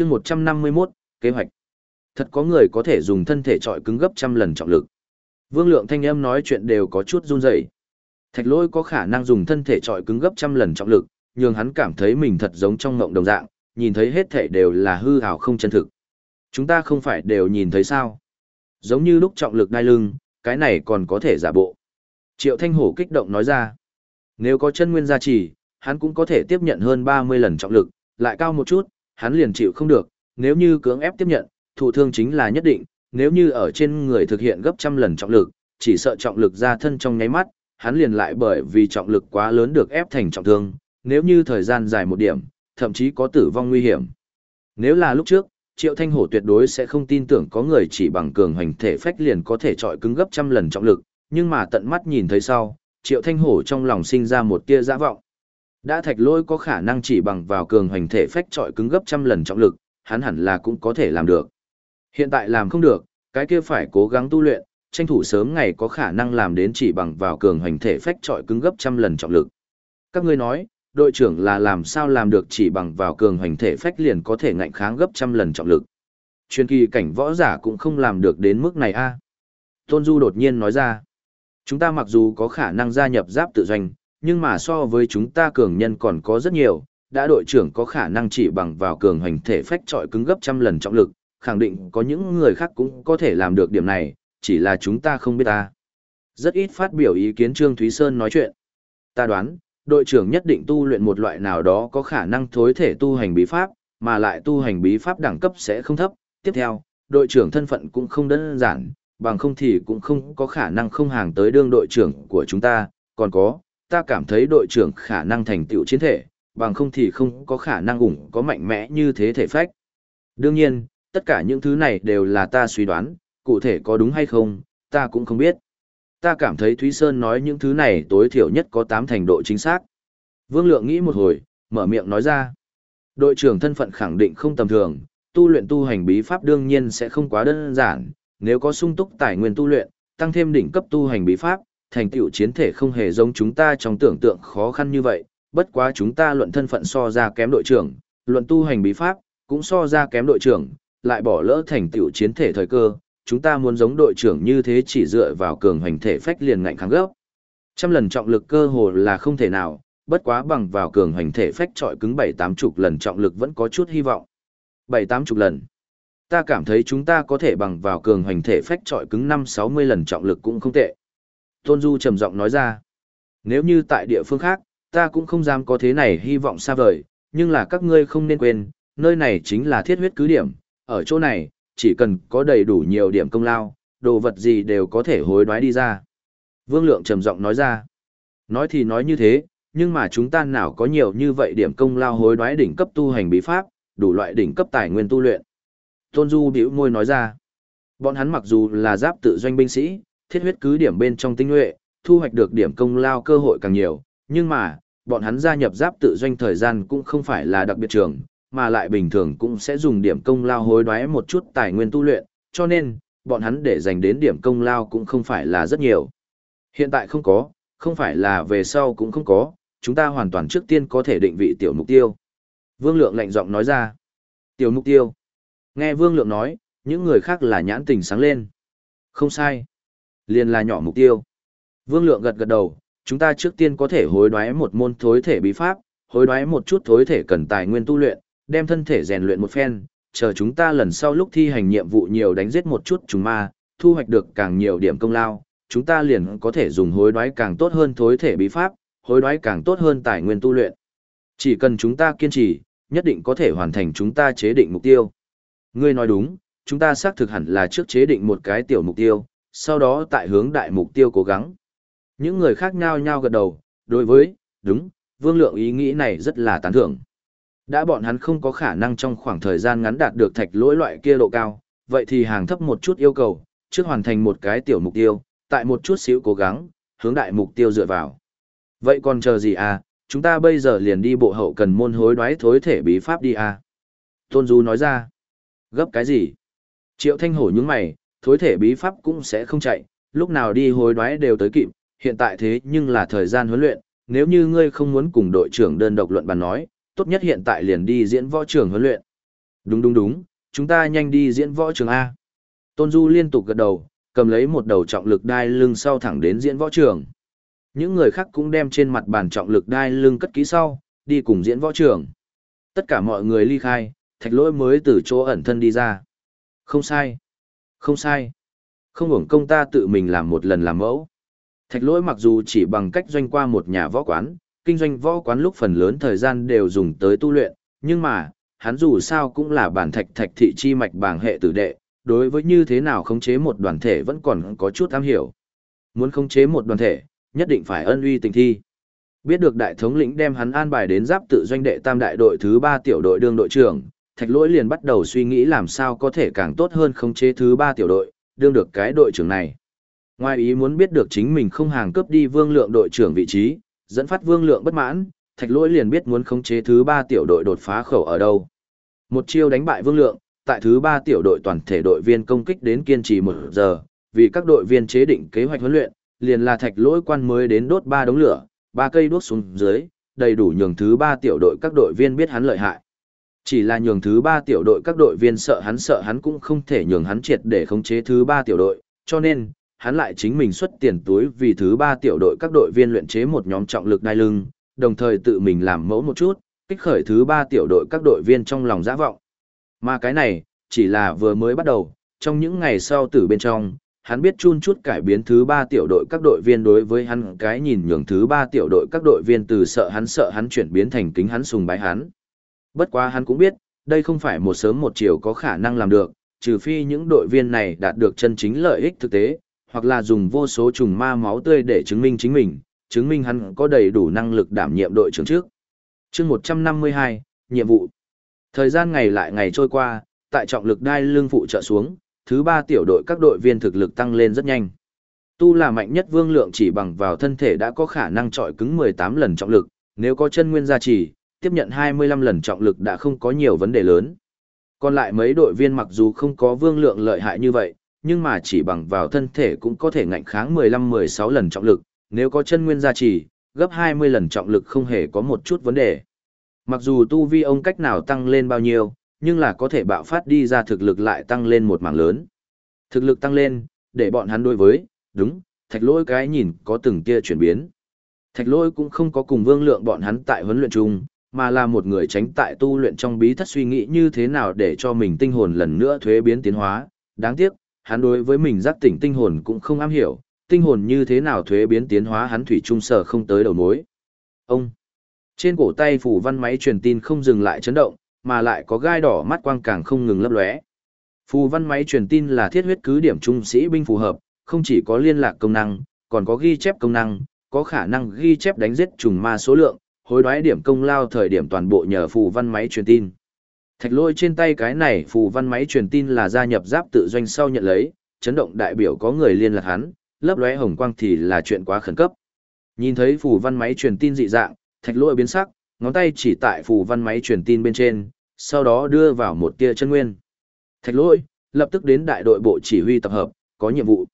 chương 151, kế hoạch. Thật có người có thể dùng thân thể trọi cứng gấp trăm lần trọng lực. Vương lượng thanh âm nói chuyện đều có chút run rẩy. Thạch lôi có khả năng dùng thân thể trọi cứng gấp trăm lần trọng lực, nhưng hắn cảm thấy mình thật giống trong ngộng đồng dạng, nhìn thấy hết thể đều là hư ảo không chân thực. Chúng ta không phải đều nhìn thấy sao. Giống như lúc trọng lực đai lưng, cái này còn có thể giả bộ. Triệu Thanh Hổ kích động nói ra. Nếu có chân nguyên gia trì, hắn cũng có thể tiếp nhận hơn 30 lần trọng lực, lại cao một chút, hắn liền chịu không được, nếu như cưỡng ép tiếp nhận, thụ thương chính là nhất định, nếu như ở trên người thực hiện gấp trăm lần trọng lực, chỉ sợ trọng lực ra thân trong nháy mắt, hắn liền lại bởi vì trọng lực quá lớn được ép thành trọng thương, nếu như thời gian dài một điểm, thậm chí có tử vong nguy hiểm. Nếu là lúc trước, Triệu Thanh Hổ tuyệt đối sẽ không tin tưởng có người chỉ bằng cường hành thể phách liền có thể trọi cứng gấp trăm lần trọng lực, nhưng mà tận mắt nhìn thấy sau, Triệu Thanh Hổ trong lòng sinh ra một tia dã vọng. Đã thạch lôi có khả năng chỉ bằng vào cường hành thể phách trọi cứng gấp trăm lần trọng lực, hắn hẳn là cũng có thể làm được. Hiện tại làm không được, cái kia phải cố gắng tu luyện, tranh thủ sớm ngày có khả năng làm đến chỉ bằng vào cường hành thể phách trọi cứng gấp trăm lần trọng lực. Các ngươi nói, đội trưởng là làm sao làm được chỉ bằng vào cường hành thể phách liền có thể ngạnh kháng gấp trăm lần trọng lực. Chuyên kỳ cảnh võ giả cũng không làm được đến mức này a. Tôn Du đột nhiên nói ra, chúng ta mặc dù có khả năng gia nhập giáp tự doanh, nhưng mà so với chúng ta cường nhân còn có rất nhiều, đã đội trưởng có khả năng chỉ bằng vào cường hành thể phách trọi cứng gấp trăm lần trọng lực, khẳng định có những người khác cũng có thể làm được điểm này, chỉ là chúng ta không biết ta. Rất ít phát biểu ý kiến Trương Thúy Sơn nói chuyện. Ta đoán, đội trưởng nhất định tu luyện một loại nào đó có khả năng thối thể tu hành bí pháp, mà lại tu hành bí pháp đẳng cấp sẽ không thấp. Tiếp theo, đội trưởng thân phận cũng không đơn giản, bằng không thì cũng không có khả năng không hàng tới đương đội trưởng của chúng ta, còn có, ta cảm thấy đội trưởng khả năng thành tựu chiến thể, bằng không thì không có khả năng ủng có mạnh mẽ như thế thể phách. Đương nhiên, tất cả những thứ này đều là ta suy đoán, cụ thể có đúng hay không, ta cũng không biết. Ta cảm thấy Thúy Sơn nói những thứ này tối thiểu nhất có 8 thành độ chính xác. Vương Lượng nghĩ một hồi, mở miệng nói ra. Đội trưởng thân phận khẳng định không tầm thường, tu luyện tu hành bí pháp đương nhiên sẽ không quá đơn giản, nếu có sung túc tài nguyên tu luyện, tăng thêm đỉnh cấp tu hành bí pháp, thành tựu chiến thể không hề giống chúng ta trong tưởng tượng khó khăn như vậy, bất quá chúng ta luận thân phận so ra kém đội trưởng, luận tu hành bí pháp, cũng so ra kém đội trưởng, lại bỏ lỡ thành tựu chiến thể thời cơ, chúng ta muốn giống đội trưởng như thế chỉ dựa vào cường hành thể phách liền ngạnh kháng gấp. Trăm lần trọng lực cơ hồ là không thể nào, bất quá bằng vào cường hành thể phách trọi cứng bảy tám chục lần trọng lực vẫn có chút hy vọng. Bảy tám chục lần. Ta cảm thấy chúng ta có thể bằng vào cường hành thể phách trọi cứng năm sáu mươi lần trọng lực cũng không tệ. Tôn Du trầm giọng nói ra. Nếu như tại địa phương khác, ta cũng không dám có thế này hy vọng xa vời, nhưng là các ngươi không nên quên, nơi này chính là thiết huyết cứ điểm, ở chỗ này, chỉ cần có đầy đủ nhiều điểm công lao, đồ vật gì đều có thể hối đoái đi ra. Vương Lượng trầm giọng nói ra. Nói thì nói như thế, nhưng mà chúng ta nào có nhiều như vậy điểm công lao hối đoái đỉnh cấp tu hành bí pháp, đủ loại đỉnh cấp tài nguyên tu luyện. Tôn Du bĩu môi nói ra. Bọn hắn mặc dù là giáp tự doanh binh sĩ, thiết huyết cứ điểm bên trong tinh nhuệ, thu hoạch được điểm công lao cơ hội càng nhiều, nhưng mà, bọn hắn gia nhập giáp tự doanh thời gian cũng không phải là đặc biệt trường, mà lại bình thường cũng sẽ dùng điểm công lao hối đoái một chút tài nguyên tu luyện, cho nên, bọn hắn để dành đến điểm công lao cũng không phải là rất nhiều. Hiện tại không có, không phải là về sau cũng không có, chúng ta hoàn toàn trước tiên có thể định vị tiểu mục tiêu. Vương Lượng lạnh giọng nói ra. Tiểu mục tiêu. Nghe Vương Lượng nói, những người khác là nhãn tình sáng lên. Không sai. Liền là nhỏ mục tiêu. Vương Lượng gật gật đầu, chúng ta trước tiên có thể hối đoái một môn thối thể bí pháp, hối đoái một chút thối thể cần tài nguyên tu luyện, đem thân thể rèn luyện một phen, chờ chúng ta lần sau lúc thi hành nhiệm vụ nhiều đánh giết một chút chúng ma, thu hoạch được càng nhiều điểm công lao, chúng ta liền có thể dùng hối đoái càng tốt hơn thối thể bí pháp, hối đoái càng tốt hơn tài nguyên tu luyện. Chỉ cần chúng ta kiên trì, nhất định có thể hoàn thành chúng ta chế định mục tiêu. Ngươi nói đúng, chúng ta xác thực hẳn là trước chế định một cái tiểu mục tiêu, sau đó tại hướng đại mục tiêu cố gắng. Những người khác nhau nhau gật đầu, đối với, đúng, vương lượng ý nghĩ này rất là tán thưởng. Đã bọn hắn không có khả năng trong khoảng thời gian ngắn đạt được thạch lỗi loại kia độ cao, vậy thì hàng thấp một chút yêu cầu, trước hoàn thành một cái tiểu mục tiêu, tại một chút xíu cố gắng, hướng đại mục tiêu dựa vào. Vậy còn chờ gì à, chúng ta bây giờ liền đi bộ hậu cần môn hối đoái thối thể bí pháp đi à. Tôn Du nói ra, gấp cái gì? Triệu Thanh Hổ nhướng mày, thối thể bí pháp cũng sẽ không chạy, lúc nào đi hối đoái đều tới kịp, hiện tại thế nhưng là thời gian huấn luyện, nếu như ngươi không muốn cùng đội trưởng đơn độc luận bàn nói, tốt nhất hiện tại liền đi diễn võ trường huấn luyện. Đúng đúng đúng, chúng ta nhanh đi diễn võ trường A. Tôn Du liên tục gật đầu, cầm lấy một đầu trọng lực đai lưng sau thẳng đến diễn võ trường. Những người khác cũng đem trên mặt bàn trọng lực đai lưng cất kỹ sau, đi cùng diễn võ trường. Tất cả mọi người ly khai, thạch lỗi mới từ chỗ ẩn thân đi ra. Không sai. Không sai. Không hưởng công ta tự mình làm một lần làm mẫu. Thạch lỗi mặc dù chỉ bằng cách doanh qua một nhà võ quán, kinh doanh võ quán lúc phần lớn thời gian đều dùng tới tu luyện, nhưng mà, hắn dù sao cũng là bản thạch thạch thị chi mạch bảng hệ tử đệ, đối với như thế nào khống chế một đoàn thể vẫn còn có chút am hiểu. Muốn khống chế một đoàn thể, nhất định phải ân uy tình thi. Biết được đại thống lĩnh đem hắn an bài đến giáp tự doanh đệ tam đại đội thứ ba tiểu đội đương đội trưởng, thạch lỗi liền bắt đầu suy nghĩ làm sao có thể càng tốt hơn khống chế thứ ba tiểu đội, đương được cái đội trưởng này. Ngoài ý muốn biết được chính mình không hàng cướp đi vương lượng đội trưởng vị trí, dẫn phát vương lượng bất mãn, thạch lỗi liền biết muốn khống chế thứ ba tiểu đội đột phá khẩu ở đâu. Một chiêu đánh bại vương lượng, tại thứ ba tiểu đội toàn thể đội viên công kích đến kiên trì một giờ, vì các đội viên chế định kế hoạch huấn luyện, liền là thạch lỗi quan mới đến đốt ba đống lửa, ba cây đuốc xuống dưới, đầy đủ nhường thứ ba tiểu đội các đội viên biết hắn lợi hại. Chỉ là nhường thứ ba tiểu đội các đội viên sợ hắn sợ hắn cũng không thể nhường hắn triệt để khống chế thứ ba tiểu đội, cho nên, hắn lại chính mình xuất tiền túi vì thứ ba tiểu đội các đội viên luyện chế một nhóm trọng lực đai lưng, đồng thời tự mình làm mẫu một chút, kích khởi thứ ba tiểu đội các đội viên trong lòng giã vọng. Mà cái này, chỉ là vừa mới bắt đầu, trong những ngày sau từ bên trong, hắn biết chun chút cải biến thứ ba tiểu đội các đội viên đối với hắn cái nhìn nhường thứ ba tiểu đội các đội viên từ sợ hắn sợ hắn chuyển biến thành kính hắn sùng bái hắn. Bất quá hắn cũng biết, đây không phải một sớm một chiều có khả năng làm được, trừ phi những đội viên này đạt được chân chính lợi ích thực tế, hoặc là dùng vô số trùng ma máu tươi để chứng minh chính mình, chứng minh hắn có đầy đủ năng lực đảm nhiệm đội trưởng trước. chương 152, nhiệm vụ. Thời gian ngày lại ngày trôi qua, tại trọng lực đai lương phụ trợ xuống, thứ ba tiểu đội các đội viên thực lực tăng lên rất nhanh. Tu là mạnh nhất vương lượng chỉ bằng vào thân thể đã có khả năng trọi cứng 18 lần trọng lực, nếu có chân nguyên gia trì, tiếp nhận 25 lần trọng lực đã không có nhiều vấn đề lớn. Còn lại mấy đội viên mặc dù không có vương lượng lợi hại như vậy, nhưng mà chỉ bằng vào thân thể cũng có thể ngạnh kháng 15-16 lần trọng lực, nếu có chân nguyên gia trì, gấp 20 lần trọng lực không hề có một chút vấn đề. Mặc dù tu vi ông cách nào tăng lên bao nhiêu, nhưng là có thể bạo phát đi ra thực lực lại tăng lên một mảng lớn. Thực lực tăng lên, để bọn hắn đối với, đúng, thạch lỗi cái nhìn có từng kia chuyển biến. Thạch lỗi cũng không có cùng vương lượng bọn hắn tại huấn luyện chung, mà là một người tránh tại tu luyện trong bí thất suy nghĩ như thế nào để cho mình tinh hồn lần nữa thuế biến tiến hóa. Đáng tiếc, hắn đối với mình giác tỉnh tinh hồn cũng không am hiểu, tinh hồn như thế nào thuế biến tiến hóa hắn thủy trung sở không tới đầu mối. Ông, trên cổ tay phủ văn máy truyền tin không dừng lại chấn động, mà lại có gai đỏ mắt quang càng không ngừng lấp lóe. Phù văn máy truyền tin là thiết huyết cứ điểm trung sĩ binh phù hợp, không chỉ có liên lạc công năng, còn có ghi chép công năng, có khả năng ghi chép đánh giết trùng ma số lượng, hối đoái điểm công lao thời điểm toàn bộ nhờ phù văn máy truyền tin. Thạch lôi trên tay cái này phù văn máy truyền tin là gia nhập giáp tự doanh sau nhận lấy, chấn động đại biểu có người liên lạc hắn, lấp lóe hồng quang thì là chuyện quá khẩn cấp. Nhìn thấy phù văn máy truyền tin dị dạng, thạch lôi biến sắc, ngón tay chỉ tại phù văn máy truyền tin bên trên, sau đó đưa vào một tia chân nguyên. Thạch lôi, lập tức đến đại đội bộ chỉ huy tập hợp, có nhiệm vụ.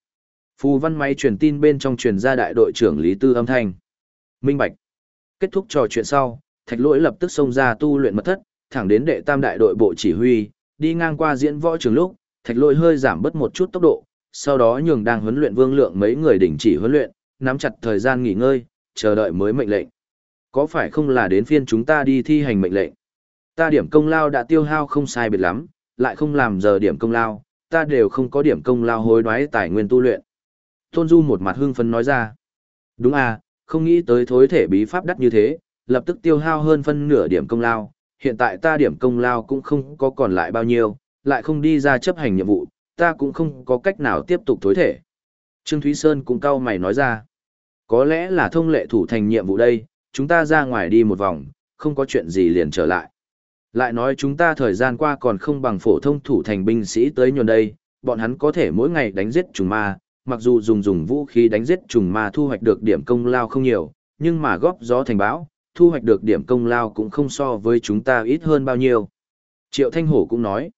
Phù văn máy truyền tin bên trong truyền ra đại đội trưởng Lý Tư âm thanh. Minh Bạch. Kết thúc trò chuyện sau, thạch lỗi lập tức xông ra tu luyện mật thất, thẳng đến đệ tam đại đội bộ chỉ huy, đi ngang qua diễn võ trường lúc, thạch lỗi hơi giảm bớt một chút tốc độ, sau đó nhường đang huấn luyện vương lượng mấy người đình chỉ huấn luyện, nắm chặt thời gian nghỉ ngơi, chờ đợi mới mệnh lệnh. Có phải không là đến phiên chúng ta đi thi hành mệnh lệnh? Ta điểm công lao đã tiêu hao không sai biệt lắm, lại không làm giờ điểm công lao, ta đều không có điểm công lao hối đoái tài nguyên tu luyện. Tôn Du một mặt hưng phấn nói ra. Đúng à, không nghĩ tới thối thể bí pháp đắt như thế, lập tức tiêu hao hơn phân nửa điểm công lao, hiện tại ta điểm công lao cũng không có còn lại bao nhiêu, lại không đi ra chấp hành nhiệm vụ, ta cũng không có cách nào tiếp tục thối thể. Trương Thúy Sơn cũng cau mày nói ra, có lẽ là thông lệ thủ thành nhiệm vụ đây, chúng ta ra ngoài đi một vòng, không có chuyện gì liền trở lại. Lại nói chúng ta thời gian qua còn không bằng phổ thông thủ thành binh sĩ tới nhuần đây, bọn hắn có thể mỗi ngày đánh giết chúng ma, mặc dù dùng dùng vũ khí đánh giết trùng ma thu hoạch được điểm công lao không nhiều, nhưng mà góp gió thành bão, thu hoạch được điểm công lao cũng không so với chúng ta ít hơn bao nhiêu. Triệu Thanh Hổ cũng nói,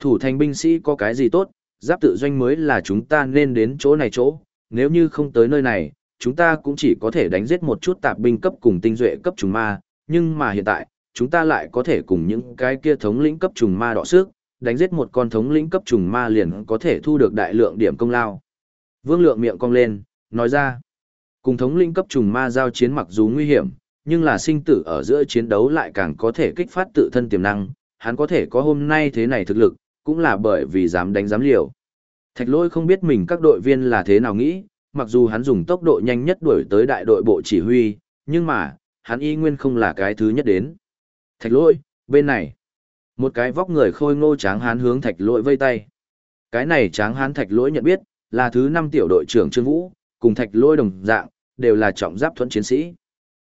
thủ thành binh sĩ có cái gì tốt, giáp tự doanh mới là chúng ta nên đến chỗ này chỗ, nếu như không tới nơi này, chúng ta cũng chỉ có thể đánh giết một chút tạp binh cấp cùng tinh duệ cấp trùng ma, nhưng mà hiện tại, chúng ta lại có thể cùng những cái kia thống lĩnh cấp trùng ma đọ sức, đánh giết một con thống lĩnh cấp trùng ma liền có thể thu được đại lượng điểm công lao. Vương Lượng miệng cong lên, nói ra, cùng thống lĩnh cấp trùng ma giao chiến mặc dù nguy hiểm, nhưng là sinh tử ở giữa chiến đấu lại càng có thể kích phát tự thân tiềm năng, hắn có thể có hôm nay thế này thực lực, cũng là bởi vì dám đánh dám liều. Thạch lôi không biết mình các đội viên là thế nào nghĩ, mặc dù hắn dùng tốc độ nhanh nhất đuổi tới đại đội bộ chỉ huy, nhưng mà, hắn y nguyên không là cái thứ nhất đến. Thạch lôi, bên này. Một cái vóc người khôi ngô tráng hán hướng thạch lôi vây tay. Cái này tráng hán thạch Lỗi nhận biết, là thứ năm tiểu đội trưởng Trương Vũ, cùng thạch lôi đồng dạng, đều là trọng giáp thuẫn chiến sĩ.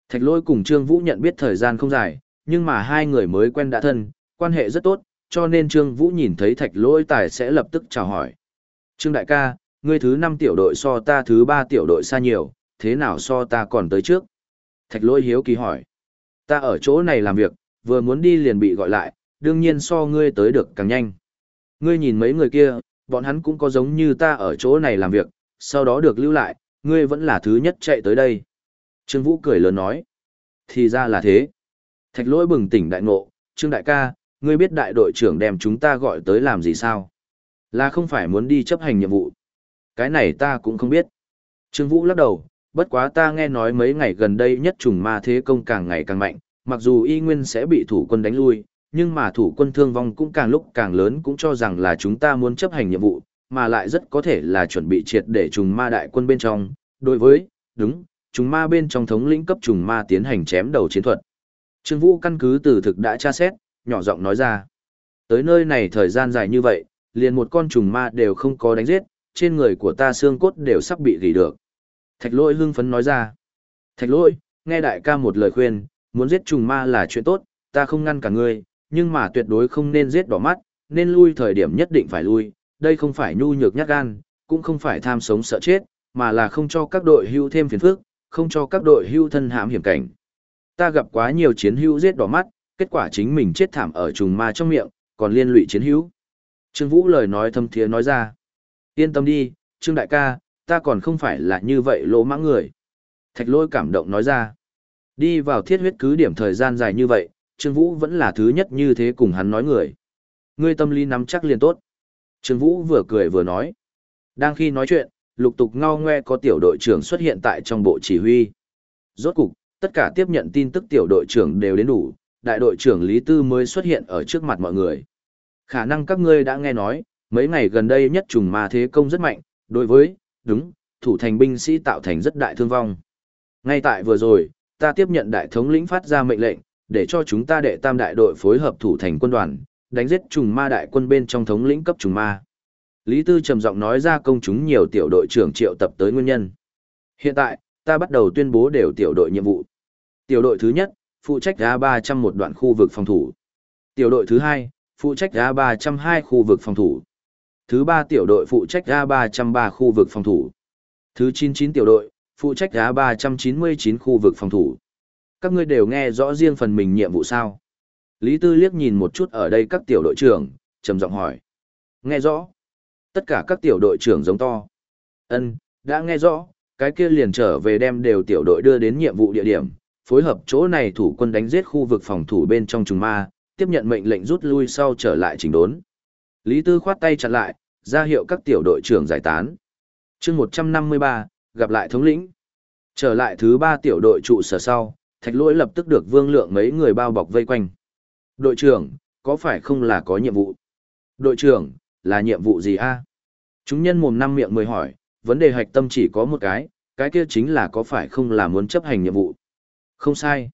Thạch lôi cùng Trương Vũ nhận biết thời gian không dài, nhưng mà hai người mới quen đã thân, quan hệ rất tốt, cho nên Trương Vũ nhìn thấy thạch lôi tài sẽ lập tức chào hỏi. Trương đại ca, ngươi thứ năm tiểu đội so ta thứ ba tiểu đội xa nhiều, thế nào so ta còn tới trước? Thạch lôi hiếu kỳ hỏi. Ta ở chỗ này làm việc, vừa muốn đi liền bị gọi lại, đương nhiên so ngươi tới được càng nhanh. Ngươi nhìn mấy người kia, bọn hắn cũng có giống như ta ở chỗ này làm việc, sau đó được lưu lại, ngươi vẫn là thứ nhất chạy tới đây. Trương Vũ cười lớn nói. Thì ra là thế. Thạch lỗi bừng tỉnh đại ngộ, Trương đại ca, ngươi biết đại đội trưởng đem chúng ta gọi tới làm gì sao? Là không phải muốn đi chấp hành nhiệm vụ. Cái này ta cũng không biết. Trương Vũ lắc đầu, bất quá ta nghe nói mấy ngày gần đây nhất trùng ma thế công càng ngày càng mạnh, mặc dù y nguyên sẽ bị thủ quân đánh lui, nhưng mà thủ quân thương vong cũng càng lúc càng lớn cũng cho rằng là chúng ta muốn chấp hành nhiệm vụ, mà lại rất có thể là chuẩn bị triệt để trùng ma đại quân bên trong. Đối với, đúng, trùng ma bên trong thống lĩnh cấp trùng ma tiến hành chém đầu chiến thuật. Trương Vũ căn cứ từ thực đã tra xét, nhỏ giọng nói ra. Tới nơi này thời gian dài như vậy, liền một con trùng ma đều không có đánh giết, trên người của ta xương cốt đều sắp bị gỉ được. Thạch lôi hưng phấn nói ra. Thạch lôi, nghe đại ca một lời khuyên, muốn giết trùng ma là chuyện tốt, ta không ngăn cả ngươi, nhưng mà tuyệt đối không nên giết đỏ mắt, nên lui thời điểm nhất định phải lui, đây không phải nhu nhược nhát gan, cũng không phải tham sống sợ chết, mà là không cho các đội hưu thêm phiền phức, không cho các đội hưu thân hãm hiểm cảnh. Ta gặp quá nhiều chiến hưu giết đỏ mắt, kết quả chính mình chết thảm ở trùng ma trong miệng, còn liên lụy chiến hữu. Trương Vũ lời nói thâm thiế nói ra. Yên tâm đi, Trương Đại ca, ta còn không phải là như vậy lỗ mãng người. Thạch lôi cảm động nói ra. Đi vào thiết huyết cứ điểm thời gian dài như vậy, Trương Vũ vẫn là thứ nhất như thế cùng hắn nói người. Ngươi tâm lý nắm chắc liền tốt. Trương Vũ vừa cười vừa nói. Đang khi nói chuyện, lục tục ngao ngoe có tiểu đội trưởng xuất hiện tại trong bộ chỉ huy. Rốt cục, tất cả tiếp nhận tin tức tiểu đội trưởng đều đến đủ, đại đội trưởng Lý Tư mới xuất hiện ở trước mặt mọi người. Khả năng các ngươi đã nghe nói, mấy ngày gần đây nhất trùng ma thế công rất mạnh, đối với, đúng, thủ thành binh sĩ tạo thành rất đại thương vong. Ngay tại vừa rồi, ta tiếp nhận đại thống lĩnh phát ra mệnh lệnh, để cho chúng ta đệ tam đại đội phối hợp thủ thành quân đoàn, đánh giết trùng ma đại quân bên trong thống lĩnh cấp trùng ma. Lý Tư trầm giọng nói ra công chúng nhiều tiểu đội trưởng triệu tập tới nguyên nhân. Hiện tại, ta bắt đầu tuyên bố đều tiểu đội nhiệm vụ. Tiểu đội thứ nhất, phụ trách A300 một đoạn khu vực phòng thủ. Tiểu đội thứ hai, phụ trách A302 khu vực phòng thủ. Thứ ba tiểu đội phụ trách A303 khu vực phòng thủ. Thứ 99 tiểu đội, phụ trách A399 khu vực phòng thủ. Các ngươi đều nghe rõ riêng phần mình nhiệm vụ sao? Lý Tư liếc nhìn một chút ở đây các tiểu đội trưởng, trầm giọng hỏi. Nghe rõ. Tất cả các tiểu đội trưởng giống to. Ân, đã nghe rõ, cái kia liền trở về đem đều tiểu đội đưa đến nhiệm vụ địa điểm, phối hợp chỗ này thủ quân đánh giết khu vực phòng thủ bên trong trùng ma, tiếp nhận mệnh lệnh rút lui sau trở lại chỉnh đốn. Lý Tư khoát tay chặn lại, ra hiệu các tiểu đội trưởng giải tán. chương 153, gặp lại thống lĩnh. Trở lại thứ ba tiểu đội trụ sở sau, thạch lỗi lập tức được vương lượng mấy người bao bọc vây quanh. Đội trưởng, có phải không là có nhiệm vụ? Đội trưởng, là nhiệm vụ gì a? Chúng nhân mồm năm miệng mười hỏi, vấn đề hạch tâm chỉ có một cái, cái kia chính là có phải không là muốn chấp hành nhiệm vụ. Không sai.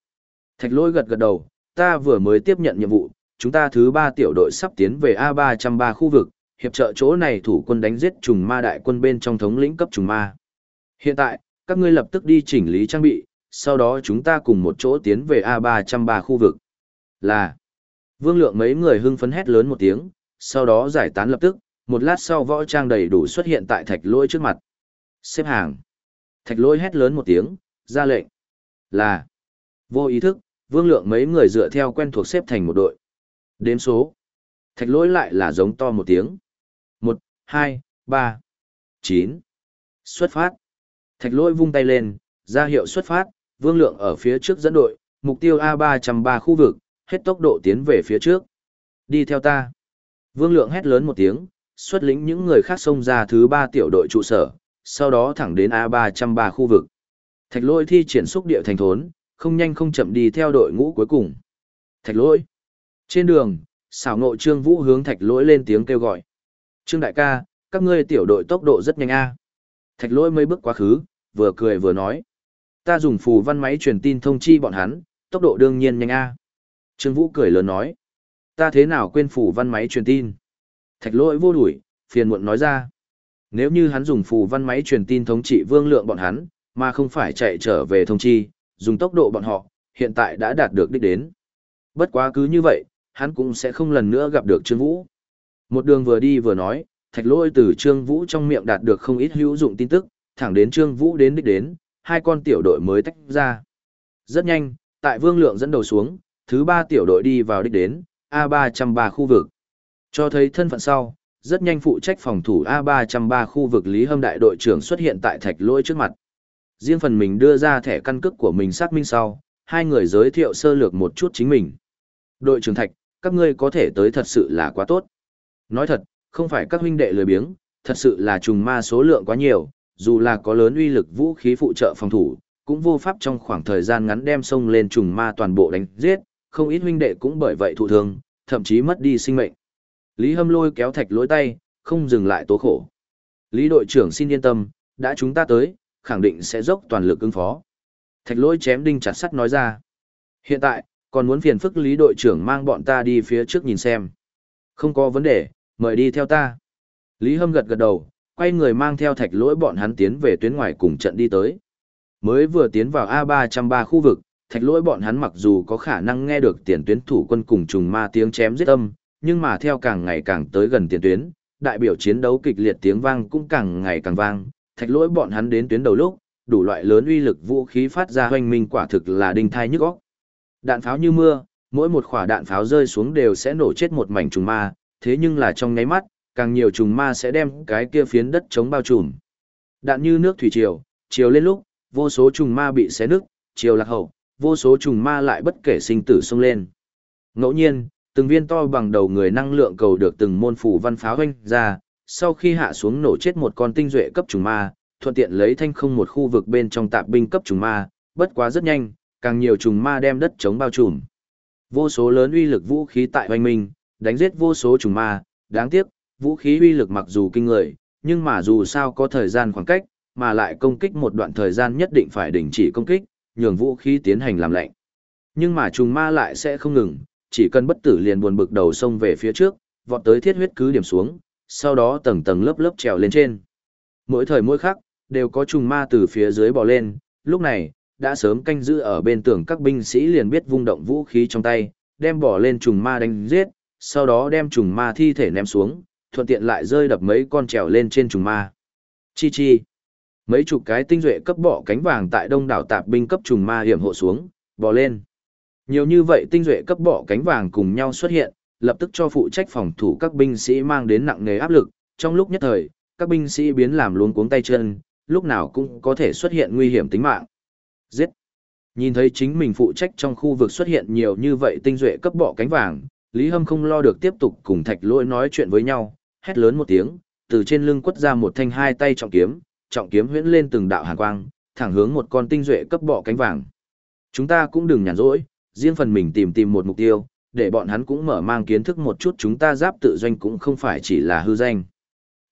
Thạch lỗi gật gật đầu, ta vừa mới tiếp nhận nhiệm vụ, chúng ta thứ ba tiểu đội sắp tiến về A303 khu vực, hiệp trợ chỗ này thủ quân đánh giết trùng ma đại quân bên trong thống lĩnh cấp trùng ma. Hiện tại, các ngươi lập tức đi chỉnh lý trang bị, sau đó chúng ta cùng một chỗ tiến về A303 khu vực. Là, vương lượng mấy người hưng phấn hét lớn một tiếng, sau đó giải tán lập tức, một lát sau võ trang đầy đủ xuất hiện tại thạch lôi trước mặt. Xếp hàng. Thạch lôi hét lớn một tiếng, ra lệnh. Là, vô ý thức, vương lượng mấy người dựa theo quen thuộc xếp thành một đội. Đếm số. Thạch lôi lại là giống to một tiếng. Một, hai, ba, chín. Xuất phát. Thạch lôi vung tay lên, ra hiệu xuất phát, vương lượng ở phía trước dẫn đội, mục tiêu A303 khu vực, hết tốc độ tiến về phía trước. Đi theo ta. Vương Lượng hét lớn một tiếng, xuất lĩnh những người khác xông ra thứ ba tiểu đội trụ sở, sau đó thẳng đến A303 khu vực. Thạch lôi thi triển xúc địa thành thốn, không nhanh không chậm đi theo đội ngũ cuối cùng. Thạch lỗi. Trên đường, xảo ngộ Trương Vũ hướng thạch lỗi lên tiếng kêu gọi. Trương đại ca, các ngươi tiểu đội tốc độ rất nhanh a. Thạch lỗi mấy bước quá khứ, vừa cười vừa nói. Ta dùng phù văn máy truyền tin thông chi bọn hắn, tốc độ đương nhiên nhanh a. Trương Vũ cười lớn nói. Ta thế nào quên phù văn máy truyền tin? Thạch lỗi vô đuổi, phiền muộn nói ra. Nếu như hắn dùng phù văn máy truyền tin thống trị vương lượng bọn hắn, mà không phải chạy trở về thông chi, dùng tốc độ bọn họ, hiện tại đã đạt được đích đến. Bất quá cứ như vậy, hắn cũng sẽ không lần nữa gặp được Trương Vũ. Một đường vừa đi vừa nói, thạch lôi từ Trương Vũ trong miệng đạt được không ít hữu dụng tin tức, thẳng đến Trương Vũ đến đích đến, hai con tiểu đội mới tách ra. Rất nhanh, tại Vương Lượng dẫn đầu xuống, thứ ba tiểu đội đi vào đích đến, A303 khu vực. Cho thấy thân phận sau, rất nhanh phụ trách phòng thủ A303 khu vực Lý Hâm đại đội trưởng xuất hiện tại thạch lôi trước mặt. Riêng phần mình đưa ra thẻ căn cước của mình xác minh sau, hai người giới thiệu sơ lược một chút chính mình. Đội trưởng Thạch, các ngươi có thể tới thật sự là quá tốt. Nói thật, không phải các huynh đệ lười biếng, thật sự là trùng ma số lượng quá nhiều, dù là có lớn uy lực vũ khí phụ trợ phòng thủ, cũng vô pháp trong khoảng thời gian ngắn đem sông lên trùng ma toàn bộ đánh giết, không ít huynh đệ cũng bởi vậy thụ thương, thậm chí mất đi sinh mệnh. Lý Hâm lôi kéo thạch lối tay, không dừng lại tố khổ. Lý đội trưởng xin yên tâm, đã chúng ta tới, khẳng định sẽ dốc toàn lực ứng phó. Thạch lỗi chém đinh chặt sắt nói ra. Hiện tại, còn muốn phiền phức lý đội trưởng mang bọn ta đi phía trước nhìn xem. Không có vấn đề, mời đi theo ta. Lý Hâm gật gật đầu, quay người mang theo thạch lỗi bọn hắn tiến về tuyến ngoài cùng trận đi tới. Mới vừa tiến vào A303 khu vực, thạch lỗi bọn hắn mặc dù có khả năng nghe được tiền tuyến thủ quân cùng trùng ma tiếng chém giết âm, nhưng mà theo càng ngày càng tới gần tiền tuyến, đại biểu chiến đấu kịch liệt tiếng vang cũng càng ngày càng vang, thạch lỗi bọn hắn đến tuyến đầu lúc, đủ loại lớn uy lực vũ khí phát ra hoành minh quả thực là đinh thai nhức óc. Đạn pháo như mưa, mỗi một quả đạn pháo rơi xuống đều sẽ nổ chết một mảnh trùng ma, thế nhưng là trong nháy mắt, càng nhiều trùng ma sẽ đem cái kia phiến đất chống bao trùm. Đạn như nước thủy triều, chiều lên lúc, vô số trùng ma bị xé nứt, chiều lạc hậu, vô số trùng ma lại bất kể sinh tử xông lên. Ngẫu nhiên, từng viên to bằng đầu người năng lượng cầu được từng môn phủ văn pháo hoanh ra, sau khi hạ xuống nổ chết một con tinh duệ cấp trùng ma, thuận tiện lấy thanh không một khu vực bên trong tạp binh cấp trùng ma, bất quá rất nhanh, càng nhiều trùng ma đem đất chống bao trùm. Vô số lớn uy lực vũ khí tại hoành minh, đánh giết vô số trùng ma, đáng tiếc, vũ khí uy lực mặc dù kinh người, nhưng mà dù sao có thời gian khoảng cách, mà lại công kích một đoạn thời gian nhất định phải đình chỉ công kích, nhường vũ khí tiến hành làm lệnh. Nhưng mà trùng ma lại sẽ không ngừng, chỉ cần bất tử liền buồn bực đầu sông về phía trước, vọt tới thiết huyết cứ điểm xuống, sau đó tầng tầng lớp lớp trèo lên trên. Mỗi thời mỗi khắc, đều có trùng ma từ phía dưới bò lên, lúc này, đã sớm canh giữ ở bên tường các binh sĩ liền biết vung động vũ khí trong tay, đem bỏ lên trùng ma đánh giết, sau đó đem trùng ma thi thể ném xuống, thuận tiện lại rơi đập mấy con trèo lên trên trùng ma. Chi chi. Mấy chục cái tinh duệ cấp bỏ cánh vàng tại đông đảo tạp binh cấp trùng ma hiểm hộ xuống, bò lên. Nhiều như vậy tinh duệ cấp bỏ cánh vàng cùng nhau xuất hiện, lập tức cho phụ trách phòng thủ các binh sĩ mang đến nặng nề áp lực, trong lúc nhất thời, các binh sĩ biến làm luống cuống tay chân, lúc nào cũng có thể xuất hiện nguy hiểm tính mạng. Giết! Nhìn thấy chính mình phụ trách trong khu vực xuất hiện nhiều như vậy tinh duệ cấp bỏ cánh vàng, Lý Hâm không lo được tiếp tục cùng thạch lỗi nói chuyện với nhau, hét lớn một tiếng, từ trên lưng quất ra một thanh hai tay trọng kiếm, trọng kiếm huyễn lên từng đạo hàn quang, thẳng hướng một con tinh duệ cấp bọ cánh vàng. Chúng ta cũng đừng nhàn rỗi, riêng phần mình tìm tìm một mục tiêu, để bọn hắn cũng mở mang kiến thức một chút chúng ta giáp tự doanh cũng không phải chỉ là hư danh.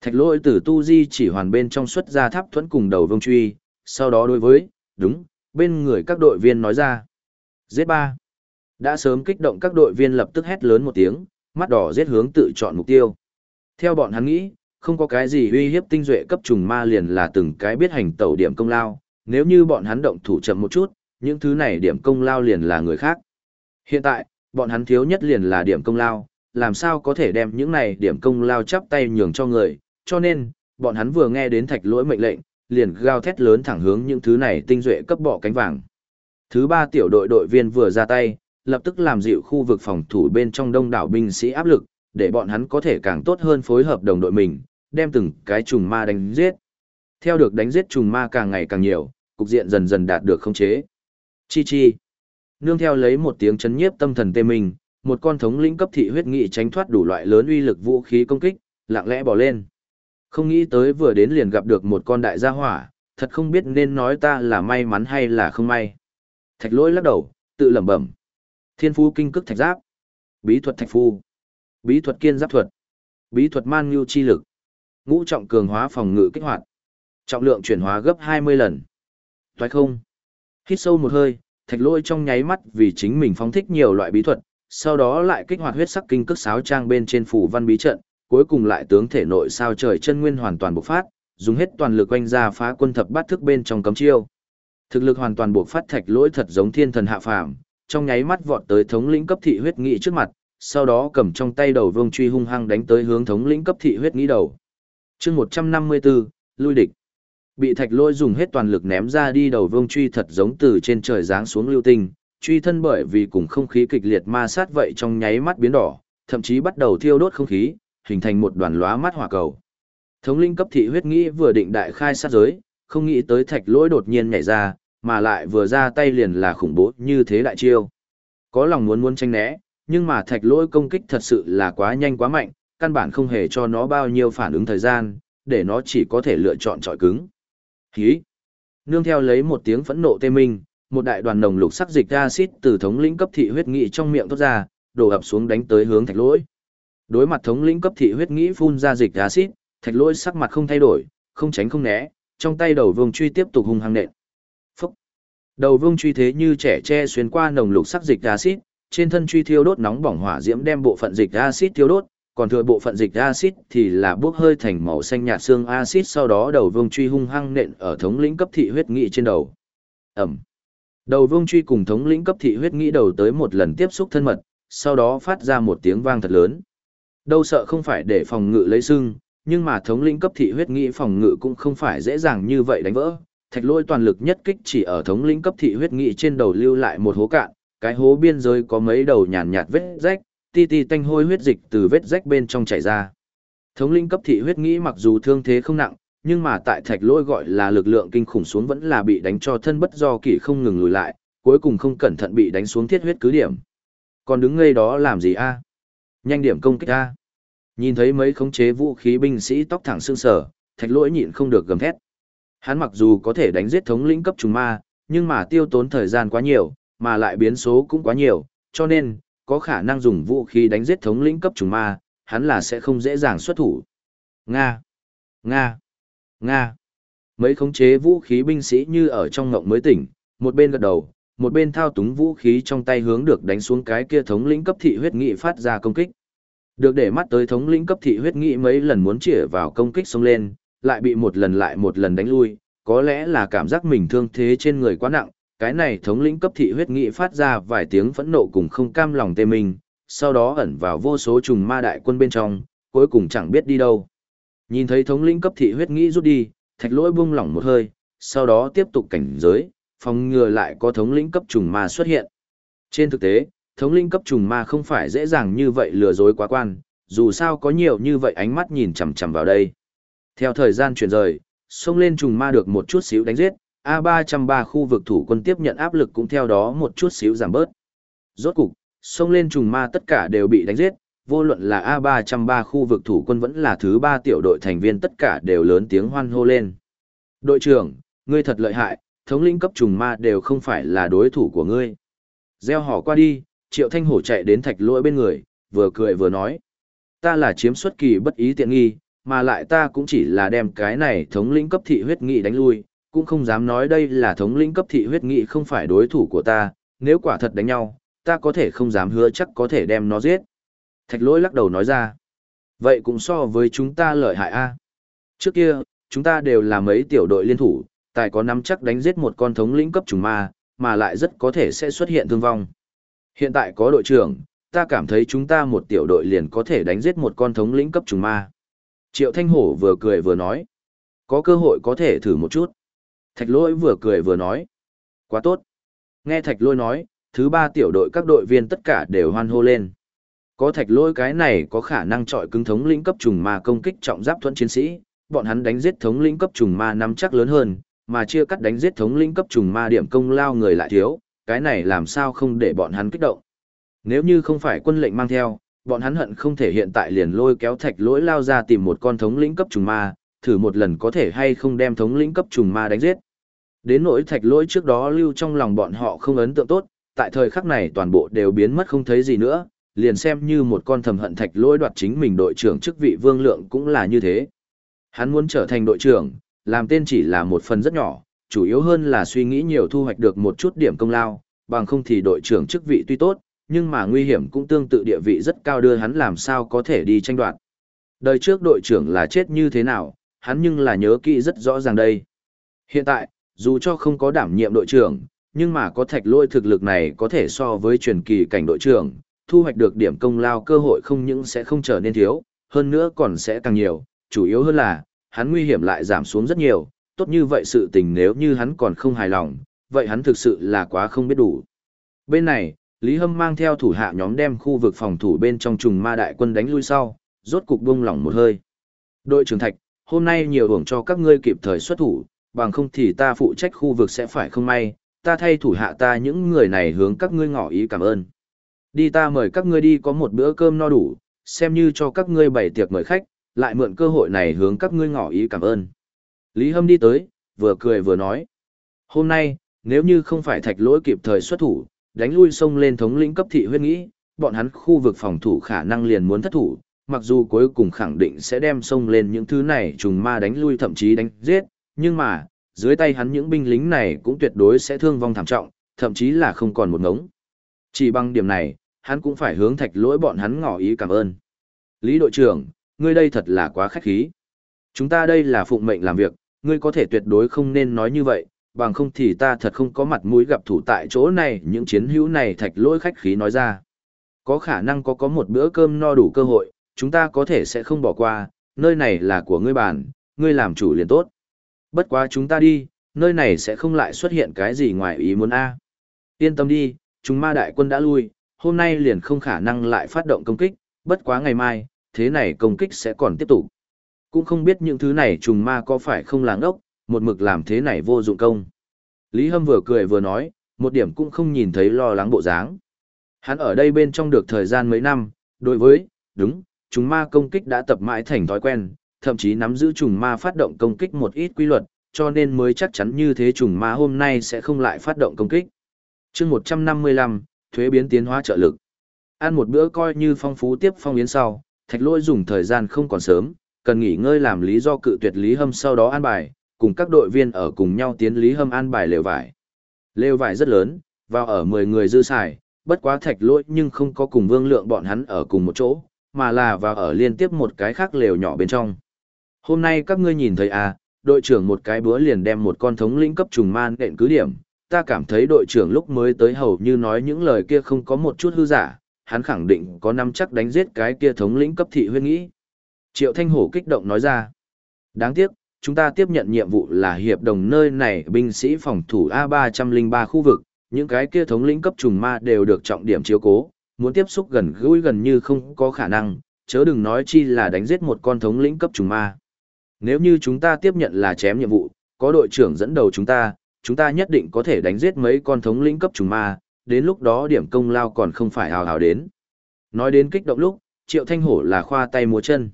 Thạch lỗi từ tu di chỉ hoàn bên trong xuất ra tháp thuẫn cùng đầu vương truy, sau đó đối với, đúng, bên người các đội viên nói ra. Giết ba. Đã sớm kích động các đội viên lập tức hét lớn một tiếng, mắt đỏ giết hướng tự chọn mục tiêu. Theo bọn hắn nghĩ, không có cái gì uy hiếp tinh duệ cấp trùng ma liền là từng cái biết hành tẩu điểm công lao, nếu như bọn hắn động thủ chậm một chút, những thứ này điểm công lao liền là người khác. Hiện tại, bọn hắn thiếu nhất liền là điểm công lao, làm sao có thể đem những này điểm công lao chắp tay nhường cho người, cho nên, bọn hắn vừa nghe đến thạch lỗi mệnh lệnh, liền gào thét lớn thẳng hướng những thứ này tinh duệ cấp bỏ cánh vàng. Thứ ba tiểu đội đội viên vừa ra tay, lập tức làm dịu khu vực phòng thủ bên trong đông đảo binh sĩ áp lực, để bọn hắn có thể càng tốt hơn phối hợp đồng đội mình, đem từng cái trùng ma đánh giết. Theo được đánh giết trùng ma càng ngày càng nhiều, cục diện dần dần đạt được khống chế. Chi chi. Nương theo lấy một tiếng chấn nhiếp tâm thần tê mình, một con thống lĩnh cấp thị huyết nghị tránh thoát đủ loại lớn uy lực vũ khí công kích, lặng lẽ bỏ lên. Không nghĩ tới vừa đến liền gặp được một con đại gia hỏa, thật không biết nên nói ta là may mắn hay là không may. Thạch lỗi lắc đầu, tự lẩm bẩm. Thiên phú kinh cức thạch giáp. Bí thuật thạch phu. Bí thuật kiên giáp thuật. Bí thuật man ngưu chi lực. Ngũ trọng cường hóa phòng ngự kích hoạt. Trọng lượng chuyển hóa gấp 20 lần. Toái không. Hít sâu một hơi, thạch lôi trong nháy mắt vì chính mình phóng thích nhiều loại bí thuật, sau đó lại kích hoạt huyết sắc kinh cước sáo trang bên trên phủ văn bí trận, cuối cùng lại tướng thể nội sao trời chân nguyên hoàn toàn bộc phát, dùng hết toàn lực quanh ra phá quân thập bát thức bên trong cấm chiêu. Thực lực hoàn toàn bộc phát thạch lỗi thật giống thiên thần hạ phàm, trong nháy mắt vọt tới thống lĩnh cấp thị huyết nghị trước mặt, sau đó cầm trong tay đầu vương truy hung hăng đánh tới hướng thống lĩnh cấp thị huyết nghĩ đầu. Chương 154, lui địch. Bị thạch lôi dùng hết toàn lực ném ra đi đầu vương truy thật giống từ trên trời giáng xuống lưu tinh, truy thân bởi vì cùng không khí kịch liệt ma sát vậy trong nháy mắt biến đỏ, thậm chí bắt đầu thiêu đốt không khí, hình thành một đoàn lóa mắt hỏa cầu. Thống linh cấp thị huyết nghĩ vừa định đại khai sát giới, không nghĩ tới thạch lỗi đột nhiên nhảy ra, mà lại vừa ra tay liền là khủng bố như thế đại chiêu. Có lòng muốn muốn tranh né, nhưng mà thạch lỗi công kích thật sự là quá nhanh quá mạnh, căn bản không hề cho nó bao nhiêu phản ứng thời gian, để nó chỉ có thể lựa chọn trọi cứng. Hí! Nương theo lấy một tiếng phẫn nộ tê minh, một đại đoàn nồng lục sắc dịch acid từ thống lĩnh cấp thị huyết nghị trong miệng thoát ra, đổ ập xuống đánh tới hướng thạch lỗi. Đối mặt thống lĩnh cấp thị huyết nghị phun ra dịch acid, thạch lỗi sắc mặt không thay đổi, không tránh không né, trong tay đầu vương truy tiếp tục hung hăng nện. Phúc! Đầu vương truy thế như trẻ tre xuyên qua nồng lục sắc dịch acid, trên thân truy thiêu đốt nóng bỏng hỏa diễm đem bộ phận dịch acid thiêu đốt, còn thừa bộ phận dịch acid thì là bốc hơi thành màu xanh nhạt xương acid sau đó đầu vương truy hung hăng nện ở thống lĩnh cấp thị huyết nghị trên đầu. Ẩm. Đầu vương truy cùng thống lĩnh cấp thị huyết nghị đầu tới một lần tiếp xúc thân mật, sau đó phát ra một tiếng vang thật lớn. Đâu sợ không phải để phòng ngự lấy sưng, nhưng mà thống lĩnh cấp thị huyết nghị phòng ngự cũng không phải dễ dàng như vậy đánh vỡ. Thạch lôi toàn lực nhất kích chỉ ở thống lĩnh cấp thị huyết nghị trên đầu lưu lại một hố cạn, cái hố biên giới có mấy đầu nhàn nhạt vết rách, ti ti tanh hôi huyết dịch từ vết rách bên trong chảy ra. Thống lĩnh cấp thị huyết nghĩ mặc dù thương thế không nặng, nhưng mà tại thạch lôi gọi là lực lượng kinh khủng xuống vẫn là bị đánh cho thân bất do kỷ không ngừng lùi lại, cuối cùng không cẩn thận bị đánh xuống thiết huyết cứ điểm. Còn đứng ngây đó làm gì a? À? Nhanh điểm công kích a. À? Nhìn thấy mấy khống chế vũ khí binh sĩ tóc thẳng xương sở, thạch lỗi nhịn không được gầm thét. Hắn mặc dù có thể đánh giết thống lĩnh cấp trùng ma, nhưng mà tiêu tốn thời gian quá nhiều, mà lại biến số cũng quá nhiều, cho nên, có khả năng dùng vũ khí đánh giết thống lĩnh cấp trùng ma, hắn là sẽ không dễ dàng xuất thủ. Nga! Nga! Nga! Mấy khống chế vũ khí binh sĩ như ở trong ngộng mới tỉnh, một bên gật đầu, một bên thao túng vũ khí trong tay hướng được đánh xuống cái kia thống lĩnh cấp thị huyết nghị phát ra công kích. Được để mắt tới thống lĩnh cấp thị huyết nghị mấy lần muốn chĩa vào công kích xông lên, lại bị một lần lại một lần đánh lui, có lẽ là cảm giác mình thương thế trên người quá nặng, cái này thống lĩnh cấp thị huyết nghị phát ra vài tiếng phẫn nộ cùng không cam lòng tê mình, sau đó ẩn vào vô số trùng ma đại quân bên trong, cuối cùng chẳng biết đi đâu. Nhìn thấy thống lĩnh cấp thị huyết nghị rút đi, thạch lỗi buông lỏng một hơi, sau đó tiếp tục cảnh giới, phòng ngừa lại có thống lĩnh cấp trùng ma xuất hiện. Trên thực tế, thống lĩnh cấp trùng ma không phải dễ dàng như vậy lừa dối quá quan, dù sao có nhiều như vậy ánh mắt nhìn chằm chằm vào đây. Theo thời gian chuyển rời, xông lên trùng ma được một chút xíu đánh giết, A303 khu vực thủ quân tiếp nhận áp lực cũng theo đó một chút xíu giảm bớt. Rốt cục, xông lên trùng ma tất cả đều bị đánh giết, vô luận là A303 khu vực thủ quân vẫn là thứ ba tiểu đội thành viên tất cả đều lớn tiếng hoan hô lên. Đội trưởng, ngươi thật lợi hại, thống lĩnh cấp trùng ma đều không phải là đối thủ của ngươi. Gieo họ qua đi, triệu thanh hổ chạy đến thạch lỗi bên người, vừa cười vừa nói. Ta là chiếm xuất kỳ bất ý tiện nghi, mà lại ta cũng chỉ là đem cái này thống lĩnh cấp thị huyết nghị đánh lui, cũng không dám nói đây là thống lĩnh cấp thị huyết nghị không phải đối thủ của ta, nếu quả thật đánh nhau, ta có thể không dám hứa chắc có thể đem nó giết. Thạch lỗi lắc đầu nói ra. Vậy cũng so với chúng ta lợi hại a Trước kia, chúng ta đều là mấy tiểu đội liên thủ, tài có nắm chắc đánh giết một con thống lĩnh cấp trùng ma, mà lại rất có thể sẽ xuất hiện thương vong. Hiện tại có đội trưởng, ta cảm thấy chúng ta một tiểu đội liền có thể đánh giết một con thống lĩnh cấp trùng ma. Triệu Thanh Hổ vừa cười vừa nói. Có cơ hội có thể thử một chút. Thạch lôi vừa cười vừa nói. Quá tốt. Nghe thạch lôi nói, thứ ba tiểu đội các đội viên tất cả đều hoan hô lên. Có thạch lôi cái này có khả năng trọi cứng thống lĩnh cấp trùng ma công kích trọng giáp thuẫn chiến sĩ, bọn hắn đánh giết thống lĩnh cấp trùng ma nắm chắc lớn hơn, mà chia cắt đánh giết thống lĩnh cấp trùng ma điểm công lao người lại thiếu, cái này làm sao không để bọn hắn kích động. Nếu như không phải quân lệnh mang theo, bọn hắn hận không thể hiện tại liền lôi kéo thạch lỗi lao ra tìm một con thống lĩnh cấp trùng ma, thử một lần có thể hay không đem thống lĩnh cấp trùng ma đánh giết. Đến nỗi thạch lỗi trước đó lưu trong lòng bọn họ không ấn tượng tốt, tại thời khắc này toàn bộ đều biến mất không thấy gì nữa, liền xem như một con thầm hận thạch lỗi đoạt chính mình đội trưởng chức vị vương lượng cũng là như thế. Hắn muốn trở thành đội trưởng, làm tên chỉ là một phần rất nhỏ, chủ yếu hơn là suy nghĩ nhiều thu hoạch được một chút điểm công lao, bằng không thì đội trưởng chức vị tuy tốt, nhưng mà nguy hiểm cũng tương tự địa vị rất cao đưa hắn làm sao có thể đi tranh đoạt. Đời trước đội trưởng là chết như thế nào, hắn nhưng là nhớ kỹ rất rõ ràng đây. Hiện tại, dù cho không có đảm nhiệm đội trưởng, nhưng mà có thạch lôi thực lực này có thể so với truyền kỳ cảnh đội trưởng, thu hoạch được điểm công lao cơ hội không những sẽ không trở nên thiếu, hơn nữa còn sẽ càng nhiều, chủ yếu hơn là, hắn nguy hiểm lại giảm xuống rất nhiều, tốt như vậy sự tình nếu như hắn còn không hài lòng, vậy hắn thực sự là quá không biết đủ. Bên này, Lý Hâm mang theo thủ hạ nhóm đem khu vực phòng thủ bên trong trùng ma đại quân đánh lui sau, rốt cục buông lỏng một hơi. Đội trưởng Thạch, hôm nay nhiều hưởng cho các ngươi kịp thời xuất thủ, bằng không thì ta phụ trách khu vực sẽ phải không may, ta thay thủ hạ ta những người này hướng các ngươi ngỏ ý cảm ơn. Đi ta mời các ngươi đi có một bữa cơm no đủ, xem như cho các ngươi bày tiệc mời khách, lại mượn cơ hội này hướng các ngươi ngỏ ý cảm ơn. Lý Hâm đi tới, vừa cười vừa nói. Hôm nay, nếu như không phải thạch lỗi kịp thời xuất thủ, đánh lui sông lên thống lĩnh cấp thị huyên nghĩ, bọn hắn khu vực phòng thủ khả năng liền muốn thất thủ, mặc dù cuối cùng khẳng định sẽ đem sông lên những thứ này trùng ma đánh lui thậm chí đánh giết, nhưng mà, dưới tay hắn những binh lính này cũng tuyệt đối sẽ thương vong thảm trọng, thậm chí là không còn một ngống. Chỉ bằng điểm này, hắn cũng phải hướng thạch lỗi bọn hắn ngỏ ý cảm ơn. Lý đội trưởng, ngươi đây thật là quá khách khí. Chúng ta đây là phụng mệnh làm việc, ngươi có thể tuyệt đối không nên nói như vậy, bằng không thì ta thật không có mặt mũi gặp thủ tại chỗ này, những chiến hữu này thạch lỗi khách khí nói ra. Có khả năng có có một bữa cơm no đủ cơ hội, chúng ta có thể sẽ không bỏ qua, nơi này là của ngươi bản, ngươi làm chủ liền tốt. Bất quá chúng ta đi, nơi này sẽ không lại xuất hiện cái gì ngoài ý muốn a. Yên tâm đi, chúng ma đại quân đã lui, hôm nay liền không khả năng lại phát động công kích, bất quá ngày mai, thế này công kích sẽ còn tiếp tục. Cũng không biết những thứ này trùng ma có phải không làng ốc, một mực làm thế này vô dụng công. Lý Hâm vừa cười vừa nói, một điểm cũng không nhìn thấy lo lắng bộ dáng. Hắn ở đây bên trong được thời gian mấy năm, đối với, đúng, trùng ma công kích đã tập mãi thành thói quen, thậm chí nắm giữ trùng ma phát động công kích một ít quy luật, cho nên mới chắc chắn như thế trùng ma hôm nay sẽ không lại phát động công kích. chương 155, thuế biến tiến hóa trợ lực. Ăn một bữa coi như phong phú tiếp phong yến sau, thạch lôi dùng thời gian không còn sớm, cần nghỉ ngơi làm lý do cự tuyệt Lý Hâm sau đó an bài, cùng các đội viên ở cùng nhau tiến Lý Hâm an bài lều vải. Lều vải rất lớn, vào ở 10 người dư xài, bất quá thạch lôi nhưng không có cùng vương lượng bọn hắn ở cùng một chỗ, mà là vào ở liên tiếp một cái khác lều nhỏ bên trong. Hôm nay các ngươi nhìn thấy à, đội trưởng một cái bữa liền đem một con thống lĩnh cấp trùng man đện cứ điểm, ta cảm thấy đội trưởng lúc mới tới hầu như nói những lời kia không có một chút hư giả, hắn khẳng định có năm chắc đánh giết cái kia thống lĩnh cấp thị huyên nghĩ. Triệu Thanh Hổ kích động nói ra. Đáng tiếc, chúng ta tiếp nhận nhiệm vụ là hiệp đồng nơi này binh sĩ phòng thủ A303 khu vực, những cái kia thống lĩnh cấp trùng ma đều được trọng điểm chiếu cố, muốn tiếp xúc gần gũi gần như không có khả năng, chớ đừng nói chi là đánh giết một con thống lĩnh cấp trùng ma. Nếu như chúng ta tiếp nhận là chém nhiệm vụ, có đội trưởng dẫn đầu chúng ta, chúng ta nhất định có thể đánh giết mấy con thống lĩnh cấp trùng ma, đến lúc đó điểm công lao còn không phải hào hào đến. Nói đến kích động lúc, Triệu Thanh Hổ là khoa tay múa chân.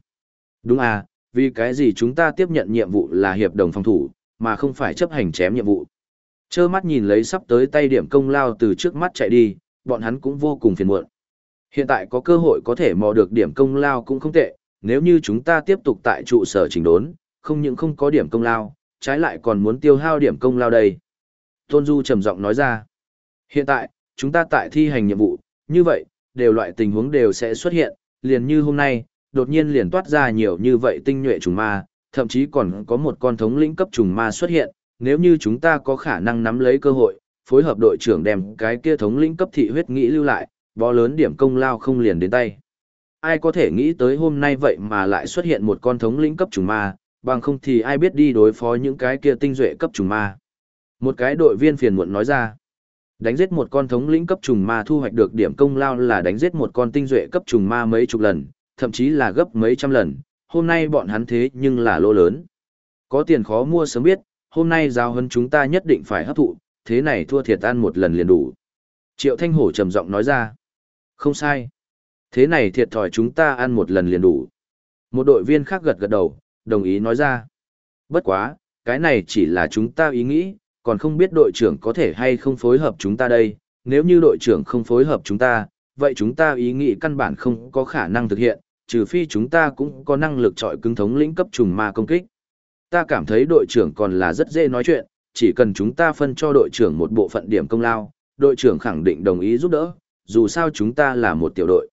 Đúng à, vì cái gì chúng ta tiếp nhận nhiệm vụ là hiệp đồng phòng thủ, mà không phải chấp hành chém nhiệm vụ. Chơ mắt nhìn lấy sắp tới tay điểm công lao từ trước mắt chạy đi, bọn hắn cũng vô cùng phiền muộn. Hiện tại có cơ hội có thể mò được điểm công lao cũng không tệ, nếu như chúng ta tiếp tục tại trụ sở chỉnh đốn, không những không có điểm công lao, trái lại còn muốn tiêu hao điểm công lao đây. Tôn Du trầm giọng nói ra, hiện tại, chúng ta tại thi hành nhiệm vụ, như vậy, đều loại tình huống đều sẽ xuất hiện, liền như hôm nay, đột nhiên liền toát ra nhiều như vậy tinh nhuệ trùng ma, thậm chí còn có một con thống lĩnh cấp trùng ma xuất hiện, nếu như chúng ta có khả năng nắm lấy cơ hội, phối hợp đội trưởng đem cái kia thống lĩnh cấp thị huyết nghĩ lưu lại, bó lớn điểm công lao không liền đến tay. Ai có thể nghĩ tới hôm nay vậy mà lại xuất hiện một con thống lĩnh cấp trùng ma, bằng không thì ai biết đi đối phó những cái kia tinh duệ cấp trùng ma. Một cái đội viên phiền muộn nói ra, đánh giết một con thống lĩnh cấp trùng ma thu hoạch được điểm công lao là đánh giết một con tinh duệ cấp trùng ma mấy chục lần, thậm chí là gấp mấy trăm lần, hôm nay bọn hắn thế nhưng là lỗ lớn. Có tiền khó mua sớm biết, hôm nay giao hơn chúng ta nhất định phải hấp thụ, thế này thua thiệt ăn một lần liền đủ. Triệu Thanh Hổ trầm giọng nói ra. Không sai. Thế này thiệt thòi chúng ta ăn một lần liền đủ. Một đội viên khác gật gật đầu, đồng ý nói ra. Bất quá, cái này chỉ là chúng ta ý nghĩ, còn không biết đội trưởng có thể hay không phối hợp chúng ta đây. Nếu như đội trưởng không phối hợp chúng ta, vậy chúng ta ý nghĩ căn bản không có khả năng thực hiện, trừ phi chúng ta cũng có năng lực trọi cứng thống lĩnh cấp trùng ma công kích. Ta cảm thấy đội trưởng còn là rất dễ nói chuyện, chỉ cần chúng ta phân cho đội trưởng một bộ phận điểm công lao, đội trưởng khẳng định đồng ý giúp đỡ, dù sao chúng ta là một tiểu đội.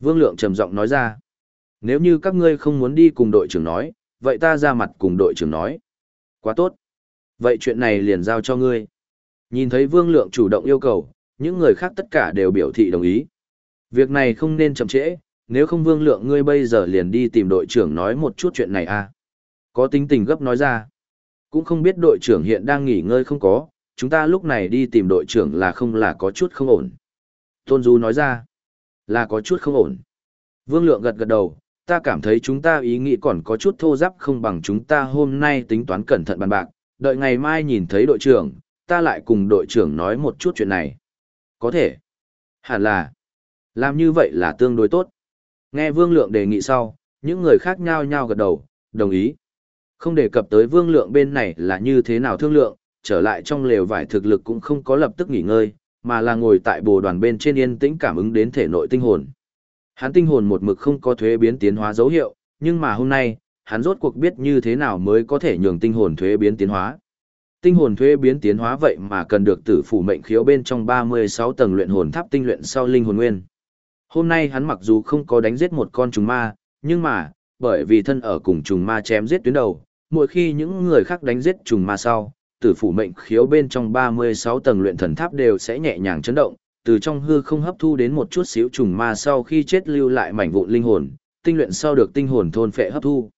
Vương Lượng trầm giọng nói ra, nếu như các ngươi không muốn đi cùng đội trưởng nói, vậy ta ra mặt cùng đội trưởng nói. Quá tốt. Vậy chuyện này liền giao cho ngươi. Nhìn thấy Vương Lượng chủ động yêu cầu, những người khác tất cả đều biểu thị đồng ý. Việc này không nên chậm trễ, nếu không Vương Lượng ngươi bây giờ liền đi tìm đội trưởng nói một chút chuyện này à. Có tính tình gấp nói ra. Cũng không biết đội trưởng hiện đang nghỉ ngơi không có, chúng ta lúc này đi tìm đội trưởng là không là có chút không ổn. Tôn Du nói ra, là có chút không ổn. Vương Lượng gật gật đầu, ta cảm thấy chúng ta ý nghĩ còn có chút thô giáp không bằng chúng ta hôm nay tính toán cẩn thận bàn bạc, đợi ngày mai nhìn thấy đội trưởng, ta lại cùng đội trưởng nói một chút chuyện này. Có thể. Hẳn là. Làm như vậy là tương đối tốt. Nghe Vương Lượng đề nghị sau, những người khác nhau nhau gật đầu, đồng ý. Không đề cập tới Vương Lượng bên này là như thế nào thương lượng, trở lại trong lều vải thực lực cũng không có lập tức nghỉ ngơi, mà là ngồi tại bồ đoàn bên trên yên tĩnh cảm ứng đến thể nội tinh hồn. Hắn tinh hồn một mực không có thuế biến tiến hóa dấu hiệu, nhưng mà hôm nay, hắn rốt cuộc biết như thế nào mới có thể nhường tinh hồn thuế biến tiến hóa. Tinh hồn thuế biến tiến hóa vậy mà cần được tử phủ mệnh khiếu bên trong 36 tầng luyện hồn tháp tinh luyện sau linh hồn nguyên. Hôm nay hắn mặc dù không có đánh giết một con trùng ma, nhưng mà, bởi vì thân ở cùng trùng ma chém giết tuyến đầu, mỗi khi những người khác đánh giết trùng ma sau, tử phủ mệnh khiếu bên trong 36 tầng luyện thần tháp đều sẽ nhẹ nhàng chấn động, từ trong hư không hấp thu đến một chút xíu trùng ma sau khi chết lưu lại mảnh vụn linh hồn, tinh luyện sau được tinh hồn thôn phệ hấp thu.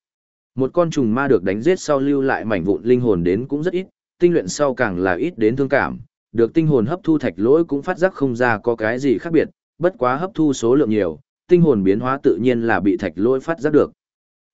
Một con trùng ma được đánh giết sau lưu lại mảnh vụn linh hồn đến cũng rất ít, tinh luyện sau càng là ít đến thương cảm, được tinh hồn hấp thu thạch lỗi cũng phát giác không ra có cái gì khác biệt, bất quá hấp thu số lượng nhiều, tinh hồn biến hóa tự nhiên là bị thạch lỗi phát giác được.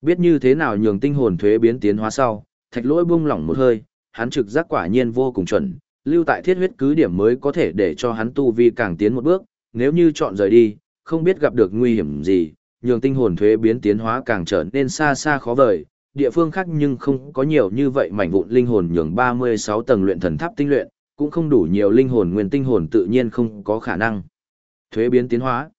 Biết như thế nào nhường tinh hồn thuế biến tiến hóa sau, thạch lỗi buông lỏng một hơi, hắn trực giác quả nhiên vô cùng chuẩn, lưu tại thiết huyết cứ điểm mới có thể để cho hắn tu vi càng tiến một bước, nếu như chọn rời đi, không biết gặp được nguy hiểm gì, nhường tinh hồn thuế biến tiến hóa càng trở nên xa xa khó vời, địa phương khác nhưng không có nhiều như vậy mảnh vụn linh hồn nhường 36 tầng luyện thần tháp tinh luyện, cũng không đủ nhiều linh hồn nguyên tinh hồn tự nhiên không có khả năng. Thuế biến tiến hóa.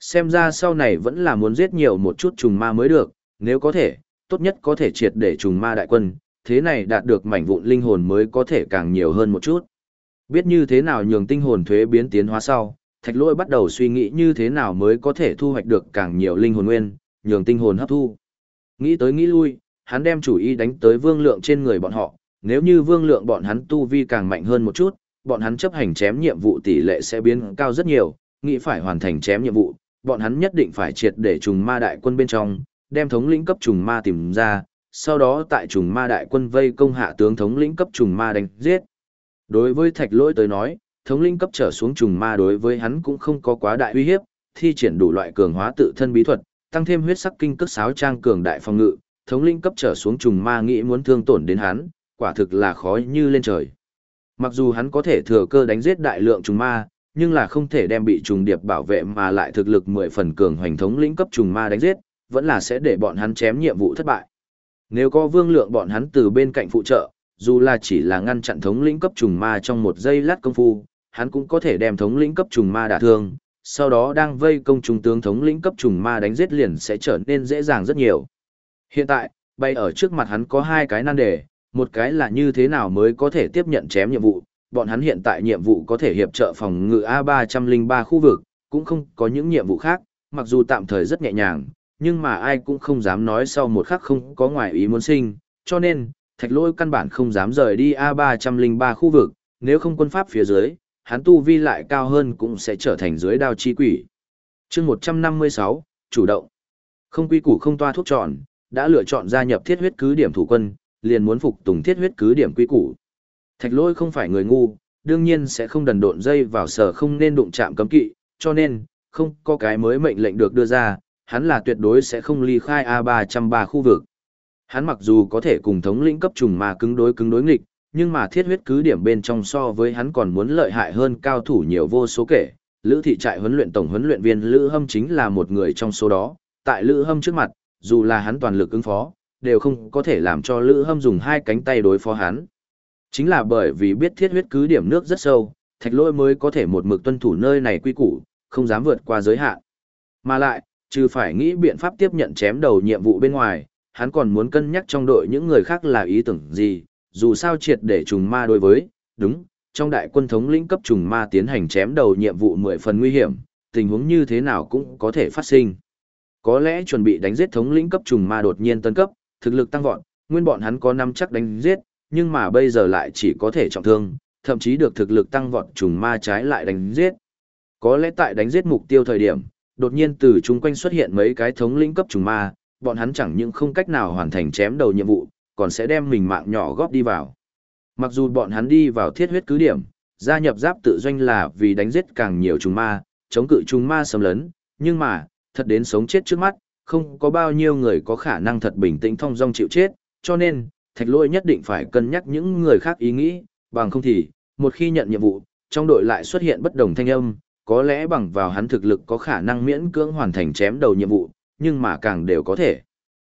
Xem ra sau này vẫn là muốn giết nhiều một chút trùng ma mới được, nếu có thể, tốt nhất có thể triệt để trùng ma đại quân, thế này đạt được mảnh vụn linh hồn mới có thể càng nhiều hơn một chút. Biết như thế nào nhường tinh hồn thuế biến tiến hóa sau, thạch lỗi bắt đầu suy nghĩ như thế nào mới có thể thu hoạch được càng nhiều linh hồn nguyên, nhường tinh hồn hấp thu. Nghĩ tới nghĩ lui, hắn đem chủ ý đánh tới vương lượng trên người bọn họ, nếu như vương lượng bọn hắn tu vi càng mạnh hơn một chút, bọn hắn chấp hành chém nhiệm vụ tỷ lệ sẽ biến cao rất nhiều, nghĩ phải hoàn thành chém nhiệm vụ, bọn hắn nhất định phải triệt để trùng ma đại quân bên trong, đem thống lĩnh cấp trùng ma tìm ra, sau đó tại trùng ma đại quân vây công hạ tướng thống lĩnh cấp trùng ma đánh giết. Đối với thạch lỗi tới nói, thống lĩnh cấp trở xuống trùng ma đối với hắn cũng không có quá đại uy hiếp, thi triển đủ loại cường hóa tự thân bí thuật, tăng thêm huyết sắc kinh cước sáo trang cường đại phòng ngự, thống lĩnh cấp trở xuống trùng ma nghĩ muốn thương tổn đến hắn, quả thực là khó như lên trời. Mặc dù hắn có thể thừa cơ đánh giết đại lượng trùng ma, nhưng là không thể đem bị trùng điệp bảo vệ mà lại thực lực mười phần cường hoành thống lĩnh cấp trùng ma đánh giết, vẫn là sẽ để bọn hắn chém nhiệm vụ thất bại. Nếu có vương lượng bọn hắn từ bên cạnh phụ trợ, dù là chỉ là ngăn chặn thống lĩnh cấp trùng ma trong một giây lát công phu, hắn cũng có thể đem thống lĩnh cấp trùng ma đả thương, sau đó đang vây công trung tướng thống lĩnh cấp trùng ma đánh giết liền sẽ trở nên dễ dàng rất nhiều. Hiện tại, bay ở trước mặt hắn có hai cái nan đề, một cái là như thế nào mới có thể tiếp nhận chém nhiệm vụ, bọn hắn hiện tại nhiệm vụ có thể hiệp trợ phòng ngự A303 khu vực, cũng không có những nhiệm vụ khác, mặc dù tạm thời rất nhẹ nhàng, nhưng mà ai cũng không dám nói sau một khắc không có ngoại ý muốn sinh, cho nên, thạch lôi căn bản không dám rời đi A303 khu vực, nếu không quân pháp phía dưới, hắn tu vi lại cao hơn cũng sẽ trở thành dưới đao chi quỷ. chương 156, chủ động. Không quy củ không toa thuốc chọn, đã lựa chọn gia nhập thiết huyết cứ điểm thủ quân, liền muốn phục tùng thiết huyết cứ điểm quy củ. Thạch lôi không phải người ngu, đương nhiên sẽ không đần độn dây vào sở không nên đụng chạm cấm kỵ, cho nên, không có cái mới mệnh lệnh được đưa ra, hắn là tuyệt đối sẽ không ly khai A303 khu vực. Hắn mặc dù có thể cùng thống lĩnh cấp trùng ma cứng đối cứng đối nghịch, nhưng mà thiết huyết cứ điểm bên trong so với hắn còn muốn lợi hại hơn cao thủ nhiều vô số kể. Lữ thị trại huấn luyện tổng huấn luyện viên Lữ Hâm chính là một người trong số đó, tại Lữ Hâm trước mặt, dù là hắn toàn lực ứng phó, đều không có thể làm cho Lữ Hâm dùng hai cánh tay đối phó hắn. Chính là bởi vì biết thiết huyết cứ điểm nước rất sâu, thạch lôi mới có thể một mực tuân thủ nơi này quy củ, không dám vượt qua giới hạn. Mà lại, trừ phải nghĩ biện pháp tiếp nhận chém đầu nhiệm vụ bên ngoài, hắn còn muốn cân nhắc trong đội những người khác là ý tưởng gì, dù sao triệt để trùng ma đối với, đúng, trong đại quân thống lĩnh cấp trùng ma tiến hành chém đầu nhiệm vụ mười phần nguy hiểm, tình huống như thế nào cũng có thể phát sinh. Có lẽ chuẩn bị đánh giết thống lĩnh cấp trùng ma đột nhiên tân cấp, thực lực tăng vọt, nguyên bọn hắn có năm chắc đánh giết, nhưng mà bây giờ lại chỉ có thể trọng thương, thậm chí được thực lực tăng vọt trùng ma trái lại đánh giết. Có lẽ tại đánh giết mục tiêu thời điểm, đột nhiên từ chung quanh xuất hiện mấy cái thống lĩnh cấp trùng ma, bọn hắn chẳng những không cách nào hoàn thành chém đầu nhiệm vụ, còn sẽ đem mình mạng nhỏ góp đi vào. Mặc dù bọn hắn đi vào thiết huyết cứ điểm, gia nhập giáp tự doanh là vì đánh giết càng nhiều trùng ma, chống cự trùng ma xâm lấn, nhưng mà, thật đến sống chết trước mắt, không có bao nhiêu người có khả năng thật bình tĩnh thong dong chịu chết, cho nên, thạch lôi nhất định phải cân nhắc những người khác ý nghĩ, bằng không thì, một khi nhận nhiệm vụ, trong đội lại xuất hiện bất đồng thanh âm, có lẽ bằng vào hắn thực lực có khả năng miễn cưỡng hoàn thành chém đầu nhiệm vụ, nhưng mà càng đều có thể.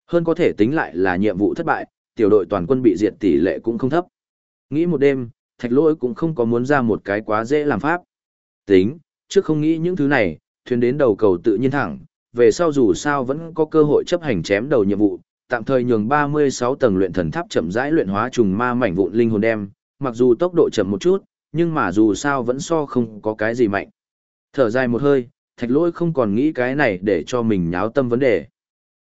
Hơn có thể tính lại là nhiệm vụ thất bại, tiểu đội toàn quân bị diệt tỷ lệ cũng không thấp. Nghĩ một đêm, thạch lỗi cũng không có muốn ra một cái quá dễ làm pháp. Tính, trước không nghĩ những thứ này, thuyền đến đầu cầu tự nhiên thẳng, về sau dù sao vẫn có cơ hội chấp hành chém đầu nhiệm vụ, tạm thời nhường 36 tầng luyện thần tháp chậm rãi luyện hóa trùng ma mảnh vụn linh hồn đem, mặc dù tốc độ chậm một chút, nhưng mà dù sao vẫn so không có cái gì mạnh. Thở dài một hơi, thạch lỗi không còn nghĩ cái này để cho mình nháo tâm vấn đề.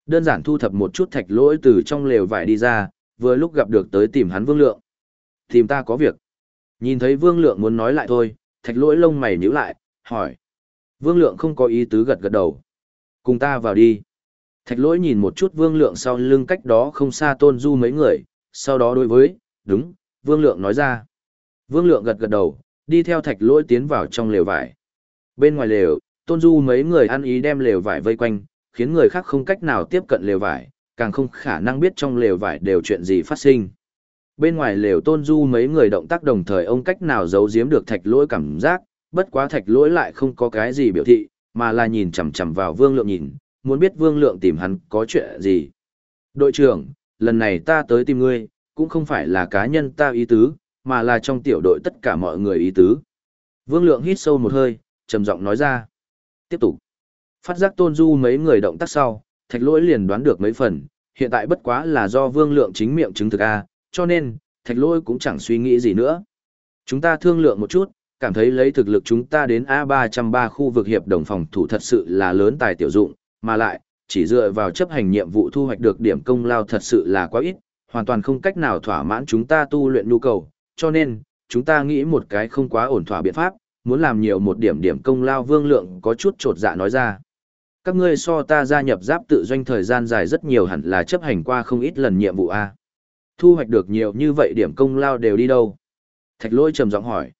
Đơn giản thu thập một chút thạch lỗi từ trong lều vải đi ra, vừa lúc gặp được tới tìm hắn vương lượng. Tìm ta có việc. Nhìn thấy vương lượng muốn nói lại thôi, thạch lỗi lông mày nhíu lại, hỏi. Vương lượng không có ý tứ gật gật đầu. Cùng ta vào đi. Thạch lỗi nhìn một chút vương lượng sau lưng cách đó không xa tôn du mấy người, sau đó đối với, đúng, vương lượng nói ra. Vương lượng gật gật đầu, đi theo thạch lỗi tiến vào trong lều vải. Bên ngoài lều, tôn du mấy người ăn ý đem lều vải vây quanh, khiến người khác không cách nào tiếp cận lều vải, càng không khả năng biết trong lều vải đều chuyện gì phát sinh. Bên ngoài lều tôn du mấy người động tác đồng thời ông cách nào giấu giếm được thạch lỗi cảm giác, bất quá thạch lỗi lại không có cái gì biểu thị, mà là nhìn chằm chằm vào vương lượng nhìn, muốn biết vương lượng tìm hắn có chuyện gì. Đội trưởng, lần này ta tới tìm ngươi, cũng không phải là cá nhân ta ý tứ, mà là trong tiểu đội tất cả mọi người ý tứ. Vương lượng hít sâu một hơi, trầm giọng nói ra. Tiếp tục. Phát giác tôn du mấy người động tác sau, thạch lỗi liền đoán được mấy phần, hiện tại bất quá là do vương lượng chính miệng chứng thực A, cho nên, thạch lỗi cũng chẳng suy nghĩ gì nữa. Chúng ta thương lượng một chút, cảm thấy lấy thực lực chúng ta đến A303 khu vực hiệp đồng phòng thủ thật sự là lớn tài tiểu dụng, mà lại, chỉ dựa vào chấp hành nhiệm vụ thu hoạch được điểm công lao thật sự là quá ít, hoàn toàn không cách nào thỏa mãn chúng ta tu luyện nhu cầu, cho nên, chúng ta nghĩ một cái không quá ổn thỏa biện pháp, muốn làm nhiều một điểm điểm công lao vương lượng có chút trột dạ nói ra. Các ngươi so ta gia nhập giáp tự doanh thời gian dài rất nhiều hẳn là chấp hành qua không ít lần nhiệm vụ A. Thu hoạch được nhiều như vậy điểm công lao đều đi đâu? Thạch lôi trầm giọng hỏi.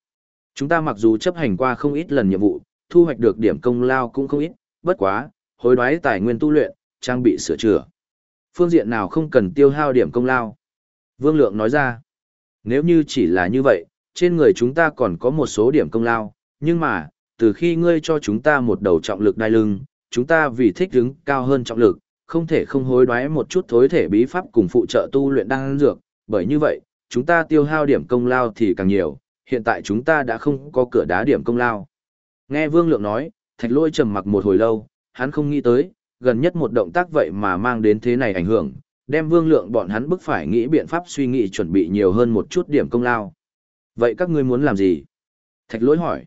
Chúng ta mặc dù chấp hành qua không ít lần nhiệm vụ, thu hoạch được điểm công lao cũng không ít, bất quá, hối đoái tài nguyên tu luyện, trang bị sửa chữa. Phương diện nào không cần tiêu hao điểm công lao? Vương Lượng nói ra, nếu như chỉ là như vậy, trên người chúng ta còn có một số điểm công lao, nhưng mà, từ khi ngươi cho chúng ta một đầu trọng lực đai lưng, chúng ta vì thích ứng cao hơn trọng lực, không thể không hối đoái một chút thối thể bí pháp cùng phụ trợ tu luyện đan dược, bởi như vậy, chúng ta tiêu hao điểm công lao thì càng nhiều, hiện tại chúng ta đã không có cửa đá điểm công lao. Nghe Vương Lượng nói, Thạch Lôi trầm mặc một hồi lâu, hắn không nghĩ tới, gần nhất một động tác vậy mà mang đến thế này ảnh hưởng, đem Vương Lượng bọn hắn bức phải nghĩ biện pháp suy nghĩ chuẩn bị nhiều hơn một chút điểm công lao. Vậy các ngươi muốn làm gì? Thạch Lôi hỏi.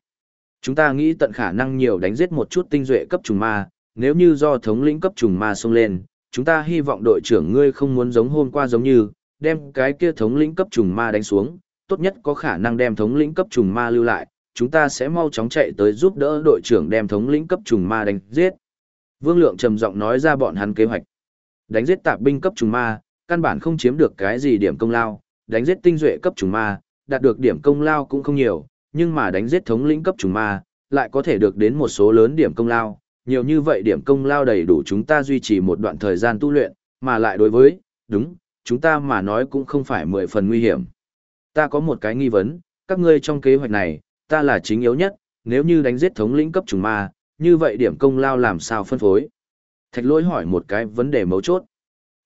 Chúng ta nghĩ tận khả năng nhiều đánh giết một chút tinh duệ cấp trùng ma, nếu như do thống lĩnh cấp trùng ma xông lên, chúng ta hy vọng đội trưởng ngươi không muốn giống hôm qua giống như, đem cái kia thống lĩnh cấp trùng ma đánh xuống, tốt nhất có khả năng đem thống lĩnh cấp trùng ma lưu lại, chúng ta sẽ mau chóng chạy tới giúp đỡ đội trưởng đem thống lĩnh cấp trùng ma đánh giết. Vương Lượng trầm giọng nói ra bọn hắn kế hoạch. Đánh giết tạp binh cấp trùng ma, căn bản không chiếm được cái gì điểm công lao, đánh giết tinh duệ cấp trùng ma, đạt được điểm công lao cũng không nhiều, nhưng mà đánh giết thống lĩnh cấp trùng ma, lại có thể được đến một số lớn điểm công lao, nhiều như vậy điểm công lao đầy đủ chúng ta duy trì một đoạn thời gian tu luyện, mà lại đối với, đúng, chúng ta mà nói cũng không phải mười phần nguy hiểm. Ta có một cái nghi vấn, các ngươi trong kế hoạch này, ta là chính yếu nhất, nếu như đánh giết thống lĩnh cấp trùng ma, như vậy điểm công lao làm sao phân phối? Thạch lỗi hỏi một cái vấn đề mấu chốt.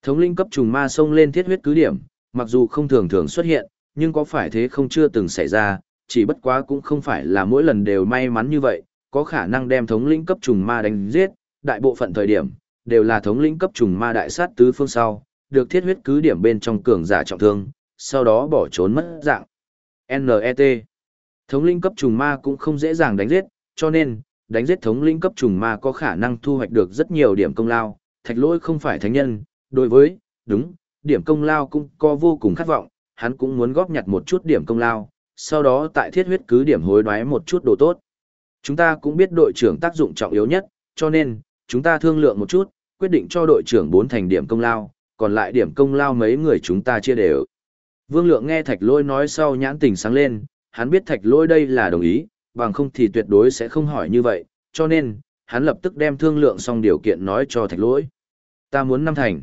Thống lĩnh cấp trùng ma xông lên thiết huyết cứ điểm, mặc dù không thường thường xuất hiện, nhưng có phải thế không chưa từng xảy ra, chỉ bất quá cũng không phải là mỗi lần đều may mắn như vậy, có khả năng đem thống lĩnh cấp trùng ma đánh giết, đại bộ phận thời điểm, đều là thống lĩnh cấp trùng ma đại sát tứ phương sau, được thiết huyết cứ điểm bên trong cường giả trọng thương, sau đó bỏ trốn mất dạng. NET Thống lĩnh cấp trùng ma cũng không dễ dàng đánh giết, cho nên, đánh giết thống lĩnh cấp trùng ma có khả năng thu hoạch được rất nhiều điểm công lao, thạch lỗi không phải thánh nhân, đối với, đúng, điểm công lao cũng có vô cùng khát vọng, hắn cũng muốn góp nhặt một chút điểm công lao, sau đó tại thiết huyết cứ điểm hối đoái một chút đồ tốt. Chúng ta cũng biết đội trưởng tác dụng trọng yếu nhất, cho nên, chúng ta thương lượng một chút, quyết định cho đội trưởng bốn thành điểm công lao, còn lại điểm công lao mấy người chúng ta chia đều. Vương Lượng nghe Thạch Lôi nói sau nhãn tình sáng lên, hắn biết Thạch Lôi đây là đồng ý, bằng không thì tuyệt đối sẽ không hỏi như vậy, cho nên, hắn lập tức đem thương lượng xong điều kiện nói cho Thạch Lôi. Ta muốn năm thành.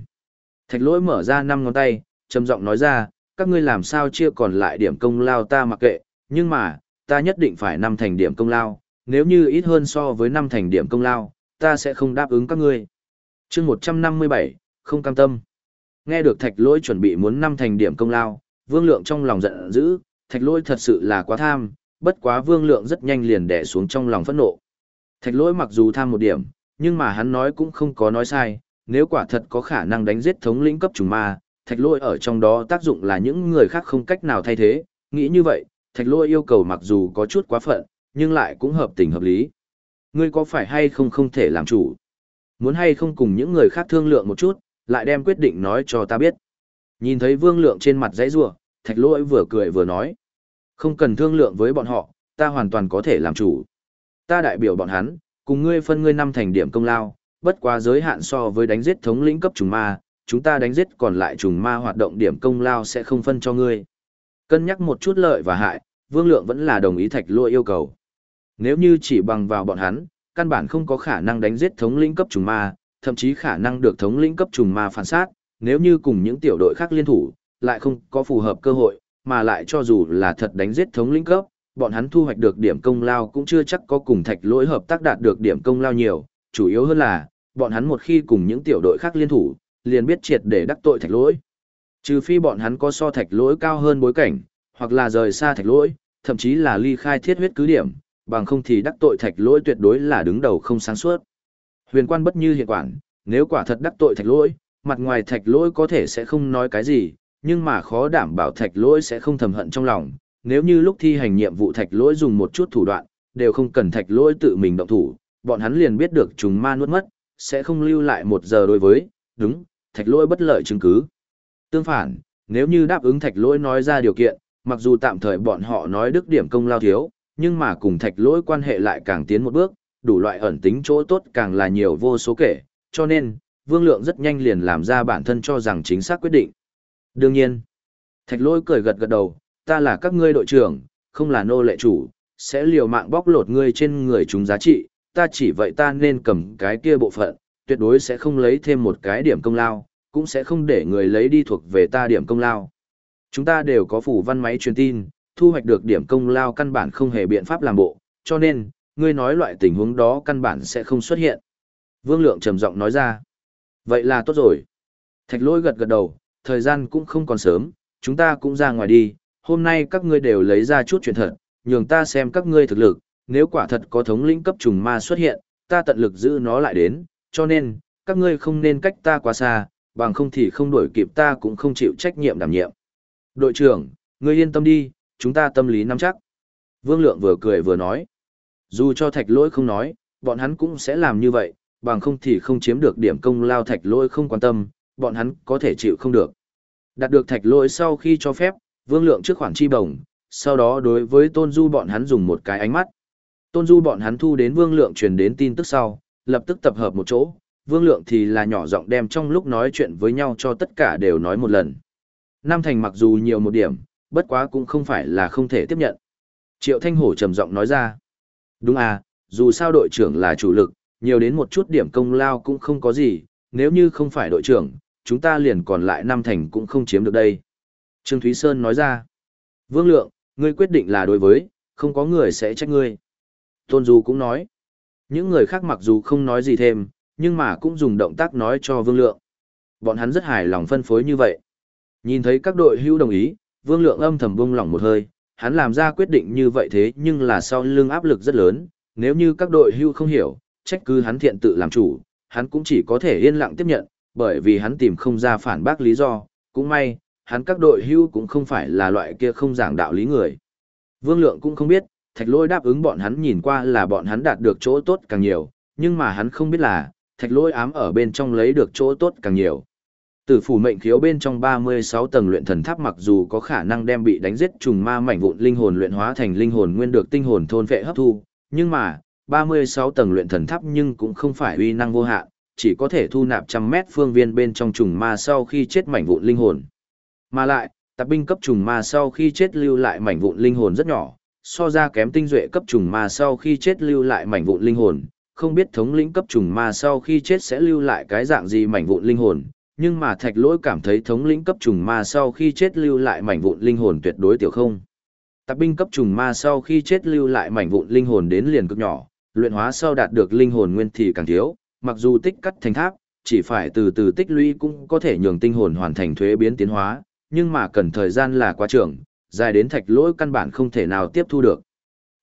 Thạch Lôi mở ra năm ngón tay, trầm giọng nói ra, các ngươi làm sao chia còn lại điểm công lao ta mặc kệ, nhưng mà, ta nhất định phải năm thành điểm công lao, nếu như ít hơn so với năm thành điểm công lao, ta sẽ không đáp ứng các ngươi. chương 157, không cam tâm. Nghe được thạch lỗi chuẩn bị muốn năm thành điểm công lao, vương lượng trong lòng giận dữ, thạch lỗi thật sự là quá tham, bất quá vương lượng rất nhanh liền đè xuống trong lòng phẫn nộ. Thạch lỗi mặc dù tham một điểm, nhưng mà hắn nói cũng không có nói sai, nếu quả thật có khả năng đánh giết thống lĩnh cấp trùng ma, thạch Lôi ở trong đó tác dụng là những người khác không cách nào thay thế, nghĩ như vậy, thạch Lôi yêu cầu mặc dù có chút quá phận, nhưng lại cũng hợp tình hợp lý. Ngươi có phải hay không không thể làm chủ? Muốn hay không cùng những người khác thương lượng một chút, lại đem quyết định nói cho ta biết. Nhìn thấy vương lượng trên mặt dãy rủa thạch Lôi vừa cười vừa nói. Không cần thương lượng với bọn họ, ta hoàn toàn có thể làm chủ. Ta đại biểu bọn hắn, cùng ngươi phân ngươi năm thành điểm công lao, bất quá giới hạn so với đánh giết thống lĩnh cấp trùng ma, chúng ta đánh giết còn lại trùng ma hoạt động điểm công lao sẽ không phân cho ngươi. Cân nhắc một chút lợi và hại, vương lượng vẫn là đồng ý thạch lỗi yêu cầu. Nếu như chỉ bằng vào bọn hắn, căn bản không có khả năng đánh giết thống lĩnh cấp trùng ma, thậm chí khả năng được thống lĩnh cấp trùng ma phản sát, nếu như cùng những tiểu đội khác liên thủ, lại không có phù hợp cơ hội, mà lại cho dù là thật đánh giết thống lĩnh cấp, bọn hắn thu hoạch được điểm công lao cũng chưa chắc có cùng thạch lỗi hợp tác đạt được điểm công lao nhiều, chủ yếu hơn là, bọn hắn một khi cùng những tiểu đội khác liên thủ, liền biết triệt để đắc tội thạch lỗi. Trừ phi bọn hắn có so thạch lỗi cao hơn bối cảnh, hoặc là rời xa thạch lỗi, thậm chí là ly khai thiết huyết cứ điểm, bằng không thì đắc tội thạch lỗi tuyệt đối là đứng đầu không sáng suốt. Huyền quan bất như hiện quản, nếu quả thật đắc tội thạch lỗi, mặt ngoài thạch lỗi có thể sẽ không nói cái gì, nhưng mà khó đảm bảo thạch lỗi sẽ không thầm hận trong lòng. Nếu như lúc thi hành nhiệm vụ thạch lỗi dùng một chút thủ đoạn, đều không cần thạch lỗi tự mình động thủ, bọn hắn liền biết được chúng ma nuốt mất, sẽ không lưu lại một giờ đối với, đúng, thạch lỗi bất lợi chứng cứ. Tương phản, nếu như đáp ứng thạch lỗi nói ra điều kiện, mặc dù tạm thời bọn họ nói đức điểm công lao thiếu, nhưng mà cùng thạch lỗi quan hệ lại càng tiến một bước, đủ loại ẩn tính chỗ tốt càng là nhiều vô số kể, cho nên, Vương Lượng rất nhanh liền làm ra bản thân cho rằng chính xác quyết định. Đương nhiên, thạch lỗi cười gật gật đầu, ta là các ngươi đội trưởng, không là nô lệ chủ, sẽ liều mạng bóc lột ngươi trên người chúng giá trị, ta chỉ vậy ta nên cầm cái kia bộ phận, tuyệt đối sẽ không lấy thêm một cái điểm công lao, cũng sẽ không để người lấy đi thuộc về ta điểm công lao. Chúng ta đều có phủ văn máy truyền tin, thu hoạch được điểm công lao căn bản không hề biện pháp làm bộ, cho nên, ngươi nói loại tình huống đó căn bản sẽ không xuất hiện. Vương Lượng trầm giọng nói ra. Vậy là tốt rồi. Thạch lôi gật gật đầu, thời gian cũng không còn sớm, chúng ta cũng ra ngoài đi, hôm nay các ngươi đều lấy ra chút chuyện thật, nhường ta xem các ngươi thực lực, nếu quả thật có thống lĩnh cấp trùng ma xuất hiện, ta tận lực giữ nó lại đến, cho nên, các ngươi không nên cách ta quá xa, bằng không thì không đuổi kịp ta cũng không chịu trách nhiệm đảm nhiệm. Đội trưởng, ngươi yên tâm đi, chúng ta tâm lý nắm chắc. Vương Lượng vừa cười vừa nói. Dù cho thạch lỗi không nói, bọn hắn cũng sẽ làm như vậy, bằng không thì không chiếm được điểm công lao thạch lỗi không quan tâm, bọn hắn có thể chịu không được. Đạt được thạch lỗi sau khi cho phép, Vương Lượng trước khoản chi bổng, sau đó đối với Tôn Du bọn hắn dùng một cái ánh mắt. Tôn Du bọn hắn thu đến Vương Lượng truyền đến tin tức sau, lập tức tập hợp một chỗ, Vương Lượng thì là nhỏ giọng đem trong lúc nói chuyện với nhau cho tất cả đều nói một lần. Nam Thành mặc dù nhiều một điểm, bất quá cũng không phải là không thể tiếp nhận. Triệu Thanh Hổ trầm giọng nói ra. Đúng à, dù sao đội trưởng là chủ lực, nhiều đến một chút điểm công lao cũng không có gì, nếu như không phải đội trưởng, chúng ta liền còn lại nam thành cũng không chiếm được đây. Trương Thúy Sơn nói ra. Vương Lượng, ngươi quyết định là đối với, không có người sẽ trách ngươi. Tôn Du cũng nói. Những người khác mặc dù không nói gì thêm, nhưng mà cũng dùng động tác nói cho Vương Lượng. Bọn hắn rất hài lòng phân phối như vậy. Nhìn thấy các đội hưu đồng ý, Vương Lượng âm thầm buông lỏng một hơi, hắn làm ra quyết định như vậy thế nhưng là sau lưng áp lực rất lớn, nếu như các đội hưu không hiểu, trách cứ hắn thiện tự làm chủ, hắn cũng chỉ có thể yên lặng tiếp nhận, bởi vì hắn tìm không ra phản bác lý do, cũng may, hắn các đội hưu cũng không phải là loại kia không giảng đạo lý người. Vương Lượng cũng không biết, thạch lôi đáp ứng bọn hắn nhìn qua là bọn hắn đạt được chỗ tốt càng nhiều, nhưng mà hắn không biết là, thạch lôi ám ở bên trong lấy được chỗ tốt càng nhiều. Tử phủ mệnh khiếu bên trong 36 tầng luyện thần tháp mặc dù có khả năng đem bị đánh giết trùng ma mảnh vụn linh hồn luyện hóa thành linh hồn nguyên được tinh hồn thôn vệ hấp thu, nhưng mà, 36 tầng luyện thần tháp nhưng cũng không phải uy năng vô hạn, chỉ có thể thu nạp trăm mét phương viên bên trong trùng ma sau khi chết mảnh vụn linh hồn. Mà lại, tạp binh cấp trùng ma sau khi chết lưu lại mảnh vụn linh hồn rất nhỏ, so ra kém tinh duệ cấp trùng ma sau khi chết lưu lại mảnh vụn linh hồn, không biết thống lĩnh cấp trùng ma sau khi chết sẽ lưu lại cái dạng gì mảnh vụn linh hồn, nhưng mà thạch lỗi cảm thấy thống lĩnh cấp trùng ma sau khi chết lưu lại mảnh vụn linh hồn tuyệt đối tiểu không. Tạp binh cấp trùng ma sau khi chết lưu lại mảnh vụn linh hồn đến liền cực nhỏ, luyện hóa sau đạt được linh hồn nguyên thì càng thiếu, mặc dù tích cắt thành tháp, chỉ phải từ từ tích lũy cũng có thể nhường tinh hồn hoàn thành thuế biến tiến hóa, nhưng mà cần thời gian là quá trưởng, dài đến thạch lỗi căn bản không thể nào tiếp thu được.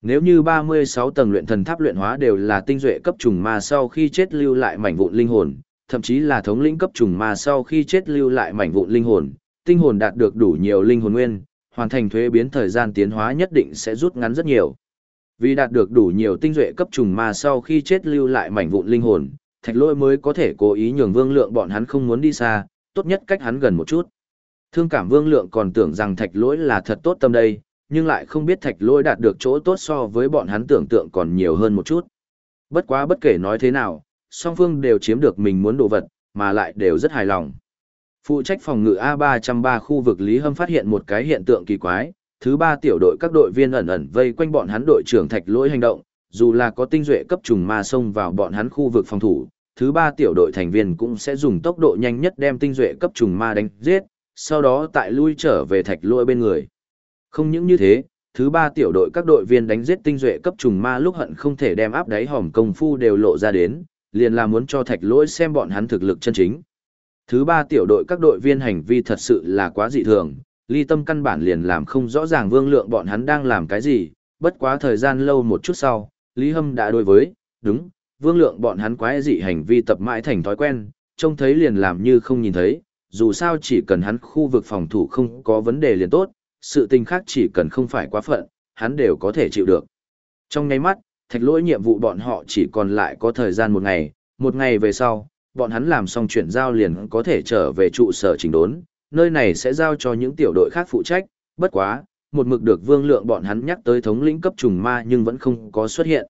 Nếu như 36 tầng luyện thần tháp luyện hóa đều là tinh duệ cấp trùng ma sau khi chết lưu lại mảnh vụn linh hồn, thậm chí là thống lĩnh cấp trùng ma sau khi chết lưu lại mảnh vụn linh hồn, tinh hồn đạt được đủ nhiều linh hồn nguyên, hoàn thành thuế biến thời gian tiến hóa nhất định sẽ rút ngắn rất nhiều. Vì đạt được đủ nhiều tinh duệ cấp trùng ma sau khi chết lưu lại mảnh vụn linh hồn, thạch lỗi mới có thể cố ý nhường vương lượng bọn hắn không muốn đi xa, tốt nhất cách hắn gần một chút. Thương cảm vương lượng còn tưởng rằng thạch lỗi là thật tốt tâm đây, nhưng lại không biết thạch lỗi đạt được chỗ tốt so với bọn hắn tưởng tượng còn nhiều hơn một chút. Bất quá bất kể nói thế nào, song phương đều chiếm được mình muốn đồ vật, mà lại đều rất hài lòng. Phụ trách phòng ngự A303 khu vực Lý Hâm phát hiện một cái hiện tượng kỳ quái, thứ ba tiểu đội các đội viên ẩn ẩn vây quanh bọn hắn đội trưởng thạch lỗi hành động, dù là có tinh duệ cấp trùng ma xông vào bọn hắn khu vực phòng thủ, thứ ba tiểu đội thành viên cũng sẽ dùng tốc độ nhanh nhất đem tinh duệ cấp trùng ma đánh giết, sau đó tại lui trở về thạch lỗi bên người. Không những như thế, thứ ba tiểu đội các đội viên đánh giết tinh duệ cấp trùng ma lúc hận không thể đem áp đáy hòm công phu đều lộ ra đến, liền là muốn cho thạch lỗi xem bọn hắn thực lực chân chính. Thứ ba tiểu đội các đội viên hành vi thật sự là quá dị thường, ly tâm căn bản liền làm không rõ ràng vương lượng bọn hắn đang làm cái gì, bất quá thời gian lâu một chút sau, Lý Hâm đã đối với, đúng, vương lượng bọn hắn quái dị hành vi tập mãi thành thói quen, trông thấy liền làm như không nhìn thấy, dù sao chỉ cần hắn khu vực phòng thủ không có vấn đề liền tốt, sự tình khác chỉ cần không phải quá phận, hắn đều có thể chịu được. Trong ngay mắt, thạch lỗi nhiệm vụ bọn họ chỉ còn lại có thời gian một ngày, một ngày về sau, bọn hắn làm xong chuyển giao liền có thể trở về trụ sở chỉnh đốn, nơi này sẽ giao cho những tiểu đội khác phụ trách, bất quá, một mực được vương lượng bọn hắn nhắc tới thống lĩnh cấp trùng ma nhưng vẫn không có xuất hiện.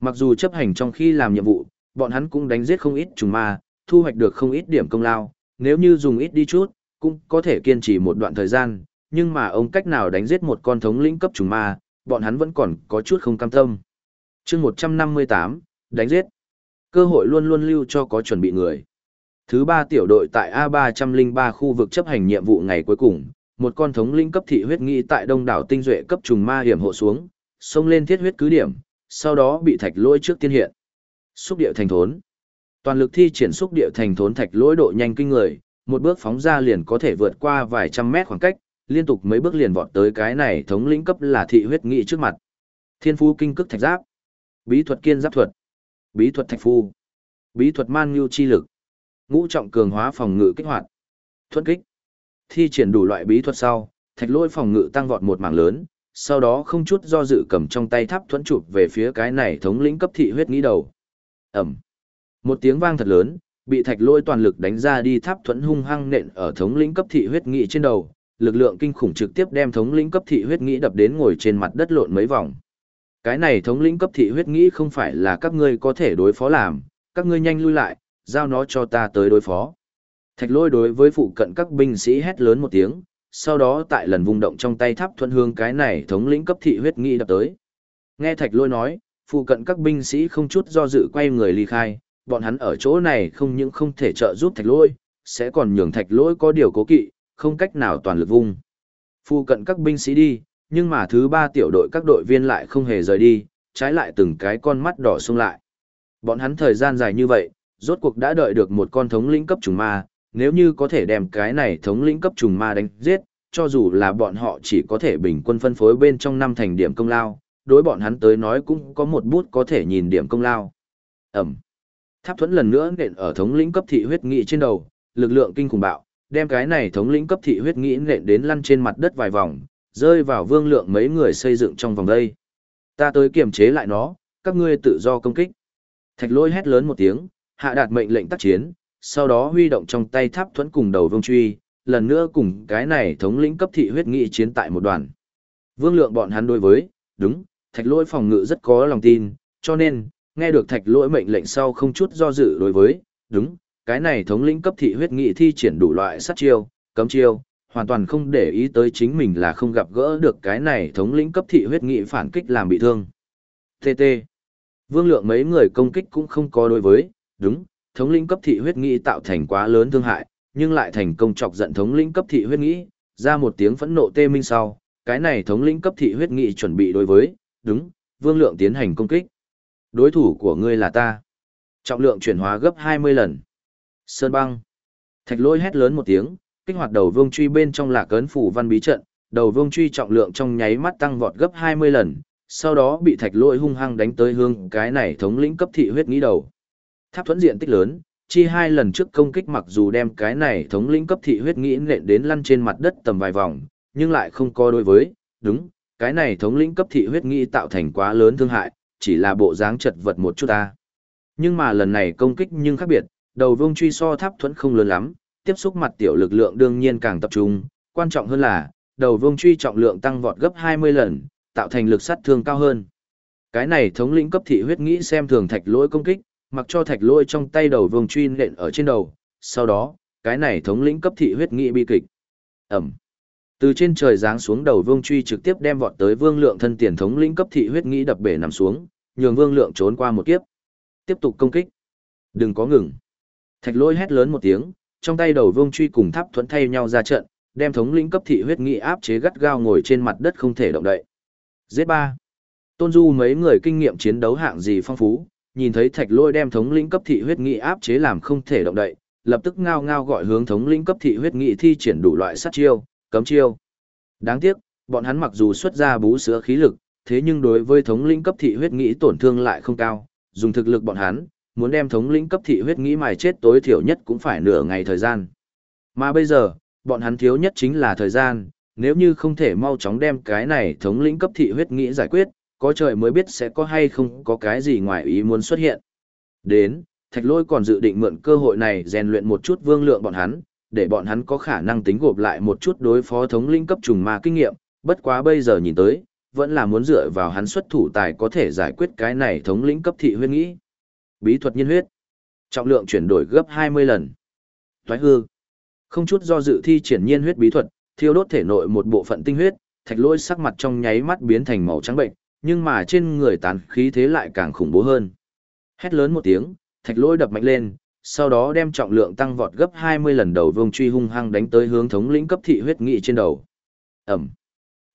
Mặc dù chấp hành trong khi làm nhiệm vụ, bọn hắn cũng đánh giết không ít trùng ma, thu hoạch được không ít điểm công lao, nếu như dùng ít đi chút, cũng có thể kiên trì một đoạn thời gian, nhưng mà ông cách nào đánh giết một con thống lĩnh cấp trùng ma, bọn hắn vẫn còn có chút không cam tâm. chương 158, đánh giết. Cơ hội luôn luôn lưu cho có chuẩn bị người. Thứ ba tiểu đội tại A303 khu vực chấp hành nhiệm vụ ngày cuối cùng, một con thống lĩnh cấp thị huyết nghị tại đông đảo tinh duệ cấp trùng ma hiểm hộ xuống, xông lên thiết huyết cứ điểm, sau đó bị thạch lôi trước tiên hiện. Xúc điệu thành thốn. Toàn lực thi triển xúc địa thành thốn thạch lỗi độ nhanh kinh người, một bước phóng ra liền có thể vượt qua vài trăm mét khoảng cách, liên tục mấy bước liền vọt tới cái này thống lĩnh cấp là thị huyết nghị trước mặt. Thiên phú kinh cức thạch giáp, bí thuật kiên giáp thuật, bí thuật thạch phu, bí thuật man nhu chi lực, ngũ trọng cường hóa phòng ngự kích hoạt, thuận kích. Thi triển đủ loại bí thuật sau, thạch lỗi phòng ngự tăng vọt một mảng lớn, sau đó không chút do dự cầm trong tay tháp thuẫn chụp về phía cái này thống lĩnh cấp thị huyết nghĩ đầu. Ẩm. Một tiếng vang thật lớn, bị thạch lôi toàn lực đánh ra đi tháp thuẫn hung hăng nện ở thống lĩnh cấp thị huyết nghị trên đầu, lực lượng kinh khủng trực tiếp đem thống lĩnh cấp thị huyết nghị đập đến ngồi trên mặt đất lộn mấy vòng. Cái này thống lĩnh cấp thị huyết nghị không phải là các ngươi có thể đối phó làm, các ngươi nhanh lui lại, giao nó cho ta tới đối phó. Thạch lôi đối với phụ cận các binh sĩ hét lớn một tiếng, sau đó tại lần vung động trong tay tháp thuận hương cái này thống lĩnh cấp thị huyết nghị đập tới. Nghe thạch lôi nói, phụ cận các binh sĩ không chút do dự quay người ly khai, bọn hắn ở chỗ này không những không thể trợ giúp thạch lôi, sẽ còn nhường thạch lôi có điều cố kỵ, không cách nào toàn lực vung. Phu cận các binh sĩ đi, nhưng mà thứ ba tiểu đội các đội viên lại không hề rời đi, trái lại từng cái con mắt đỏ xông lại. Bọn hắn thời gian dài như vậy, rốt cuộc đã đợi được một con thống lĩnh cấp trùng ma, nếu như có thể đem cái này thống lĩnh cấp trùng ma đánh giết, cho dù là bọn họ chỉ có thể bình quân phân phối bên trong năm thành điểm công lao, đối bọn hắn tới nói cũng có một bút có thể nhìn điểm công lao. Ẩm. Tháp thuẫn lần nữa nện ở thống lĩnh cấp thị huyết nghị trên đầu, lực lượng kinh khủng bạo, đem cái này thống lĩnh cấp thị huyết nghị nện đến lăn trên mặt đất vài vòng, rơi vào vương lượng mấy người xây dựng trong vòng đây. Ta tới kiềm chế lại nó, các ngươi tự do công kích. Thạch lôi hét lớn một tiếng, hạ đạt mệnh lệnh tác chiến, sau đó huy động trong tay tháp thuẫn cùng đầu vương truy, lần nữa cùng cái này thống lĩnh cấp thị huyết nghị chiến tại một đoàn. Vương lượng bọn hắn đối với, đúng, thạch lỗi phòng ngự rất có lòng tin, cho nên, nghe được thạch lỗi mệnh lệnh sau không chút do dự đối với, đúng, cái này thống lĩnh cấp thị huyết nghị thi triển đủ loại sát chiêu, cấm chiêu, hoàn toàn không để ý tới chính mình là không gặp gỡ được cái này thống lĩnh cấp thị huyết nghị phản kích làm bị thương. TT. Vương lượng mấy người công kích cũng không có đối với, đúng, thống lĩnh cấp thị huyết nghị tạo thành quá lớn thương hại, nhưng lại thành công chọc giận thống lĩnh cấp thị huyết nghị, ra một tiếng phẫn nộ tê minh sau, cái này thống lĩnh cấp thị huyết nghị chuẩn bị đối với, đúng, vương lượng tiến hành công kích. Đối thủ của ngươi là ta. Trọng lượng chuyển hóa gấp 20 lần. Sơn băng. Thạch lôi hét lớn một tiếng, kích hoạt đầu vương truy bên trong lạc cấn phủ văn bí trận, đầu vương truy trọng lượng trong nháy mắt tăng vọt gấp 20 lần, sau đó bị thạch lôi hung hăng đánh tới hương cái này thống lĩnh cấp thị huyết nghĩ đầu. Tháp thuẫn diện tích lớn, chi hai lần trước công kích mặc dù đem cái này thống lĩnh cấp thị huyết nghĩ nện đến lăn trên mặt đất tầm vài vòng, nhưng lại không có đối với, đúng, cái này thống lĩnh cấp thị huyết nghĩ tạo thành quá lớn thương hại, chỉ là bộ dáng chật vật một chút ta. Nhưng mà lần này công kích nhưng khác biệt, đầu vương truy so tháp thuẫn không lớn lắm, tiếp xúc mặt tiểu lực lượng đương nhiên càng tập trung, quan trọng hơn là, đầu vương truy trọng lượng tăng vọt gấp 20 lần, tạo thành lực sát thương cao hơn. Cái này thống lĩnh cấp thị huyết nghĩ xem thường thạch lỗi công kích, mặc cho thạch lỗi trong tay đầu vương truy nện ở trên đầu, sau đó, cái này thống lĩnh cấp thị huyết nghĩ bi kịch. Ẩm. Từ trên trời giáng xuống đầu vương truy trực tiếp đem vọt tới vương lượng thân tiền thống lĩnh cấp thị huyết nghĩ đập bể nằm xuống, nhường vương lượng trốn qua một kiếp. Tiếp tục công kích. Đừng có ngừng. Thạch lôi hét lớn một tiếng, trong tay đầu vương truy cùng tháp thuẫn thay nhau ra trận, đem thống lĩnh cấp thị huyết nghĩ áp chế gắt gao ngồi trên mặt đất không thể động đậy. Giết ba. Tôn Du mấy người kinh nghiệm chiến đấu hạng gì phong phú, nhìn thấy thạch lôi đem thống lĩnh cấp thị huyết nghị áp chế làm không thể động đậy, lập tức ngao ngao gọi hướng thống lĩnh cấp thị huyết nghị thi triển đủ loại sát chiêu, cấm chiêu. Đáng tiếc, bọn hắn mặc dù xuất ra bú sữa khí lực, thế nhưng đối với thống lĩnh cấp thị huyết nghĩ tổn thương lại không cao, dùng thực lực bọn hắn, muốn đem thống lĩnh cấp thị huyết nghĩ mài chết tối thiểu nhất cũng phải nửa ngày thời gian. Mà bây giờ, bọn hắn thiếu nhất chính là thời gian, nếu như không thể mau chóng đem cái này thống lĩnh cấp thị huyết nghĩ giải quyết, có trời mới biết sẽ có hay không có cái gì ngoài ý muốn xuất hiện. Đến, thạch lôi còn dự định mượn cơ hội này rèn luyện một chút vương lượng bọn hắn, để bọn hắn có khả năng tính gộp lại một chút đối phó thống linh cấp trùng ma kinh nghiệm, bất quá bây giờ nhìn tới, vẫn là muốn dựa vào hắn xuất thủ tài có thể giải quyết cái này thống lĩnh cấp thị huyên nghĩ. Bí thuật nhiên huyết. Trọng lượng chuyển đổi gấp 20 lần. Thoái hư. Không chút do dự thi triển nhiên huyết bí thuật, thiêu đốt thể nội một bộ phận tinh huyết, thạch lôi sắc mặt trong nháy mắt biến thành màu trắng bệnh, nhưng mà trên người tán khí thế lại càng khủng bố hơn. Hét lớn một tiếng, thạch lôi đập mạnh lên, sau đó đem trọng lượng tăng vọt gấp 20 lần đầu vương truy hung hăng đánh tới hướng thống lĩnh cấp thị huyết nghị trên đầu. Ẩm.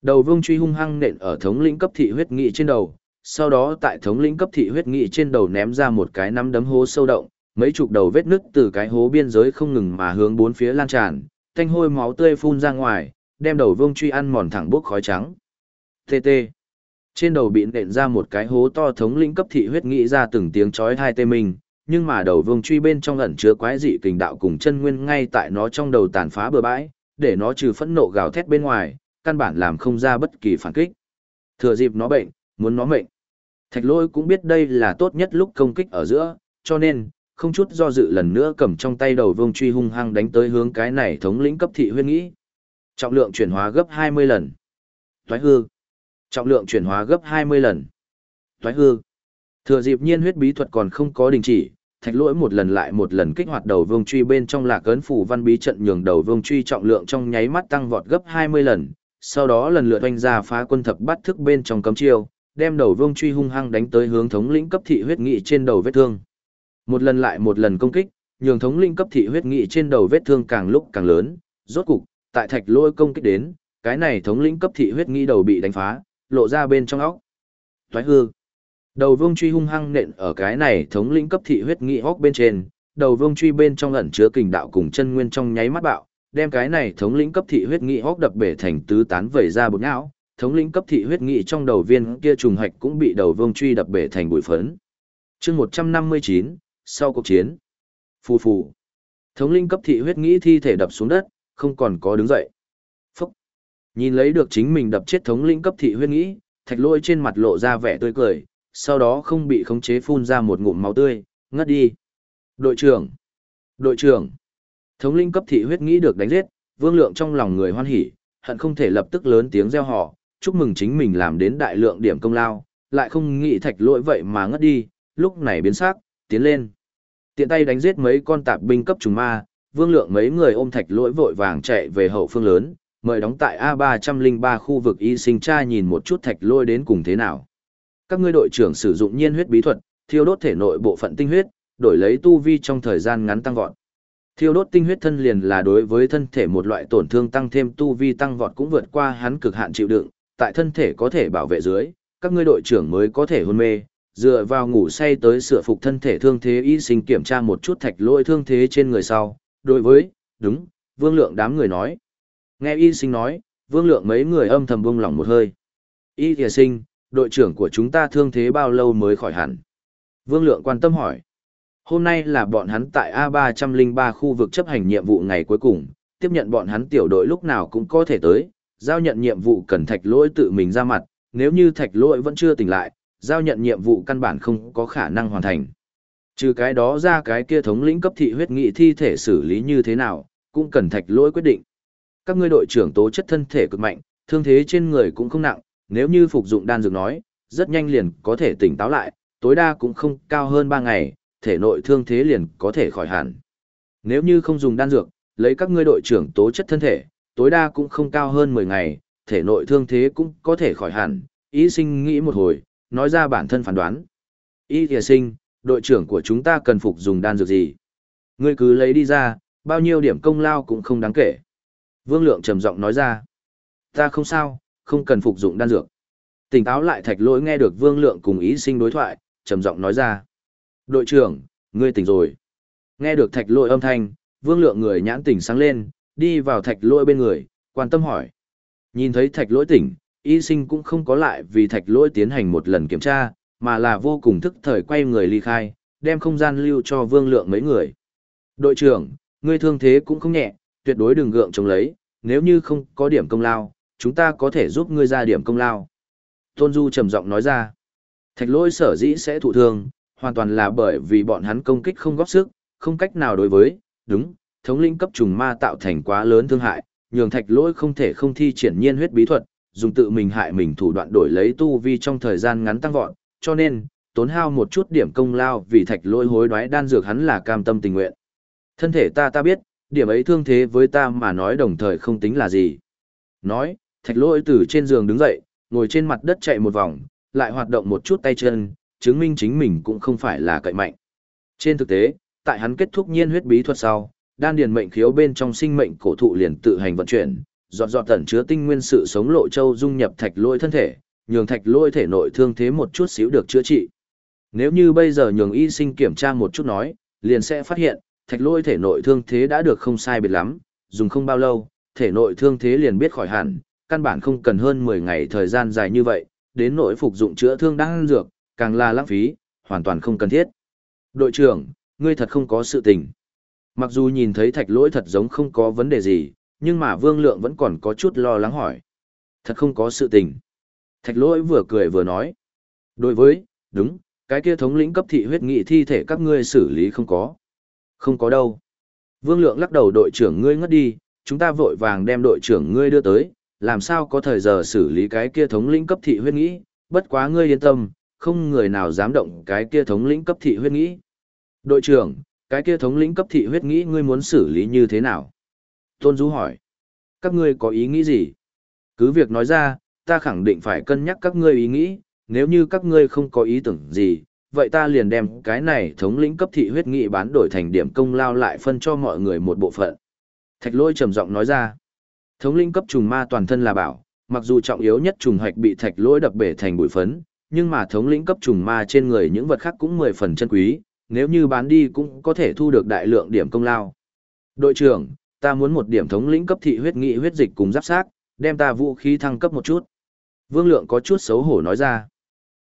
Đầu vương truy hung hăng nện ở thống lĩnh cấp thị huyết nghị trên đầu, sau đó tại thống lĩnh cấp thị huyết nghị trên đầu ném ra một cái nắm đấm hố sâu động, mấy chục đầu vết nứt từ cái hố biên giới không ngừng mà hướng bốn phía lan tràn, thanh hôi máu tươi phun ra ngoài, đem đầu vương truy ăn mòn thẳng bốc khói trắng. TT. Trên đầu bị nện ra một cái hố to thống lĩnh cấp thị huyết nghị ra từng tiếng chói hai tê mình, nhưng mà đầu vương truy bên trong ẩn chứa quái dị kình đạo cùng chân nguyên ngay tại nó trong đầu tàn phá bừa bãi, để nó trừ phẫn nộ gào thét bên ngoài, căn bản làm không ra bất kỳ phản kích. Thừa dịp nó bệnh, muốn nó mệnh. Thạch lôi cũng biết đây là tốt nhất lúc công kích ở giữa, cho nên, không chút do dự lần nữa cầm trong tay đầu vương truy hung hăng đánh tới hướng cái này thống lĩnh cấp thị huyên nghĩ. Trọng lượng chuyển hóa gấp 20 lần. Thoái hư. Trọng lượng chuyển hóa gấp 20 lần. Thoái hư. Thừa dịp nhiên huyết bí thuật còn không có đình chỉ, thạch lỗi một lần lại một lần kích hoạt đầu vương truy bên trong lạc ấn phủ văn bí trận nhường đầu vương truy trọng lượng trong nháy mắt tăng vọt gấp 20 lần, sau đó lần lượt oanh ra phá quân thập bắt thức bên trong cấm chiêu, đem đầu vương truy hung hăng đánh tới hướng thống lĩnh cấp thị huyết nghị trên đầu vết thương. Một lần lại một lần công kích, nhường thống lĩnh cấp thị huyết nghị trên đầu vết thương càng lúc càng lớn, rốt cục, tại thạch lỗi công kích đến, cái này thống lĩnh cấp thị huyết nghị đầu bị đánh phá, lộ ra bên trong óc. Toái hư. Đầu vương truy hung hăng nện ở cái này thống lĩnh cấp thị huyết nghị óc bên trên, đầu vương truy bên trong ẩn chứa kình đạo cùng chân nguyên trong nháy mắt bạo, đem cái này thống lĩnh cấp thị huyết nghị óc đập bể thành tứ tán vẩy ra bột não, thống lĩnh cấp thị huyết nghị trong đầu viên kia trùng hạch cũng bị đầu vương truy đập bể thành bụi phấn. Chương 159, sau cuộc chiến. Phù phù. Thống lĩnh cấp thị huyết nghị thi thể đập xuống đất, không còn có đứng dậy. Phúc. Nhìn lấy được chính mình đập chết thống lĩnh cấp thị huyết nghị, thạch lôi trên mặt lộ ra vẻ tươi cười, sau đó không bị khống chế phun ra một ngụm máu tươi, ngất đi. Đội trưởng! Đội trưởng! Thống linh cấp thị huyết nghĩ được đánh giết, vương lượng trong lòng người hoan hỉ, hận không thể lập tức lớn tiếng reo hò, chúc mừng chính mình làm đến đại lượng điểm công lao, lại không nghĩ thạch lỗi vậy mà ngất đi, lúc này biến sắc, tiến lên. Tiện tay đánh giết mấy con tạp binh cấp trùng ma, vương lượng mấy người ôm thạch lỗi vội vàng chạy về hậu phương lớn, mời đóng tại A303 khu vực y sinh tra nhìn một chút thạch lỗi đến cùng thế nào. Các ngươi đội trưởng sử dụng nhiên huyết bí thuật, thiêu đốt thể nội bộ phận tinh huyết, đổi lấy tu vi trong thời gian ngắn tăng vọt. Thiêu đốt tinh huyết thân liền là đối với thân thể một loại tổn thương tăng thêm tu vi tăng vọt cũng vượt qua hắn cực hạn chịu đựng, tại thân thể có thể bảo vệ dưới, các ngươi đội trưởng mới có thể hôn mê, dựa vào ngủ say tới sửa phục thân thể thương thế y sinh kiểm tra một chút thạch lôi thương thế trên người sau, đối với, đúng, vương lượng đám người nói. Nghe y sinh nói, vương lượng mấy người âm thầm buông lỏng một hơi. Y thìa sinh, đội trưởng của chúng ta thương thế bao lâu mới khỏi hẳn? Vương lượng quan tâm hỏi. Hôm nay là bọn hắn tại A303 khu vực chấp hành nhiệm vụ ngày cuối cùng, tiếp nhận bọn hắn tiểu đội lúc nào cũng có thể tới, giao nhận nhiệm vụ cần thạch lỗi tự mình ra mặt, nếu như thạch lỗi vẫn chưa tỉnh lại, giao nhận nhiệm vụ căn bản không có khả năng hoàn thành. Trừ cái đó ra cái kia thống lĩnh cấp thị huyết nghị thi thể xử lý như thế nào, cũng cần thạch lỗi quyết định. Các ngươi đội trưởng tố chất thân thể cực mạnh, thương thế trên người cũng không nặng, nếu như phục dụng đan dược nói, rất nhanh liền có thể tỉnh táo lại, tối đa cũng không cao hơn 3 ngày, thể nội thương thế liền có thể khỏi hẳn. Nếu như không dùng đan dược, lấy các ngươi đội trưởng tố chất thân thể, tối đa cũng không cao hơn 10 ngày, thể nội thương thế cũng có thể khỏi hẳn. Ý sinh nghĩ một hồi, nói ra bản thân phán đoán. Ý thìa sinh, đội trưởng của chúng ta cần phục dùng đan dược gì? Ngươi cứ lấy đi ra, bao nhiêu điểm công lao cũng không đáng kể. Vương Lượng trầm giọng nói ra. Ta không sao, không cần phục dụng đan dược. Tỉnh táo lại thạch lỗi nghe được Vương Lượng cùng ý sinh đối thoại, trầm giọng nói ra. Đội trưởng, ngươi tỉnh rồi. Nghe được thạch lỗi âm thanh, Vương Lượng người nhãn tỉnh sáng lên, đi vào thạch lỗi bên người, quan tâm hỏi. Nhìn thấy thạch lỗi tỉnh, y sinh cũng không có lại vì thạch lỗi tiến hành một lần kiểm tra, mà là vô cùng thức thời quay người ly khai, đem không gian lưu cho Vương Lượng mấy người. Đội trưởng, ngươi thương thế cũng không nhẹ, tuyệt đối đừng gượng chống lấy, nếu như không có điểm công lao, chúng ta có thể giúp ngươi ra điểm công lao. Tôn Du trầm giọng nói ra, thạch lỗi sở dĩ sẽ thụ thương, hoàn toàn là bởi vì bọn hắn công kích không góp sức, không cách nào đối với, đúng, thống lĩnh cấp trùng ma tạo thành quá lớn thương hại, nhường thạch lỗi không thể không thi triển nhiên huyết bí thuật, dùng tự mình hại mình thủ đoạn đổi lấy tu vi trong thời gian ngắn tăng vọt, cho nên, tốn hao một chút điểm công lao vì thạch lỗi hối đoái đan dược hắn là cam tâm tình nguyện. Thân thể ta ta biết, điểm ấy thương thế với ta mà nói đồng thời không tính là gì. Nói, thạch lỗi từ trên giường đứng dậy, ngồi trên mặt đất chạy một vòng, lại hoạt động một chút tay chân, chứng minh chính mình cũng không phải là cậy mạnh. Trên thực tế, tại hắn kết thúc nhiên huyết bí thuật sau, đan điền mệnh khiếu bên trong sinh mệnh cổ thụ liền tự hành vận chuyển, dọn dọn tẩn chứa tinh nguyên sự sống lộ châu dung nhập thạch lôi thân thể, nhường thạch lôi thể nội thương thế một chút xíu được chữa trị. Nếu như bây giờ nhường y sinh kiểm tra một chút nói, liền sẽ phát hiện, thạch lôi thể nội thương thế đã được không sai biệt lắm, dùng không bao lâu, thể nội thương thế liền biết khỏi hẳn, căn bản không cần hơn 10 ngày thời gian dài như vậy, đến nội phục dụng chữa thương đang dược, càng là lãng phí, hoàn toàn không cần thiết. Đội trưởng, ngươi thật không có sự tình. Mặc dù nhìn thấy thạch lỗi thật giống không có vấn đề gì, nhưng mà vương lượng vẫn còn có chút lo lắng hỏi. Thật không có sự tình. Thạch lỗi vừa cười vừa nói. Đối với, đúng, cái kia thống lĩnh cấp thị huyết nghị thi thể các ngươi xử lý không có. Không có đâu. Vương lượng lắc đầu đội trưởng ngươi ngất đi, chúng ta vội vàng đem đội trưởng ngươi đưa tới, làm sao có thời giờ xử lý cái kia thống lĩnh cấp thị huyết nghĩ, bất quá ngươi yên tâm, không người nào dám động cái kia thống lĩnh cấp thị huyết nghĩ. Đội trưởng, cái kia thống lĩnh cấp thị huyết nghĩ ngươi muốn xử lý như thế nào? Tôn Du hỏi. Các ngươi có ý nghĩ gì? Cứ việc nói ra, ta khẳng định phải cân nhắc các ngươi ý nghĩ, nếu như các ngươi không có ý tưởng gì, vậy ta liền đem cái này thống lĩnh cấp thị huyết nghị bán đổi thành điểm công lao lại phân cho mọi người một bộ phận. Thạch lôi trầm giọng nói ra. Thống lĩnh cấp trùng ma toàn thân là bảo, mặc dù trọng yếu nhất trùng hoạch bị thạch lỗi đập bể thành bụi phấn, nhưng mà thống lĩnh cấp trùng ma trên người những vật khác cũng mười phần chân quý, nếu như bán đi cũng có thể thu được đại lượng điểm công lao. Đội trưởng, ta muốn một điểm thống lĩnh cấp thị huyết nghị huyết dịch cùng giáp sát, đem ta vũ khí thăng cấp một chút. Vương Lượng có chút xấu hổ nói ra.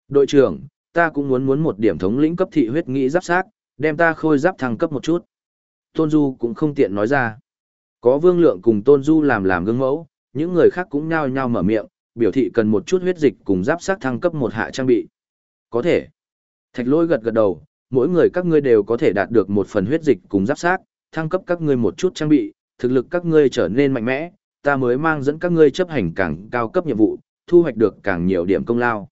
Đội trưởng, ta cũng muốn muốn một điểm thống lĩnh cấp thị huyết nghị giáp sát, đem ta khôi giáp thăng cấp một chút. Tôn Du cũng không tiện nói ra. Có Vương Lượng cùng Tôn Du làm làm gương mẫu, những người khác cũng nhao nhao mở miệng, biểu thị cần một chút huyết dịch cùng giáp sát thăng cấp một hạ trang bị. Có thể. Thạch lôi gật gật đầu, mỗi người các ngươi đều có thể đạt được một phần huyết dịch cùng giáp sát, thăng cấp các ngươi một chút trang bị, thực lực các ngươi trở nên mạnh mẽ, ta mới mang dẫn các ngươi chấp hành càng cao cấp nhiệm vụ, thu hoạch được càng nhiều điểm công lao.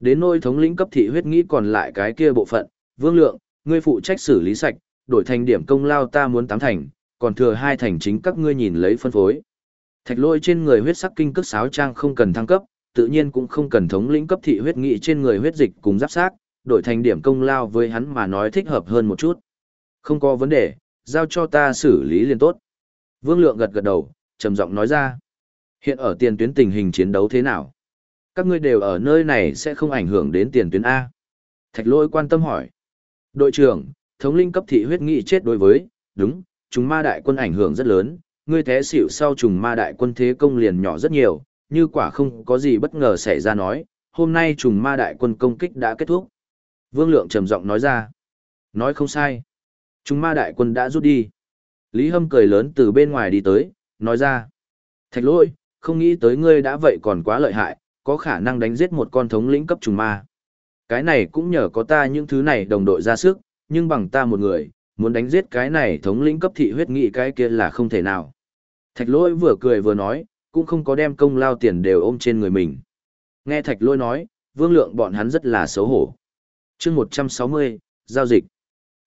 Đến nôi thống lĩnh cấp thị huyết nghĩ còn lại cái kia bộ phận, vương lượng, ngươi phụ trách xử lý sạch, đổi thành điểm công lao ta muốn tám thành, còn thừa hai thành chính các ngươi nhìn lấy phân phối. Thạch lôi trên người huyết sắc kinh cước sáo trang không cần thăng cấp, tự nhiên cũng không cần thống lĩnh cấp thị huyết nghị trên người huyết dịch cùng giáp sát, đổi thành điểm công lao với hắn mà nói thích hợp hơn một chút. Không có vấn đề, giao cho ta xử lý liền tốt. Vương Lượng gật gật đầu, trầm giọng nói ra. Hiện ở tiền tuyến tình hình chiến đấu thế nào? Các ngươi đều ở nơi này sẽ không ảnh hưởng đến tiền tuyến A. Thạch lôi quan tâm hỏi. Đội trưởng, thống linh cấp thị huyết nghị chết đối với, đúng, Trùng ma đại quân ảnh hưởng rất lớn, ngươi thế xỉu sau trùng ma đại quân thế công liền nhỏ rất nhiều, như quả không có gì bất ngờ xảy ra nói, hôm nay trùng ma đại quân công kích đã kết thúc. Vương Lượng trầm giọng nói ra. Nói không sai. Trùng ma đại quân đã rút đi. Lý Hâm cười lớn từ bên ngoài đi tới, nói ra. Thạch lỗi, không nghĩ tới ngươi đã vậy còn quá lợi hại, có khả năng đánh giết một con thống lĩnh cấp trùng ma. Cái này cũng nhờ có ta những thứ này đồng đội ra sức, nhưng bằng ta một người, muốn đánh giết cái này thống lĩnh cấp thị huyết nghị cái kia là không thể nào. Thạch lôi vừa cười vừa nói, cũng không có đem công lao tiền đều ôm trên người mình. Nghe thạch lôi nói, vương lượng bọn hắn rất là xấu hổ. chương 160, giao dịch.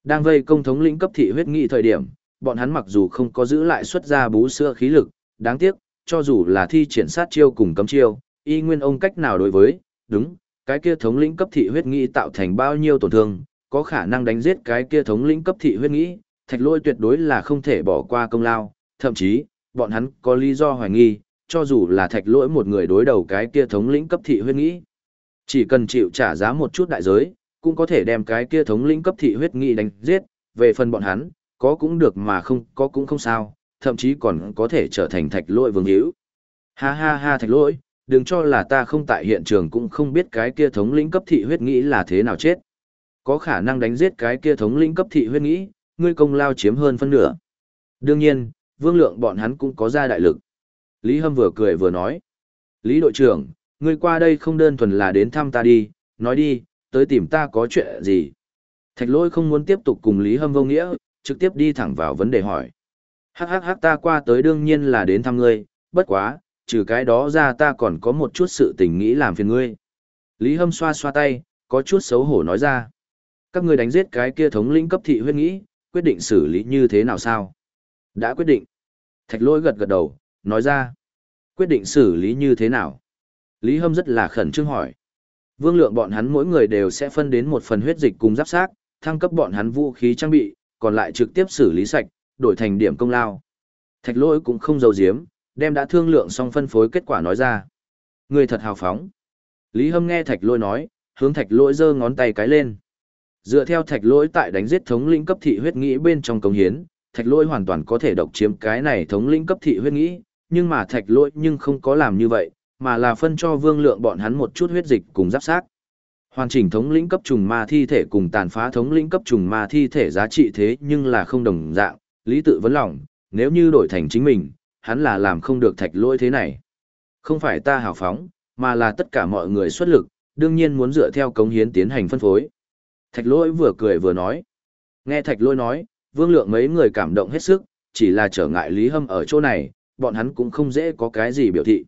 Đang vây công thống lĩnh cấp thị huyết nghị thời điểm, bọn hắn mặc dù không có giữ lại xuất ra bú sữa khí lực, đáng tiếc, cho dù là thi triển sát chiêu cùng cấm chiêu, y nguyên ông cách nào đối với, đúng, cái kia thống lĩnh cấp thị huyết nghị tạo thành bao nhiêu tổn thương, có khả năng đánh giết cái kia thống lĩnh cấp thị huyết nghĩ thạch lôi tuyệt đối là không thể bỏ qua công lao, thậm chí, bọn hắn có lý do hoài nghi, cho dù là thạch lỗi một người đối đầu cái kia thống lĩnh cấp thị huyết nghĩ. Chỉ cần chịu trả giá một chút đại giới, cũng có thể đem cái kia thống lĩnh cấp thị huyết nghĩ đánh giết, về phần bọn hắn, có cũng được mà không có cũng không sao, thậm chí còn có thể trở thành thạch lỗi vương hữu. Ha ha ha thạch lỗi, đừng cho là ta không tại hiện trường cũng không biết cái kia thống lĩnh cấp thị huyết nghĩ là thế nào chết. Có khả năng đánh giết cái kia thống lĩnh cấp thị huyết nghĩ, ngươi công lao chiếm hơn phân nửa. Đương nhiên, vương lượng bọn hắn cũng có ra đại lực. Lý Hâm vừa cười vừa nói. Lý đội trưởng, ngươi qua đây không đơn thuần là đến thăm ta đi, nói đi, tới tìm ta có chuyện gì. Thạch lôi không muốn tiếp tục cùng Lý Hâm vô nghĩa, trực tiếp đi thẳng vào vấn đề hỏi. Hắc hắc hắc ta qua tới đương nhiên là đến thăm ngươi, bất quá, trừ cái đó ra ta còn có một chút sự tình nghĩ làm phiền ngươi. Lý Hâm xoa xoa tay, có chút xấu hổ nói ra. Các ngươi đánh giết cái kia thống lĩnh cấp thị huyết nghĩ, quyết định xử lý như thế nào sao? Đã quyết định. Thạch lỗi gật gật đầu, nói ra. Quyết định xử lý như thế nào? Lý Hâm rất là khẩn trương hỏi. Vương lượng bọn hắn mỗi người đều sẽ phân đến một phần huyết dịch cùng giáp xác thăng cấp bọn hắn vũ khí trang bị, còn lại trực tiếp xử lý sạch, đổi thành điểm công lao. Thạch lỗi cũng không giấu giếm, đem đã thương lượng xong phân phối kết quả nói ra. Người thật hào phóng. Lý Hâm nghe thạch lỗi nói, hướng thạch lỗi giơ ngón tay cái lên. Dựa theo thạch lỗi tại đánh giết thống lĩnh cấp thị huyết nghĩ bên trong công hiến, thạch lỗi hoàn toàn có thể độc chiếm cái này thống lĩnh cấp thị huyết nghĩ, nhưng mà thạch lỗi nhưng không có làm như vậy, mà là phân cho vương lượng bọn hắn một chút huyết dịch cùng giáp sát. Hoàn chỉnh thống lĩnh cấp trùng ma thi thể cùng tàn phá thống lĩnh cấp trùng ma thi thể giá trị thế nhưng là không đồng dạng, lý tự vấn lòng, nếu như đổi thành chính mình, hắn là làm không được thạch lỗi thế này. Không phải ta hào phóng, mà là tất cả mọi người xuất lực, đương nhiên muốn dựa theo cống hiến tiến hành phân phối. Thạch lỗi vừa cười vừa nói. Nghe thạch lỗi nói, vương lượng mấy người cảm động hết sức, chỉ là trở ngại Lý Hâm ở chỗ này, bọn hắn cũng không dễ có cái gì biểu thị.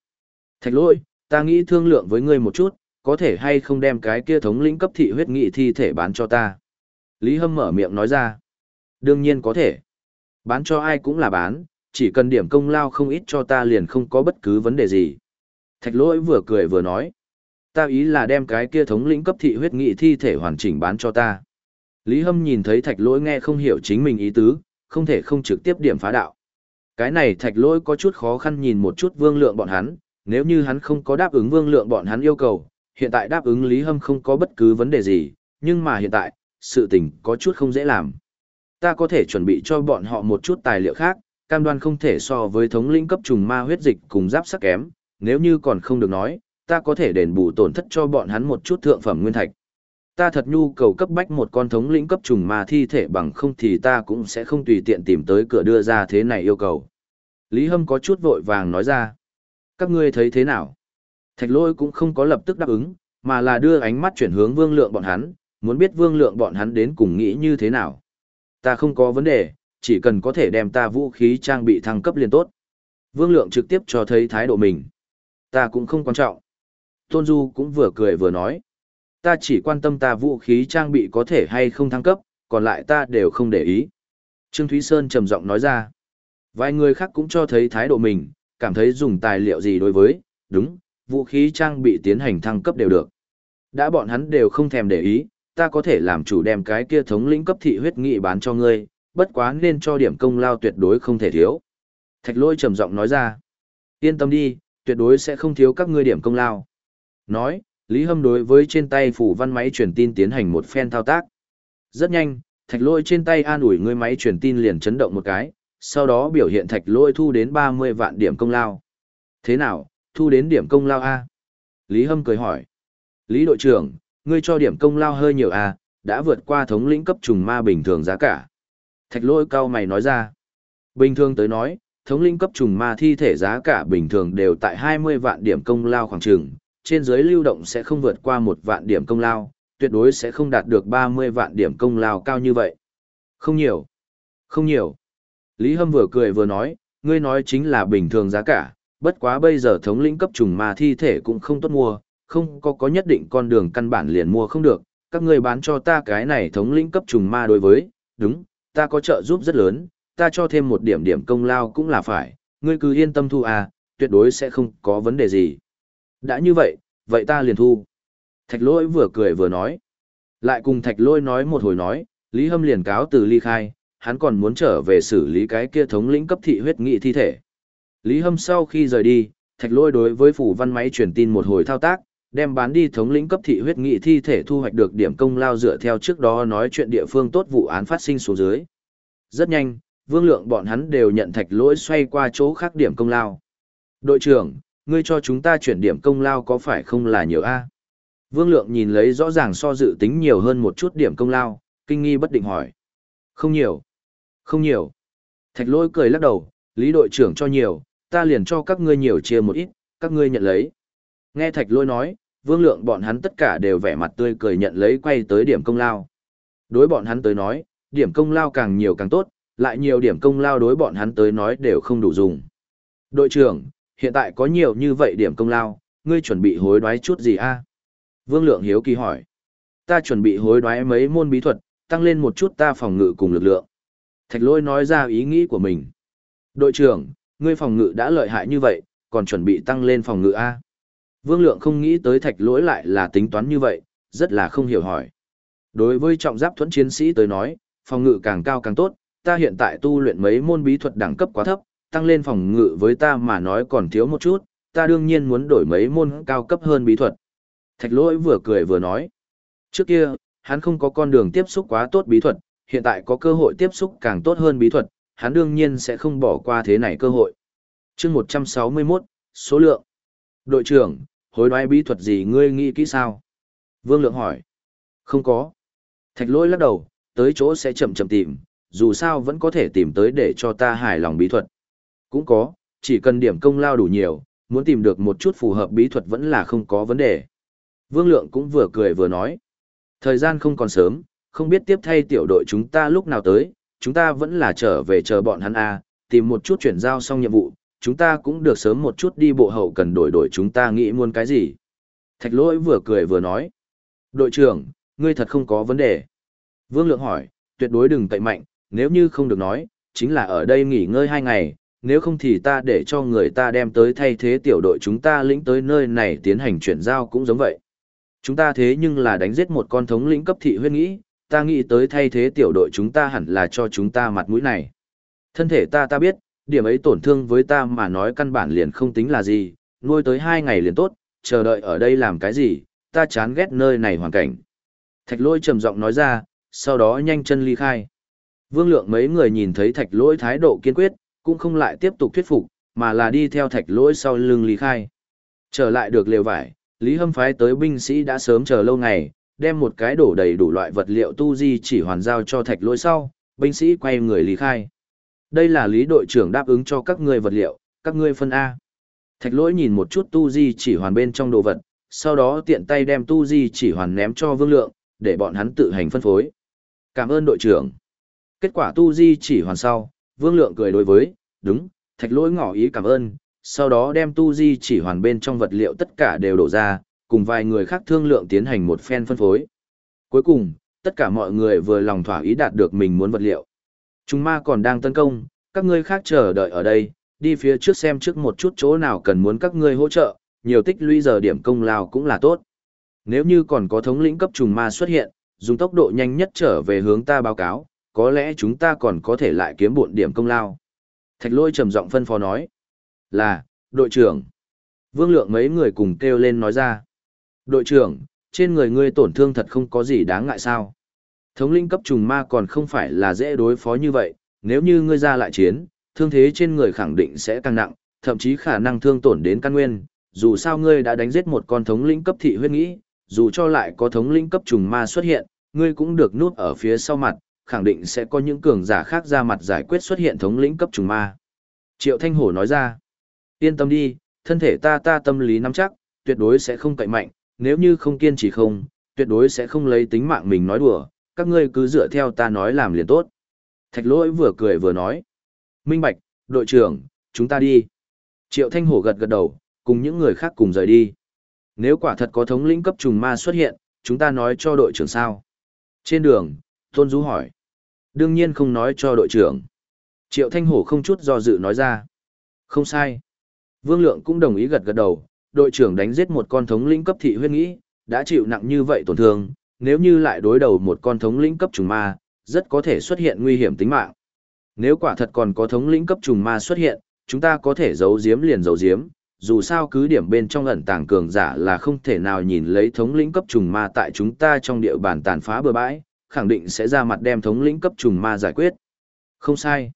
Thạch lỗi, ta nghĩ thương lượng với ngươi một chút, có thể hay không đem cái kia thống lĩnh cấp thị huyết nghị thi thể bán cho ta. Lý Hâm mở miệng nói ra. Đương nhiên có thể. Bán cho ai cũng là bán, chỉ cần điểm công lao không ít cho ta liền không có bất cứ vấn đề gì. Thạch lỗi vừa cười vừa nói. Ta ý là đem cái kia thống lĩnh cấp thị huyết nghị thi thể hoàn chỉnh bán cho ta. Lý Hâm nhìn thấy thạch lỗi nghe không hiểu chính mình ý tứ, không thể không trực tiếp điểm phá đạo. Cái này thạch lỗi có chút khó khăn nhìn một chút vương lượng bọn hắn, nếu như hắn không có đáp ứng vương lượng bọn hắn yêu cầu, hiện tại đáp ứng Lý Hâm không có bất cứ vấn đề gì, nhưng mà hiện tại, sự tình có chút không dễ làm. Ta có thể chuẩn bị cho bọn họ một chút tài liệu khác, cam đoan không thể so với thống lĩnh cấp trùng ma huyết dịch cùng giáp sắc kém, nếu như còn không được nói, ta có thể đền bù tổn thất cho bọn hắn một chút thượng phẩm nguyên thạch. Ta thật nhu cầu cấp bách một con thống lĩnh cấp trùng ma thi thể bằng không thì ta cũng sẽ không tùy tiện tìm tới cửa đưa ra thế này yêu cầu. Lý Hâm có chút vội vàng nói ra. Các ngươi thấy thế nào? Thạch lôi cũng không có lập tức đáp ứng, mà là đưa ánh mắt chuyển hướng vương lượng bọn hắn, muốn biết vương lượng bọn hắn đến cùng nghĩ như thế nào. Ta không có vấn đề, chỉ cần có thể đem ta vũ khí trang bị thăng cấp liền tốt. Vương lượng trực tiếp cho thấy thái độ mình. Ta cũng không quan trọng. Tôn Du cũng vừa cười vừa nói. Ta chỉ quan tâm ta vũ khí trang bị có thể hay không thăng cấp, còn lại ta đều không để ý. Trương Thúy Sơn trầm giọng nói ra. Vài người khác cũng cho thấy thái độ mình, cảm thấy dùng tài liệu gì đối với, đúng, vũ khí trang bị tiến hành thăng cấp đều được. Đã bọn hắn đều không thèm để ý, ta có thể làm chủ đem cái kia thống lĩnh cấp thị huyết nghị bán cho ngươi, bất quá nên cho điểm công lao tuyệt đối không thể thiếu. Thạch lôi trầm giọng nói ra. Yên tâm đi, tuyệt đối sẽ không thiếu các ngươi điểm công lao. Nói, Lý Hâm đối với trên tay phủ văn máy truyền tin tiến hành một phen thao tác. Rất nhanh, thạch lôi trên tay an ủi người máy truyền tin liền chấn động một cái, sau đó biểu hiện thạch lôi thu đến 30 vạn điểm công lao. Thế nào, thu đến điểm công lao A? Lý Hâm cười hỏi. Lý đội trưởng, ngươi cho điểm công lao hơi nhiều A, đã vượt qua thống lĩnh cấp trùng ma bình thường giá cả. Thạch lôi cao mày nói ra. Bình thường tới nói, thống lĩnh cấp trùng ma thi thể giá cả bình thường đều tại 20 vạn điểm công lao khoảng trường, trên dưới lưu động sẽ không vượt qua một vạn điểm công lao, tuyệt đối sẽ không đạt được 30 vạn điểm công lao cao như vậy. Không nhiều. Không nhiều. Lý Hâm vừa cười vừa nói, ngươi nói chính là bình thường giá cả, bất quá bây giờ thống lĩnh cấp trùng ma thi thể cũng không tốt mua, không có có nhất định con đường căn bản liền mua không được, các ngươi bán cho ta cái này thống lĩnh cấp trùng ma đối với, đúng, ta có trợ giúp rất lớn, ta cho thêm một điểm điểm công lao cũng là phải, ngươi cứ yên tâm thu à, tuyệt đối sẽ không có vấn đề gì. Đã như vậy, vậy ta liền thu. Thạch Lỗi vừa cười vừa nói. Lại cùng thạch lôi nói một hồi nói, Lý Hâm liền cáo từ ly khai, hắn còn muốn trở về xử lý cái kia thống lĩnh cấp thị huyết nghị thi thể. Lý Hâm sau khi rời đi, thạch lôi đối với phủ văn máy truyền tin một hồi thao tác, đem bán đi thống lĩnh cấp thị huyết nghị thi thể thu hoạch được điểm công lao dựa theo trước đó nói chuyện địa phương tốt vụ án phát sinh xuống dưới. Rất nhanh, vương lượng bọn hắn đều nhận thạch lỗi xoay qua chỗ khác điểm công lao. Đội trưởng, ngươi cho chúng ta chuyển điểm công lao có phải không là nhiều a? Vương lượng nhìn lấy rõ ràng so dự tính nhiều hơn một chút điểm công lao, kinh nghi bất định hỏi. Không nhiều. Không nhiều. Thạch lỗi cười lắc đầu, lý đội trưởng cho nhiều, ta liền cho các ngươi nhiều chia một ít, các ngươi nhận lấy. Nghe thạch lỗi nói, vương lượng bọn hắn tất cả đều vẻ mặt tươi cười nhận lấy quay tới điểm công lao. Đối bọn hắn tới nói, điểm công lao càng nhiều càng tốt, lại nhiều điểm công lao đối bọn hắn tới nói đều không đủ dùng. Đội trưởng, hiện tại có nhiều như vậy điểm công lao, ngươi chuẩn bị hối đoái chút gì a? Vương Lượng hiếu kỳ hỏi. Ta chuẩn bị hối đoái mấy môn bí thuật, tăng lên một chút ta phòng ngự cùng lực lượng. Thạch lôi nói ra ý nghĩ của mình. Đội trưởng, ngươi phòng ngự đã lợi hại như vậy, còn chuẩn bị tăng lên phòng ngự A. Vương Lượng không nghĩ tới thạch lỗi lại là tính toán như vậy, rất là không hiểu hỏi. Đối với trọng giáp thuẫn chiến sĩ tới nói, phòng ngự càng cao càng tốt, ta hiện tại tu luyện mấy môn bí thuật đẳng cấp quá thấp, tăng lên phòng ngự với ta mà nói còn thiếu một chút, ta đương nhiên muốn đổi mấy môn cao cấp hơn bí thuật. Thạch lỗi vừa cười vừa nói. Trước kia, hắn không có con đường tiếp xúc quá tốt bí thuật, hiện tại có cơ hội tiếp xúc càng tốt hơn bí thuật, hắn đương nhiên sẽ không bỏ qua thế này cơ hội. chương 161, số lượng. Đội trưởng, hối đoái bí thuật gì ngươi nghĩ kỹ sao? Vương Lượng hỏi. Không có. Thạch lỗi lắc đầu, tới chỗ sẽ chậm chậm tìm, dù sao vẫn có thể tìm tới để cho ta hài lòng bí thuật. Cũng có, chỉ cần điểm công lao đủ nhiều, muốn tìm được một chút phù hợp bí thuật vẫn là không có vấn đề. Vương Lượng cũng vừa cười vừa nói. Thời gian không còn sớm, không biết tiếp thay tiểu đội chúng ta lúc nào tới, chúng ta vẫn là trở về chờ bọn hắn a, tìm một chút chuyển giao xong nhiệm vụ, chúng ta cũng được sớm một chút đi bộ hậu cần đổi đổi chúng ta nghĩ muốn cái gì. Thạch lỗi vừa cười vừa nói. Đội trưởng, ngươi thật không có vấn đề. Vương Lượng hỏi, tuyệt đối đừng tậy mạnh, nếu như không được nói, chính là ở đây nghỉ ngơi hai ngày, nếu không thì ta để cho người ta đem tới thay thế tiểu đội chúng ta lĩnh tới nơi này tiến hành chuyển giao cũng giống vậy. Chúng ta thế nhưng là đánh giết một con thống lĩnh cấp thị huyết nghĩ, ta nghĩ tới thay thế tiểu đội chúng ta hẳn là cho chúng ta mặt mũi này. Thân thể ta ta biết, điểm ấy tổn thương với ta mà nói căn bản liền không tính là gì, nuôi tới hai ngày liền tốt, chờ đợi ở đây làm cái gì, ta chán ghét nơi này hoàn cảnh. Thạch lôi trầm giọng nói ra, sau đó nhanh chân ly khai. Vương lượng mấy người nhìn thấy thạch lỗi thái độ kiên quyết, cũng không lại tiếp tục thuyết phục, mà là đi theo thạch lỗi sau lưng Lý khai. Trở lại được lều vải, Lý Hâm phái tới binh sĩ đã sớm chờ lâu ngày, đem một cái đổ đầy đủ loại vật liệu tu di chỉ hoàn giao cho thạch lỗi sau, binh sĩ quay người Lý khai. Đây là lý đội trưởng đáp ứng cho các ngươi vật liệu, các ngươi phân A. Thạch lỗi nhìn một chút tu di chỉ hoàn bên trong đồ vật, sau đó tiện tay đem tu di chỉ hoàn ném cho vương lượng, để bọn hắn tự hành phân phối. Cảm ơn đội trưởng. Kết quả tu di chỉ hoàn sau, vương lượng cười đối với, đúng, thạch lỗi ngỏ ý cảm ơn, sau đó đem tu di chỉ hoàn bên trong vật liệu tất cả đều đổ ra, cùng vài người khác thương lượng tiến hành một phen phân phối. Cuối cùng, tất cả mọi người vừa lòng thỏa ý đạt được mình muốn vật liệu. Chúng ma còn đang tấn công, các ngươi khác chờ đợi ở đây, đi phía trước xem trước một chút chỗ nào cần muốn các ngươi hỗ trợ, nhiều tích lũy giờ điểm công lao cũng là tốt. Nếu như còn có thống lĩnh cấp trùng ma xuất hiện, dùng tốc độ nhanh nhất trở về hướng ta báo cáo, có lẽ chúng ta còn có thể lại kiếm bộn điểm công lao. Thạch lôi trầm giọng phân phó nói. Là, đội trưởng. Vương lượng mấy người cùng kêu lên nói ra. Đội trưởng, trên người ngươi tổn thương thật không có gì đáng ngại sao. Thống linh cấp trùng ma còn không phải là dễ đối phó như vậy, nếu như ngươi ra lại chiến, thương thế trên người khẳng định sẽ càng nặng, thậm chí khả năng thương tổn đến căn nguyên. Dù sao ngươi đã đánh giết một con thống lĩnh cấp thị huyết nghĩ, dù cho lại có thống lĩnh cấp trùng ma xuất hiện, ngươi cũng được nút ở phía sau mặt, khẳng định sẽ có những cường giả khác ra mặt giải quyết xuất hiện thống lĩnh cấp trùng ma. Triệu Thanh Hổ nói ra, yên tâm đi, thân thể ta ta tâm lý nắm chắc, tuyệt đối sẽ không cậy mạnh, nếu như không kiên trì không, tuyệt đối sẽ không lấy tính mạng mình nói đùa, các ngươi cứ dựa theo ta nói làm liền tốt. Thạch lỗi vừa cười vừa nói, minh bạch, đội trưởng, chúng ta đi. Triệu Thanh Hổ gật gật đầu, cùng những người khác cùng rời đi. Nếu quả thật có thống lĩnh cấp trùng ma xuất hiện, chúng ta nói cho đội trưởng sao. Trên đường, Tôn Du hỏi. Đương nhiên không nói cho đội trưởng. Triệu Thanh Hổ không chút do dự nói ra. Không sai. Vương Lượng cũng đồng ý gật gật đầu, đội trưởng đánh giết một con thống lĩnh cấp thị huyết nghĩ, đã chịu nặng như vậy tổn thương, nếu như lại đối đầu một con thống lĩnh cấp trùng ma, rất có thể xuất hiện nguy hiểm tính mạng. Nếu quả thật còn có thống lĩnh cấp trùng ma xuất hiện, chúng ta có thể giấu giếm liền giấu giếm, dù sao cứ điểm bên trong ẩn tàng cường giả là không thể nào nhìn lấy thống lĩnh cấp trùng ma tại chúng ta trong địa bàn tàn phá bừa bãi, khẳng định sẽ ra mặt đem thống lĩnh cấp trùng ma giải quyết. Không sai.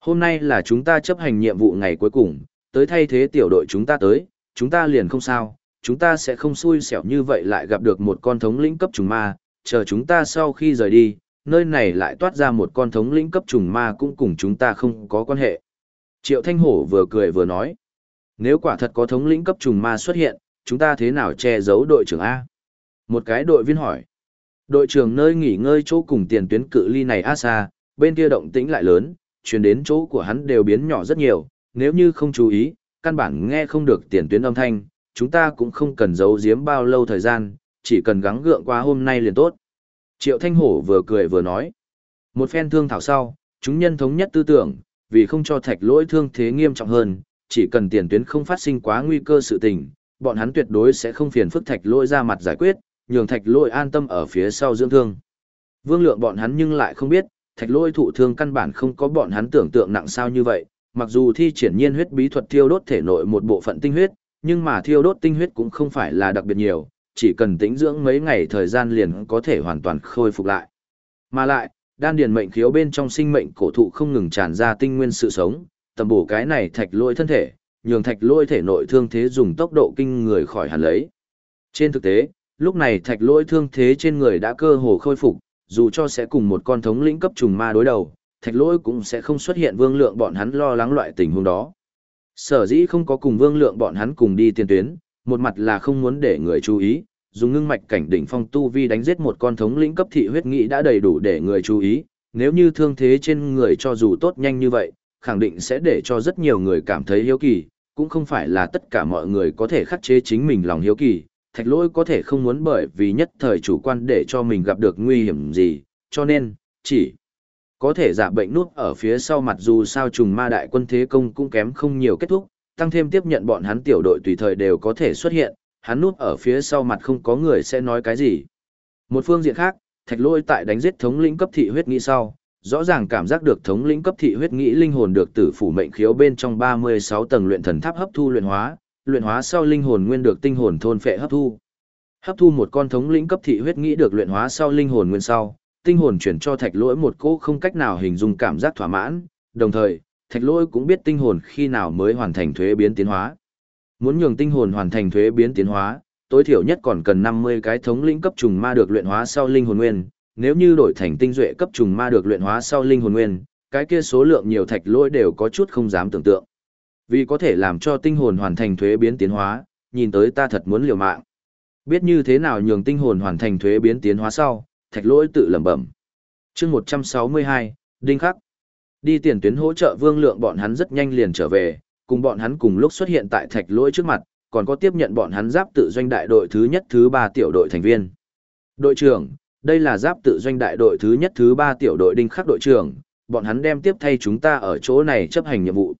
Hôm nay là chúng ta chấp hành nhiệm vụ ngày cuối cùng, tới thay thế tiểu đội chúng ta tới, chúng ta liền không sao, chúng ta sẽ không xui xẻo như vậy lại gặp được một con thống lĩnh cấp trùng ma, chờ chúng ta sau khi rời đi, nơi này lại toát ra một con thống lĩnh cấp trùng ma cũng cùng chúng ta không có quan hệ. Triệu Thanh Hổ vừa cười vừa nói, nếu quả thật có thống lĩnh cấp trùng ma xuất hiện, chúng ta thế nào che giấu đội trưởng A? Một cái đội viên hỏi, đội trưởng nơi nghỉ ngơi chỗ cùng tiền tuyến cự ly này a xa, bên kia động tĩnh lại lớn, truyền đến chỗ của hắn đều biến nhỏ rất nhiều, nếu như không chú ý, căn bản nghe không được tiền tuyến âm thanh, chúng ta cũng không cần giấu giếm bao lâu thời gian, chỉ cần gắng gượng qua hôm nay liền tốt. Triệu Thanh Hổ vừa cười vừa nói. Một phen thương thảo sau, chúng nhân thống nhất tư tưởng, vì không cho thạch lỗi thương thế nghiêm trọng hơn, chỉ cần tiền tuyến không phát sinh quá nguy cơ sự tình, bọn hắn tuyệt đối sẽ không phiền phức thạch lỗi ra mặt giải quyết, nhường thạch lỗi an tâm ở phía sau dưỡng thương. Vương lượng bọn hắn nhưng lại không biết, thạch lỗi thụ thương căn bản không có bọn hắn tưởng tượng nặng sao như vậy, mặc dù thi triển nhiên huyết bí thuật thiêu đốt thể nội một bộ phận tinh huyết, nhưng mà thiêu đốt tinh huyết cũng không phải là đặc biệt nhiều, chỉ cần tĩnh dưỡng mấy ngày thời gian liền có thể hoàn toàn khôi phục lại. Mà lại, đan điền mệnh khiếu bên trong sinh mệnh cổ thụ không ngừng tràn ra tinh nguyên sự sống, tầm bổ cái này thạch lôi thân thể, nhường thạch lôi thể nội thương thế dùng tốc độ kinh người khỏi hẳn lấy. Trên thực tế, lúc này thạch lỗi thương thế trên người đã cơ hồ khôi phục, dù cho sẽ cùng một con thống lĩnh cấp trùng ma đối đầu, thạch lỗi cũng sẽ không xuất hiện vương lượng bọn hắn lo lắng loại tình huống đó. Sở dĩ không có cùng vương lượng bọn hắn cùng đi tiền tuyến, một mặt là không muốn để người chú ý, dùng ngưng mạch cảnh đỉnh phong tu vi đánh giết một con thống lĩnh cấp thị huyết nghị đã đầy đủ để người chú ý, nếu như thương thế trên người cho dù tốt nhanh như vậy, khẳng định sẽ để cho rất nhiều người cảm thấy hiếu kỳ, cũng không phải là tất cả mọi người có thể khắc chế chính mình lòng hiếu kỳ, thạch lỗi có thể không muốn bởi vì nhất thời chủ quan để cho mình gặp được nguy hiểm gì, cho nên, chỉ có thể giả bệnh nút ở phía sau mặt dù sao trùng ma đại quân thế công cũng kém không nhiều kết thúc, tăng thêm tiếp nhận bọn hắn tiểu đội tùy thời đều có thể xuất hiện, hắn nút ở phía sau mặt không có người sẽ nói cái gì. Một phương diện khác, thạch lôi tại đánh giết thống lĩnh cấp thị huyết nghĩ sau, rõ ràng cảm giác được thống lĩnh cấp thị huyết nghĩ linh hồn được tử phủ mệnh khiếu bên trong 36 tầng luyện thần tháp hấp thu luyện hóa, luyện hóa sau linh hồn nguyên được tinh hồn thôn phệ hấp thu. Hấp thu một con thống lĩnh cấp thị huyết nghĩ được luyện hóa sau linh hồn nguyên sau, tinh hồn chuyển cho thạch lỗi một cỗ không cách nào hình dung cảm giác thỏa mãn, đồng thời, thạch lỗi cũng biết tinh hồn khi nào mới hoàn thành thuế biến tiến hóa. Muốn nhường tinh hồn hoàn thành thuế biến tiến hóa, tối thiểu nhất còn cần 50 cái thống lĩnh cấp trùng ma được luyện hóa sau linh hồn nguyên, nếu như đổi thành tinh duệ cấp trùng ma được luyện hóa sau linh hồn nguyên, cái kia số lượng nhiều thạch lỗi đều có chút không dám tưởng tượng. Vì có thể làm cho tinh hồn hoàn thành thuế biến tiến hóa, nhìn tới ta thật muốn liều mạng. Biết như thế nào nhường tinh hồn hoàn thành thuế biến tiến hóa sau, thạch lỗi tự lẩm bẩm. chương 162, Đinh Khắc. Đi tiền tuyến hỗ trợ vương lượng bọn hắn rất nhanh liền trở về, cùng bọn hắn cùng lúc xuất hiện tại thạch lỗi trước mặt, còn có tiếp nhận bọn hắn giáp tự doanh đại đội thứ nhất thứ ba tiểu đội thành viên. Đội trưởng, đây là giáp tự doanh đại đội thứ nhất thứ ba tiểu đội Đinh Khắc đội trưởng, bọn hắn đem tiếp thay chúng ta ở chỗ này chấp hành nhiệm vụ.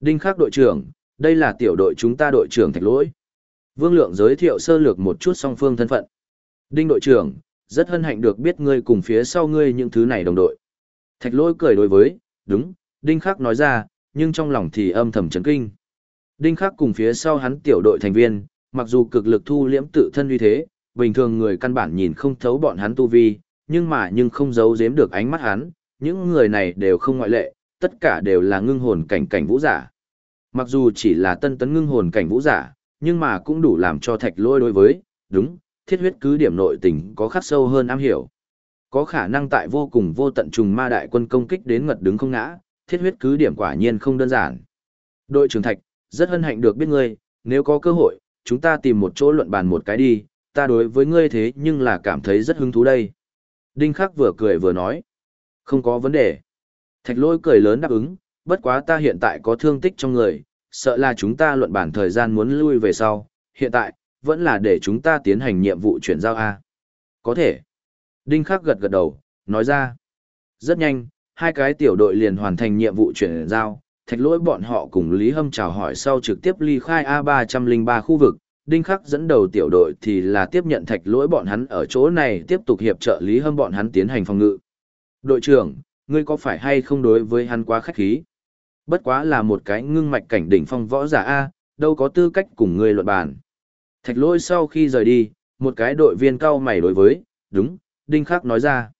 Đinh Khắc đội trưởng, đây là tiểu đội chúng ta đội trưởng thạch lỗi. Vương Lượng giới thiệu sơ lược một chút song phương thân phận. Đinh đội trưởng, rất hân hạnh được biết ngươi cùng phía sau ngươi những thứ này đồng đội. Thạch lỗi cười đối với, đúng, Đinh Khắc nói ra, nhưng trong lòng thì âm thầm chấn kinh. Đinh Khắc cùng phía sau hắn tiểu đội thành viên, mặc dù cực lực thu liễm tự thân uy thế, bình thường người căn bản nhìn không thấu bọn hắn tu vi, nhưng mà nhưng không giấu giếm được ánh mắt hắn, những người này đều không ngoại lệ, tất cả đều là ngưng hồn cảnh cảnh vũ giả. Mặc dù chỉ là tân tấn ngưng hồn cảnh vũ giả, nhưng mà cũng đủ làm cho thạch lôi đối với, đúng, thiết huyết cứ điểm nội tình có khắc sâu hơn am hiểu. Có khả năng tại vô cùng vô tận trùng ma đại quân công kích đến ngật đứng không ngã, thiết huyết cứ điểm quả nhiên không đơn giản. Đội trưởng thạch, rất hân hạnh được biết ngươi, nếu có cơ hội, chúng ta tìm một chỗ luận bàn một cái đi, ta đối với ngươi thế nhưng là cảm thấy rất hứng thú đây. Đinh Khắc vừa cười vừa nói, không có vấn đề. Thạch lôi cười lớn đáp ứng, bất quá ta hiện tại có thương tích trong người, sợ là chúng ta luận bản thời gian muốn lui về sau, hiện tại, vẫn là để chúng ta tiến hành nhiệm vụ chuyển giao A. Có thể. Đinh Khắc gật gật đầu, nói ra. Rất nhanh, hai cái tiểu đội liền hoàn thành nhiệm vụ chuyển giao, thạch lỗi bọn họ cùng Lý Hâm chào hỏi sau trực tiếp ly khai A303 khu vực, Đinh Khắc dẫn đầu tiểu đội thì là tiếp nhận thạch lỗi bọn hắn ở chỗ này tiếp tục hiệp trợ Lý Hâm bọn hắn tiến hành phòng ngự. Đội trưởng, ngươi có phải hay không đối với hắn quá khách khí? Bất quá là một cái ngưng mạch cảnh đỉnh phong võ giả A, đâu có tư cách cùng ngươi luận bàn. Thạch lỗi sau khi rời đi, một cái đội viên cao mày đối với, đúng, Đinh Khắc nói ra.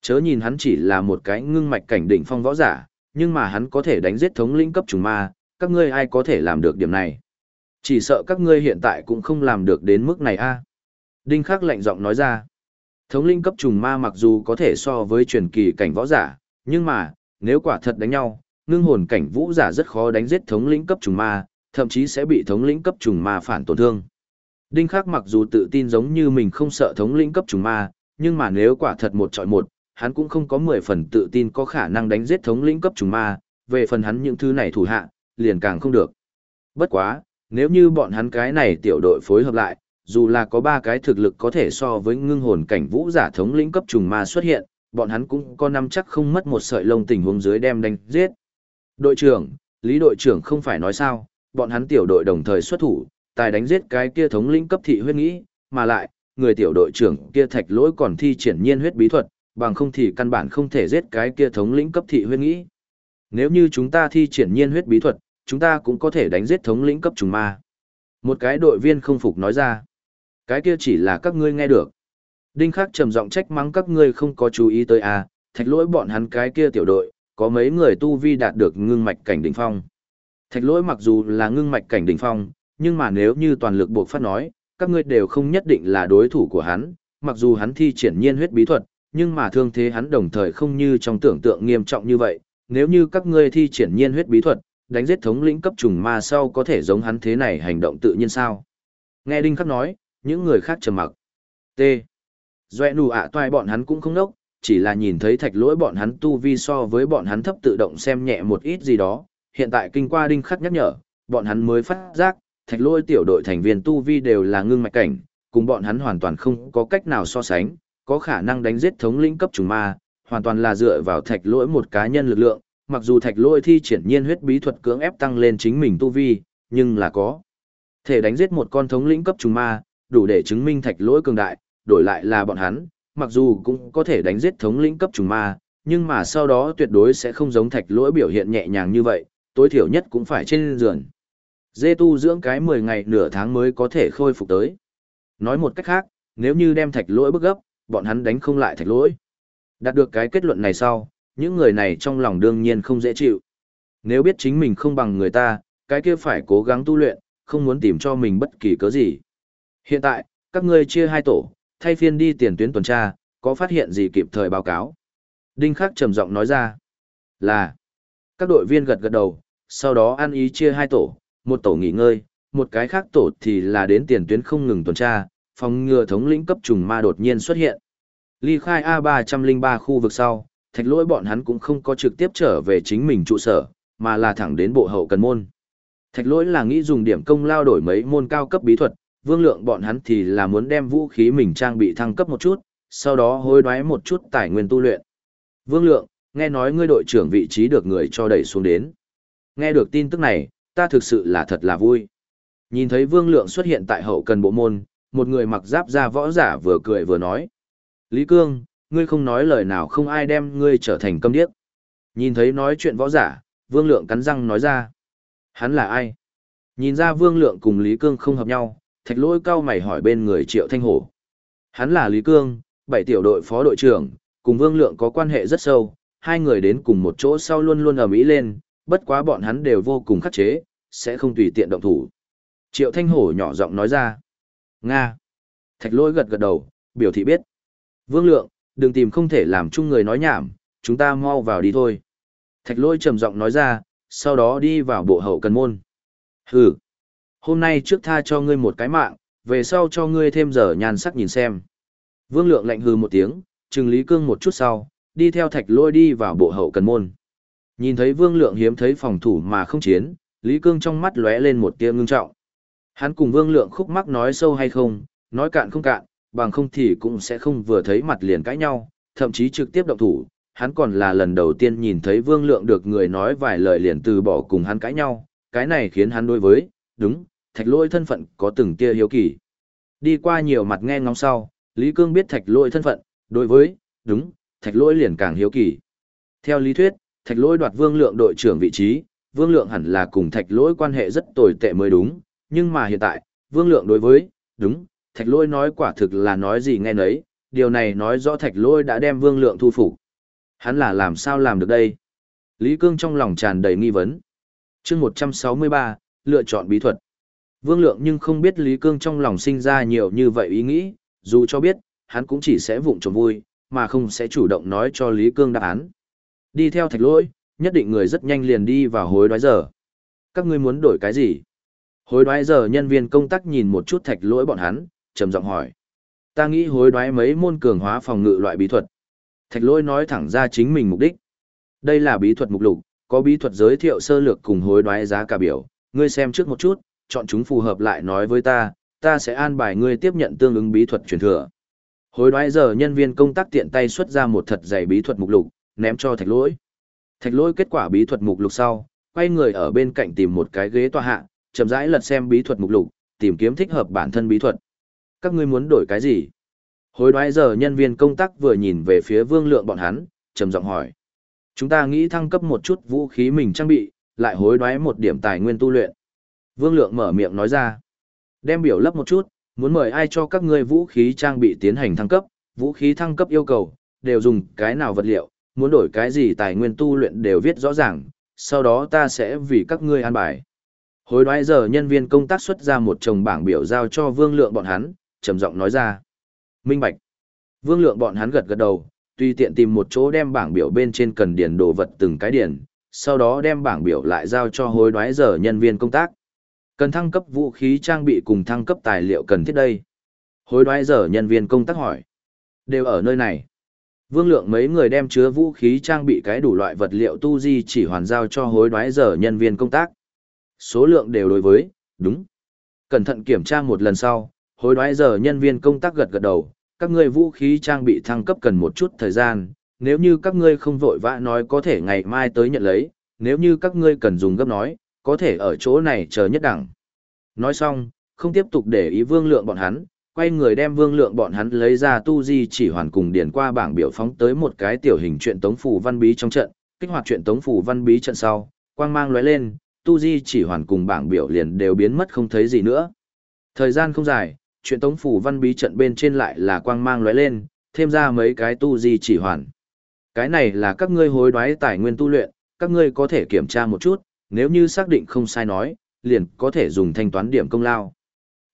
Chớ nhìn hắn chỉ là một cái ngưng mạch cảnh đỉnh phong võ giả, nhưng mà hắn có thể đánh giết thống lĩnh cấp trùng ma, các ngươi ai có thể làm được điểm này. Chỉ sợ các ngươi hiện tại cũng không làm được đến mức này a. Đinh Khắc lạnh giọng nói ra. Thống linh cấp trùng ma mặc dù có thể so với truyền kỳ cảnh võ giả, nhưng mà, nếu quả thật đánh nhau, ngưng hồn cảnh vũ giả rất khó đánh giết thống lĩnh cấp trùng ma, thậm chí sẽ bị thống lĩnh cấp trùng ma phản tổn thương. Đinh Khắc mặc dù tự tin giống như mình không sợ thống lĩnh cấp trùng ma, nhưng mà nếu quả thật một chọi một, hắn cũng không có 10 phần tự tin có khả năng đánh giết thống lĩnh cấp trùng ma, về phần hắn những thứ này thủ hạ, liền càng không được. Bất quá, nếu như bọn hắn cái này tiểu đội phối hợp lại, dù là có ba cái thực lực có thể so với ngưng hồn cảnh vũ giả thống lĩnh cấp trùng ma xuất hiện, bọn hắn cũng có năm chắc không mất một sợi lông tình huống dưới đem đánh giết. Đội trưởng, Lý đội trưởng không phải nói sao, bọn hắn tiểu đội đồng thời xuất thủ, tài đánh giết cái kia thống lĩnh cấp thị huyết nghĩ, mà lại, người tiểu đội trưởng kia thạch lỗi còn thi triển nhiên huyết bí thuật, bằng không thì căn bản không thể giết cái kia thống lĩnh cấp thị huyết nghĩ. Nếu như chúng ta thi triển nhiên huyết bí thuật, chúng ta cũng có thể đánh giết thống lĩnh cấp trùng ma. Một cái đội viên không phục nói ra. Cái kia chỉ là các ngươi nghe được. Đinh Khắc trầm giọng trách mắng các ngươi không có chú ý tới à, thạch lỗi bọn hắn cái kia tiểu đội, có mấy người tu vi đạt được ngưng mạch cảnh đỉnh phong. Thạch lỗi mặc dù là ngưng mạch cảnh đỉnh phong, nhưng mà nếu như toàn lực buộc phát nói, các ngươi đều không nhất định là đối thủ của hắn, mặc dù hắn thi triển nhiên huyết bí thuật, nhưng mà thương thế hắn đồng thời không như trong tưởng tượng nghiêm trọng như vậy, nếu như các ngươi thi triển nhiên huyết bí thuật, đánh giết thống lĩnh cấp trùng ma sau có thể giống hắn thế này hành động tự nhiên sao? Nghe Đinh Khắc nói, những người khác trầm mặc. T. Doe nù ạ toai bọn hắn cũng không nốc, chỉ là nhìn thấy thạch lỗi bọn hắn tu vi so với bọn hắn thấp tự động xem nhẹ một ít gì đó. Hiện tại kinh qua Đinh Khắc nhắc nhở, bọn hắn mới phát giác, thạch lỗi tiểu đội thành viên tu vi đều là ngưng mạch cảnh, cùng bọn hắn hoàn toàn không có cách nào so sánh, có khả năng đánh giết thống lĩnh cấp trùng ma, hoàn toàn là dựa vào thạch lỗi một cá nhân lực lượng, mặc dù thạch lỗi thi triển nhiên huyết bí thuật cưỡng ép tăng lên chính mình tu vi, nhưng là có. Thể đánh giết một con thống lĩnh cấp trùng ma, đủ để chứng minh thạch lỗi cường đại, đổi lại là bọn hắn, mặc dù cũng có thể đánh giết thống lĩnh cấp trùng ma, nhưng mà sau đó tuyệt đối sẽ không giống thạch lỗi biểu hiện nhẹ nhàng như vậy, tối thiểu nhất cũng phải trên giường. Dê tu dưỡng cái 10 ngày nửa tháng mới có thể khôi phục tới. Nói một cách khác, nếu như đem thạch lỗi bức gấp, bọn hắn đánh không lại thạch lỗi. Đạt được cái kết luận này sau, những người này trong lòng đương nhiên không dễ chịu. Nếu biết chính mình không bằng người ta, cái kia phải cố gắng tu luyện, không muốn tìm cho mình bất kỳ cớ gì. Hiện tại, các ngươi chia hai tổ, thay phiên đi tiền tuyến tuần tra, có phát hiện gì kịp thời báo cáo. Đinh Khắc trầm giọng nói ra, là, các đội viên gật gật đầu, sau đó ăn ý chia hai tổ, một tổ nghỉ ngơi, một cái khác tổ thì là đến tiền tuyến không ngừng tuần tra, phòng ngừa thống lĩnh cấp trùng ma đột nhiên xuất hiện. Ly khai A303 khu vực sau, thạch lỗi bọn hắn cũng không có trực tiếp trở về chính mình trụ sở, mà là thẳng đến bộ hậu cần môn. Thạch lỗi là nghĩ dùng điểm công lao đổi mấy môn cao cấp bí thuật, vương lượng bọn hắn thì là muốn đem vũ khí mình trang bị thăng cấp một chút, sau đó hối đoái một chút tài nguyên tu luyện. Vương lượng, nghe nói ngươi đội trưởng vị trí được người cho đẩy xuống đến. Nghe được tin tức này, ta thực sự là thật là vui. Nhìn thấy vương lượng xuất hiện tại hậu cần bộ môn, một người mặc giáp ra võ giả vừa cười vừa nói. Lý Cương, ngươi không nói lời nào không ai đem ngươi trở thành câm điếc. Nhìn thấy nói chuyện võ giả, vương lượng cắn răng nói ra. Hắn là ai? Nhìn ra vương lượng cùng Lý Cương không hợp nhau, thạch lỗi cao mày hỏi bên người triệu thanh hổ. Hắn là Lý Cương, bảy tiểu đội phó đội trưởng, cùng vương lượng có quan hệ rất sâu, hai người đến cùng một chỗ sau luôn luôn ở Mỹ lên, bất quá bọn hắn đều vô cùng khắc chế, sẽ không tùy tiện động thủ. Triệu thanh hổ nhỏ giọng nói ra. Nga. Thạch lỗi gật gật đầu, biểu thị biết. Vương lượng, đừng tìm không thể làm chung người nói nhảm, chúng ta mau vào đi thôi. Thạch lỗi trầm giọng nói ra, sau đó đi vào bộ hậu cần môn. Hừ, hôm nay trước tha cho ngươi một cái mạng, về sau cho ngươi thêm giờ nhàn sắc nhìn xem. Vương lượng lạnh hừ một tiếng, trừng Lý Cương một chút sau, đi theo thạch lôi đi vào bộ hậu cần môn. Nhìn thấy vương lượng hiếm thấy phòng thủ mà không chiến, Lý Cương trong mắt lóe lên một tia ngưng trọng. Hắn cùng vương lượng khúc mắc nói sâu hay không, nói cạn không cạn, bằng không thì cũng sẽ không vừa thấy mặt liền cãi nhau, thậm chí trực tiếp động thủ, hắn còn là lần đầu tiên nhìn thấy vương lượng được người nói vài lời liền từ bỏ cùng hắn cãi nhau, cái này khiến hắn đối với, đúng, thạch lôi thân phận có từng tia hiếu kỳ. Đi qua nhiều mặt nghe ngóng sau, Lý Cương biết thạch lôi thân phận, đối với, đúng, thạch lôi liền càng hiếu kỳ. Theo lý thuyết, thạch lôi đoạt vương lượng đội trưởng vị trí, vương lượng hẳn là cùng thạch Lỗi quan hệ rất tồi tệ mới đúng, nhưng mà hiện tại, vương lượng đối với, đúng, thạch Lỗi nói quả thực là nói gì nghe nấy, điều này nói rõ thạch Lỗi đã đem vương lượng thu phục Hắn là làm sao làm được đây? Lý Cương trong lòng tràn đầy nghi vấn. chương 163, lựa chọn bí thuật. Vương Lượng nhưng không biết Lý Cương trong lòng sinh ra nhiều như vậy ý nghĩ, dù cho biết, hắn cũng chỉ sẽ vụng trộm vui, mà không sẽ chủ động nói cho Lý Cương đáp án. Đi theo thạch lỗi, nhất định người rất nhanh liền đi vào hối đoái giờ. Các ngươi muốn đổi cái gì? Hối đoái giờ nhân viên công tác nhìn một chút thạch lỗi bọn hắn, trầm giọng hỏi. Ta nghĩ hối đoái mấy môn cường hóa phòng ngự loại bí thuật. Thạch Lỗi nói thẳng ra chính mình mục đích. Đây là bí thuật mục lục, có bí thuật giới thiệu sơ lược cùng hối đoái giá cả biểu, ngươi xem trước một chút, chọn chúng phù hợp lại nói với ta, ta sẽ an bài ngươi tiếp nhận tương ứng bí thuật truyền thừa. Hối đoái giờ nhân viên công tác tiện tay xuất ra một thật dày bí thuật mục lục, ném cho thạch lỗi. Thạch lỗi kết quả bí thuật mục lục sau, quay người ở bên cạnh tìm một cái ghế tòa hạ, chậm rãi lật xem bí thuật mục lục, tìm kiếm thích hợp bản thân bí thuật. Các ngươi muốn đổi cái gì? Hối đoái giờ nhân viên công tác vừa nhìn về phía vương lượng bọn hắn, trầm giọng hỏi. Chúng ta nghĩ thăng cấp một chút vũ khí mình trang bị, lại hối đoái một điểm tài nguyên tu luyện. Vương lượng mở miệng nói ra. Đem biểu lấp một chút, muốn mời ai cho các ngươi vũ khí trang bị tiến hành thăng cấp, vũ khí thăng cấp yêu cầu, đều dùng cái nào vật liệu, muốn đổi cái gì tài nguyên tu luyện đều viết rõ ràng, sau đó ta sẽ vì các ngươi an bài. Hối đoái giờ nhân viên công tác xuất ra một chồng bảng biểu giao cho vương lượng bọn hắn, trầm giọng nói ra. Minh Bạch. Vương lượng bọn hắn gật gật đầu, tùy tiện tìm một chỗ đem bảng biểu bên trên cần điền đồ vật từng cái điền, sau đó đem bảng biểu lại giao cho hối đoái giờ nhân viên công tác. Cần thăng cấp vũ khí trang bị cùng thăng cấp tài liệu cần thiết đây. Hối đoái giờ nhân viên công tác hỏi. Đều ở nơi này. Vương lượng mấy người đem chứa vũ khí trang bị cái đủ loại vật liệu tu di chỉ hoàn giao cho hối đoái giờ nhân viên công tác. Số lượng đều đối với, đúng. Cẩn thận kiểm tra một lần sau, Hối đoái giờ nhân viên công tác gật gật đầu, các ngươi vũ khí trang bị thăng cấp cần một chút thời gian, nếu như các ngươi không vội vã nói có thể ngày mai tới nhận lấy, nếu như các ngươi cần dùng gấp nói, có thể ở chỗ này chờ nhất đẳng. Nói xong, không tiếp tục để ý vương lượng bọn hắn, quay người đem vương lượng bọn hắn lấy ra tu di chỉ hoàn cùng điền qua bảng biểu phóng tới một cái tiểu hình truyện tống phủ văn bí trong trận, kích hoạt truyện tống phủ văn bí trận sau, quang mang lóe lên, tu di chỉ hoàn cùng bảng biểu liền đều biến mất không thấy gì nữa. Thời gian không dài, truyện tống phủ văn bí trận bên trên lại là quang mang lóe lên, thêm ra mấy cái tu di chỉ hoàn. Cái này là các ngươi hối đoái tài nguyên tu luyện, các ngươi có thể kiểm tra một chút, nếu như xác định không sai nói, liền có thể dùng thanh toán điểm công lao.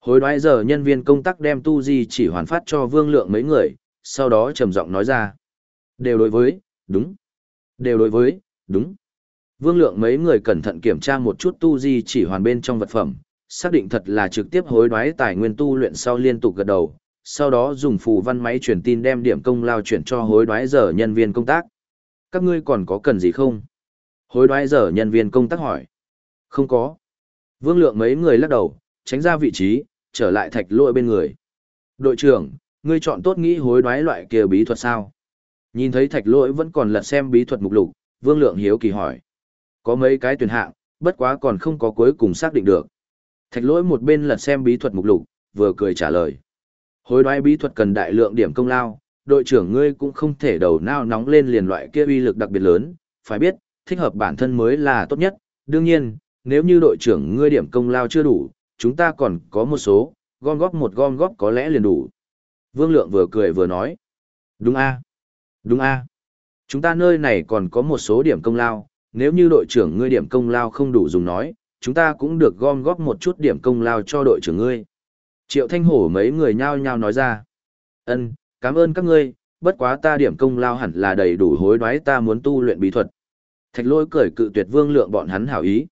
Hối đoái giờ nhân viên công tác đem tu di chỉ hoàn phát cho vương lượng mấy người, sau đó trầm giọng nói ra. Đều đối với, đúng. Đều đối với, đúng. Vương lượng mấy người cẩn thận kiểm tra một chút tu di chỉ hoàn bên trong vật phẩm, xác định thật là trực tiếp hối đoái tài nguyên tu luyện sau liên tục gật đầu, sau đó dùng phù văn máy truyền tin đem điểm công lao chuyển cho hối đoái giờ nhân viên công tác. Các ngươi còn có cần gì không? Hối đoái giờ nhân viên công tác hỏi. Không có. Vương lượng mấy người lắc đầu, tránh ra vị trí, trở lại thạch lỗi bên người. Đội trưởng, ngươi chọn tốt nghĩ hối đoái loại kia bí thuật sao? Nhìn thấy thạch lỗi vẫn còn lật xem bí thuật mục lục, vương lượng hiếu kỳ hỏi. Có mấy cái tuyển hạng, bất quá còn không có cuối cùng xác định được. Thạch lỗi một bên lật xem bí thuật mục lục, vừa cười trả lời. Hối đoái bí thuật cần đại lượng điểm công lao, đội trưởng ngươi cũng không thể đầu nao nóng lên liền loại kia uy lực đặc biệt lớn, phải biết, thích hợp bản thân mới là tốt nhất. Đương nhiên, nếu như đội trưởng ngươi điểm công lao chưa đủ, chúng ta còn có một số, gom góp một gom góp có lẽ liền đủ. Vương Lượng vừa cười vừa nói. Đúng a Đúng a Chúng ta nơi này còn có một số điểm công lao, nếu như đội trưởng ngươi điểm công lao không đủ dùng nói, chúng ta cũng được gom góp một chút điểm công lao cho đội trưởng ngươi. Triệu Thanh Hổ mấy người nhao nhao nói ra. Ân, cảm ơn các ngươi, bất quá ta điểm công lao hẳn là đầy đủ hối đoái ta muốn tu luyện bí thuật. Thạch lôi cười cự tuyệt vương lượng bọn hắn hảo ý.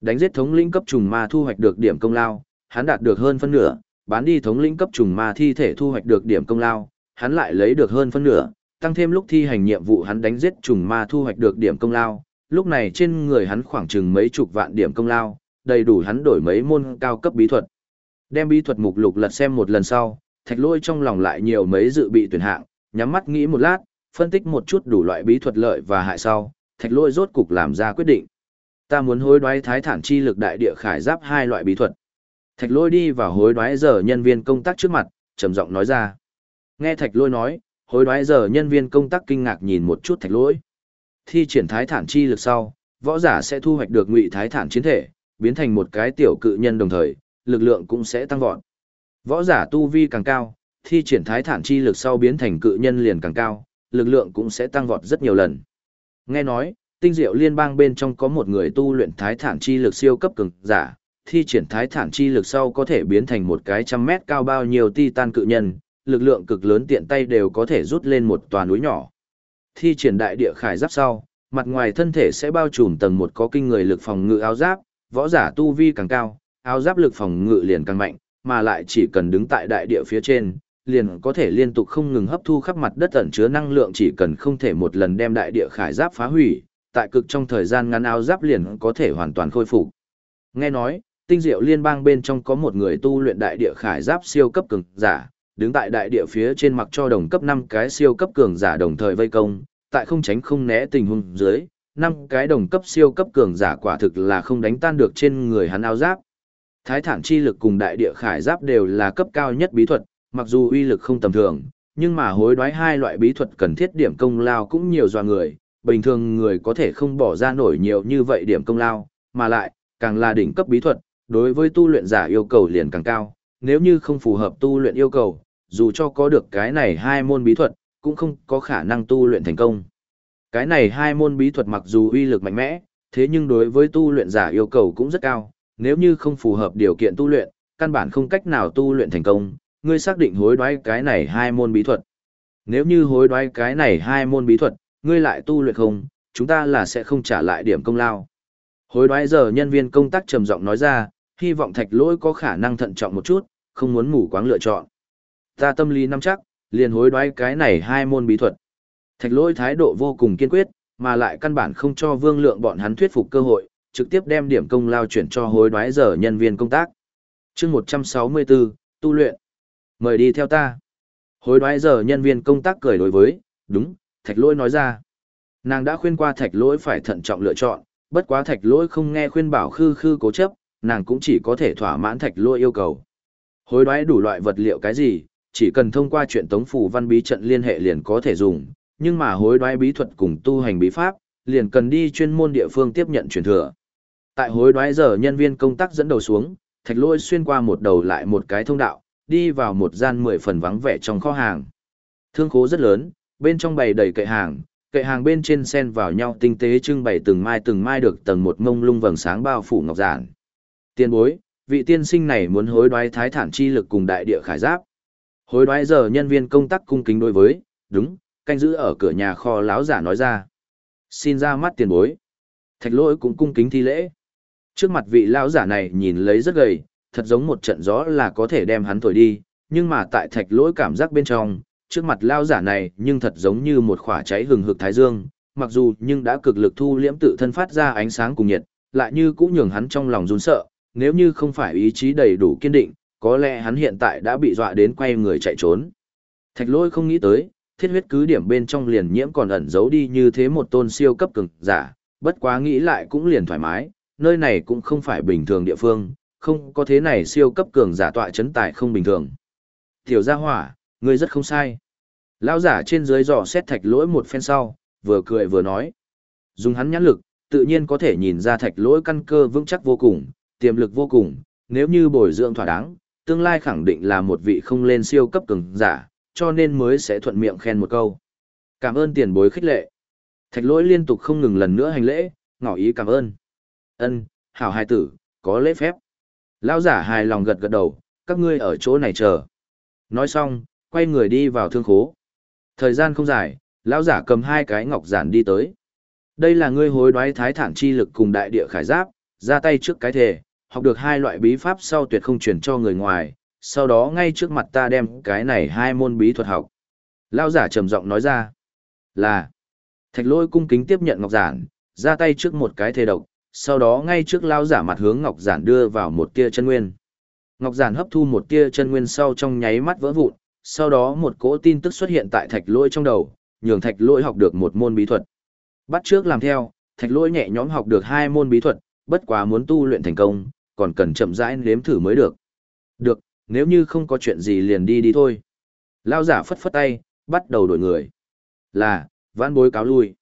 Đánh giết thống lĩnh cấp trùng ma thu hoạch được điểm công lao, hắn đạt được hơn phân nửa, bán đi thống lĩnh cấp trùng ma thi thể thu hoạch được điểm công lao, hắn lại lấy được hơn phân nửa, tăng thêm lúc thi hành nhiệm vụ hắn đánh giết trùng ma thu hoạch được điểm công lao, lúc này trên người hắn khoảng chừng mấy chục vạn điểm công lao, đầy đủ hắn đổi mấy môn cao cấp bí thuật. Đem bí thuật mục lục lật xem một lần sau, thạch lôi trong lòng lại nhiều mấy dự bị tuyển hạng, nhắm mắt nghĩ một lát, phân tích một chút đủ loại bí thuật lợi và hại sau, thạch lôi rốt cục làm ra quyết định. Ta muốn hối đoái thái thản chi lực đại địa khải giáp hai loại bí thuật. Thạch lôi đi vào hối đoái giờ nhân viên công tác trước mặt, trầm giọng nói ra. Nghe thạch lôi nói, hối đoái giờ nhân viên công tác kinh ngạc nhìn một chút thạch lôi. Thi triển thái thản chi lực sau, võ giả sẽ thu hoạch được ngụy thái thản chiến thể, biến thành một cái tiểu cự nhân đồng thời, lực lượng cũng sẽ tăng vọt. Võ giả tu vi càng cao, thi triển thái thản chi lực sau biến thành cự nhân liền càng cao, lực lượng cũng sẽ tăng vọt rất nhiều lần. Nghe nói, tinh diệu liên bang bên trong có một người tu luyện thái thản chi lực siêu cấp cường giả, thi triển thái thản chi lực sau có thể biến thành một cái trăm mét cao bao nhiêu titan cự nhân, lực lượng cực lớn tiện tay đều có thể rút lên một tòa núi nhỏ. Thi triển đại địa khải giáp sau, mặt ngoài thân thể sẽ bao trùm tầng một có kinh người lực phòng ngự áo giáp, võ giả tu vi càng cao, áo giáp lực phòng ngự liền càng mạnh, mà lại chỉ cần đứng tại đại địa phía trên, liền có thể liên tục không ngừng hấp thu khắp mặt đất ẩn chứa năng lượng chỉ cần không thể một lần đem đại địa khải giáp phá hủy, tại cực trong thời gian ngắn áo giáp liền có thể hoàn toàn khôi phục. Nghe nói, tinh diệu liên bang bên trong có một người tu luyện đại địa khải giáp siêu cấp cường giả, đứng tại đại địa phía trên mặc cho đồng cấp 5 cái siêu cấp cường giả đồng thời vây công, tại không tránh không né tình huống dưới, năm cái đồng cấp siêu cấp cường giả quả thực là không đánh tan được trên người hắn áo giáp. Thái thản chi lực cùng đại địa khải giáp đều là cấp cao nhất bí thuật, mặc dù uy lực không tầm thường, nhưng mà hối đoái hai loại bí thuật cần thiết điểm công lao cũng nhiều dọa người, bình thường người có thể không bỏ ra nổi nhiều như vậy điểm công lao, mà lại, càng là đỉnh cấp bí thuật, đối với tu luyện giả yêu cầu liền càng cao, nếu như không phù hợp tu luyện yêu cầu, dù cho có được cái này hai môn bí thuật, cũng không có khả năng tu luyện thành công. Cái này hai môn bí thuật mặc dù uy lực mạnh mẽ, thế nhưng đối với tu luyện giả yêu cầu cũng rất cao, nếu như không phù hợp điều kiện tu luyện, căn bản không cách nào tu luyện thành công, ngươi xác định hối đoái cái này hai môn bí thuật. Nếu như hối đoái cái này hai môn bí thuật, ngươi lại tu luyện không, chúng ta là sẽ không trả lại điểm công lao. Hối đoái giờ nhân viên công tác trầm giọng nói ra, hy vọng thạch lỗi có khả năng thận trọng một chút, không muốn mù quáng lựa chọn. Ta tâm lý nắm chắc, liền hối đoái cái này hai môn bí thuật. Thạch lỗi thái độ vô cùng kiên quyết, mà lại căn bản không cho vương lượng bọn hắn thuyết phục cơ hội, trực tiếp đem điểm công lao chuyển cho hối đoái giờ nhân viên công tác. chương 164, tu luyện. Mời đi theo ta. Hối đoái giờ nhân viên công tác cười đối với, đúng, thạch lỗi nói ra. Nàng đã khuyên qua thạch lỗi phải thận trọng lựa chọn, bất quá thạch lỗi không nghe khuyên bảo khư khư cố chấp, nàng cũng chỉ có thể thỏa mãn thạch lỗi yêu cầu. Hối đoái đủ loại vật liệu cái gì, chỉ cần thông qua chuyện tống phủ văn bí trận liên hệ liền có thể dùng, nhưng mà hối đoái bí thuật cùng tu hành bí pháp, liền cần đi chuyên môn địa phương tiếp nhận truyền thừa. Tại hối đoái giờ nhân viên công tác dẫn đầu xuống, thạch lôi xuyên qua một đầu lại một cái thông đạo, đi vào một gian mười phần vắng vẻ trong kho hàng. Thương khố rất lớn, bên trong bày đầy kệ hàng, kệ hàng bên trên xen vào nhau tinh tế trưng bày từng mai từng mai được tầng một mông lung vầng sáng bao phủ ngọc giản. Tiên bối, vị tiên sinh này muốn hối đoái thái thản chi lực cùng đại địa khải giáp. Hối đoái giờ nhân viên công tác cung kính đối với, đúng, canh giữ ở cửa nhà kho láo giả nói ra. Xin ra mắt tiền bối. Thạch lỗi cũng cung kính thi lễ. Trước mặt vị lão giả này nhìn lấy rất gầy, thật giống một trận gió là có thể đem hắn thổi đi, nhưng mà tại thạch lỗi cảm giác bên trong, trước mặt lão giả này nhưng thật giống như một khỏa cháy hừng hực thái dương, mặc dù nhưng đã cực lực thu liễm tự thân phát ra ánh sáng cùng nhiệt, lại như cũng nhường hắn trong lòng run sợ, nếu như không phải ý chí đầy đủ kiên định, có lẽ hắn hiện tại đã bị dọa đến quay người chạy trốn. Thạch lỗi không nghĩ tới, thiết huyết cứ điểm bên trong liền nhiễm còn ẩn giấu đi như thế một tôn siêu cấp cường giả, bất quá nghĩ lại cũng liền thoải mái, nơi này cũng không phải bình thường địa phương, không có thế này siêu cấp cường giả tọa chấn tài không bình thường. Tiểu gia hỏa, ngươi rất không sai. Lão giả trên dưới dò xét thạch lỗi một phen sau, vừa cười vừa nói. Dùng hắn nhãn lực, tự nhiên có thể nhìn ra thạch lỗi căn cơ vững chắc vô cùng, tiềm lực vô cùng, nếu như bồi dưỡng thỏa đáng, tương lai khẳng định là một vị không lên siêu cấp cường giả, cho nên mới sẽ thuận miệng khen một câu. Cảm ơn tiền bối khích lệ. Thạch lỗi liên tục không ngừng lần nữa hành lễ, ngỏ ý cảm ơn. Ân, hảo hài tử, có lễ phép. Lão giả hài lòng gật gật đầu, các ngươi ở chỗ này chờ. Nói xong, quay người đi vào thương khố. Thời gian không dài, lão giả cầm hai cái ngọc giản đi tới. Đây là ngươi hối đoái thái thản chi lực cùng đại địa khải giáp, ra tay trước cái thể, học được hai loại bí pháp sau tuyệt không truyền cho người ngoài, sau đó ngay trước mặt ta đem cái này hai môn bí thuật học. Lão giả trầm giọng nói ra, là, thạch lôi cung kính tiếp nhận ngọc giản, ra tay trước một cái thề độc, sau đó ngay trước lao giả mặt hướng ngọc giản đưa vào một tia chân nguyên. Ngọc giản hấp thu một tia chân nguyên sau trong nháy mắt vỡ vụn, sau đó một cỗ tin tức xuất hiện tại thạch Lỗi trong đầu, nhường thạch Lỗi học được một môn bí thuật. Bắt trước làm theo, thạch Lỗi nhẹ nhõm học được hai môn bí thuật, bất quá muốn tu luyện thành công, còn cần chậm rãi nếm thử mới được. Được, nếu như không có chuyện gì liền đi đi thôi. Lao giả phất phất tay, bắt đầu đổi người. Là, vãn bối cáo lui.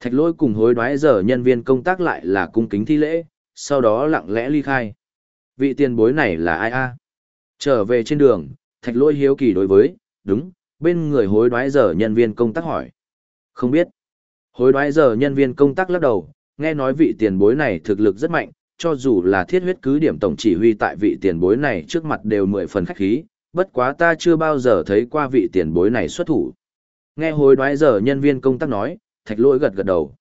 Thạch lôi cùng hối đoái giờ nhân viên công tác lại là cung kính thi lễ, sau đó lặng lẽ ly khai. Vị tiền bối này là ai a? Trở về trên đường, thạch lôi hiếu kỳ đối với, đúng, bên người hối đoái giờ nhân viên công tác hỏi. Không biết. Hối đoái giờ nhân viên công tác lắc đầu, nghe nói vị tiền bối này thực lực rất mạnh, cho dù là thiết huyết cứ điểm tổng chỉ huy tại vị tiền bối này trước mặt đều mười phần khách khí, bất quá ta chưa bao giờ thấy qua vị tiền bối này xuất thủ. Nghe hối đoái giờ nhân viên công tác nói, thạch lỗi gật gật đầu.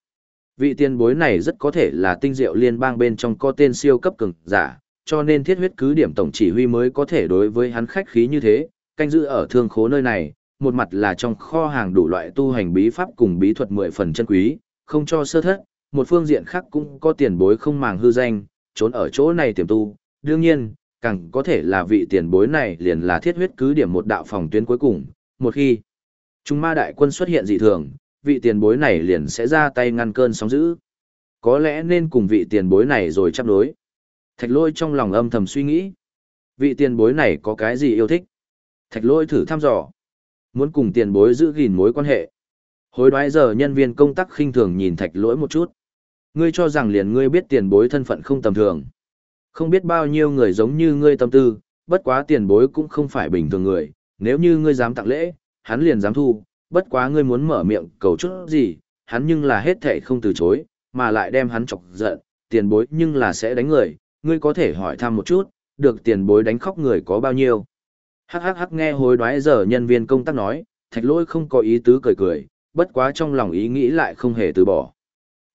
Vị tiền bối này rất có thể là tinh diệu liên bang bên trong có tên siêu cấp cường giả, cho nên thiết huyết cứ điểm tổng chỉ huy mới có thể đối với hắn khách khí như thế, canh giữ ở thương khố nơi này, một mặt là trong kho hàng đủ loại tu hành bí pháp cùng bí thuật mười phần chân quý, không cho sơ thất, một phương diện khác cũng có tiền bối không màng hư danh, trốn ở chỗ này tiềm tu, đương nhiên, càng có thể là vị tiền bối này liền là thiết huyết cứ điểm một đạo phòng tuyến cuối cùng, một khi Trung ma đại quân xuất hiện dị thường, vị tiền bối này liền sẽ ra tay ngăn cơn sóng dữ. Có lẽ nên cùng vị tiền bối này rồi chấp đối. Thạch lôi trong lòng âm thầm suy nghĩ. Vị tiền bối này có cái gì yêu thích? Thạch lôi thử thăm dò. Muốn cùng tiền bối giữ gìn mối quan hệ. Hối đoái giờ nhân viên công tác khinh thường nhìn thạch lỗi một chút. Ngươi cho rằng liền ngươi biết tiền bối thân phận không tầm thường. Không biết bao nhiêu người giống như ngươi tâm tư, bất quá tiền bối cũng không phải bình thường người, nếu như ngươi dám tặng lễ, hắn liền dám thu, bất quá ngươi muốn mở miệng cầu chút gì, hắn nhưng là hết thệ không từ chối, mà lại đem hắn chọc giận, tiền bối nhưng là sẽ đánh người, ngươi có thể hỏi thăm một chút, được tiền bối đánh khóc người có bao nhiêu. Hắc hắc hắc nghe hối đoái giờ nhân viên công tác nói, thạch lỗi không có ý tứ cười cười, bất quá trong lòng ý nghĩ lại không hề từ bỏ.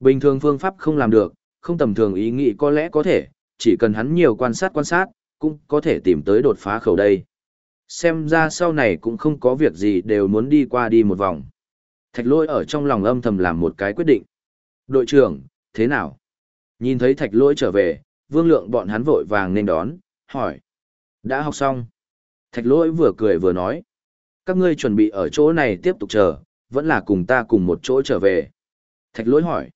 Bình thường phương pháp không làm được, không tầm thường ý nghĩ có lẽ có thể, chỉ cần hắn nhiều quan sát quan sát, cũng có thể tìm tới đột phá khẩu đây. Xem ra sau này cũng không có việc gì đều muốn đi qua đi một vòng. Thạch lôi ở trong lòng âm thầm làm một cái quyết định. Đội trưởng, thế nào? Nhìn thấy thạch lôi trở về, vương lượng bọn hắn vội vàng nên đón, hỏi. Đã học xong. Thạch lôi vừa cười vừa nói. Các ngươi chuẩn bị ở chỗ này tiếp tục chờ, vẫn là cùng ta cùng một chỗ trở về. Thạch lôi hỏi.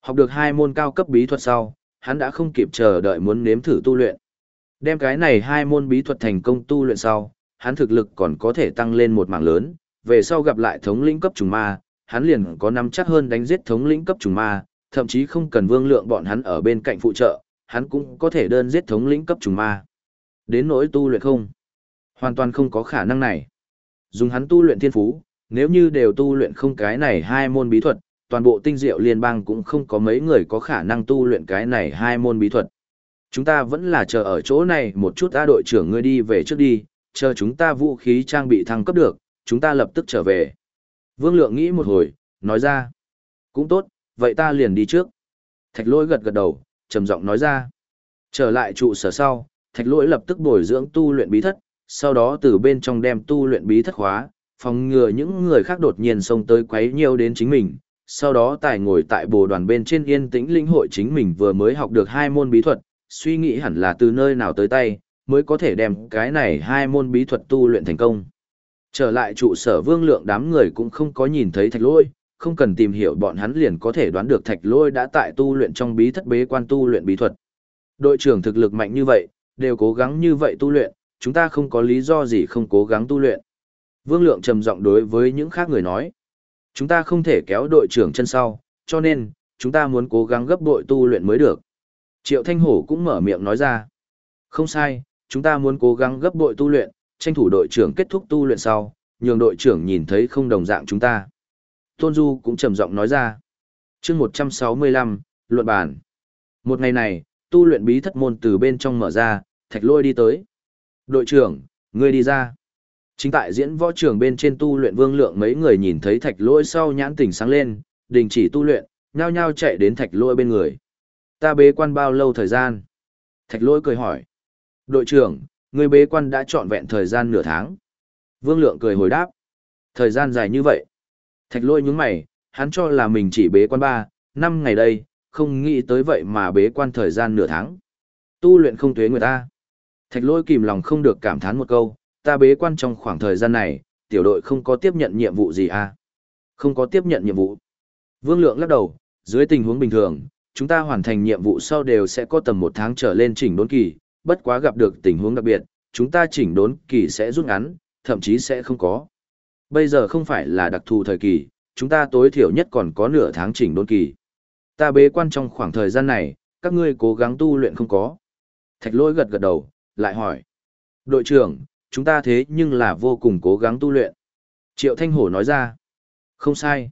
Học được hai môn cao cấp bí thuật sau, hắn đã không kịp chờ đợi muốn nếm thử tu luyện. Đem cái này hai môn bí thuật thành công tu luyện sau, hắn thực lực còn có thể tăng lên một mảng lớn, về sau gặp lại thống lĩnh cấp trùng ma, hắn liền có nắm chắc hơn đánh giết thống lĩnh cấp trùng ma, thậm chí không cần vương lượng bọn hắn ở bên cạnh phụ trợ, hắn cũng có thể đơn giết thống lĩnh cấp trùng ma. Đến nỗi tu luyện không? Hoàn toàn không có khả năng này. Dùng hắn tu luyện thiên phú, nếu như đều tu luyện không cái này hai môn bí thuật, toàn bộ tinh diệu liên bang cũng không có mấy người có khả năng tu luyện cái này hai môn bí thuật. Chúng ta vẫn là chờ ở chỗ này một chút ta đội trưởng ngươi đi về trước đi, chờ chúng ta vũ khí trang bị thăng cấp được, chúng ta lập tức trở về. Vương Lượng nghĩ một hồi, nói ra. Cũng tốt, vậy ta liền đi trước. Thạch lỗi gật gật đầu, trầm giọng nói ra. Trở lại trụ sở sau, thạch lỗi lập tức bồi dưỡng tu luyện bí thất, sau đó từ bên trong đem tu luyện bí thất khóa, phòng ngừa những người khác đột nhiên xông tới quấy nhiều đến chính mình. Sau đó tài ngồi tại bồ đoàn bên trên yên tĩnh linh hội chính mình vừa mới học được hai môn bí thuật, suy nghĩ hẳn là từ nơi nào tới tay, mới có thể đem cái này hai môn bí thuật tu luyện thành công. Trở lại trụ sở vương lượng đám người cũng không có nhìn thấy thạch lôi, không cần tìm hiểu bọn hắn liền có thể đoán được thạch lôi đã tại tu luyện trong bí thất bế quan tu luyện bí thuật. Đội trưởng thực lực mạnh như vậy, đều cố gắng như vậy tu luyện, chúng ta không có lý do gì không cố gắng tu luyện. Vương lượng trầm giọng đối với những khác người nói, chúng ta không thể kéo đội trưởng chân sau, cho nên, chúng ta muốn cố gắng gấp đội tu luyện mới được. Triệu Thanh Hổ cũng mở miệng nói ra, không sai, chúng ta muốn cố gắng gấp bội tu luyện, tranh thủ đội trưởng kết thúc tu luyện sau, nhường đội trưởng nhìn thấy không đồng dạng chúng ta. Tôn Du cũng trầm giọng nói ra. chương 165, luận bản. Một ngày này, tu luyện bí thất môn từ bên trong mở ra, thạch lôi đi tới. Đội trưởng, ngươi đi ra. Chính tại diễn võ trường bên trên tu luyện vương lượng mấy người nhìn thấy thạch lôi sau nhãn tỉnh sáng lên, đình chỉ tu luyện, nhao nhao chạy đến thạch lôi bên người. Ta bế quan bao lâu thời gian? Thạch lôi cười hỏi. Đội trưởng, người bế quan đã trọn vẹn thời gian nửa tháng. Vương Lượng cười hồi đáp. Thời gian dài như vậy. Thạch lôi nhúng mày, hắn cho là mình chỉ bế quan 3, 5 ngày đây, không nghĩ tới vậy mà bế quan thời gian nửa tháng. Tu luyện không tuế người ta. Thạch lôi kìm lòng không được cảm thán một câu, ta bế quan trong khoảng thời gian này, tiểu đội không có tiếp nhận nhiệm vụ gì à? Không có tiếp nhận nhiệm vụ. Vương Lượng lắc đầu, dưới tình huống bình thường, chúng ta hoàn thành nhiệm vụ sau đều sẽ có tầm một tháng trở lên chỉnh đốn kỳ, bất quá gặp được tình huống đặc biệt, chúng ta chỉnh đốn kỳ sẽ rút ngắn, thậm chí sẽ không có. Bây giờ không phải là đặc thù thời kỳ, chúng ta tối thiểu nhất còn có nửa tháng chỉnh đốn kỳ. Ta bế quan trong khoảng thời gian này, các ngươi cố gắng tu luyện không có. Thạch lỗi gật gật đầu, lại hỏi. Đội trưởng, chúng ta thế nhưng là vô cùng cố gắng tu luyện. Triệu Thanh Hổ nói ra. Không sai.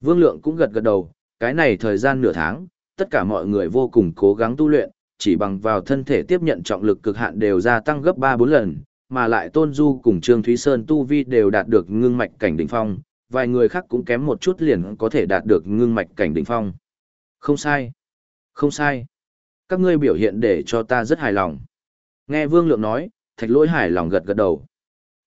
Vương Lượng cũng gật gật đầu, cái này thời gian nửa tháng, tất cả mọi người vô cùng cố gắng tu luyện, chỉ bằng vào thân thể tiếp nhận trọng lực cực hạn đều gia tăng gấp 3-4 lần, mà lại Tôn Du cùng Trương Thúy Sơn tu vi đều đạt được ngưng mạch cảnh đỉnh phong, vài người khác cũng kém một chút liền có thể đạt được ngưng mạch cảnh đỉnh phong. Không sai. Không sai. Các ngươi biểu hiện để cho ta rất hài lòng. Nghe Vương Lượng nói, Thạch Lỗi hài lòng gật gật đầu.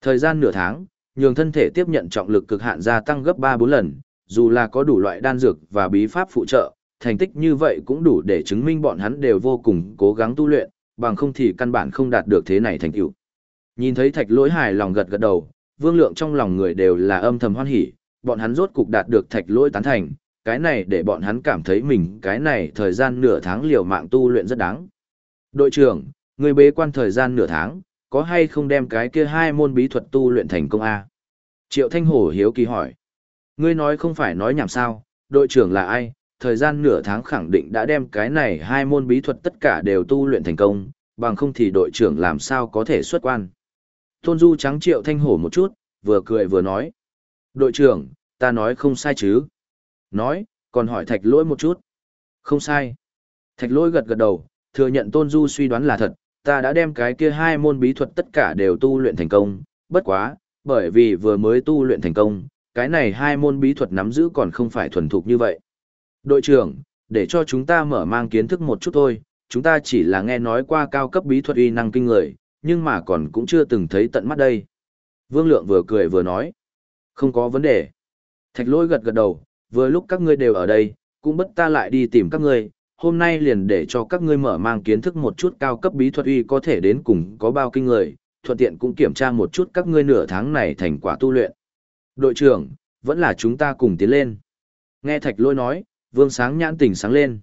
Thời gian nửa tháng, nhường thân thể tiếp nhận trọng lực cực hạn gia tăng gấp 3-4 lần, dù là có đủ loại đan dược và bí pháp phụ trợ, thành tích như vậy cũng đủ để chứng minh bọn hắn đều vô cùng cố gắng tu luyện, bằng không thì căn bản không đạt được thế này thành tựu. Nhìn thấy thạch lỗi hài lòng gật gật đầu, vương lượng trong lòng người đều là âm thầm hoan hỉ, bọn hắn rốt cục đạt được thạch lỗi tán thành, cái này để bọn hắn cảm thấy mình cái này thời gian nửa tháng liều mạng tu luyện rất đáng. Đội trưởng, người bế quan thời gian nửa tháng, có hay không đem cái kia hai môn bí thuật tu luyện thành công A? Triệu Thanh Hổ hiếu kỳ hỏi. Ngươi nói không phải nói nhảm sao, đội trưởng là ai, thời gian nửa tháng khẳng định đã đem cái này hai môn bí thuật tất cả đều tu luyện thành công, bằng không thì đội trưởng làm sao có thể xuất quan. Tôn Du trắng triệu thanh hổ một chút, vừa cười vừa nói. Đội trưởng, ta nói không sai chứ. Nói, còn hỏi thạch lỗi một chút. Không sai. Thạch lỗi gật gật đầu, thừa nhận Tôn Du suy đoán là thật, ta đã đem cái kia hai môn bí thuật tất cả đều tu luyện thành công, bất quá, bởi vì vừa mới tu luyện thành công, cái này hai môn bí thuật nắm giữ còn không phải thuần thục như vậy. Đội trưởng, để cho chúng ta mở mang kiến thức một chút thôi, chúng ta chỉ là nghe nói qua cao cấp bí thuật uy năng kinh người, nhưng mà còn cũng chưa từng thấy tận mắt đây. Vương Lượng vừa cười vừa nói. Không có vấn đề. Thạch lôi gật gật đầu, vừa lúc các ngươi đều ở đây, cũng bất ta lại đi tìm các ngươi, hôm nay liền để cho các ngươi mở mang kiến thức một chút cao cấp bí thuật uy có thể đến cùng có bao kinh người, thuận tiện cũng kiểm tra một chút các ngươi nửa tháng này thành quả tu luyện. Đội trưởng, vẫn là chúng ta cùng tiến lên. Nghe thạch lôi nói, vương sáng nhãn tỉnh sáng lên.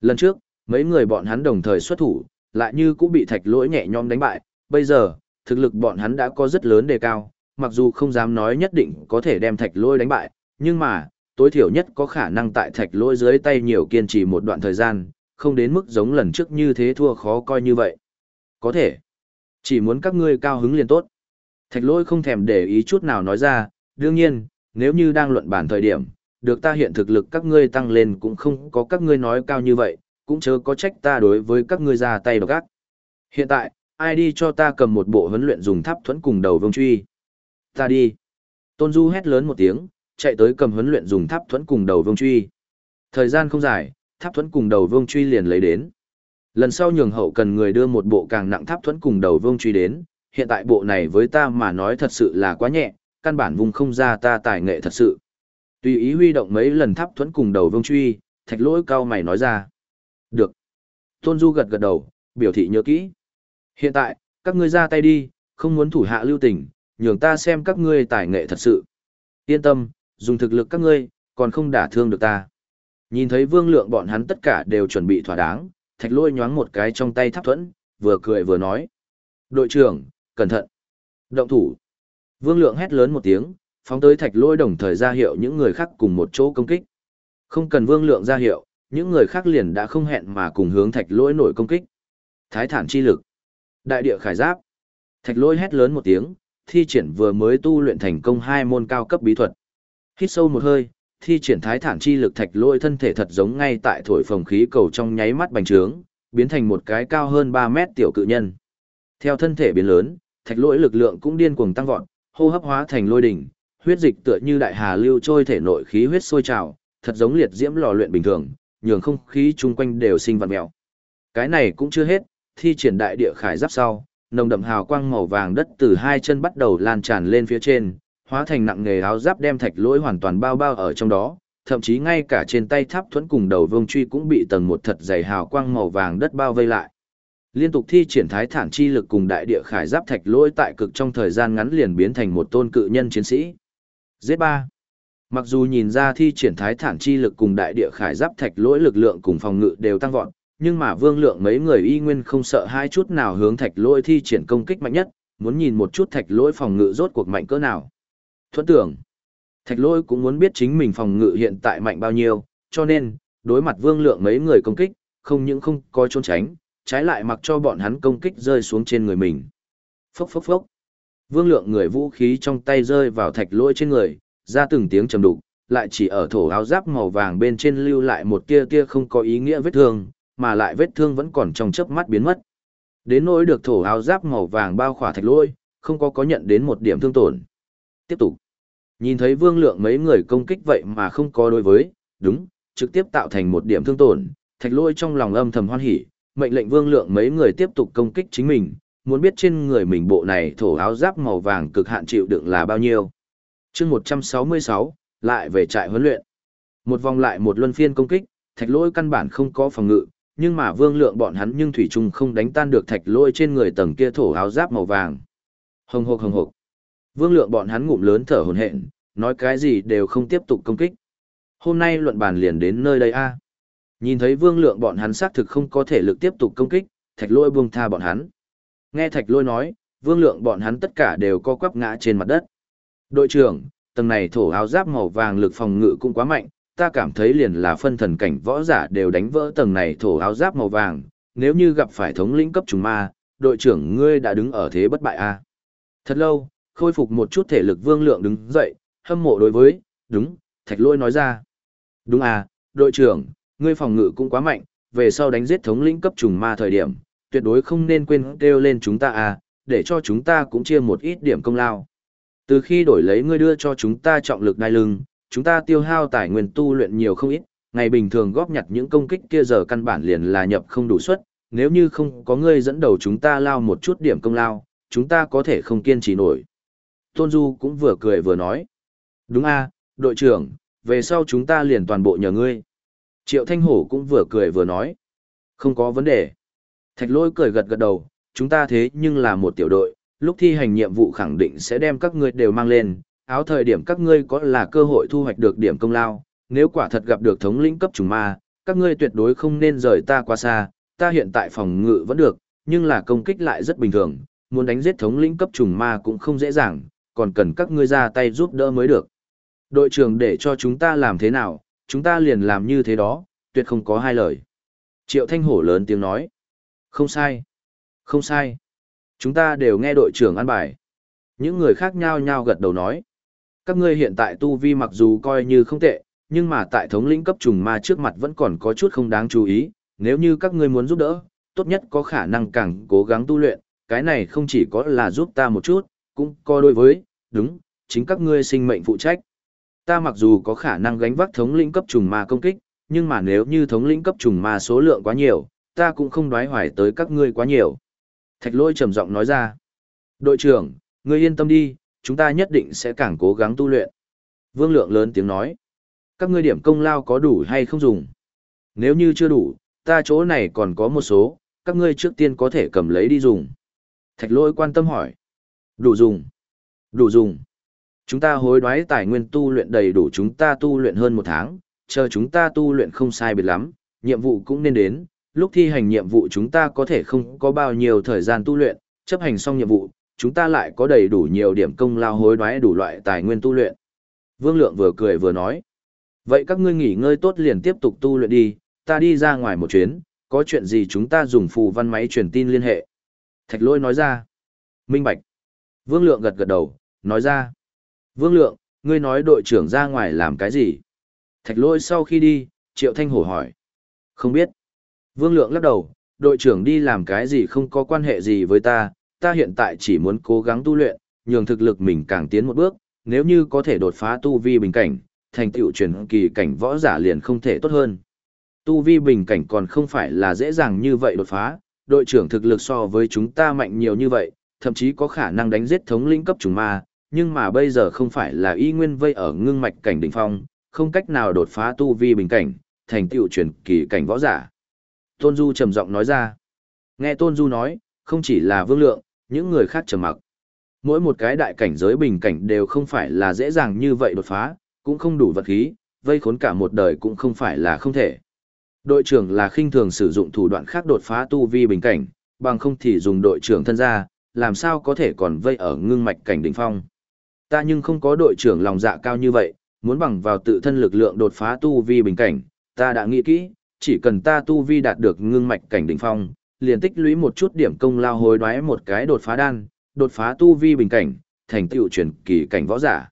Lần trước, mấy người bọn hắn đồng thời xuất thủ, lại như cũng bị thạch lỗi nhẹ nhõm đánh bại, bây giờ, thực lực bọn hắn đã có rất lớn đề cao, mặc dù không dám nói nhất định có thể đem thạch lỗi đánh bại, nhưng mà, tối thiểu nhất có khả năng tại thạch lỗi dưới tay nhiều kiên trì một đoạn thời gian, không đến mức giống lần trước như thế thua khó coi như vậy. Có thể, chỉ muốn các ngươi cao hứng liền tốt. Thạch lỗi không thèm để ý chút nào nói ra, đương nhiên, nếu như đang luận bản thời điểm, được ta hiện thực lực các ngươi tăng lên cũng không có các ngươi nói cao như vậy, cũng chớ có trách ta đối với các ngươi ra tay độc ác. Hiện tại, ai đi cho ta cầm một bộ huấn luyện dùng tháp thuẫn cùng đầu vương truy. Ta đi. Tôn Du hét lớn một tiếng, chạy tới cầm huấn luyện dùng tháp thuẫn cùng đầu vương truy. Thời gian không dài, tháp thuẫn cùng đầu vương truy liền lấy đến. Lần sau nhường hậu cần người đưa một bộ càng nặng tháp thuẫn cùng đầu vương truy đến, hiện tại bộ này với ta mà nói thật sự là quá nhẹ, căn bản vùng không ra ta tài nghệ thật sự. Tùy ý huy động mấy lần tháp thuẫn cùng đầu vương truy, thạch lỗi cao mày nói ra. Được. Tôn Du gật gật đầu, biểu thị nhớ kỹ. Hiện tại, các ngươi ra tay đi, không muốn thủ hạ lưu tình, nhường ta xem các ngươi tài nghệ thật sự. Yên tâm, dùng thực lực các ngươi, còn không đả thương được ta. Nhìn thấy vương lượng bọn hắn tất cả đều chuẩn bị thỏa đáng, thạch lôi nhoáng một cái trong tay tháp thuẫn, vừa cười vừa nói. Đội trưởng, cẩn thận. Động thủ. Vương lượng hét lớn một tiếng, phóng tới thạch lôi đồng thời ra hiệu những người khác cùng một chỗ công kích. Không cần vương lượng ra hiệu, những người khác liền đã không hẹn mà cùng hướng thạch lôi nổi công kích. Thái thản chi lực. Đại địa khải giáp. Thạch lôi hét lớn một tiếng, thi triển vừa mới tu luyện thành công hai môn cao cấp bí thuật. Hít sâu một hơi, thi triển thái thản chi lực thạch lôi thân thể thật giống ngay tại thổi phồng khí cầu trong nháy mắt bành trướng, biến thành một cái cao hơn 3 mét tiểu cự nhân. Theo thân thể biến lớn, thạch lôi lực lượng cũng điên cuồng tăng vọt, hô hấp hóa thành lôi đỉnh, huyết dịch tựa như đại hà lưu trôi thể nội khí huyết sôi trào, thật giống liệt diễm lò luyện bình thường, nhường không khí chung quanh đều sinh vặn mèo. Cái này cũng chưa hết, thi triển đại địa khải giáp sau, nồng đậm hào quang màu vàng đất từ hai chân bắt đầu lan tràn lên phía trên, hóa thành nặng nghề áo giáp đem thạch lỗi hoàn toàn bao bao ở trong đó, thậm chí ngay cả trên tay tháp thuẫn cùng đầu vương truy cũng bị tầng một thật dày hào quang màu vàng đất bao vây lại. Liên tục thi triển thái thản chi lực cùng đại địa khải giáp thạch lỗi tại cực trong thời gian ngắn liền biến thành một tôn cự nhân chiến sĩ. Z3 Mặc dù nhìn ra thi triển thái thản chi lực cùng đại địa khải giáp thạch lỗi lực lượng cùng phòng ngự đều tăng vọt, nhưng mà vương lượng mấy người y nguyên không sợ hai chút nào hướng thạch lỗi thi triển công kích mạnh nhất, muốn nhìn một chút thạch lỗi phòng ngự rốt cuộc mạnh cỡ nào. Thuận tưởng, thạch lỗi cũng muốn biết chính mình phòng ngự hiện tại mạnh bao nhiêu, cho nên, đối mặt vương lượng mấy người công kích, không những không có trốn tránh, trái lại mặc cho bọn hắn công kích rơi xuống trên người mình. Phốc phốc phốc. Vương lượng người vũ khí trong tay rơi vào thạch lỗi trên người, ra từng tiếng trầm đục, lại chỉ ở thổ áo giáp màu vàng bên trên lưu lại một tia tia không có ý nghĩa vết thương, mà lại vết thương vẫn còn trong chớp mắt biến mất. Đến nỗi được thổ áo giáp màu vàng bao khỏa thạch lôi, không có có nhận đến một điểm thương tổn. Tiếp tục. Nhìn thấy vương lượng mấy người công kích vậy mà không có đối với, đúng, trực tiếp tạo thành một điểm thương tổn, thạch lôi trong lòng âm thầm hoan hỉ, mệnh lệnh vương lượng mấy người tiếp tục công kích chính mình, muốn biết trên người mình bộ này thổ áo giáp màu vàng cực hạn chịu đựng là bao nhiêu. chương 166, lại về trại huấn luyện. Một vòng lại một luân phiên công kích, thạch lôi căn bản không có phòng ngự, nhưng mà vương lượng bọn hắn nhưng thủy chung không đánh tan được thạch lôi trên người tầng kia thổ áo giáp màu vàng. Hồng hộc hồng hộc. Vương lượng bọn hắn ngụm lớn thở hổn hển, nói cái gì đều không tiếp tục công kích. Hôm nay luận bàn liền đến nơi đây a. Nhìn thấy vương lượng bọn hắn xác thực không có thể lực tiếp tục công kích, thạch lôi buông tha bọn hắn. Nghe thạch lôi nói, vương lượng bọn hắn tất cả đều co quắp ngã trên mặt đất. Đội trưởng, tầng này thổ áo giáp màu vàng lực phòng ngự cũng quá mạnh, ta cảm thấy liền là phân thần cảnh võ giả đều đánh vỡ tầng này thổ áo giáp màu vàng, nếu như gặp phải thống lĩnh cấp trùng ma, đội trưởng ngươi đã đứng ở thế bất bại a. Thật lâu, khôi phục một chút thể lực vương lượng đứng dậy, hâm mộ đối với, đúng, thạch lôi nói ra. Đúng à, đội trưởng, ngươi phòng ngự cũng quá mạnh, về sau đánh giết thống lĩnh cấp trùng ma thời điểm, tuyệt đối không nên quên kêu lên chúng ta à, để cho chúng ta cũng chia một ít điểm công lao. Từ khi đổi lấy ngươi đưa cho chúng ta trọng lực đai lưng, chúng ta tiêu hao tài nguyên tu luyện nhiều không ít, ngày bình thường góp nhặt những công kích kia giờ căn bản liền là nhập không đủ suất, nếu như không có ngươi dẫn đầu chúng ta lao một chút điểm công lao, chúng ta có thể không kiên trì nổi. Tôn Du cũng vừa cười vừa nói. Đúng a, đội trưởng, về sau chúng ta liền toàn bộ nhờ ngươi. Triệu Thanh Hổ cũng vừa cười vừa nói. Không có vấn đề. Thạch lôi cười gật gật đầu, chúng ta thế nhưng là một tiểu đội, lúc thi hành nhiệm vụ khẳng định sẽ đem các ngươi đều mang lên, áo thời điểm các ngươi có là cơ hội thu hoạch được điểm công lao, nếu quả thật gặp được thống lĩnh cấp trùng ma, các ngươi tuyệt đối không nên rời ta quá xa, ta hiện tại phòng ngự vẫn được, nhưng là công kích lại rất bình thường, muốn đánh giết thống lĩnh cấp trùng ma cũng không dễ dàng, còn cần các ngươi ra tay giúp đỡ mới được. Đội trưởng để cho chúng ta làm thế nào, chúng ta liền làm như thế đó, tuyệt không có hai lời. Triệu Thanh Hổ lớn tiếng nói. Không sai. Không sai. Chúng ta đều nghe đội trưởng an bài. Những người khác nhao nhao gật đầu nói. Các ngươi hiện tại tu vi mặc dù coi như không tệ, nhưng mà tại thống lĩnh cấp trùng ma trước mặt vẫn còn có chút không đáng chú ý. Nếu như các ngươi muốn giúp đỡ, tốt nhất có khả năng càng cố gắng tu luyện, cái này không chỉ có là giúp ta một chút, cũng có đối với, đúng, chính các ngươi sinh mệnh phụ trách. Ta mặc dù có khả năng gánh vác thống lĩnh cấp trùng ma công kích, nhưng mà nếu như thống lĩnh cấp trùng ma số lượng quá nhiều, ta cũng không đoái hoài tới các ngươi quá nhiều. Thạch lôi trầm giọng nói ra. Đội trưởng, ngươi yên tâm đi, chúng ta nhất định sẽ càng cố gắng tu luyện. Vương lượng lớn tiếng nói. Các ngươi điểm công lao có đủ hay không dùng? Nếu như chưa đủ, ta chỗ này còn có một số, các ngươi trước tiên có thể cầm lấy đi dùng. Thạch lôi quan tâm hỏi. Đủ dùng. Đủ dùng. Chúng ta hối đoái tài nguyên tu luyện đầy đủ chúng ta tu luyện hơn một tháng, chờ chúng ta tu luyện không sai biệt lắm, nhiệm vụ cũng nên đến, lúc thi hành nhiệm vụ chúng ta có thể không có bao nhiêu thời gian tu luyện, chấp hành xong nhiệm vụ, chúng ta lại có đầy đủ nhiều điểm công lao hối đoái đủ loại tài nguyên tu luyện. Vương Lượng vừa cười vừa nói, vậy các ngươi nghỉ ngơi tốt liền tiếp tục tu luyện đi, ta đi ra ngoài một chuyến, có chuyện gì chúng ta dùng phù văn máy truyền tin liên hệ. Thạch lôi nói ra, minh bạch. Vương Lượng gật gật đầu, nói ra, Vương Lượng, ngươi nói đội trưởng ra ngoài làm cái gì? Thạch lôi sau khi đi, Triệu Thanh Hổ hỏi. Không biết. Vương Lượng lắc đầu, đội trưởng đi làm cái gì không có quan hệ gì với ta, ta hiện tại chỉ muốn cố gắng tu luyện, nhường thực lực mình càng tiến một bước, nếu như có thể đột phá tu vi bình cảnh, thành tựu truyền kỳ cảnh võ giả liền không thể tốt hơn. Tu vi bình cảnh còn không phải là dễ dàng như vậy đột phá, đội trưởng thực lực so với chúng ta mạnh nhiều như vậy, thậm chí có khả năng đánh giết thống lĩnh cấp trùng ma, nhưng mà bây giờ không phải là y nguyên vây ở ngưng mạch cảnh đỉnh phong, không cách nào đột phá tu vi bình cảnh, thành tựu truyền kỳ cảnh võ giả. Tôn Du trầm giọng nói ra. Nghe Tôn Du nói, không chỉ là vương lượng, những người khác trầm mặc. Mỗi một cái đại cảnh giới bình cảnh đều không phải là dễ dàng như vậy đột phá, cũng không đủ vật khí, vây khốn cả một đời cũng không phải là không thể. Đội trưởng là khinh thường sử dụng thủ đoạn khác đột phá tu vi bình cảnh, bằng không thì dùng đội trưởng thân ra, làm sao có thể còn vây ở ngưng mạch cảnh đỉnh phong. Ta nhưng không có đội trưởng lòng dạ cao như vậy, muốn bằng vào tự thân lực lượng đột phá tu vi bình cảnh, ta đã nghĩ kỹ, chỉ cần ta tu vi đạt được ngưng mạch cảnh đỉnh phong, liền tích lũy một chút điểm công lao hối đoái một cái đột phá đan, đột phá tu vi bình cảnh, thành tựu chuyển kỳ cảnh võ giả.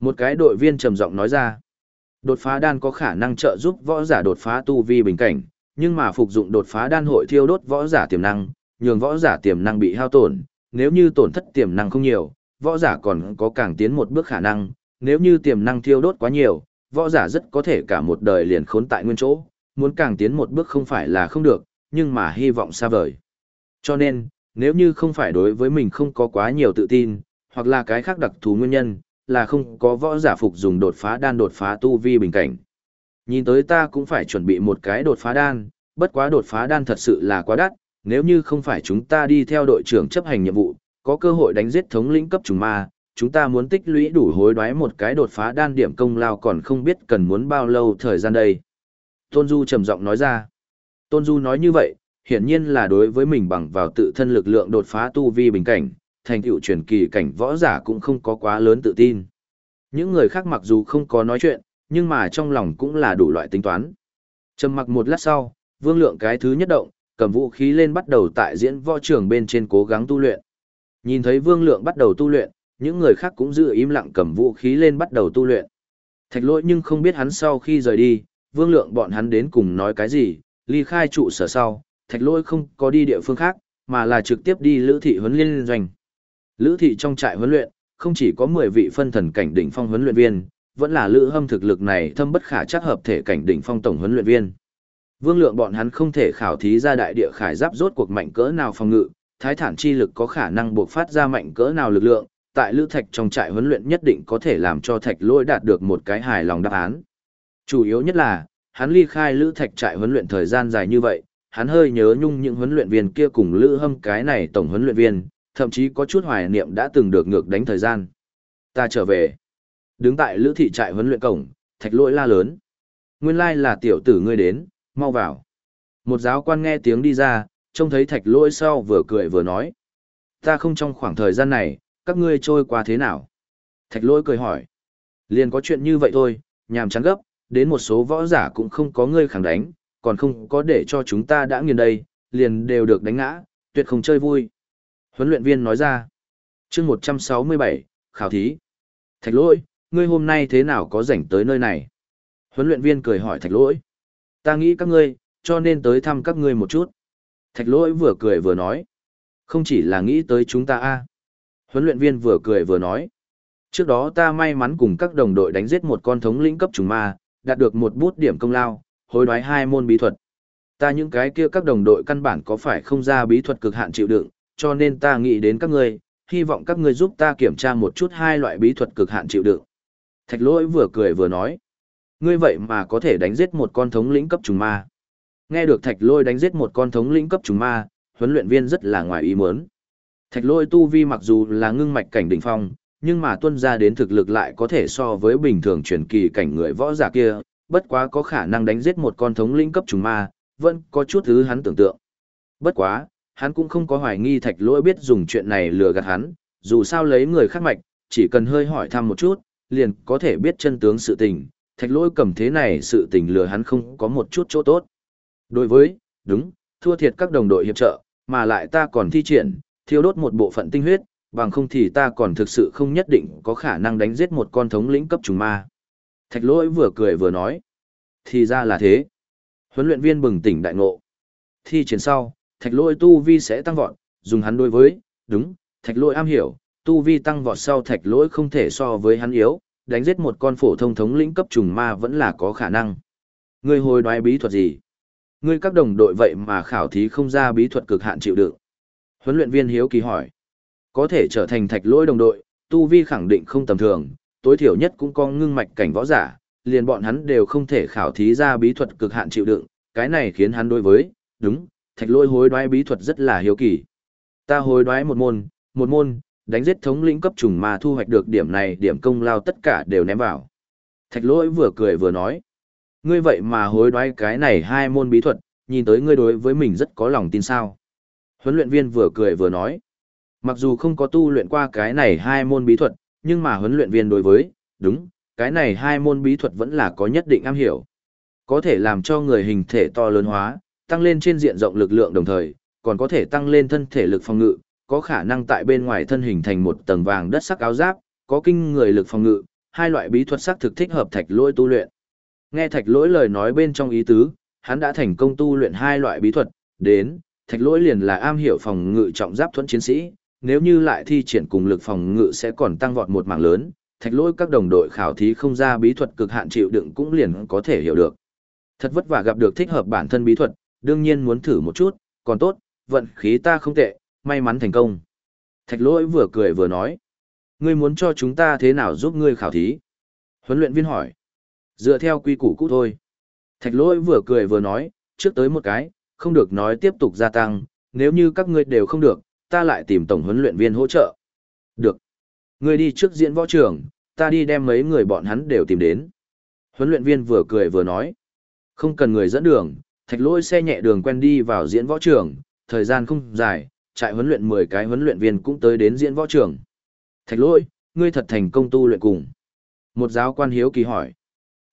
Một cái đội viên trầm giọng nói ra, đột phá đan có khả năng trợ giúp võ giả đột phá tu vi bình cảnh, nhưng mà phục dụng đột phá đan hội thiêu đốt võ giả tiềm năng, nhường võ giả tiềm năng bị hao tổn, nếu như tổn thất tiềm năng không nhiều, võ giả còn có càng tiến một bước khả năng, nếu như tiềm năng thiêu đốt quá nhiều, võ giả rất có thể cả một đời liền khốn tại nguyên chỗ, muốn càng tiến một bước không phải là không được, nhưng mà hy vọng xa vời. Cho nên, nếu như không phải đối với mình không có quá nhiều tự tin, hoặc là cái khác đặc thù nguyên nhân, là không có võ giả phục dùng đột phá đan đột phá tu vi bình cảnh. Nhìn tới ta cũng phải chuẩn bị một cái đột phá đan, bất quá đột phá đan thật sự là quá đắt, nếu như không phải chúng ta đi theo đội trưởng chấp hành nhiệm vụ, có cơ hội đánh giết thống lĩnh cấp trùng ma, chúng ta muốn tích lũy đủ hối đoái một cái đột phá đan điểm công lao còn không biết cần muốn bao lâu thời gian đây. Tôn Du trầm giọng nói ra. Tôn Du nói như vậy, hiển nhiên là đối với mình bằng vào tự thân lực lượng đột phá tu vi bình cảnh, thành tựu truyền kỳ cảnh võ giả cũng không có quá lớn tự tin. Những người khác mặc dù không có nói chuyện, nhưng mà trong lòng cũng là đủ loại tính toán. Trầm mặc một lát sau, vương lượng cái thứ nhất động, cầm vũ khí lên bắt đầu tại diễn võ trường bên trên cố gắng tu luyện. Nhìn thấy vương lượng bắt đầu tu luyện, những người khác cũng giữ im lặng cầm vũ khí lên bắt đầu tu luyện. Thạch lỗi nhưng không biết hắn sau khi rời đi, vương lượng bọn hắn đến cùng nói cái gì, ly khai trụ sở sau, thạch lỗi không có đi địa phương khác, mà là trực tiếp đi lữ thị huấn liên doanh. Lữ thị trong trại huấn luyện, không chỉ có 10 vị phân thần cảnh đỉnh phong huấn luyện viên, vẫn là lữ hâm thực lực này thâm bất khả chắc hợp thể cảnh đỉnh phong tổng huấn luyện viên. Vương lượng bọn hắn không thể khảo thí ra đại địa khải giáp rốt cuộc mạnh cỡ nào phòng ngự, thái thản chi lực có khả năng buộc phát ra mạnh cỡ nào lực lượng, tại lữ thạch trong trại huấn luyện nhất định có thể làm cho thạch lỗi đạt được một cái hài lòng đáp án. Chủ yếu nhất là, hắn ly khai lữ thạch trại huấn luyện thời gian dài như vậy, hắn hơi nhớ nhung những huấn luyện viên kia cùng lữ hâm cái này tổng huấn luyện viên, thậm chí có chút hoài niệm đã từng được ngược đánh thời gian. Ta trở về. Đứng tại lữ thị trại huấn luyện cổng, thạch lỗi la lớn. Nguyên lai là tiểu tử ngươi đến, mau vào. Một giáo quan nghe tiếng đi ra, trông thấy thạch lỗi sau vừa cười vừa nói. Ta không trong khoảng thời gian này, các ngươi trôi qua thế nào? Thạch lỗi cười hỏi. Liền có chuyện như vậy thôi, nhàm chán gấp, đến một số võ giả cũng không có ngươi khẳng đánh, còn không có để cho chúng ta đã nghiền đây, liền đều được đánh ngã, tuyệt không chơi vui. Huấn luyện viên nói ra. chương 167, khảo thí. Thạch lỗi, ngươi hôm nay thế nào có rảnh tới nơi này? Huấn luyện viên cười hỏi thạch lỗi. Ta nghĩ các ngươi, cho nên tới thăm các ngươi một chút. Thạch lỗi vừa cười vừa nói. Không chỉ là nghĩ tới chúng ta a Huấn luyện viên vừa cười vừa nói. Trước đó ta may mắn cùng các đồng đội đánh giết một con thống lĩnh cấp trùng ma, đạt được một bút điểm công lao, hối đoái hai môn bí thuật. Ta những cái kia các đồng đội căn bản có phải không ra bí thuật cực hạn chịu đựng, cho nên ta nghĩ đến các ngươi, hy vọng các ngươi giúp ta kiểm tra một chút hai loại bí thuật cực hạn chịu đựng. Thạch lỗi vừa cười vừa nói. Ngươi vậy mà có thể đánh giết một con thống lĩnh cấp trùng ma. Nghe được thạch lôi đánh giết một con thống lĩnh cấp trùng ma, huấn luyện viên rất là ngoài ý muốn. Thạch lôi tu vi mặc dù là ngưng mạch cảnh đỉnh phong, nhưng mà tuân ra đến thực lực lại có thể so với bình thường truyền kỳ cảnh người võ giả kia, bất quá có khả năng đánh giết một con thống lĩnh cấp trùng ma, vẫn có chút thứ hắn tưởng tượng. Bất quá, hắn cũng không có hoài nghi thạch lỗi biết dùng chuyện này lừa gạt hắn, dù sao lấy người khác mạch, chỉ cần hơi hỏi thăm một chút, liền có thể biết chân tướng sự tình, thạch lỗi cầm thế này sự tình lừa hắn không có một chút chỗ tốt. Đối với, đúng, thua thiệt các đồng đội hiệp trợ, mà lại ta còn thi triển, thiêu đốt một bộ phận tinh huyết, bằng không thì ta còn thực sự không nhất định có khả năng đánh giết một con thống lĩnh cấp trùng ma. Thạch lỗi vừa cười vừa nói. Thì ra là thế. Huấn luyện viên bừng tỉnh đại ngộ. Thi triển sau, thạch lỗi tu vi sẽ tăng vọt, dùng hắn đối với, đúng, thạch lỗi am hiểu, tu vi tăng vọt sau thạch lỗi không thể so với hắn yếu, đánh giết một con phổ thông thống lĩnh cấp trùng ma vẫn là có khả năng. Ngươi hồi đoái bí thuật gì? Ngươi các đồng đội vậy mà khảo thí không ra bí thuật cực hạn chịu đựng. Huấn luyện viên hiếu kỳ hỏi. Có thể trở thành thạch lỗi đồng đội, tu vi khẳng định không tầm thường, tối thiểu nhất cũng có ngưng mạch cảnh võ giả, liền bọn hắn đều không thể khảo thí ra bí thuật cực hạn chịu đựng, cái này khiến hắn đối với, đúng, thạch lỗi hối đoái bí thuật rất là hiếu kỳ. Ta hối đoái một môn, một môn, đánh giết thống lĩnh cấp trùng mà thu hoạch được điểm này điểm công lao tất cả đều ném vào. Thạch lỗi vừa cười vừa nói. Ngươi vậy mà hối đoái cái này hai môn bí thuật, nhìn tới ngươi đối với mình rất có lòng tin sao. Huấn luyện viên vừa cười vừa nói. Mặc dù không có tu luyện qua cái này hai môn bí thuật, nhưng mà huấn luyện viên đối với, đúng, cái này hai môn bí thuật vẫn là có nhất định am hiểu. Có thể làm cho người hình thể to lớn hóa, tăng lên trên diện rộng lực lượng đồng thời, còn có thể tăng lên thân thể lực phòng ngự, có khả năng tại bên ngoài thân hình thành một tầng vàng đất sắc áo giáp, có kinh người lực phòng ngự, hai loại bí thuật sắc thực thích hợp thạch lỗi tu luyện. Nghe thạch lỗi lời nói bên trong ý tứ, hắn đã thành công tu luyện hai loại bí thuật, đến, thạch lỗi liền là am hiểu phòng ngự trọng giáp thuẫn chiến sĩ, nếu như lại thi triển cùng lực phòng ngự sẽ còn tăng vọt một mảng lớn, thạch lỗi các đồng đội khảo thí không ra bí thuật cực hạn chịu đựng cũng liền có thể hiểu được. Thật vất vả gặp được thích hợp bản thân bí thuật, đương nhiên muốn thử một chút, còn tốt, vận khí ta không tệ, may mắn thành công. Thạch lỗi vừa cười vừa nói. Ngươi muốn cho chúng ta thế nào giúp ngươi khảo thí? Huấn luyện viên hỏi. Dựa theo quy củ cũ thôi. Thạch lỗi vừa cười vừa nói, trước tới một cái, không được nói tiếp tục gia tăng, nếu như các ngươi đều không được, ta lại tìm tổng huấn luyện viên hỗ trợ. Được. Ngươi đi trước diễn võ trường, ta đi đem mấy người bọn hắn đều tìm đến. Huấn luyện viên vừa cười vừa nói. Không cần người dẫn đường, thạch lỗi xe nhẹ đường quen đi vào diễn võ trường, thời gian không dài, trại huấn luyện 10 cái huấn luyện viên cũng tới đến diễn võ trường. Thạch lỗi, ngươi thật thành công tu luyện cùng. Một giáo quan hiếu kỳ hỏi.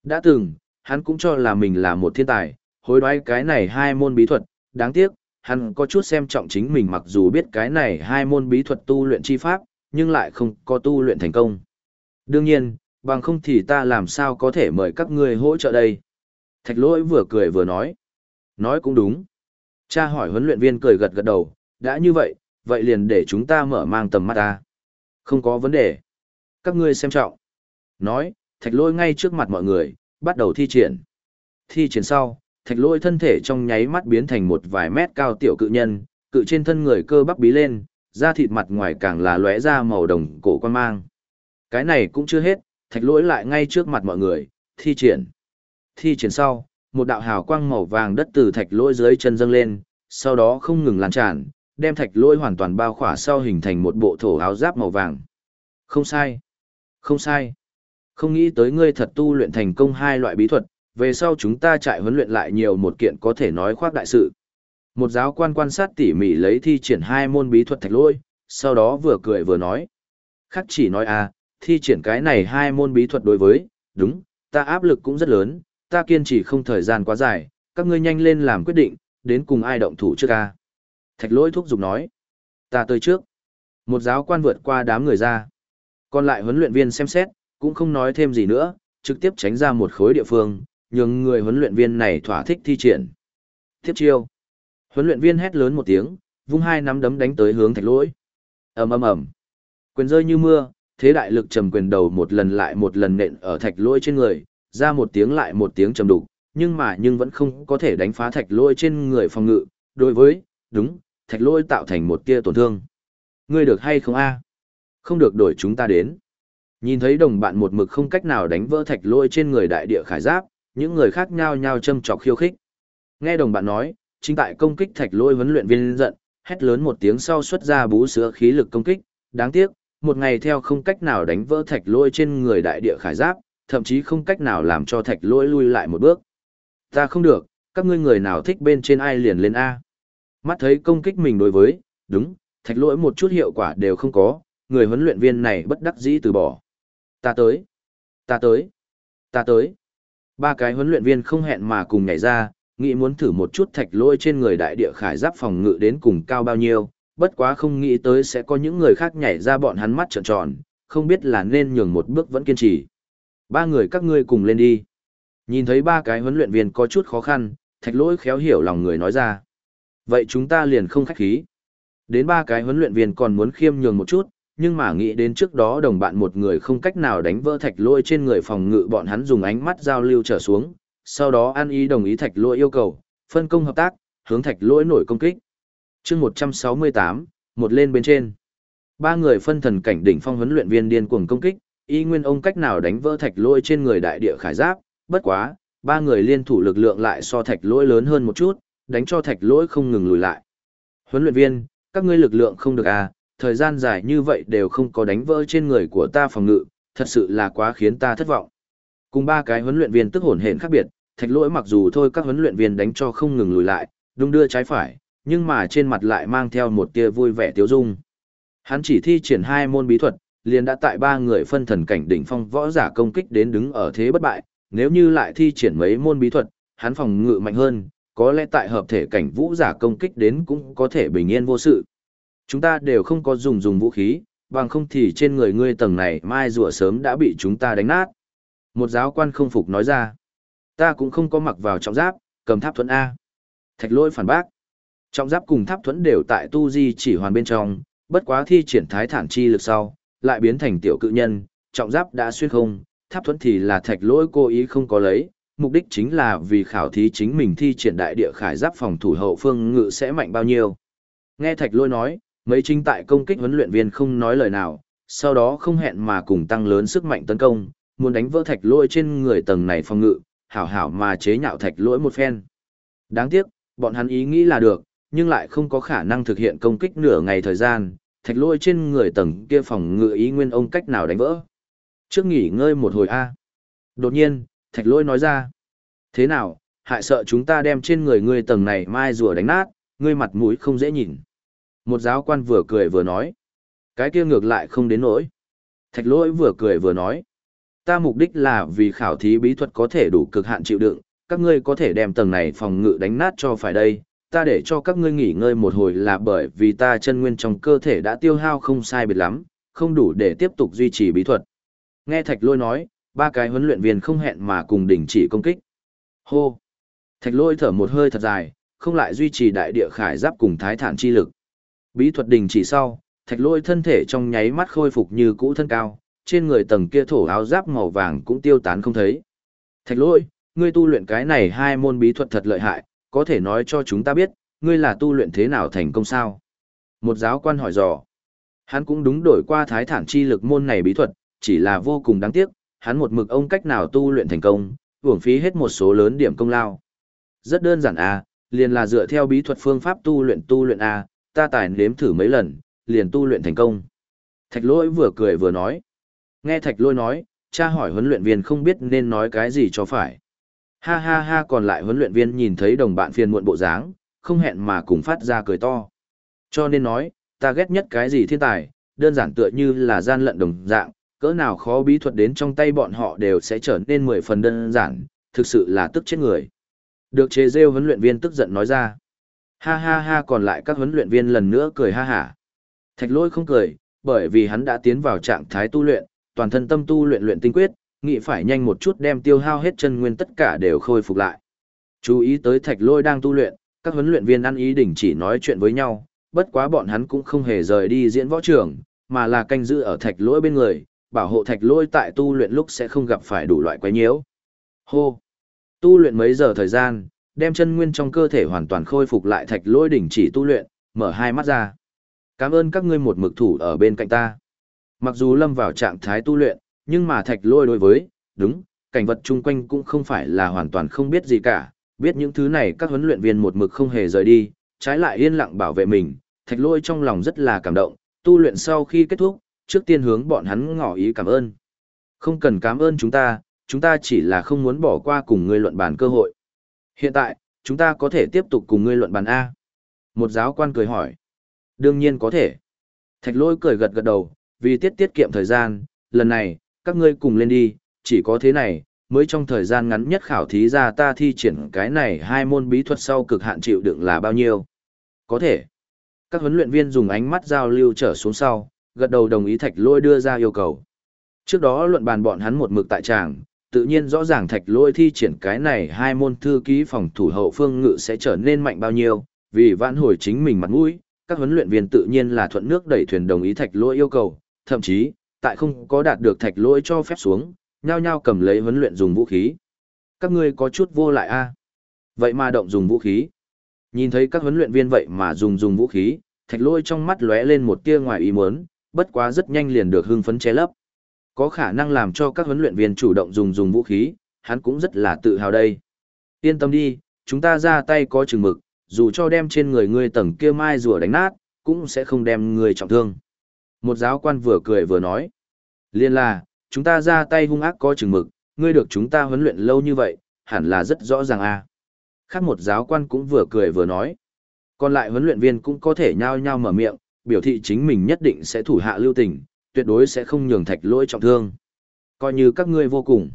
Đã từng, hắn cũng cho là mình là một thiên tài, hối đoái cái này hai môn bí thuật, đáng tiếc, hắn có chút xem trọng chính mình mặc dù biết cái này hai môn bí thuật tu luyện chi pháp, nhưng lại không có tu luyện thành công. Đương nhiên, bằng không thì ta làm sao có thể mời các ngươi hỗ trợ đây. Thạch lỗi vừa cười vừa nói. Nói cũng đúng. Cha hỏi huấn luyện viên cười gật gật đầu, đã như vậy, vậy liền để chúng ta mở mang tầm mắt ta. Không có vấn đề. Các ngươi xem trọng. Nói, thạch lỗi ngay trước mặt mọi người, bắt đầu thi triển. Thi triển sau, thạch lỗi thân thể trong nháy mắt biến thành một vài mét cao tiểu cự nhân, cự trên thân người cơ bắp bí lên, da thịt mặt ngoài càng là lóe ra màu đồng cổ quan mang. Cái này cũng chưa hết, thạch lỗi lại ngay trước mặt mọi người, thi triển. Thi triển sau, một đạo hào quang màu vàng đất từ thạch lỗi dưới chân dâng lên, sau đó không ngừng lan tràn, đem thạch lỗi hoàn toàn bao khỏa sau hình thành một bộ thổ áo giáp màu vàng. Không sai. Không sai. Không nghĩ tới ngươi thật tu luyện thành công hai loại bí thuật, về sau chúng ta trại huấn luyện lại nhiều một kiện có thể nói khoác đại sự. Một giáo quan quan sát tỉ mỉ lấy thi triển hai môn bí thuật thạch lôi, sau đó vừa cười vừa nói. Khắc chỉ nói à, thi triển cái này hai môn bí thuật đối với, đúng, ta áp lực cũng rất lớn, ta kiên trì không thời gian quá dài, các ngươi nhanh lên làm quyết định, đến cùng ai động thủ trước ca. Thạch lỗi thúc giục nói. Ta tới trước. Một giáo quan vượt qua đám người ra. Còn lại huấn luyện viên xem xét, cũng không nói thêm gì nữa, trực tiếp tránh ra một khối địa phương, nhường người huấn luyện viên này thỏa thích thi triển. Tiếp chiêu. Huấn luyện viên hét lớn một tiếng, vung hai nắm đấm đánh tới hướng thạch lỗi. ầm ầm ầm, quyền rơi như mưa, thế đại lực trầm quyền đầu một lần lại một lần nện ở thạch lỗi trên người, ra một tiếng lại một tiếng trầm đục, nhưng mà nhưng vẫn không có thể đánh phá thạch lỗi trên người phòng ngự. Đối với, đúng, thạch lỗi tạo thành một tia tổn thương. Ngươi được hay không a? Không được đổi chúng ta đến. Nhìn thấy đồng bạn một mực không cách nào đánh vỡ thạch lỗi trên người đại địa khải giáp, những người khác nhao nhao châm chọc khiêu khích. Nghe đồng bạn nói, chính tại công kích thạch lôi huấn luyện viên giận, hét lớn một tiếng sau xuất ra bú sữa khí lực công kích, đáng tiếc, một ngày theo không cách nào đánh vỡ thạch lôi trên người đại địa khải giáp, thậm chí không cách nào làm cho thạch lôi lui lại một bước. Ta không được, các ngươi người nào thích bên trên ai liền lên A. Mắt thấy công kích mình đối với, đúng, thạch lỗi một chút hiệu quả đều không có, người huấn luyện viên này bất đắc dĩ từ bỏ. Ta tới, ta tới, ta tới. Ba cái huấn luyện viên không hẹn mà cùng nhảy ra, nghĩ muốn thử một chút thạch lôi trên người đại địa khải giáp phòng ngự đến cùng cao bao nhiêu, bất quá không nghĩ tới sẽ có những người khác nhảy ra bọn hắn mắt trợn tròn, không biết là nên nhường một bước vẫn kiên trì. Ba người các ngươi cùng lên đi. Nhìn thấy ba cái huấn luyện viên có chút khó khăn, thạch lỗi khéo hiểu lòng người nói ra. Vậy chúng ta liền không khách khí. Đến ba cái huấn luyện viên còn muốn khiêm nhường một chút, nhưng mà nghĩ đến trước đó đồng bạn một người không cách nào đánh vỡ thạch lôi trên người phòng ngự bọn hắn dùng ánh mắt giao lưu trở xuống, sau đó ăn ý đồng ý thạch lôi yêu cầu, phân công hợp tác, hướng thạch lôi nổi công kích. chương 168, một lên bên trên. Ba người phân thần cảnh đỉnh phong huấn luyện viên điên cuồng công kích, y nguyên ông cách nào đánh vỡ thạch lôi trên người đại địa khải giáp, bất quá, ba người liên thủ lực lượng lại so thạch lỗi lớn hơn một chút, đánh cho thạch lỗi không ngừng lùi lại. Huấn luyện viên, các ngươi lực lượng không được à, thời gian dài như vậy đều không có đánh vỡ trên người của ta phòng ngự, thật sự là quá khiến ta thất vọng. Cùng ba cái huấn luyện viên tức hồn hển khác biệt, thạch lỗi mặc dù thôi các huấn luyện viên đánh cho không ngừng lùi lại, đung đưa trái phải, nhưng mà trên mặt lại mang theo một tia vui vẻ tiêu dung. Hắn chỉ thi triển hai môn bí thuật, liền đã tại ba người phân thần cảnh đỉnh phong võ giả công kích đến đứng ở thế bất bại, nếu như lại thi triển mấy môn bí thuật, hắn phòng ngự mạnh hơn, có lẽ tại hợp thể cảnh vũ giả công kích đến cũng có thể bình yên vô sự. Chúng ta đều không có dùng dùng vũ khí, bằng không thì trên người ngươi tầng này mai rùa sớm đã bị chúng ta đánh nát. Một giáo quan không phục nói ra. Ta cũng không có mặc vào trọng giáp, cầm tháp thuẫn A. Thạch lôi phản bác. Trọng giáp cùng tháp thuẫn đều tại tu di chỉ hoàn bên trong, bất quá thi triển thái thản chi lực sau, lại biến thành tiểu cự nhân, trọng giáp đã xuyên không, tháp thuẫn thì là thạch lỗi cố ý không có lấy, mục đích chính là vì khảo thí chính mình thi triển đại địa khải giáp phòng thủ hậu phương ngự sẽ mạnh bao nhiêu. Nghe thạch lỗi nói, mấy chính tại công kích huấn luyện viên không nói lời nào, sau đó không hẹn mà cùng tăng lớn sức mạnh tấn công, muốn đánh vỡ thạch lỗi trên người tầng này phòng ngự, hảo hảo mà chế nhạo thạch lỗi một phen. Đáng tiếc, bọn hắn ý nghĩ là được, nhưng lại không có khả năng thực hiện công kích nửa ngày thời gian, thạch lỗi trên người tầng kia phòng ngự ý nguyên ông cách nào đánh vỡ. Trước nghỉ ngơi một hồi a. Đột nhiên, thạch lỗi nói ra. Thế nào, hại sợ chúng ta đem trên người ngươi tầng này mai rùa đánh nát, ngươi mặt mũi không dễ nhìn. Một giáo quan vừa cười vừa nói. Cái kia ngược lại không đến nỗi. Thạch lỗi vừa cười vừa nói. Ta mục đích là vì khảo thí bí thuật có thể đủ cực hạn chịu đựng, các ngươi có thể đem tầng này phòng ngự đánh nát cho phải đây. Ta để cho các ngươi nghỉ ngơi một hồi là bởi vì ta chân nguyên trong cơ thể đã tiêu hao không sai biệt lắm, không đủ để tiếp tục duy trì bí thuật. Nghe thạch lôi nói, ba cái huấn luyện viên không hẹn mà cùng đình chỉ công kích. Hô! Thạch lôi thở một hơi thật dài, không lại duy trì đại địa khải giáp cùng thái thản chi lực. Bí thuật đình chỉ sau, thạch lôi thân thể trong nháy mắt khôi phục như cũ thân cao, trên người tầng kia thổ áo giáp màu vàng cũng tiêu tán không thấy. Thạch lôi, ngươi tu luyện cái này hai môn bí thuật thật lợi hại, có thể nói cho chúng ta biết, ngươi là tu luyện thế nào thành công sao? Một giáo quan hỏi dò. Hắn cũng đúng đổi qua thái thản chi lực môn này bí thuật, chỉ là vô cùng đáng tiếc, hắn một mực ông cách nào tu luyện thành công, uổng phí hết một số lớn điểm công lao. Rất đơn giản à, liền là dựa theo bí thuật phương pháp tu luyện tu luyện à, ta tài nếm thử mấy lần, liền tu luyện thành công. Thạch lỗi vừa cười vừa nói. Nghe thạch lỗi nói, cha hỏi huấn luyện viên không biết nên nói cái gì cho phải. Ha ha ha còn lại huấn luyện viên nhìn thấy đồng bạn phiền muộn bộ dáng, không hẹn mà cùng phát ra cười to. Cho nên nói, ta ghét nhất cái gì thiên tài, đơn giản tựa như là gian lận đồng dạng, cỡ nào khó bí thuật đến trong tay bọn họ đều sẽ trở nên mười phần đơn giản, thực sự là tức chết người. Được chế rêu huấn luyện viên tức giận nói ra. Ha ha ha còn lại các huấn luyện viên lần nữa cười ha hả. Thạch lôi không cười, bởi vì hắn đã tiến vào trạng thái tu luyện, toàn thân tâm tu luyện luyện tinh quyết, nghĩ phải nhanh một chút đem tiêu hao hết chân nguyên tất cả đều khôi phục lại. Chú ý tới thạch lôi đang tu luyện, các huấn luyện viên ăn ý đình chỉ nói chuyện với nhau, bất quá bọn hắn cũng không hề rời đi diễn võ trường, mà là canh giữ ở thạch lôi bên người, bảo hộ thạch lôi tại tu luyện lúc sẽ không gặp phải đủ loại quái nhiễu. Hô! Tu luyện mấy giờ thời gian, đem chân nguyên trong cơ thể hoàn toàn khôi phục lại thạch lôi đỉnh chỉ tu luyện, mở hai mắt ra. Cảm ơn các ngươi một mực thủ ở bên cạnh ta. Mặc dù lâm vào trạng thái tu luyện, nhưng mà thạch lôi đối với, đúng, cảnh vật chung quanh cũng không phải là hoàn toàn không biết gì cả, biết những thứ này các huấn luyện viên một mực không hề rời đi, trái lại yên lặng bảo vệ mình, thạch lôi trong lòng rất là cảm động, tu luyện sau khi kết thúc, trước tiên hướng bọn hắn ngỏ ý cảm ơn. Không cần cảm ơn chúng ta, chúng ta chỉ là không muốn bỏ qua cùng ngươi luận bàn cơ hội. Hiện tại, chúng ta có thể tiếp tục cùng ngươi luận bàn A. Một giáo quan cười hỏi. Đương nhiên có thể. Thạch lôi cười gật gật đầu, vì tiết tiết kiệm thời gian, lần này, các ngươi cùng lên đi, chỉ có thế này, mới trong thời gian ngắn nhất khảo thí ra ta thi triển cái này hai môn bí thuật sau cực hạn chịu đựng là bao nhiêu. Có thể. Các huấn luyện viên dùng ánh mắt giao lưu trở xuống sau, gật đầu đồng ý thạch lôi đưa ra yêu cầu. Trước đó luận bàn bọn hắn một mực tại tràng, tự nhiên rõ ràng thạch lôi thi triển cái này hai môn thư ký phòng thủ hậu phương ngự sẽ trở nên mạnh bao nhiêu, vì vãn hồi chính mình mặt mũi, các huấn luyện viên tự nhiên là thuận nước đẩy thuyền đồng ý thạch lôi yêu cầu, thậm chí, tại không có đạt được thạch lôi cho phép xuống, nhao nhao cầm lấy huấn luyện dùng vũ khí. Các ngươi có chút vô lại a Vậy mà động dùng vũ khí. Nhìn thấy các huấn luyện viên vậy mà dùng dùng vũ khí, thạch lôi trong mắt lóe lên một tia ngoài ý muốn, bất quá rất nhanh liền được hưng phấn che lấp. Có khả năng làm cho các huấn luyện viên chủ động dùng dùng vũ khí, hắn cũng rất là tự hào đây. Yên tâm đi, chúng ta ra tay có chừng mực, dù cho đem trên người ngươi tầng kia mai rùa đánh nát, cũng sẽ không đem ngươi trọng thương. Một giáo quan vừa cười vừa nói. Liên là, chúng ta ra tay hung ác có chừng mực, ngươi được chúng ta huấn luyện lâu như vậy, hẳn là rất rõ ràng a. À. Khác một giáo quan cũng vừa cười vừa nói. Còn lại huấn luyện viên cũng có thể nhao nhao mở miệng, biểu thị chính mình nhất định sẽ thủ hạ lưu tình, tuyệt đối sẽ không nhường thạch lỗi trọng thương. Coi như các ngươi vô cùng.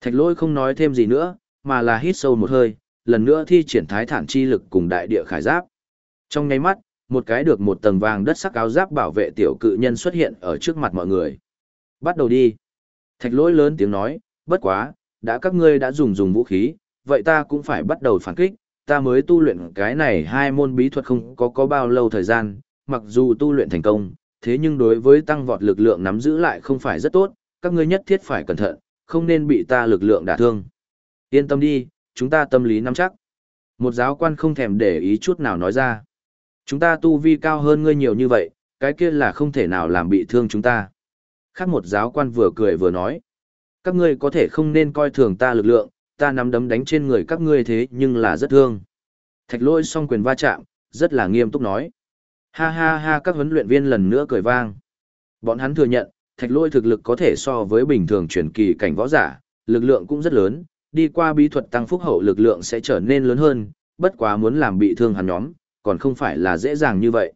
Thạch lỗi không nói thêm gì nữa, mà là hít sâu một hơi, lần nữa thi triển thái thản chi lực cùng đại địa khải giáp. Trong nháy mắt, một cái được một tầng vàng đất sắc áo giáp bảo vệ tiểu cự nhân xuất hiện ở trước mặt mọi người. Bắt đầu đi. Thạch lỗi lớn tiếng nói, bất quá, đã các ngươi đã dùng dùng vũ khí, vậy ta cũng phải bắt đầu phản kích, ta mới tu luyện cái này hai môn bí thuật không có có bao lâu thời gian, mặc dù tu luyện thành công, thế nhưng đối với tăng vọt lực lượng nắm giữ lại không phải rất tốt, các ngươi nhất thiết phải cẩn thận, không nên bị ta lực lượng đả thương. Yên tâm đi, chúng ta tâm lý nắm chắc. Một giáo quan không thèm để ý chút nào nói ra. Chúng ta tu vi cao hơn ngươi nhiều như vậy, cái kia là không thể nào làm bị thương chúng ta. Khác một giáo quan vừa cười vừa nói. Các ngươi có thể không nên coi thường ta lực lượng, ta nắm đấm đánh trên người các ngươi thế nhưng là rất thương. Thạch lôi song quyền va chạm, rất là nghiêm túc nói. Ha ha ha các huấn luyện viên lần nữa cười vang. Bọn hắn thừa nhận, thạch lôi thực lực có thể so với bình thường truyền kỳ cảnh võ giả, lực lượng cũng rất lớn, đi qua bí thuật tăng phúc hậu lực lượng sẽ trở nên lớn hơn, bất quá muốn làm bị thương hắn nhóm, còn không phải là dễ dàng như vậy.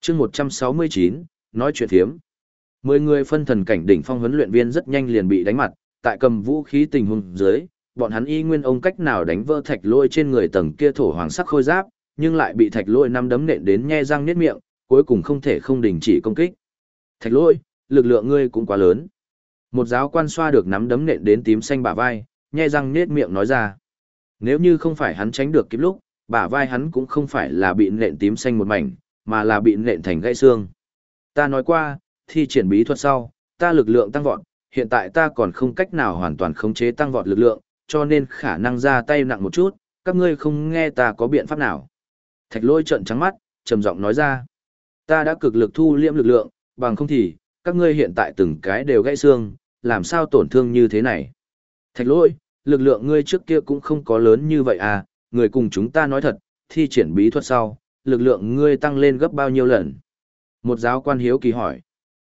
chương 169, nói chuyện thiếm. Mười người phân thần cảnh đỉnh phong huấn luyện viên rất nhanh liền bị đánh mặt, tại cầm vũ khí tình huống dưới, bọn hắn y nguyên ông cách nào đánh vỡ thạch lôi trên người tầng kia thổ hoàng sắc khôi giáp, nhưng lại bị thạch Lỗi năm đấm nện đến nhe răng nết miệng, cuối cùng không thể không đình chỉ công kích. Thạch Lỗi, lực lượng ngươi cũng quá lớn. Một giáo quan xoa được nắm đấm nện đến tím xanh bả vai, nhe răng nết miệng nói ra. Nếu như không phải hắn tránh được kịp lúc, bả vai hắn cũng không phải là bị nện tím xanh một mảnh, mà là bị nện thành gãy xương. Ta nói qua, thi triển bí thuật sau, ta lực lượng tăng vọt, hiện tại ta còn không cách nào hoàn toàn khống chế tăng vọt lực lượng, cho nên khả năng ra tay nặng một chút, các ngươi không nghe ta có biện pháp nào. Thạch lôi trợn trắng mắt, trầm giọng nói ra. Ta đã cực lực thu liễm lực lượng, bằng không thì, các ngươi hiện tại từng cái đều gãy xương, làm sao tổn thương như thế này. Thạch lôi, lực lượng ngươi trước kia cũng không có lớn như vậy à, người cùng chúng ta nói thật, thi triển bí thuật sau, lực lượng ngươi tăng lên gấp bao nhiêu lần. Một giáo quan hiếu kỳ hỏi.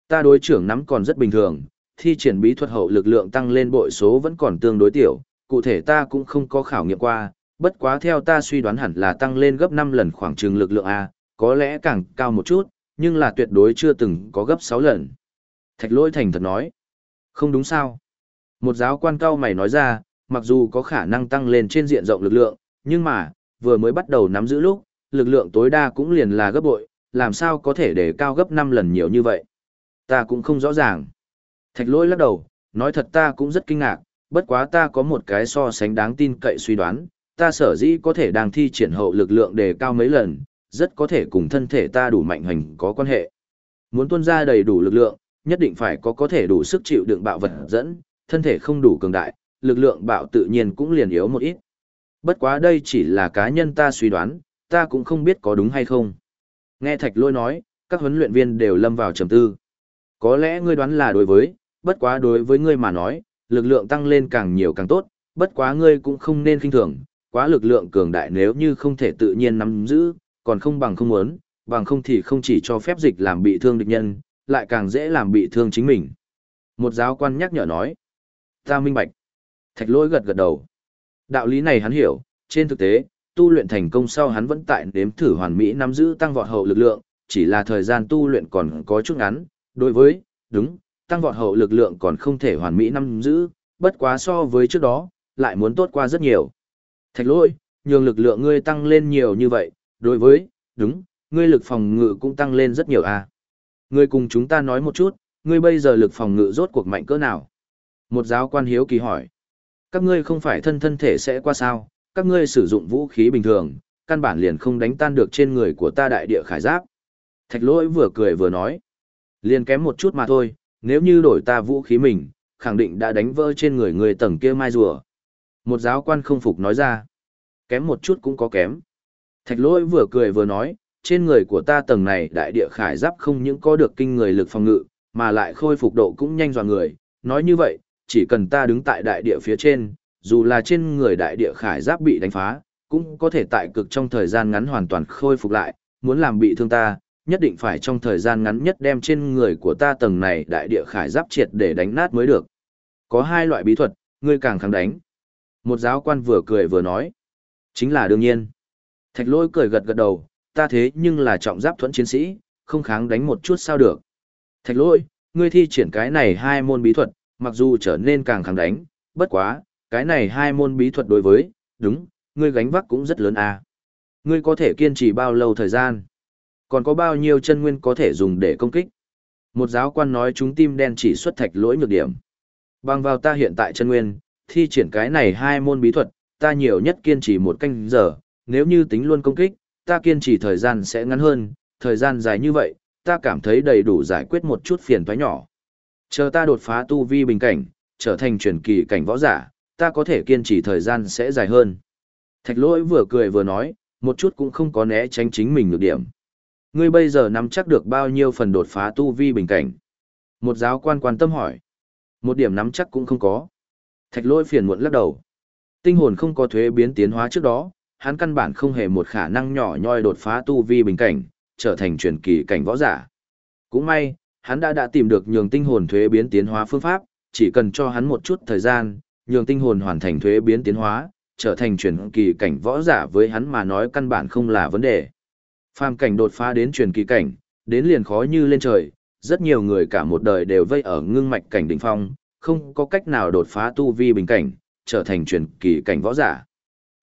Ta đối trưởng nắm còn rất bình thường, thi triển bí thuật hậu lực lượng tăng lên bội số vẫn còn tương đối tiểu, cụ thể ta cũng không có khảo nghiệm qua, bất quá theo ta suy đoán hẳn là tăng lên gấp 5 lần khoảng trường lực lượng A, có lẽ càng cao một chút, nhưng là tuyệt đối chưa từng có gấp 6 lần. Thạch lỗi thành thật nói. Không đúng sao? Một giáo quan cao mày nói ra, mặc dù có khả năng tăng lên trên diện rộng lực lượng, nhưng mà, vừa mới bắt đầu nắm giữ lúc, lực lượng tối đa cũng liền là gấp bội, làm sao có thể để cao gấp 5 lần nhiều như vậy? Ta cũng không rõ ràng. Thạch lỗi lắc đầu, nói thật ta cũng rất kinh ngạc, bất quá ta có một cái so sánh đáng tin cậy suy đoán, ta sở dĩ có thể đang thi triển hậu lực lượng đề cao mấy lần, rất có thể cùng thân thể ta đủ mạnh hành có quan hệ. Muốn tuân ra đầy đủ lực lượng, nhất định phải có có thể đủ sức chịu đựng bạo vật dẫn, thân thể không đủ cường đại, lực lượng bạo tự nhiên cũng liền yếu một ít. Bất quá đây chỉ là cá nhân ta suy đoán, ta cũng không biết có đúng hay không. Nghe Thạch Lôi nói, các huấn luyện viên đều lâm vào trầm tư. Có lẽ ngươi đoán là đối với, bất quá đối với ngươi mà nói, lực lượng tăng lên càng nhiều càng tốt, bất quá ngươi cũng không nên khinh thường, quá lực lượng cường đại nếu như không thể tự nhiên nắm giữ, còn không bằng không muốn, bằng không thì không chỉ cho phép dịch làm bị thương địch nhân, lại càng dễ làm bị thương chính mình. Một giáo quan nhắc nhở nói, ta minh bạch. Thạch lỗi gật gật đầu. Đạo lý này hắn hiểu, trên thực tế, tu luyện thành công sau hắn vẫn tại đếm thử hoàn mỹ nắm giữ tăng vọt hậu lực lượng, chỉ là thời gian tu luyện còn có chút ngắn, đối với, đúng, tăng vọt hậu lực lượng còn không thể hoàn mỹ nắm giữ, bất quá so với trước đó, lại muốn tốt qua rất nhiều. Thạch lỗi, nhường lực lượng ngươi tăng lên nhiều như vậy, đối với, đúng, ngươi lực phòng ngự cũng tăng lên rất nhiều à. Ngươi cùng chúng ta nói một chút, ngươi bây giờ lực phòng ngự rốt cuộc mạnh cỡ nào? Một giáo quan hiếu kỳ hỏi. Các ngươi không phải thân thân thể sẽ qua sao, các ngươi sử dụng vũ khí bình thường, căn bản liền không đánh tan được trên người của ta đại địa khải giáp. Thạch lỗi vừa cười vừa nói. Liền kém một chút mà thôi, nếu như đổi ta vũ khí mình, khẳng định đã đánh vỡ trên người người tầng kia mai rùa. Một giáo quan không phục nói ra. Kém một chút cũng có kém. Thạch lỗi vừa cười vừa nói, trên người của ta tầng này đại địa khải giáp không những có được kinh người lực phòng ngự, mà lại khôi phục độ cũng nhanh dọa người. Nói như vậy, chỉ cần ta đứng tại đại địa phía trên, dù là trên người đại địa khải giáp bị đánh phá, cũng có thể tại cực trong thời gian ngắn hoàn toàn khôi phục lại, muốn làm bị thương ta, nhất định phải trong thời gian ngắn nhất đem trên người của ta tầng này đại địa khải giáp triệt để đánh nát mới được. Có hai loại bí thuật, ngươi càng kháng đánh. Một giáo quan vừa cười vừa nói. Chính là đương nhiên. Thạch lôi cười gật gật đầu, ta thế nhưng là trọng giáp thuẫn chiến sĩ, không kháng đánh một chút sao được. Thạch lôi, ngươi thi triển cái này hai môn bí thuật, mặc dù trở nên càng kháng đánh, bất quá, cái này hai môn bí thuật đối với, đúng, ngươi gánh vác cũng rất lớn à. Ngươi có thể kiên trì bao lâu thời gian? Còn có bao nhiêu chân nguyên có thể dùng để công kích? Một giáo quan nói chúng tim đen chỉ xuất thạch lỗi nhược điểm. Bằng vào ta hiện tại chân nguyên, thi triển cái này hai môn bí thuật, ta nhiều nhất kiên trì một canh giờ, nếu như tính luôn công kích, ta kiên trì thời gian sẽ ngắn hơn, thời gian dài như vậy, ta cảm thấy đầy đủ giải quyết một chút phiền toái nhỏ. Chờ ta đột phá tu vi bình cảnh, trở thành truyền kỳ cảnh võ giả, ta có thể kiên trì thời gian sẽ dài hơn. Thạch lỗi vừa cười vừa nói, một chút cũng không có né tránh chính mình được điểm. Ngươi bây giờ nắm chắc được bao nhiêu phần đột phá tu vi bình cảnh? Một giáo quan quan tâm hỏi. Một điểm nắm chắc cũng không có. Thạch lỗi phiền muộn lắc đầu. Tinh hồn không có thuế biến tiến hóa trước đó, hắn căn bản không hề một khả năng nhỏ nhoi đột phá tu vi bình cảnh, trở thành truyền kỳ cảnh võ giả. Cũng may, hắn đã đã tìm được nhường tinh hồn thuế biến tiến hóa phương pháp, chỉ cần cho hắn một chút thời gian, nhường tinh hồn hoàn thành thuế biến tiến hóa, trở thành truyền kỳ cảnh võ giả với hắn mà nói căn bản không là vấn đề. Phàm cảnh đột phá đến truyền kỳ cảnh, đến liền khó như lên trời, rất nhiều người cả một đời đều vây ở ngưng mạch cảnh đỉnh phong, không có cách nào đột phá tu vi bình cảnh, trở thành truyền kỳ cảnh võ giả.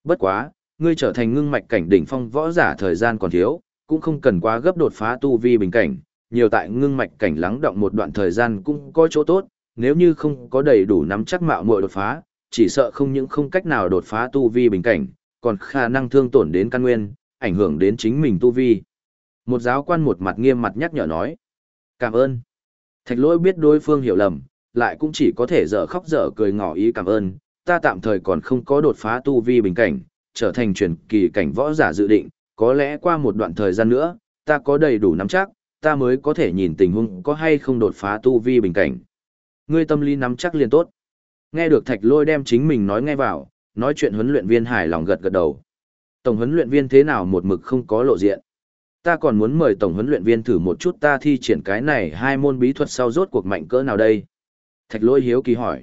Bất quá, ngươi trở thành ngưng mạch cảnh đỉnh phong võ giả thời gian còn thiếu, cũng không cần quá gấp đột phá tu vi bình cảnh, nhiều tại ngưng mạch cảnh lắng động một đoạn thời gian cũng có chỗ tốt, nếu như không có đầy đủ nắm chắc mạo muội đột phá, chỉ sợ không những không cách nào đột phá tu vi bình cảnh, còn khả năng thương tổn đến căn nguyên, ảnh hưởng đến chính mình tu vi. Một giáo quan một mặt nghiêm mặt nhắc nhở nói. Cảm ơn. Thạch lỗi biết đối phương hiểu lầm, lại cũng chỉ có thể dở khóc dở cười ngỏ ý cảm ơn, ta tạm thời còn không có đột phá tu vi bình cảnh, trở thành truyền kỳ cảnh võ giả dự định, có lẽ qua một đoạn thời gian nữa, ta có đầy đủ nắm chắc, ta mới có thể nhìn tình huống có hay không đột phá tu vi bình cảnh. Ngươi tâm lý nắm chắc liền tốt. Nghe được thạch lôi đem chính mình nói ngay vào, nói chuyện huấn luyện viên hài lòng gật gật đầu. Tổng huấn luyện viên thế nào một mực không có lộ diện. Ta còn muốn mời tổng huấn luyện viên thử một chút ta thi triển cái này hai môn bí thuật sau rốt cuộc mạnh cỡ nào đây. Thạch lôi hiếu kỳ hỏi.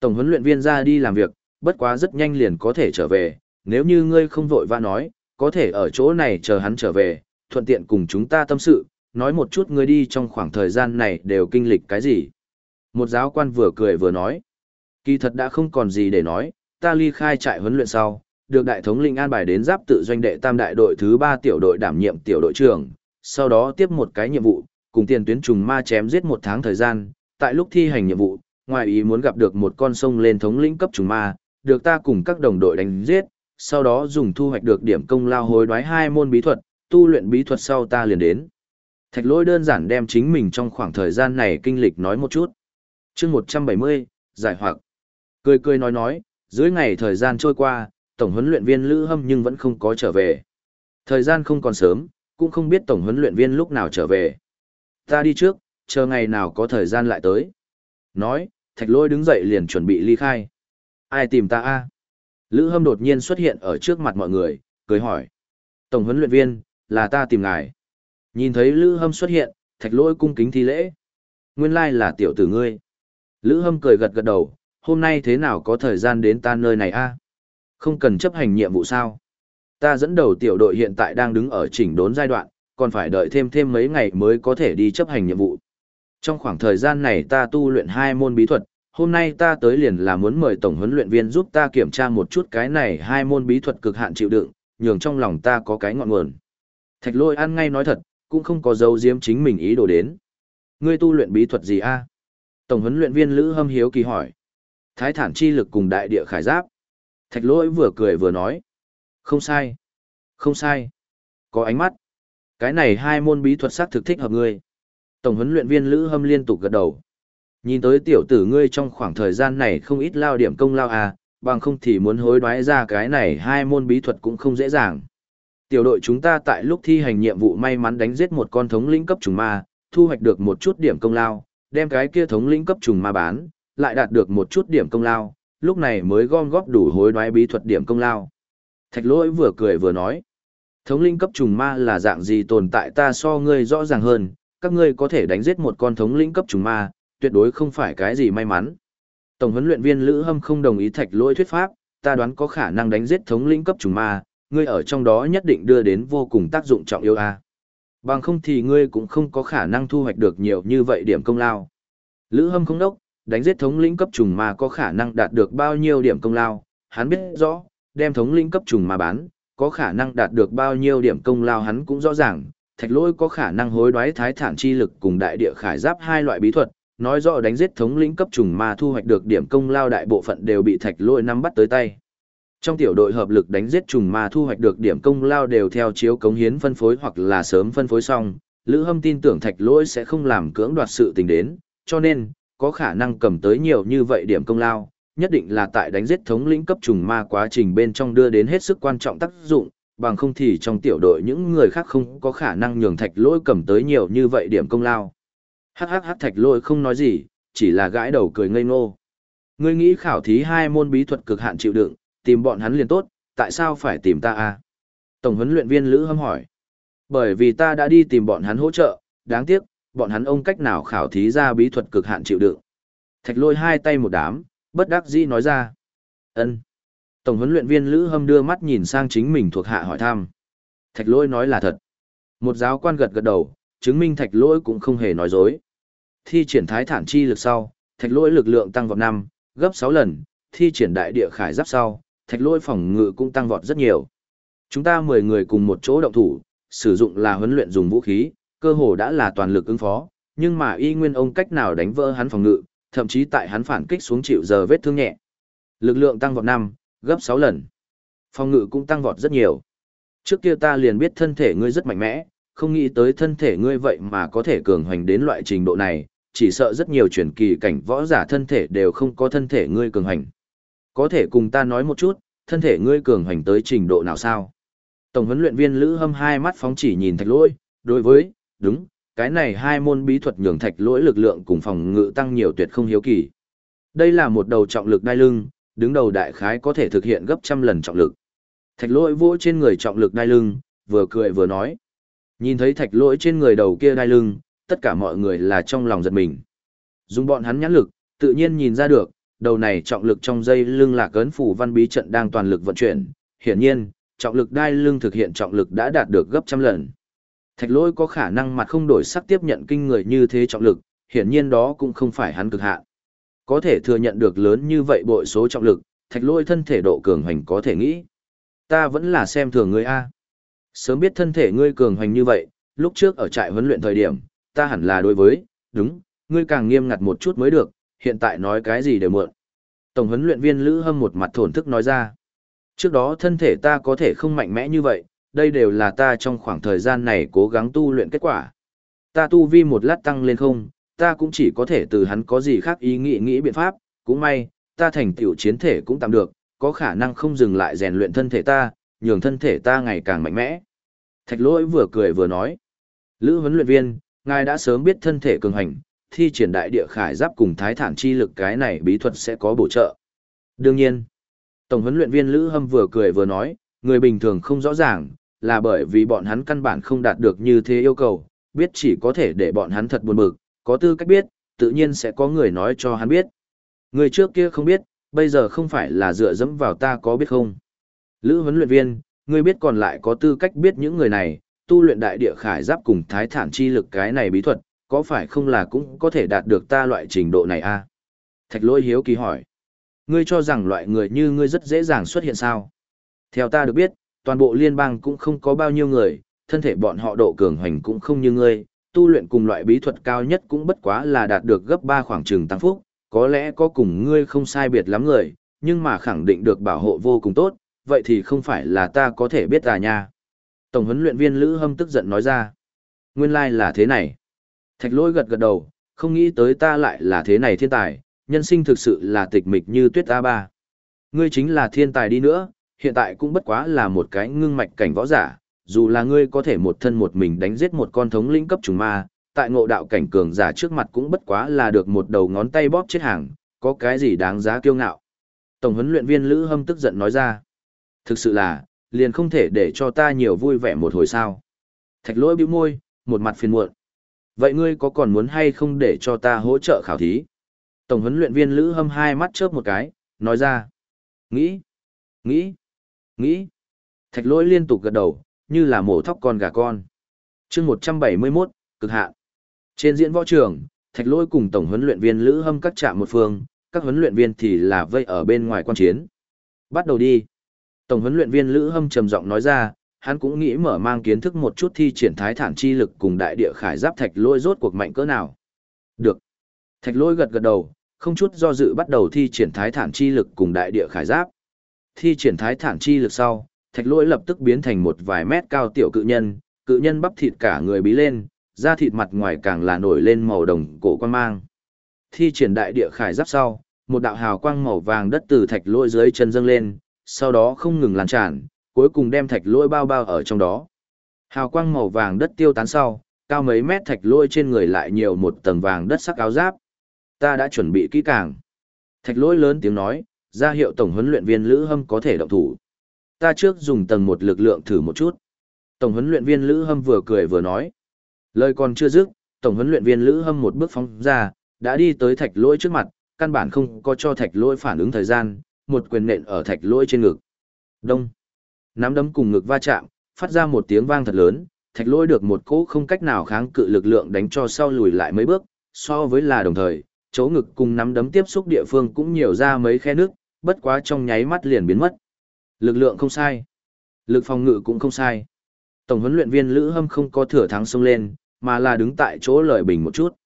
Tổng huấn luyện viên ra đi làm việc, bất quá rất nhanh liền có thể trở về, nếu như ngươi không vội vã nói, có thể ở chỗ này chờ hắn trở về, thuận tiện cùng chúng ta tâm sự, nói một chút ngươi đi trong khoảng thời gian này đều kinh lịch cái gì. Một giáo quan vừa cười vừa nói, kỳ thật đã không còn gì để nói, ta ly khai trại huấn luyện sau, được đại thống lĩnh an bài đến giáp tự doanh đệ tam đại đội thứ ba tiểu đội đảm nhiệm tiểu đội trưởng, sau đó tiếp một cái nhiệm vụ, cùng tiền tuyến trùng ma chém giết một tháng thời gian, tại lúc thi hành nhiệm vụ, ngoài ý muốn gặp được một con sông lên thống lĩnh cấp trùng ma, được ta cùng các đồng đội đánh giết, sau đó dùng thu hoạch được điểm công lao hối đoái hai môn bí thuật, tu luyện bí thuật sau ta liền đến. Thạch lỗi đơn giản đem chính mình trong khoảng thời gian này kinh lịch nói một chút. chương 170, giải hoặc. Cười cười nói nói, dưới ngày thời gian trôi qua, tổng huấn luyện viên Lữ Hâm nhưng vẫn không có trở về. Thời gian không còn sớm, cũng không biết tổng huấn luyện viên lúc nào trở về. Ta đi trước, chờ ngày nào có thời gian lại tới. Nói, thạch lôi đứng dậy liền chuẩn bị ly khai. Ai tìm ta a? Lữ Hâm đột nhiên xuất hiện ở trước mặt mọi người, cười hỏi. Tổng huấn luyện viên, là ta tìm ngài. Nhìn thấy Lữ Hâm xuất hiện, thạch lôi cung kính thi lễ. Nguyên lai là tiểu tử ngươi. Lữ Hâm cười gật gật đầu, hôm nay thế nào có thời gian đến ta nơi này a? Không cần chấp hành nhiệm vụ sao? Ta dẫn đầu tiểu đội hiện tại đang đứng ở chỉnh đốn giai đoạn, còn phải đợi thêm thêm mấy ngày mới có thể đi chấp hành nhiệm vụ. Trong khoảng thời gian này ta tu luyện hai môn bí thuật, hôm nay ta tới liền là muốn mời tổng huấn luyện viên giúp ta kiểm tra một chút cái này hai môn bí thuật cực hạn chịu đựng, nhường trong lòng ta có cái ngọn nguồn. Thạch lôi ăn ngay nói thật, cũng không có dấu diếm chính mình ý đồ đến. Ngươi tu luyện bí thuật gì a? Tổng huấn luyện viên Lữ Hâm Hiếu kỳ hỏi. Thái thản chi lực cùng đại địa khải giáp. Thạch lỗi vừa cười vừa nói. Không sai. Không sai. Có ánh mắt. Cái này hai môn bí thuật sắc thực thích hợp ngươi. Tổng huấn luyện viên Lữ Hâm liên tục gật đầu. Nhìn tới tiểu tử ngươi trong khoảng thời gian này không ít lao điểm công lao à, bằng không thì muốn hối đoái ra cái này hai môn bí thuật cũng không dễ dàng. Tiểu đội chúng ta tại lúc thi hành nhiệm vụ may mắn đánh giết một con thống lĩnh cấp trùng ma, thu hoạch được một chút điểm công lao, đem cái kia thống lĩnh cấp trùng ma bán, lại đạt được một chút điểm công lao, lúc này mới gom góp đủ hối đoái bí thuật điểm công lao. Thạch lỗi vừa cười vừa nói, thống linh cấp trùng ma là dạng gì tồn tại ta so ngươi rõ ràng hơn, các ngươi có thể đánh giết một con thống lĩnh cấp trùng ma, tuyệt đối không phải cái gì may mắn. Tổng huấn luyện viên Lữ Hâm không đồng ý thạch lỗi thuyết pháp, ta đoán có khả năng đánh giết thống lĩnh cấp trùng ma, ngươi ở trong đó nhất định đưa đến vô cùng tác dụng trọng yếu a. Bằng không thì ngươi cũng không có khả năng thu hoạch được nhiều như vậy điểm công lao. Lữ Hâm không đốc, đánh giết thống lĩnh cấp trùng ma có khả năng đạt được bao nhiêu điểm công lao, hắn biết rõ, đem thống lĩnh cấp trùng ma bán, có khả năng đạt được bao nhiêu điểm công lao hắn cũng rõ ràng, thạch lỗi có khả năng hối đoái thái thản chi lực cùng đại địa khải giáp hai loại bí thuật, nói rõ đánh giết thống lĩnh cấp trùng ma thu hoạch được điểm công lao đại bộ phận đều bị thạch lỗi nắm bắt tới tay. Trong tiểu đội hợp lực đánh giết trùng ma thu hoạch được điểm công lao đều theo chiếu cống hiến phân phối hoặc là sớm phân phối xong, Lữ Hâm tin tưởng thạch lỗi sẽ không làm cưỡng đoạt sự tình đến, cho nên, có khả năng cầm tới nhiều như vậy điểm công lao, nhất định là tại đánh giết thống lĩnh cấp trùng ma quá trình bên trong đưa đến hết sức quan trọng tác dụng, bằng không thì trong tiểu đội những người khác không có khả năng nhường thạch lỗi cầm tới nhiều như vậy điểm công lao. Hắc hắc hắc thạch lỗi không nói gì, chỉ là gãi đầu cười ngây ngô. Ngươi nghĩ khảo thí hai môn bí thuật cực hạn chịu đựng, tìm bọn hắn liền tốt, tại sao phải tìm ta à? Tổng huấn luyện viên Lữ Hâm hỏi. Bởi vì ta đã đi tìm bọn hắn hỗ trợ, đáng tiếc, bọn hắn ông cách nào khảo thí ra bí thuật cực hạn chịu đựng. Thạch lôi hai tay một đám, bất đắc dĩ nói ra. ân Tổng huấn luyện viên Lữ Hâm đưa mắt nhìn sang chính mình thuộc hạ hỏi thăm. Thạch Lỗi nói là thật. Một giáo quan gật gật đầu, chứng minh thạch Lỗi cũng không hề nói dối. Thi triển thái thản chi lực sau, thạch Lỗi lực lượng tăng vọt năm, gấp sáu lần, thi triển đại địa khải giáp sau, thạch Lỗi phòng ngự cũng tăng vọt rất nhiều. Chúng ta 10 người cùng một chỗ động thủ, sử dụng là huấn luyện dùng vũ khí, cơ hồ đã là toàn lực ứng phó, nhưng mà y nguyên ông cách nào đánh vỡ hắn phòng ngự, thậm chí tại hắn phản kích xuống chịu giờ vết thương nhẹ. Lực lượng tăng vọt năm gấp 6 lần. Phòng ngự cũng tăng vọt rất nhiều. Trước kia ta liền biết thân thể ngươi rất mạnh mẽ, không nghĩ tới thân thể ngươi vậy mà có thể cường hoành đến loại trình độ này, chỉ sợ rất nhiều truyền kỳ cảnh võ giả thân thể đều không có thân thể ngươi cường hoành. Có thể cùng ta nói một chút, thân thể ngươi cường hoành tới trình độ nào sao? Tổng huấn luyện viên Lữ Hâm hai mắt phóng chỉ nhìn Thạch Lỗi, đối với, đúng, cái này hai môn bí thuật nhường thạch lỗi lực lượng cùng phòng ngự tăng nhiều tuyệt không hiếu kỳ. Đây là một đầu trọng lực đai lưng, đứng đầu đại khái có thể thực hiện gấp trăm lần trọng lực. Thạch lỗi vỗ trên người trọng lực đai lưng, vừa cười vừa nói. Nhìn thấy thạch lỗi trên người đầu kia đai lưng, tất cả mọi người là trong lòng giật mình. Dùng bọn hắn nhãn lực, tự nhiên nhìn ra được, đầu này trọng lực trong dây lưng là cấn phủ văn bí trận đang toàn lực vận chuyển, hiển nhiên, trọng lực đai lưng thực hiện trọng lực đã đạt được gấp trăm lần. Thạch lỗi có khả năng mặt không đổi sắc tiếp nhận kinh người như thế trọng lực, hiển nhiên đó cũng không phải hắn cực hạn. Có thể thừa nhận được lớn như vậy bội số trọng lực, thạch lôi thân thể độ cường hành có thể nghĩ. Ta vẫn là xem thường ngươi A. Sớm biết thân thể ngươi cường hành như vậy, lúc trước ở trại huấn luyện thời điểm, ta hẳn là đối với, đúng, ngươi càng nghiêm ngặt một chút mới được, hiện tại nói cái gì đều mượn. Tổng huấn luyện viên Lữ Hâm một mặt thổn thức nói ra. Trước đó thân thể ta có thể không mạnh mẽ như vậy, đây đều là ta trong khoảng thời gian này cố gắng tu luyện kết quả. Ta tu vi một lát tăng lên không, ta cũng chỉ có thể từ hắn có gì khác ý nghĩ nghĩ biện pháp, cũng may, ta thành tiểu chiến thể cũng tạm được, có khả năng không dừng lại rèn luyện thân thể ta, nhường thân thể ta ngày càng mạnh mẽ. Thạch lỗi vừa cười vừa nói. Lữ huấn luyện viên, ngài đã sớm biết thân thể cường hành, thi triển đại địa khải giáp cùng thái thản chi lực cái này bí thuật sẽ có bổ trợ. Đương nhiên, Tổng huấn luyện viên Lữ Hâm vừa cười vừa nói, người bình thường không rõ ràng, là bởi vì bọn hắn căn bản không đạt được như thế yêu cầu, biết chỉ có thể để bọn hắn thật buồn bực, có tư cách biết, tự nhiên sẽ có người nói cho hắn biết. Người trước kia không biết, bây giờ không phải là dựa dẫm vào ta có biết không. Lữ huấn luyện viên, ngươi biết còn lại có tư cách biết những người này, tu luyện đại địa khải giáp cùng thái thản chi lực cái này bí thuật, có phải không là cũng có thể đạt được ta loại trình độ này a? À? Thạch lôi hiếu kỳ hỏi. Ngươi cho rằng loại người như ngươi rất dễ dàng xuất hiện sao? Theo ta được biết, toàn bộ liên bang cũng không có bao nhiêu người, thân thể bọn họ độ cường hoành cũng không như ngươi, tu luyện cùng loại bí thuật cao nhất cũng bất quá là đạt được gấp 3 khoảng trường tăng phúc, có lẽ có cùng ngươi không sai biệt lắm người, nhưng mà khẳng định được bảo hộ vô cùng tốt, vậy thì không phải là ta có thể biết à nha. Tổng huấn luyện viên Lữ Hâm tức giận nói ra. Nguyên lai like là thế này. Thạch lôi gật gật đầu, không nghĩ tới ta lại là thế này thiên tài, nhân sinh thực sự là tịch mịch như tuyết A3. Ngươi chính là thiên tài đi nữa, hiện tại cũng bất quá là một cái ngưng mạch cảnh võ giả, dù là ngươi có thể một thân một mình đánh giết một con thống lĩnh cấp trùng ma, tại ngộ đạo cảnh cường giả trước mặt cũng bất quá là được một đầu ngón tay bóp chết hàng, có cái gì đáng giá kiêu ngạo. Tổng huấn luyện viên Lữ Hâm tức giận nói ra. Thực sự là, liền không thể để cho ta nhiều vui vẻ một hồi sao. Thạch lỗi bĩu môi, một mặt phiền muộn. Vậy ngươi có còn muốn hay không để cho ta hỗ trợ khảo thí? Tổng huấn luyện viên Lữ Hâm hai mắt chớp một cái, nói ra. Nghĩ, nghĩ, nghĩ. Thạch lỗi liên tục gật đầu, như là mổ thóc con gà con. chương 171, cực hạn. Trên diễn võ trường, thạch lôi cùng tổng huấn luyện viên Lữ Hâm cắt chạm một phương, các huấn luyện viên thì là vây ở bên ngoài quan chiến. Bắt đầu đi. Tổng huấn luyện viên Lữ Hâm trầm giọng nói ra, hắn cũng nghĩ mở mang kiến thức một chút thi triển thái thản chi lực cùng đại địa khải giáp thạch lôi rốt cuộc mạnh cỡ nào. Được. Thạch lôi gật gật đầu, không chút do dự bắt đầu thi triển thái thản chi lực cùng đại địa khải giáp. Thi triển thái thản chi lực sau, thạch lỗi lập tức biến thành một vài mét cao tiểu cự nhân, cự nhân bắp thịt cả người bí lên, da thịt mặt ngoài càng là nổi lên màu đồng cổ quan mang. Thi triển đại địa khải giáp sau, một đạo hào quang màu vàng đất từ thạch lỗi dưới chân dâng lên, sau đó không ngừng lan tràn, cuối cùng đem thạch lỗi bao bao ở trong đó. Hào quang màu vàng đất tiêu tán sau, cao mấy mét thạch lỗi trên người lại nhiều một tầng vàng đất sắc áo giáp. Ta đã chuẩn bị kỹ càng. Thạch lỗi lớn tiếng nói, ra hiệu tổng huấn luyện viên Lữ Hâm có thể động thủ. Ta trước dùng tầng một lực lượng thử một chút. Tổng huấn luyện viên Lữ Hâm vừa cười vừa nói. Lời còn chưa dứt, tổng huấn luyện viên Lữ Hâm một bước phóng ra, đã đi tới thạch lỗi trước mặt, căn bản không có cho thạch lỗi phản ứng thời gian, một quyền nện ở thạch lỗi trên ngực. Đông. Nắm đấm cùng ngực va chạm, phát ra một tiếng vang thật lớn, thạch lỗi được một cỗ không cách nào kháng cự lực lượng đánh cho sau lùi lại mấy bước, so với là đồng thời, chỗ ngực cùng nắm đấm tiếp xúc địa phương cũng nhiều ra mấy khe nước, bất quá trong nháy mắt liền biến mất. Lực lượng không sai. Lực phòng ngự cũng không sai. Tổng huấn luyện viên Lữ Hâm không có thừa thắng xông lên, mà là đứng tại chỗ lời bình một chút.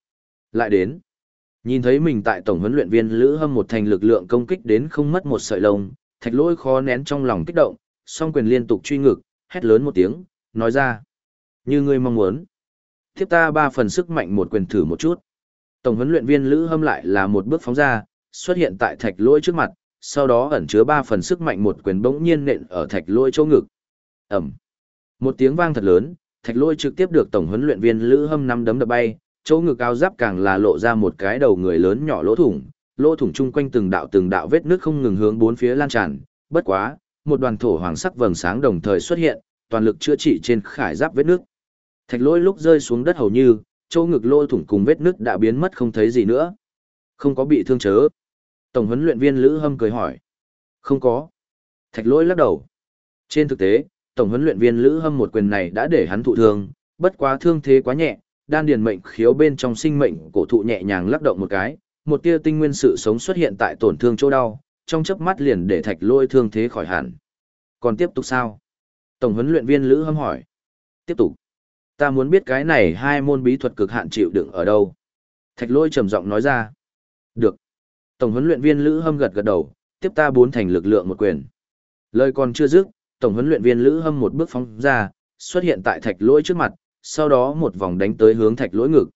Lại đến. Nhìn thấy mình tại tổng huấn luyện viên Lữ Hâm một thành lực lượng công kích đến không mất một sợi lông, thạch lỗi khó nén trong lòng kích động, song quyền liên tục truy ngực, hét lớn một tiếng, nói ra. Như ngươi mong muốn. Tiếp ta ba phần sức mạnh một quyền thử một chút. Tổng huấn luyện viên Lữ Hâm lại là một bước phóng ra, xuất hiện tại thạch lỗi trước mặt, sau đó ẩn chứa ba phần sức mạnh một quyền bỗng nhiên nện ở thạch lôi chỗ ngực. Ẩm. Một tiếng vang thật lớn, thạch lôi trực tiếp được tổng huấn luyện viên Lữ Hâm năm đấm đập bay, chỗ ngực áo giáp càng là lộ ra một cái đầu người lớn nhỏ lỗ thủng, lỗ thủng chung quanh từng đạo từng đạo vết nước không ngừng hướng bốn phía lan tràn, bất quá, một đoàn thổ hoàng sắc vầng sáng đồng thời xuất hiện, toàn lực chữa trị trên khải giáp vết nước. Thạch lôi lúc rơi xuống đất hầu như, chỗ ngực lỗ thủng cùng vết nước đã biến mất không thấy gì nữa. Không có bị thương chớ. Tổng huấn luyện viên Lữ Hâm cười hỏi. Không có. Thạch lỗi lắc đầu. Trên thực tế, Tổng huấn luyện viên Lữ Hâm một quyền này đã để hắn thụ thương, bất quá thương thế quá nhẹ, đan điền mệnh khiếu bên trong sinh mệnh cổ thụ nhẹ nhàng lắc động một cái, một tia tinh nguyên sự sống xuất hiện tại tổn thương chỗ đau, trong chớp mắt liền để thạch lôi thương thế khỏi hẳn. Còn tiếp tục sao? Tổng huấn luyện viên Lữ Hâm hỏi. Tiếp tục. Ta muốn biết cái này hai môn bí thuật cực hạn chịu đựng ở đâu. Thạch lôi trầm giọng nói ra. Được. Tổng huấn luyện viên Lữ Hâm gật gật đầu, tiếp ta bốn thành lực lượng một quyền. Lời còn chưa dứt, tổng huấn luyện viên Lữ Hâm một bước phóng ra, xuất hiện tại thạch lỗi trước mặt, sau đó một vòng đánh tới hướng thạch lỗi ngực.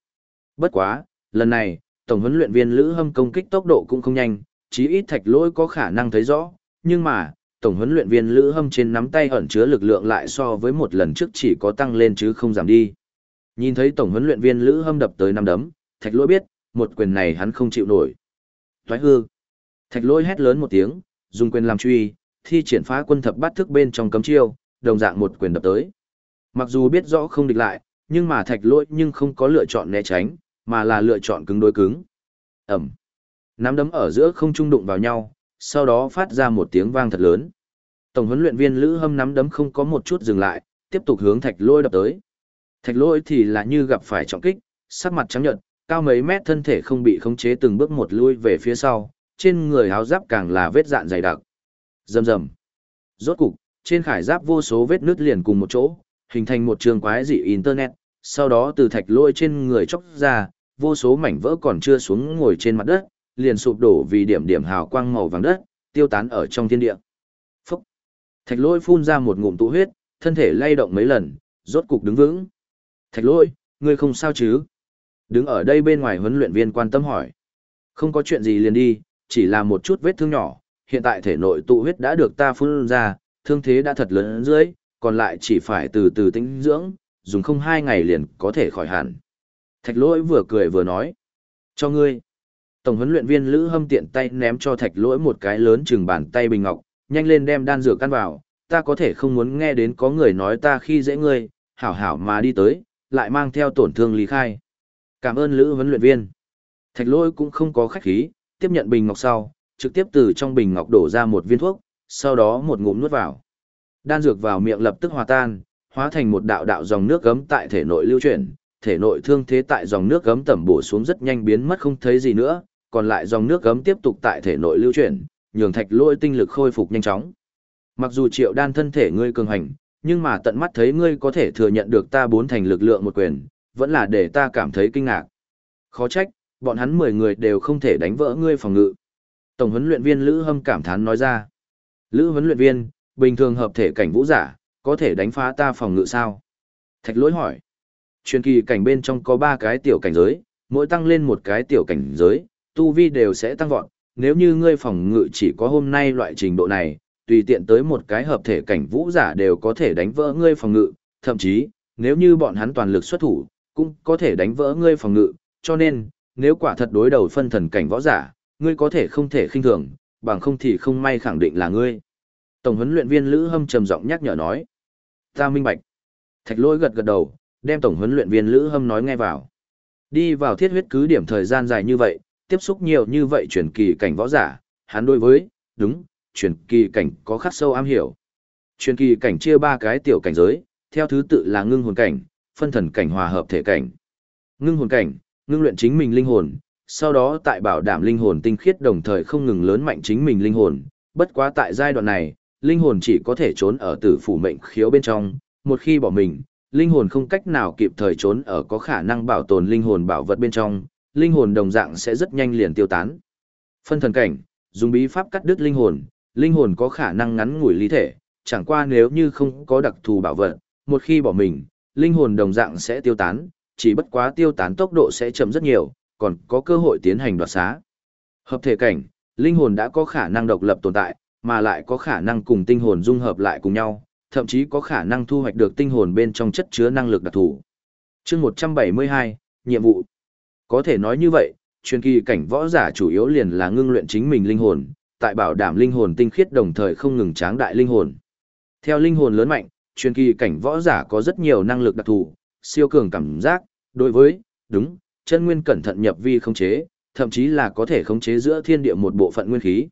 Bất quá, lần này, tổng huấn luyện viên Lữ Hâm công kích tốc độ cũng không nhanh, chí ít thạch lỗi có khả năng thấy rõ, nhưng mà, tổng huấn luyện viên Lữ Hâm trên nắm tay ẩn chứa lực lượng lại so với một lần trước chỉ có tăng lên chứ không giảm đi. Nhìn thấy tổng huấn luyện viên Lữ Hâm đập tới năm đấm, thạch lỗi biết, một quyền này hắn không chịu nổi. Thoái hư. Thạch lỗi hét lớn một tiếng, dùng quyền làm truy, thi triển phá quân thập bát thức bên trong cấm chiêu, đồng dạng một quyền đập tới. Mặc dù biết rõ không địch lại, nhưng mà thạch lỗi nhưng không có lựa chọn né tránh, mà là lựa chọn cứng đối cứng. Ẩm. Nắm đấm ở giữa không trung đụng vào nhau, sau đó phát ra một tiếng vang thật lớn. Tổng huấn luyện viên Lữ Hâm nắm đấm không có một chút dừng lại, tiếp tục hướng thạch lỗi đập tới. Thạch lỗi thì là như gặp phải trọng kích, sắc mặt trắng nhợt, cao mấy mét thân thể không bị khống chế từng bước một lui về phía sau, trên người áo giáp càng là vết dạn dày đặc. Rầm rầm. Rốt cục, trên khải giáp vô số vết nứt liền cùng một chỗ, hình thành một trường quái dị internet, sau đó từ thạch lôi trên người chóc ra, vô số mảnh vỡ còn chưa xuống ngồi trên mặt đất, liền sụp đổ vì điểm điểm hào quang màu vàng đất, tiêu tán ở trong thiên địa. Phúc! Thạch lôi phun ra một ngụm tụ huyết, thân thể lay động mấy lần, rốt cục đứng vững. Thạch lôi, ngươi không sao chứ? Đứng ở đây bên ngoài huấn luyện viên quan tâm hỏi. Không có chuyện gì liền đi, chỉ là một chút vết thương nhỏ, hiện tại thể nội tụ huyết đã được ta phun ra, thương thế đã thật lớn dưới, còn lại chỉ phải từ từ tĩnh dưỡng, dùng không hai ngày liền có thể khỏi hẳn. Thạch lỗi vừa cười vừa nói. Cho ngươi. Tổng huấn luyện viên Lữ Hâm tiện tay ném cho thạch lỗi một cái lớn chừng bàn tay bình ngọc, nhanh lên đem đan dược căn vào, ta có thể không muốn nghe đến có người nói ta khi dễ ngươi, hảo hảo mà đi tới, lại mang theo tổn thương lý khai. Cảm ơn Lữ huấn luyện viên. Thạch lỗi cũng không có khách khí, tiếp nhận bình ngọc sau, trực tiếp từ trong bình ngọc đổ ra một viên thuốc, sau đó một ngụm nuốt vào. Đan dược vào miệng lập tức hòa tan, hóa thành một đạo đạo dòng nước gấm tại thể nội lưu chuyển, thể nội thương thế tại dòng nước gấm tẩm bổ xuống rất nhanh biến mất không thấy gì nữa, còn lại dòng nước gấm tiếp tục tại thể nội lưu chuyển, nhường thạch lôi tinh lực khôi phục nhanh chóng. Mặc dù triệu đan thân thể ngươi cường hành, nhưng mà tận mắt thấy ngươi có thể thừa nhận được ta bốn thành lực lượng một quyền, vẫn là để ta cảm thấy kinh ngạc. Khó trách, bọn hắn 10 người đều không thể đánh vỡ ngươi phòng ngự. Tổng huấn luyện viên Lữ Hâm cảm thán nói ra. Lữ huấn luyện viên, bình thường hợp thể cảnh vũ giả, có thể đánh phá ta phòng ngự sao? Thạch lỗi hỏi. Truyền kỳ cảnh bên trong có 3 cái tiểu cảnh giới, mỗi tăng lên một cái tiểu cảnh giới, tu vi đều sẽ tăng vọt. Nếu như ngươi phòng ngự chỉ có hôm nay loại trình độ này, tùy tiện tới một cái hợp thể cảnh vũ giả đều có thể đánh vỡ ngươi phòng ngự, thậm chí, nếu như bọn hắn toàn lực xuất thủ, cũng có thể đánh vỡ ngươi phòng ngự, cho nên, nếu quả thật đối đầu phân thần cảnh võ giả, ngươi có thể không thể khinh thường, bằng không thì không may khẳng định là ngươi. Tổng huấn luyện viên Lữ Hâm trầm giọng nhắc nhở nói. Ta minh bạch. Thạch lôi gật gật đầu, đem tổng huấn luyện viên Lữ Hâm nói nghe vào. Đi vào thiết huyết cứ điểm thời gian dài như vậy, tiếp xúc nhiều như vậy chuyển kỳ cảnh võ giả, hắn đối với, đúng, chuyển kỳ cảnh có khắc sâu am hiểu. Chuyển kỳ cảnh chia ba cái tiểu cảnh giới, theo thứ tự là ngưng hồn cảnh, phân thần cảnh hòa hợp thể cảnh. Ngưng hồn cảnh, ngưng luyện chính mình linh hồn, sau đó tại bảo đảm linh hồn tinh khiết đồng thời không ngừng lớn mạnh chính mình linh hồn, bất quá tại giai đoạn này, linh hồn chỉ có thể trốn ở tử phủ mệnh khiếu bên trong, một khi bỏ mình, linh hồn không cách nào kịp thời trốn ở có khả năng bảo tồn linh hồn bảo vật bên trong, linh hồn đồng dạng sẽ rất nhanh liền tiêu tán. Phân thần cảnh, dùng bí pháp cắt đứt linh hồn, linh hồn có khả năng ngắn ngủi lý thể, chẳng qua nếu như không có đặc thù bảo vật, một khi bỏ mình, linh hồn đồng dạng sẽ tiêu tán, chỉ bất quá tiêu tán tốc độ sẽ chậm rất nhiều, còn có cơ hội tiến hành đoạt xá. Hợp thể cảnh, linh hồn đã có khả năng độc lập tồn tại, mà lại có khả năng cùng tinh hồn dung hợp lại cùng nhau, thậm chí có khả năng thu hoạch được tinh hồn bên trong chất chứa năng lực đặc thù. Chương 172, nhiệm vụ. Có thể nói như vậy, truyền kỳ cảnh võ giả chủ yếu liền là ngưng luyện chính mình linh hồn, tại bảo đảm linh hồn tinh khiết đồng thời không ngừng tráng đại linh hồn. Theo linh hồn lớn mạnh, truyền kỳ cảnh võ giả có rất nhiều năng lực đặc thù, siêu cường cảm giác, đối với, đúng, chân nguyên cẩn thận nhập vi không chế, thậm chí là có thể khống chế giữa thiên địa một bộ phận nguyên khí.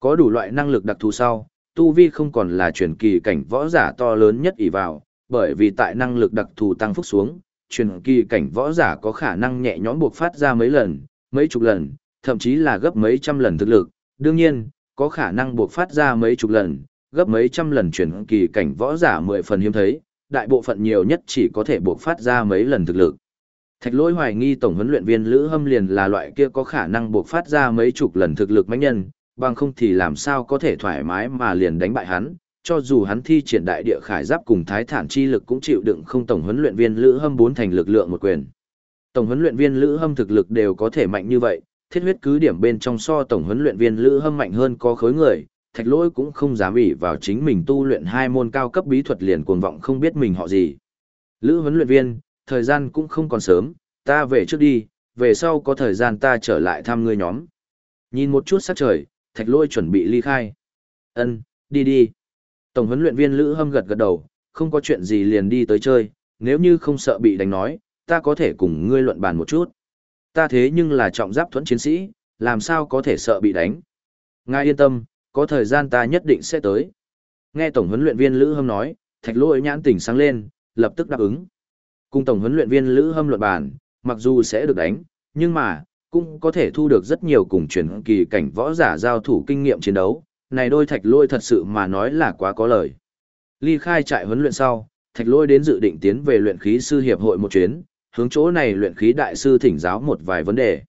Có đủ loại năng lực đặc thù sau, tu vi không còn là truyền kỳ cảnh võ giả to lớn nhất ỷ vào, bởi vì tại năng lực đặc thù tăng phúc xuống, truyền kỳ cảnh võ giả có khả năng nhẹ nhõm buộc phát ra mấy lần, mấy chục lần, thậm chí là gấp mấy trăm lần thực lực. Đương nhiên, có khả năng buộc phát ra mấy chục lần, gấp mấy trăm lần chuyển kỳ cảnh võ giả mười phần hiếm thấy, đại bộ phận nhiều nhất chỉ có thể buộc phát ra mấy lần thực lực. Thạch lỗi hoài nghi tổng huấn luyện viên Lữ Hâm liền là loại kia có khả năng buộc phát ra mấy chục lần thực lực mãnh nhân, bằng không thì làm sao có thể thoải mái mà liền đánh bại hắn, cho dù hắn thi triển đại địa khải giáp cùng thái thản chi lực cũng chịu đựng không tổng huấn luyện viên Lữ Hâm bốn thành lực lượng một quyền. Tổng huấn luyện viên Lữ Hâm thực lực đều có thể mạnh như vậy, thiết huyết cứ điểm bên trong so tổng huấn luyện viên Lữ Hâm mạnh hơn có khối người, Thạch Lỗi cũng không dám ủy vào chính mình tu luyện hai môn cao cấp bí thuật liền cuồng vọng không biết mình họ gì. Lữ huấn luyện viên, thời gian cũng không còn sớm, ta về trước đi, về sau có thời gian ta trở lại thăm ngươi nhóm. Nhìn một chút sát trời, Thạch Lỗi chuẩn bị ly khai. Ân, đi đi. Tổng huấn luyện viên Lữ Hâm gật gật đầu, không có chuyện gì liền đi tới chơi, nếu như không sợ bị đánh nói, ta có thể cùng ngươi luận bàn một chút. Ta thế nhưng là trọng giáp thuẫn chiến sĩ, làm sao có thể sợ bị đánh. Ngài yên tâm, có thời gian ta nhất định sẽ tới. Nghe Tổng huấn luyện viên Lữ Hâm nói, thạch lôi nhãn tỉnh sáng lên, lập tức đáp ứng. Cùng Tổng huấn luyện viên Lữ Hâm luận bàn, mặc dù sẽ được đánh, nhưng mà, cũng có thể thu được rất nhiều cùng truyền kỳ cảnh võ giả giao thủ kinh nghiệm chiến đấu. Này đôi thạch lôi thật sự mà nói là quá có lời. Ly khai trại huấn luyện sau, thạch lôi đến dự định tiến về luyện khí sư hiệp hội một chuyến, hướng chỗ này luyện khí đại sư thỉnh giáo một vài vấn đề.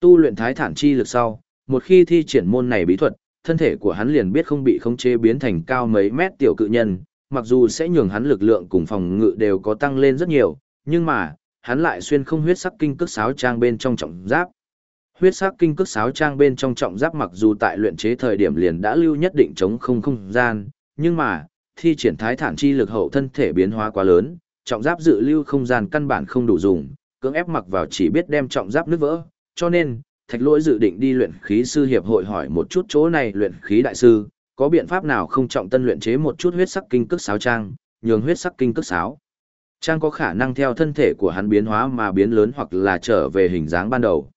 Tu luyện thái thản chi lực sau, một khi thi triển môn này bí thuật, thân thể của hắn liền biết không bị khống chế biến thành cao mấy mét tiểu cự nhân, mặc dù sẽ nhường hắn lực lượng cùng phòng ngự đều có tăng lên rất nhiều, nhưng mà, hắn lại xuyên không huyết sắc kinh cước sáo trang bên trong trọng giáp. Huyết sắc kinh cước sáo trang bên trong trọng giáp mặc dù tại luyện chế thời điểm liền đã lưu nhất định chống không không gian, nhưng mà, thi triển thái thản chi lực hậu thân thể biến hóa quá lớn, trọng giáp dự lưu không gian căn bản không đủ dùng, cưỡng ép mặc vào chỉ biết đem trọng giáp nứt vỡ, cho nên, thạch lỗi dự định đi luyện khí sư hiệp hội hỏi một chút chỗ này luyện khí đại sư, có biện pháp nào không trọng tân luyện chế một chút huyết sắc kinh cước sáo trang, nhường huyết sắc kinh cước sáo. Trang có khả năng theo thân thể của hắn biến hóa mà biến lớn hoặc là trở về hình dáng ban đầu.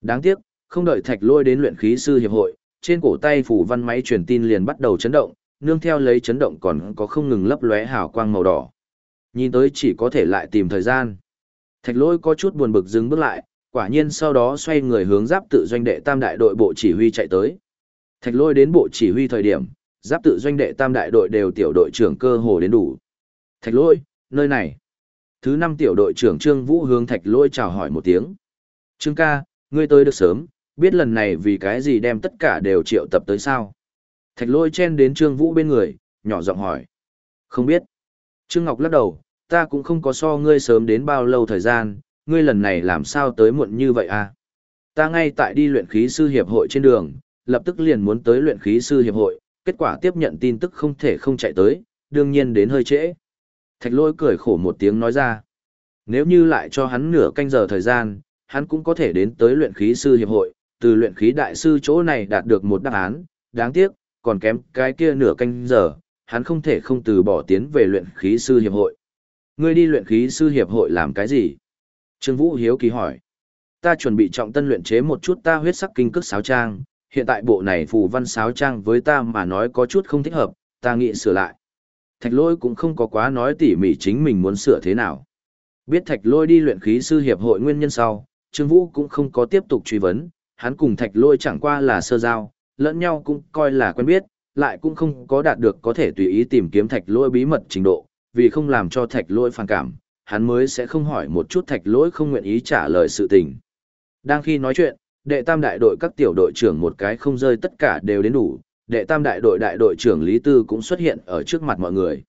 Đáng tiếc, không đợi thạch lôi đến luyện khí sư hiệp hội, trên cổ tay phủ văn máy truyền tin liền bắt đầu chấn động, nương theo lấy chấn động còn có không ngừng lấp lóe hào quang màu đỏ. Nhìn tới chỉ có thể lại tìm thời gian. Thạch lôi có chút buồn bực dừng bước lại, quả nhiên sau đó xoay người hướng giáp tự doanh đệ tam đại đội bộ chỉ huy chạy tới. Thạch lôi đến bộ chỉ huy thời điểm, giáp tự doanh đệ tam đại đội đều tiểu đội trưởng cơ hồ đến đủ. Thạch lôi, nơi này. Thứ năm tiểu đội trưởng Trương Vũ hướng thạch lôi chào hỏi một tiếng. Trương ca, ngươi tới được sớm, biết lần này vì cái gì đem tất cả đều triệu tập tới sao. Thạch lôi chen đến Trương Vũ bên người, nhỏ giọng hỏi. Không biết. Trương Ngọc lắc đầu, ta cũng không có so ngươi sớm đến bao lâu thời gian, ngươi lần này làm sao tới muộn như vậy à? Ta ngay tại đi luyện khí sư hiệp hội trên đường, lập tức liền muốn tới luyện khí sư hiệp hội, kết quả tiếp nhận tin tức không thể không chạy tới, đương nhiên đến hơi trễ. Thạch lôi cười khổ một tiếng nói ra. Nếu như lại cho hắn nửa canh giờ thời gian, hắn cũng có thể đến tới luyện khí sư hiệp hội, từ luyện khí đại sư chỗ này đạt được một đáp án, đáng tiếc, còn kém cái kia nửa canh giờ, hắn không thể không từ bỏ tiến về luyện khí sư hiệp hội. Ngươi đi luyện khí sư hiệp hội làm cái gì? Trương Vũ hiếu kỳ hỏi. Ta chuẩn bị trọng tân luyện chế một chút ta huyết sắc kinh cước sáo trang, hiện tại bộ này phù văn sáo trang với ta mà nói có chút không thích hợp, ta nghĩ sửa lại. Thạch lôi cũng không có quá nói tỉ mỉ chính mình muốn sửa thế nào. Biết thạch lôi đi luyện khí sư hiệp hội nguyên nhân sau, Trương Vũ cũng không có tiếp tục truy vấn, hắn cùng thạch lôi chẳng qua là sơ giao, lẫn nhau cũng coi là quen biết, lại cũng không có đạt được có thể tùy ý tìm kiếm thạch lôi bí mật trình độ, vì không làm cho thạch lôi phản cảm, hắn mới sẽ không hỏi một chút thạch lỗi không nguyện ý trả lời sự tình. Đang khi nói chuyện, đệ tam đại đội các tiểu đội trưởng một cái không rơi tất cả đều đến đủ, đệ tam đại đội đại đội trưởng Lý Tư cũng xuất hiện ở trước mặt mọi người.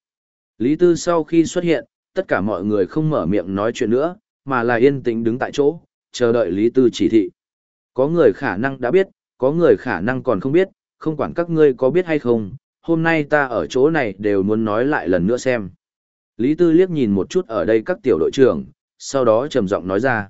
Lý Tư sau khi xuất hiện, tất cả mọi người không mở miệng nói chuyện nữa, mà là yên tĩnh đứng tại chỗ, chờ đợi Lý Tư chỉ thị. Có người khả năng đã biết, có người khả năng còn không biết, không quản các ngươi có biết hay không, hôm nay ta ở chỗ này đều muốn nói lại lần nữa xem. Lý Tư liếc nhìn một chút ở đây các tiểu đội trưởng, sau đó trầm giọng nói ra.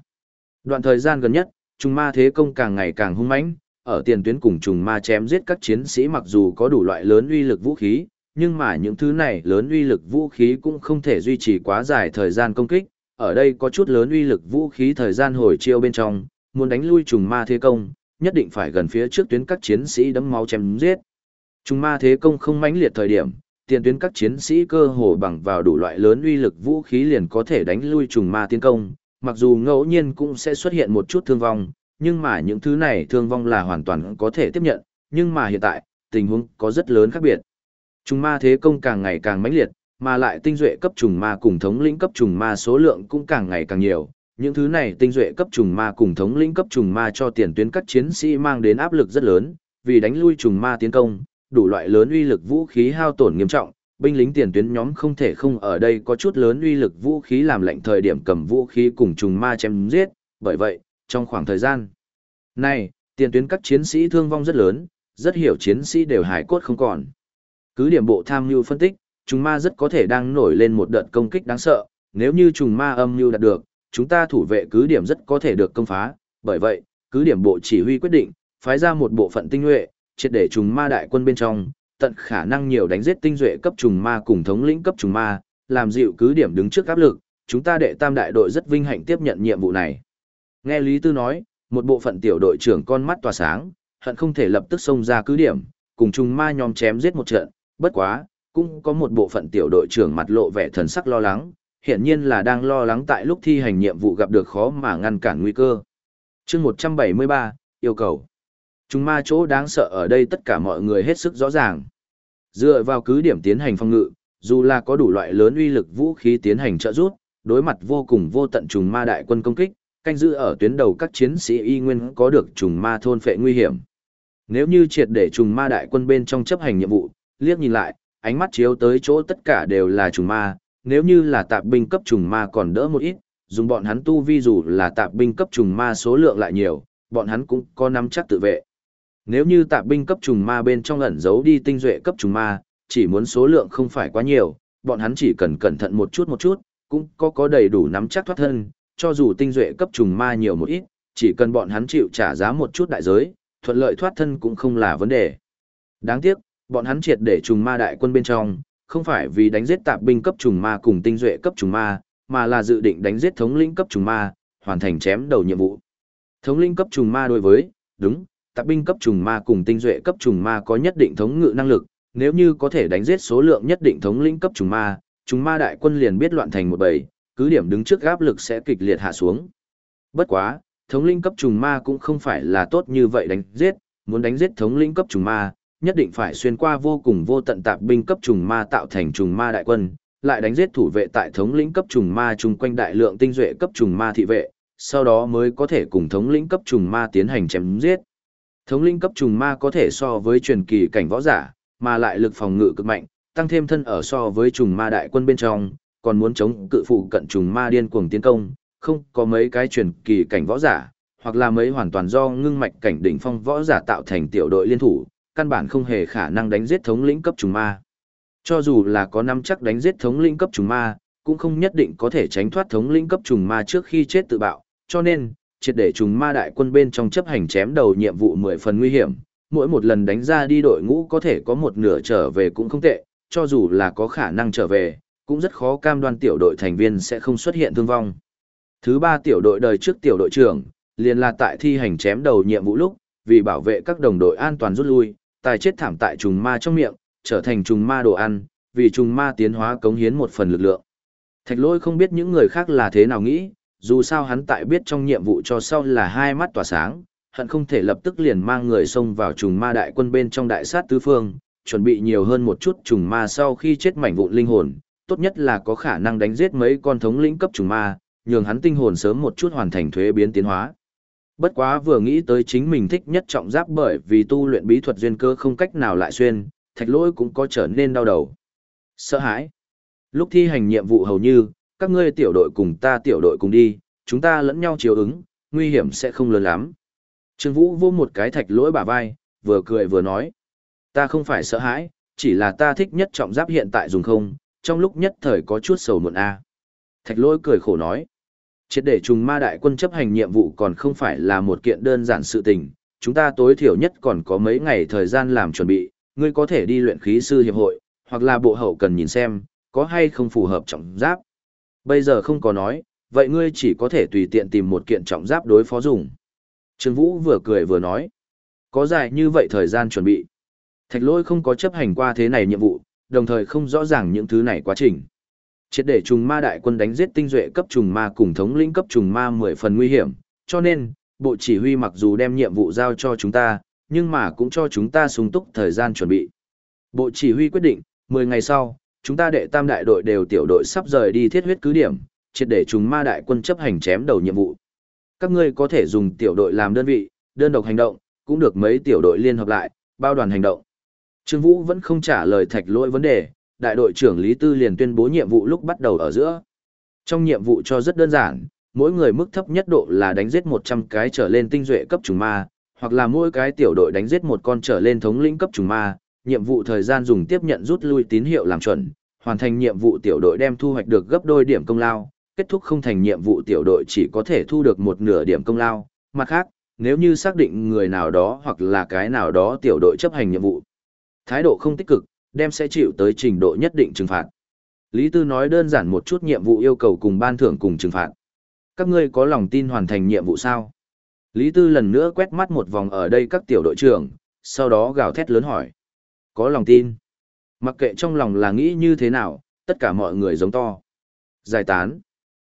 Đoạn thời gian gần nhất, trùng ma thế công càng ngày càng hung mãnh, ở tiền tuyến cùng trùng ma chém giết các chiến sĩ mặc dù có đủ loại lớn uy lực vũ khí, nhưng mà những thứ này lớn uy lực vũ khí cũng không thể duy trì quá dài thời gian công kích. Ở đây có chút lớn uy lực vũ khí thời gian hồi chiêu bên trong, muốn đánh lui trùng ma thế công, nhất định phải gần phía trước tuyến các chiến sĩ đấm máu chém giết. Trùng ma thế công không mãnh liệt thời điểm, tiền tuyến các chiến sĩ cơ hồ bằng vào đủ loại lớn uy lực vũ khí liền có thể đánh lui trùng ma tiến công, mặc dù ngẫu nhiên cũng sẽ xuất hiện một chút thương vong, nhưng mà những thứ này thương vong là hoàn toàn có thể tiếp nhận, nhưng mà hiện tại, tình huống có rất lớn khác biệt. Trùng ma thế công càng ngày càng mãnh liệt, mà lại tinh duệ cấp trùng ma cùng thống lĩnh cấp trùng ma số lượng cũng càng ngày càng nhiều. Những thứ này tinh duệ cấp trùng ma cùng thống lĩnh cấp trùng ma cho tiền tuyến các chiến sĩ mang đến áp lực rất lớn, vì đánh lui trùng ma tiến công, đủ loại lớn uy lực vũ khí hao tổn nghiêm trọng, binh lính tiền tuyến nhóm không thể không ở đây có chút lớn uy lực vũ khí làm lệnh thời điểm cầm vũ khí cùng trùng ma chém giết, bởi vậy, trong khoảng thời gian này, tiền tuyến các chiến sĩ thương vong rất lớn, rất hiểu chiến sĩ đều hài cốt không còn. Cứ điểm bộ tham mưu phân tích, trùng ma rất có thể đang nổi lên một đợt công kích đáng sợ, nếu như trùng ma âm mưu đạt được, chúng ta thủ vệ cứ điểm rất có thể được công phá, bởi vậy, cứ điểm bộ chỉ huy quyết định, phái ra một bộ phận tinh nhuệ, triệt để trùng ma đại quân bên trong, tận khả năng nhiều đánh giết tinh duệ cấp trùng ma cùng thống lĩnh cấp trùng ma, làm dịu cứ điểm đứng trước áp lực, chúng ta đệ tam đại đội rất vinh hạnh tiếp nhận nhiệm vụ này. Nghe Lý Tư nói, một bộ phận tiểu đội trưởng con mắt tỏa sáng, hận không thể lập tức xông ra cứ điểm, cùng trùng ma nhóm chém giết một trận, bất quá, cũng có một bộ phận tiểu đội trưởng mặt lộ vẻ thần sắc lo lắng, hiển nhiên là đang lo lắng tại lúc thi hành nhiệm vụ gặp được khó mà ngăn cản nguy cơ. chương 173, yêu cầu. Trùng ma chỗ đáng sợ ở đây tất cả mọi người hết sức rõ ràng. Dựa vào cứ điểm tiến hành phòng ngự, dù là có đủ loại lớn uy lực vũ khí tiến hành trợ giúp, đối mặt vô cùng vô tận trùng ma đại quân công kích, canh giữ ở tuyến đầu các chiến sĩ y nguyên có được trùng ma thôn phệ nguy hiểm. Nếu như triệt để trùng ma đại quân bên trong chấp hành nhiệm vụ, liếc nhìn lại, ánh mắt chiếu tới chỗ tất cả đều là trùng ma, nếu như là tạp binh cấp trùng ma còn đỡ một ít, dùng bọn hắn tu vi dù là tạp binh cấp trùng ma số lượng lại nhiều, bọn hắn cũng có nắm chắc tự vệ. Nếu như tạp binh cấp trùng ma bên trong ẩn giấu đi tinh duệ cấp trùng ma, chỉ muốn số lượng không phải quá nhiều, bọn hắn chỉ cần cẩn thận một chút một chút, cũng có có đầy đủ nắm chắc thoát thân, cho dù tinh duệ cấp trùng ma nhiều một ít, chỉ cần bọn hắn chịu trả giá một chút đại giới, thuận lợi thoát thân cũng không là vấn đề. Đáng tiếc, bọn hắn triệt để trùng ma đại quân bên trong, không phải vì đánh giết tạp binh cấp trùng ma cùng tinh duệ cấp trùng ma, mà là dự định đánh giết thống lĩnh cấp trùng ma, hoàn thành chém đầu nhiệm vụ. Thống lĩnh cấp trùng ma đối với, đúng, tạp binh cấp trùng ma cùng tinh duệ cấp trùng ma có nhất định thống ngự năng lực, nếu như có thể đánh giết số lượng nhất định thống lĩnh cấp trùng ma, trùng ma đại quân liền biết loạn thành một bầy, cứ điểm đứng trước áp lực sẽ kịch liệt hạ xuống. Bất quá, thống lĩnh cấp trùng ma cũng không phải là tốt như vậy đánh giết, muốn đánh giết thống lĩnh cấp trùng ma, nhất định phải xuyên qua vô cùng vô tận tạp binh cấp trùng ma tạo thành trùng ma đại quân, lại đánh giết thủ vệ tại thống lĩnh cấp trùng ma chung quanh đại lượng tinh duệ cấp trùng ma thị vệ, sau đó mới có thể cùng thống lĩnh cấp trùng ma tiến hành chém giết. Thống lĩnh cấp trùng ma có thể so với truyền kỳ cảnh võ giả, mà lại lực phòng ngự cực mạnh, tăng thêm thân ở so với trùng ma đại quân bên trong, còn muốn chống cự phụ cận trùng ma điên cuồng tiến công, không có mấy cái truyền kỳ cảnh võ giả, hoặc là mấy hoàn toàn do ngưng mạch cảnh đỉnh phong võ giả tạo thành tiểu đội liên thủ, căn bản không hề khả năng đánh giết thống lĩnh cấp trùng ma. Cho dù là có năm chắc đánh giết thống lĩnh cấp trùng ma, cũng không nhất định có thể tránh thoát thống lĩnh cấp trùng ma trước khi chết tự bạo, cho nên, triệt để trùng ma đại quân bên trong chấp hành chém đầu nhiệm vụ mười phần nguy hiểm, mỗi một lần đánh ra đi đội ngũ có thể có một nửa trở về cũng không tệ, cho dù là có khả năng trở về, cũng rất khó cam đoan tiểu đội thành viên sẽ không xuất hiện thương vong. Thứ ba tiểu đội đời trước tiểu đội trưởng, liền là tại thi hành chém đầu nhiệm vụ lúc, vì bảo vệ các đồng đội an toàn rút lui, tài chết thảm tại trùng ma trong miệng, trở thành trùng ma đồ ăn, vì trùng ma tiến hóa cống hiến một phần lực lượng. Thạch lôi không biết những người khác là thế nào nghĩ, dù sao hắn tại biết trong nhiệm vụ cho sau là hai mắt tỏa sáng, hận không thể lập tức liền mang người xông vào trùng ma đại quân bên trong đại sát tứ phương, chuẩn bị nhiều hơn một chút trùng ma sau khi chết mảnh vụn linh hồn, tốt nhất là có khả năng đánh giết mấy con thống lĩnh cấp trùng ma, nhường hắn tinh hồn sớm một chút hoàn thành thuế biến tiến hóa. Bất quá vừa nghĩ tới chính mình thích nhất trọng giáp bởi vì tu luyện bí thuật duyên cơ không cách nào lại xuyên, thạch lỗi cũng có trở nên đau đầu. Sợ hãi. Lúc thi hành nhiệm vụ hầu như, các ngươi tiểu đội cùng ta tiểu đội cùng đi, chúng ta lẫn nhau chiếu ứng, nguy hiểm sẽ không lớn lắm. Trương Vũ vô một cái thạch lỗi bả vai, vừa cười vừa nói. Ta không phải sợ hãi, chỉ là ta thích nhất trọng giáp hiện tại dùng không, trong lúc nhất thời có chút sầu muộn a. Thạch lỗi cười khổ nói. Triệt để trùng ma đại quân chấp hành nhiệm vụ còn không phải là một kiện đơn giản sự tình, chúng ta tối thiểu nhất còn có mấy ngày thời gian làm chuẩn bị, ngươi có thể đi luyện khí sư hiệp hội, hoặc là bộ hậu cần nhìn xem, có hay không phù hợp trọng giáp. Bây giờ không có nói, vậy ngươi chỉ có thể tùy tiện tìm một kiện trọng giáp đối phó dùng. Trương Vũ vừa cười vừa nói. Có dài như vậy thời gian chuẩn bị. Thạch lôi không có chấp hành qua thế này nhiệm vụ, đồng thời không rõ ràng những thứ này quá trình. Triệt để trùng ma đại quân đánh giết tinh duệ cấp trùng ma cùng thống lĩnh cấp trùng ma 10 phần nguy hiểm, cho nên, bộ chỉ huy mặc dù đem nhiệm vụ giao cho chúng ta, nhưng mà cũng cho chúng ta sung túc thời gian chuẩn bị. Bộ chỉ huy quyết định, 10 ngày sau, chúng ta đệ tam đại đội đều tiểu đội sắp rời đi thiết huyết cứ điểm, triệt để trùng ma đại quân chấp hành chém đầu nhiệm vụ. Các ngươi có thể dùng tiểu đội làm đơn vị, đơn độc hành động, cũng được mấy tiểu đội liên hợp lại, bao đoàn hành động. Trương Vũ vẫn không trả lời thạch lỗi vấn đề, đại đội trưởng Lý Tư liền tuyên bố nhiệm vụ lúc bắt đầu ở giữa. Trong nhiệm vụ cho rất đơn giản, mỗi người mức thấp nhất độ là đánh giết 100 cái trở lên tinh duệ cấp trùng ma, hoặc là mỗi cái tiểu đội đánh giết một con trở lên thống lĩnh cấp trùng ma, nhiệm vụ thời gian dùng tiếp nhận rút lui tín hiệu làm chuẩn, hoàn thành nhiệm vụ tiểu đội đem thu hoạch được gấp đôi điểm công lao, kết thúc không thành nhiệm vụ tiểu đội chỉ có thể thu được một nửa điểm công lao. Mặt khác, nếu như xác định người nào đó hoặc là cái nào đó tiểu đội chấp hành nhiệm vụ, thái độ không tích cực, đem sẽ chịu tới trình độ nhất định trừng phạt. Lý Tư nói đơn giản một chút nhiệm vụ yêu cầu cùng ban thưởng cùng trừng phạt. Các ngươi có lòng tin hoàn thành nhiệm vụ sao? Lý Tư lần nữa quét mắt một vòng ở đây các tiểu đội trưởng, sau đó gào thét lớn hỏi. Có lòng tin. Mặc kệ trong lòng là nghĩ như thế nào, tất cả mọi người giống to. Giải tán.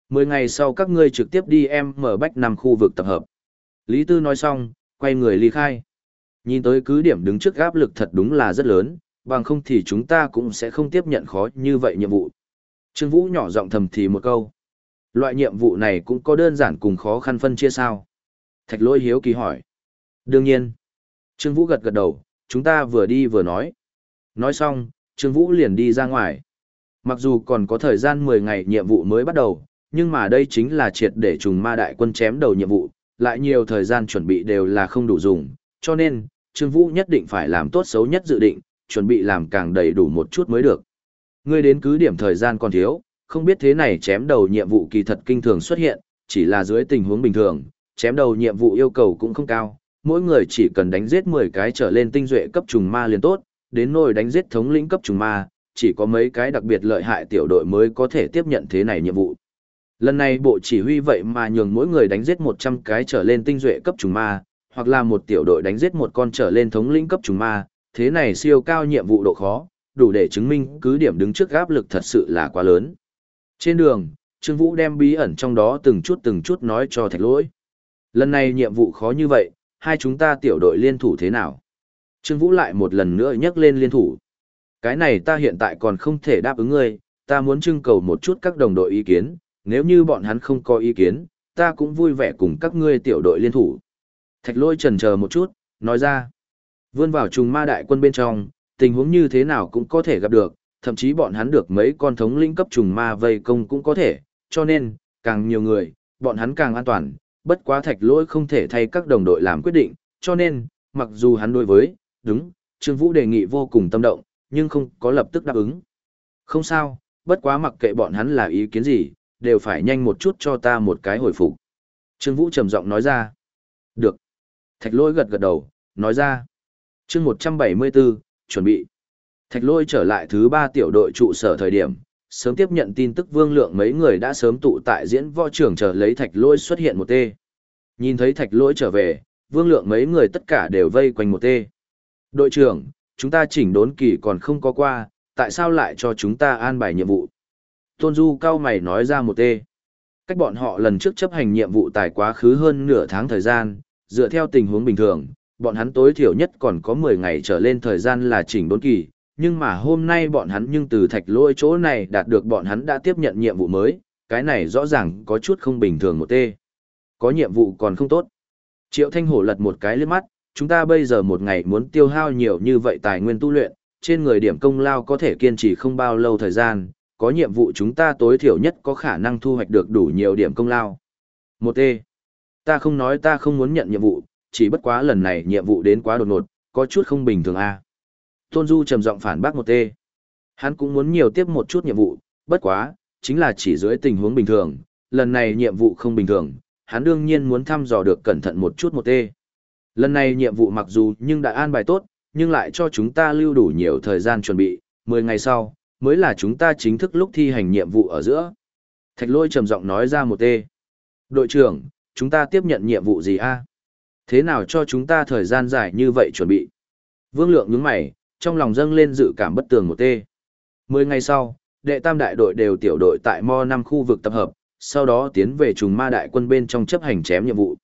Mười ngày sau các ngươi trực tiếp đi em mở bách nằm khu vực tập hợp. Lý Tư nói xong, quay người ly khai. Nhìn tới cứ điểm đứng trước áp lực thật đúng là rất lớn, bằng không thì chúng ta cũng sẽ không tiếp nhận khó như vậy nhiệm vụ. Trương Vũ nhỏ giọng thầm thì một câu. Loại nhiệm vụ này cũng có đơn giản cùng khó khăn phân chia sao? Thạch lôi hiếu kỳ hỏi. Đương nhiên. Trương Vũ gật gật đầu, chúng ta vừa đi vừa nói. Nói xong, Trương Vũ liền đi ra ngoài. Mặc dù còn có thời gian 10 ngày nhiệm vụ mới bắt đầu, nhưng mà đây chính là triệt để trùng ma đại quân chém đầu nhiệm vụ, lại nhiều thời gian chuẩn bị đều là không đủ dùng, cho nên, Trương Vũ nhất định phải làm tốt xấu nhất dự định, chuẩn bị làm càng đầy đủ một chút mới được. Ngươi đến cứ điểm thời gian còn thiếu, không biết thế này chém đầu nhiệm vụ kỳ thật kinh thường xuất hiện, chỉ là dưới tình huống bình thường, chém đầu nhiệm vụ yêu cầu cũng không cao, mỗi người chỉ cần đánh giết 10 cái trở lên tinh duệ cấp trùng ma liền tốt, đến nỗi đánh giết thống lĩnh cấp trùng ma, chỉ có mấy cái đặc biệt lợi hại tiểu đội mới có thể tiếp nhận thế này nhiệm vụ. Lần này bộ chỉ huy vậy mà nhường mỗi người đánh giết 100 cái trở lên tinh duệ cấp trùng ma, hoặc là một tiểu đội đánh giết một con trở lên thống lĩnh cấp trùng ma, thế này siêu cao nhiệm vụ độ khó, đủ để chứng minh cứ điểm đứng trước áp lực thật sự là quá lớn. Trên đường, Trương Vũ đem bí ẩn trong đó từng chút từng chút nói cho thạch lỗi. Lần này nhiệm vụ khó như vậy, hai chúng ta tiểu đội liên thủ thế nào? Trương Vũ lại một lần nữa nhắc lên liên thủ. Cái này ta hiện tại còn không thể đáp ứng ngươi, ta muốn trưng cầu một chút các đồng đội ý kiến, nếu như bọn hắn không có ý kiến, ta cũng vui vẻ cùng các ngươi tiểu đội liên thủ. Thạch lôi trần chờ một chút, nói ra. Vươn vào trùng ma đại quân bên trong, tình huống như thế nào cũng có thể gặp được, thậm chí bọn hắn được mấy con thống lĩnh cấp trùng ma vây công cũng có thể, cho nên, càng nhiều người, bọn hắn càng an toàn, bất quá thạch lỗi không thể thay các đồng đội làm quyết định, cho nên, mặc dù hắn đối với, đúng, Trương Vũ đề nghị vô cùng tâm động, nhưng không có lập tức đáp ứng. Không sao, bất quá mặc kệ bọn hắn là ý kiến gì, đều phải nhanh một chút cho ta một cái hồi phục. Trương Vũ trầm giọng nói ra. Được. Thạch lỗi gật gật đầu, nói ra. chương 174, chuẩn bị. Thạch lỗi trở lại thứ ba tiểu đội trụ sở thời điểm, sớm tiếp nhận tin tức vương lượng mấy người đã sớm tụ tại diễn võ trưởng chờ lấy thạch lỗi xuất hiện một tê. Nhìn thấy thạch lỗi trở về, vương lượng mấy người tất cả đều vây quanh một tê. Đội trưởng, chúng ta chỉnh đốn kỳ còn không có qua, tại sao lại cho chúng ta an bài nhiệm vụ? Tôn Du cao mày nói ra một tê. Cách bọn họ lần trước chấp hành nhiệm vụ tài quá khứ hơn nửa tháng thời gian, dựa theo tình huống bình thường, bọn hắn tối thiểu nhất còn có 10 ngày trở lên thời gian là chỉnh đốn kỳ, nhưng mà hôm nay bọn hắn nhưng từ thạch lôi chỗ này đạt được bọn hắn đã tiếp nhận nhiệm vụ mới, cái này rõ ràng có chút không bình thường một tê. Có nhiệm vụ còn không tốt. Triệu Thanh Hổ lật một cái lướt mắt, chúng ta bây giờ một ngày muốn tiêu hao nhiều như vậy tài nguyên tu luyện, trên người điểm công lao có thể kiên trì không bao lâu thời gian, có nhiệm vụ chúng ta tối thiểu nhất có khả năng thu hoạch được đủ nhiều điểm công lao. Một tê Ta không nói ta không muốn nhận nhiệm vụ, chỉ bất quá lần này nhiệm vụ đến quá đột ngột, có chút không bình thường a. Tôn Du trầm giọng phản bác một tê. Hắn cũng muốn nhiều tiếp một chút nhiệm vụ, bất quá, chính là chỉ dưới tình huống bình thường, lần này nhiệm vụ không bình thường, hắn đương nhiên muốn thăm dò được cẩn thận một chút một tê. Lần này nhiệm vụ mặc dù nhưng đã an bài tốt, nhưng lại cho chúng ta lưu đủ nhiều thời gian chuẩn bị, 10 ngày sau, mới là chúng ta chính thức lúc thi hành nhiệm vụ ở giữa. Thạch lôi trầm giọng nói ra một tê. Đội trưởng, chúng ta tiếp nhận nhiệm vụ gì a? Thế nào cho chúng ta thời gian dài như vậy chuẩn bị? Vương Lượng nhướng mày, trong lòng dâng lên dự cảm bất tường một tê. Mười ngày sau, đệ tam đại đội đều tiểu đội tại Mo năm khu vực tập hợp, sau đó tiến về trùng ma đại quân bên trong chấp hành chém nhiệm vụ.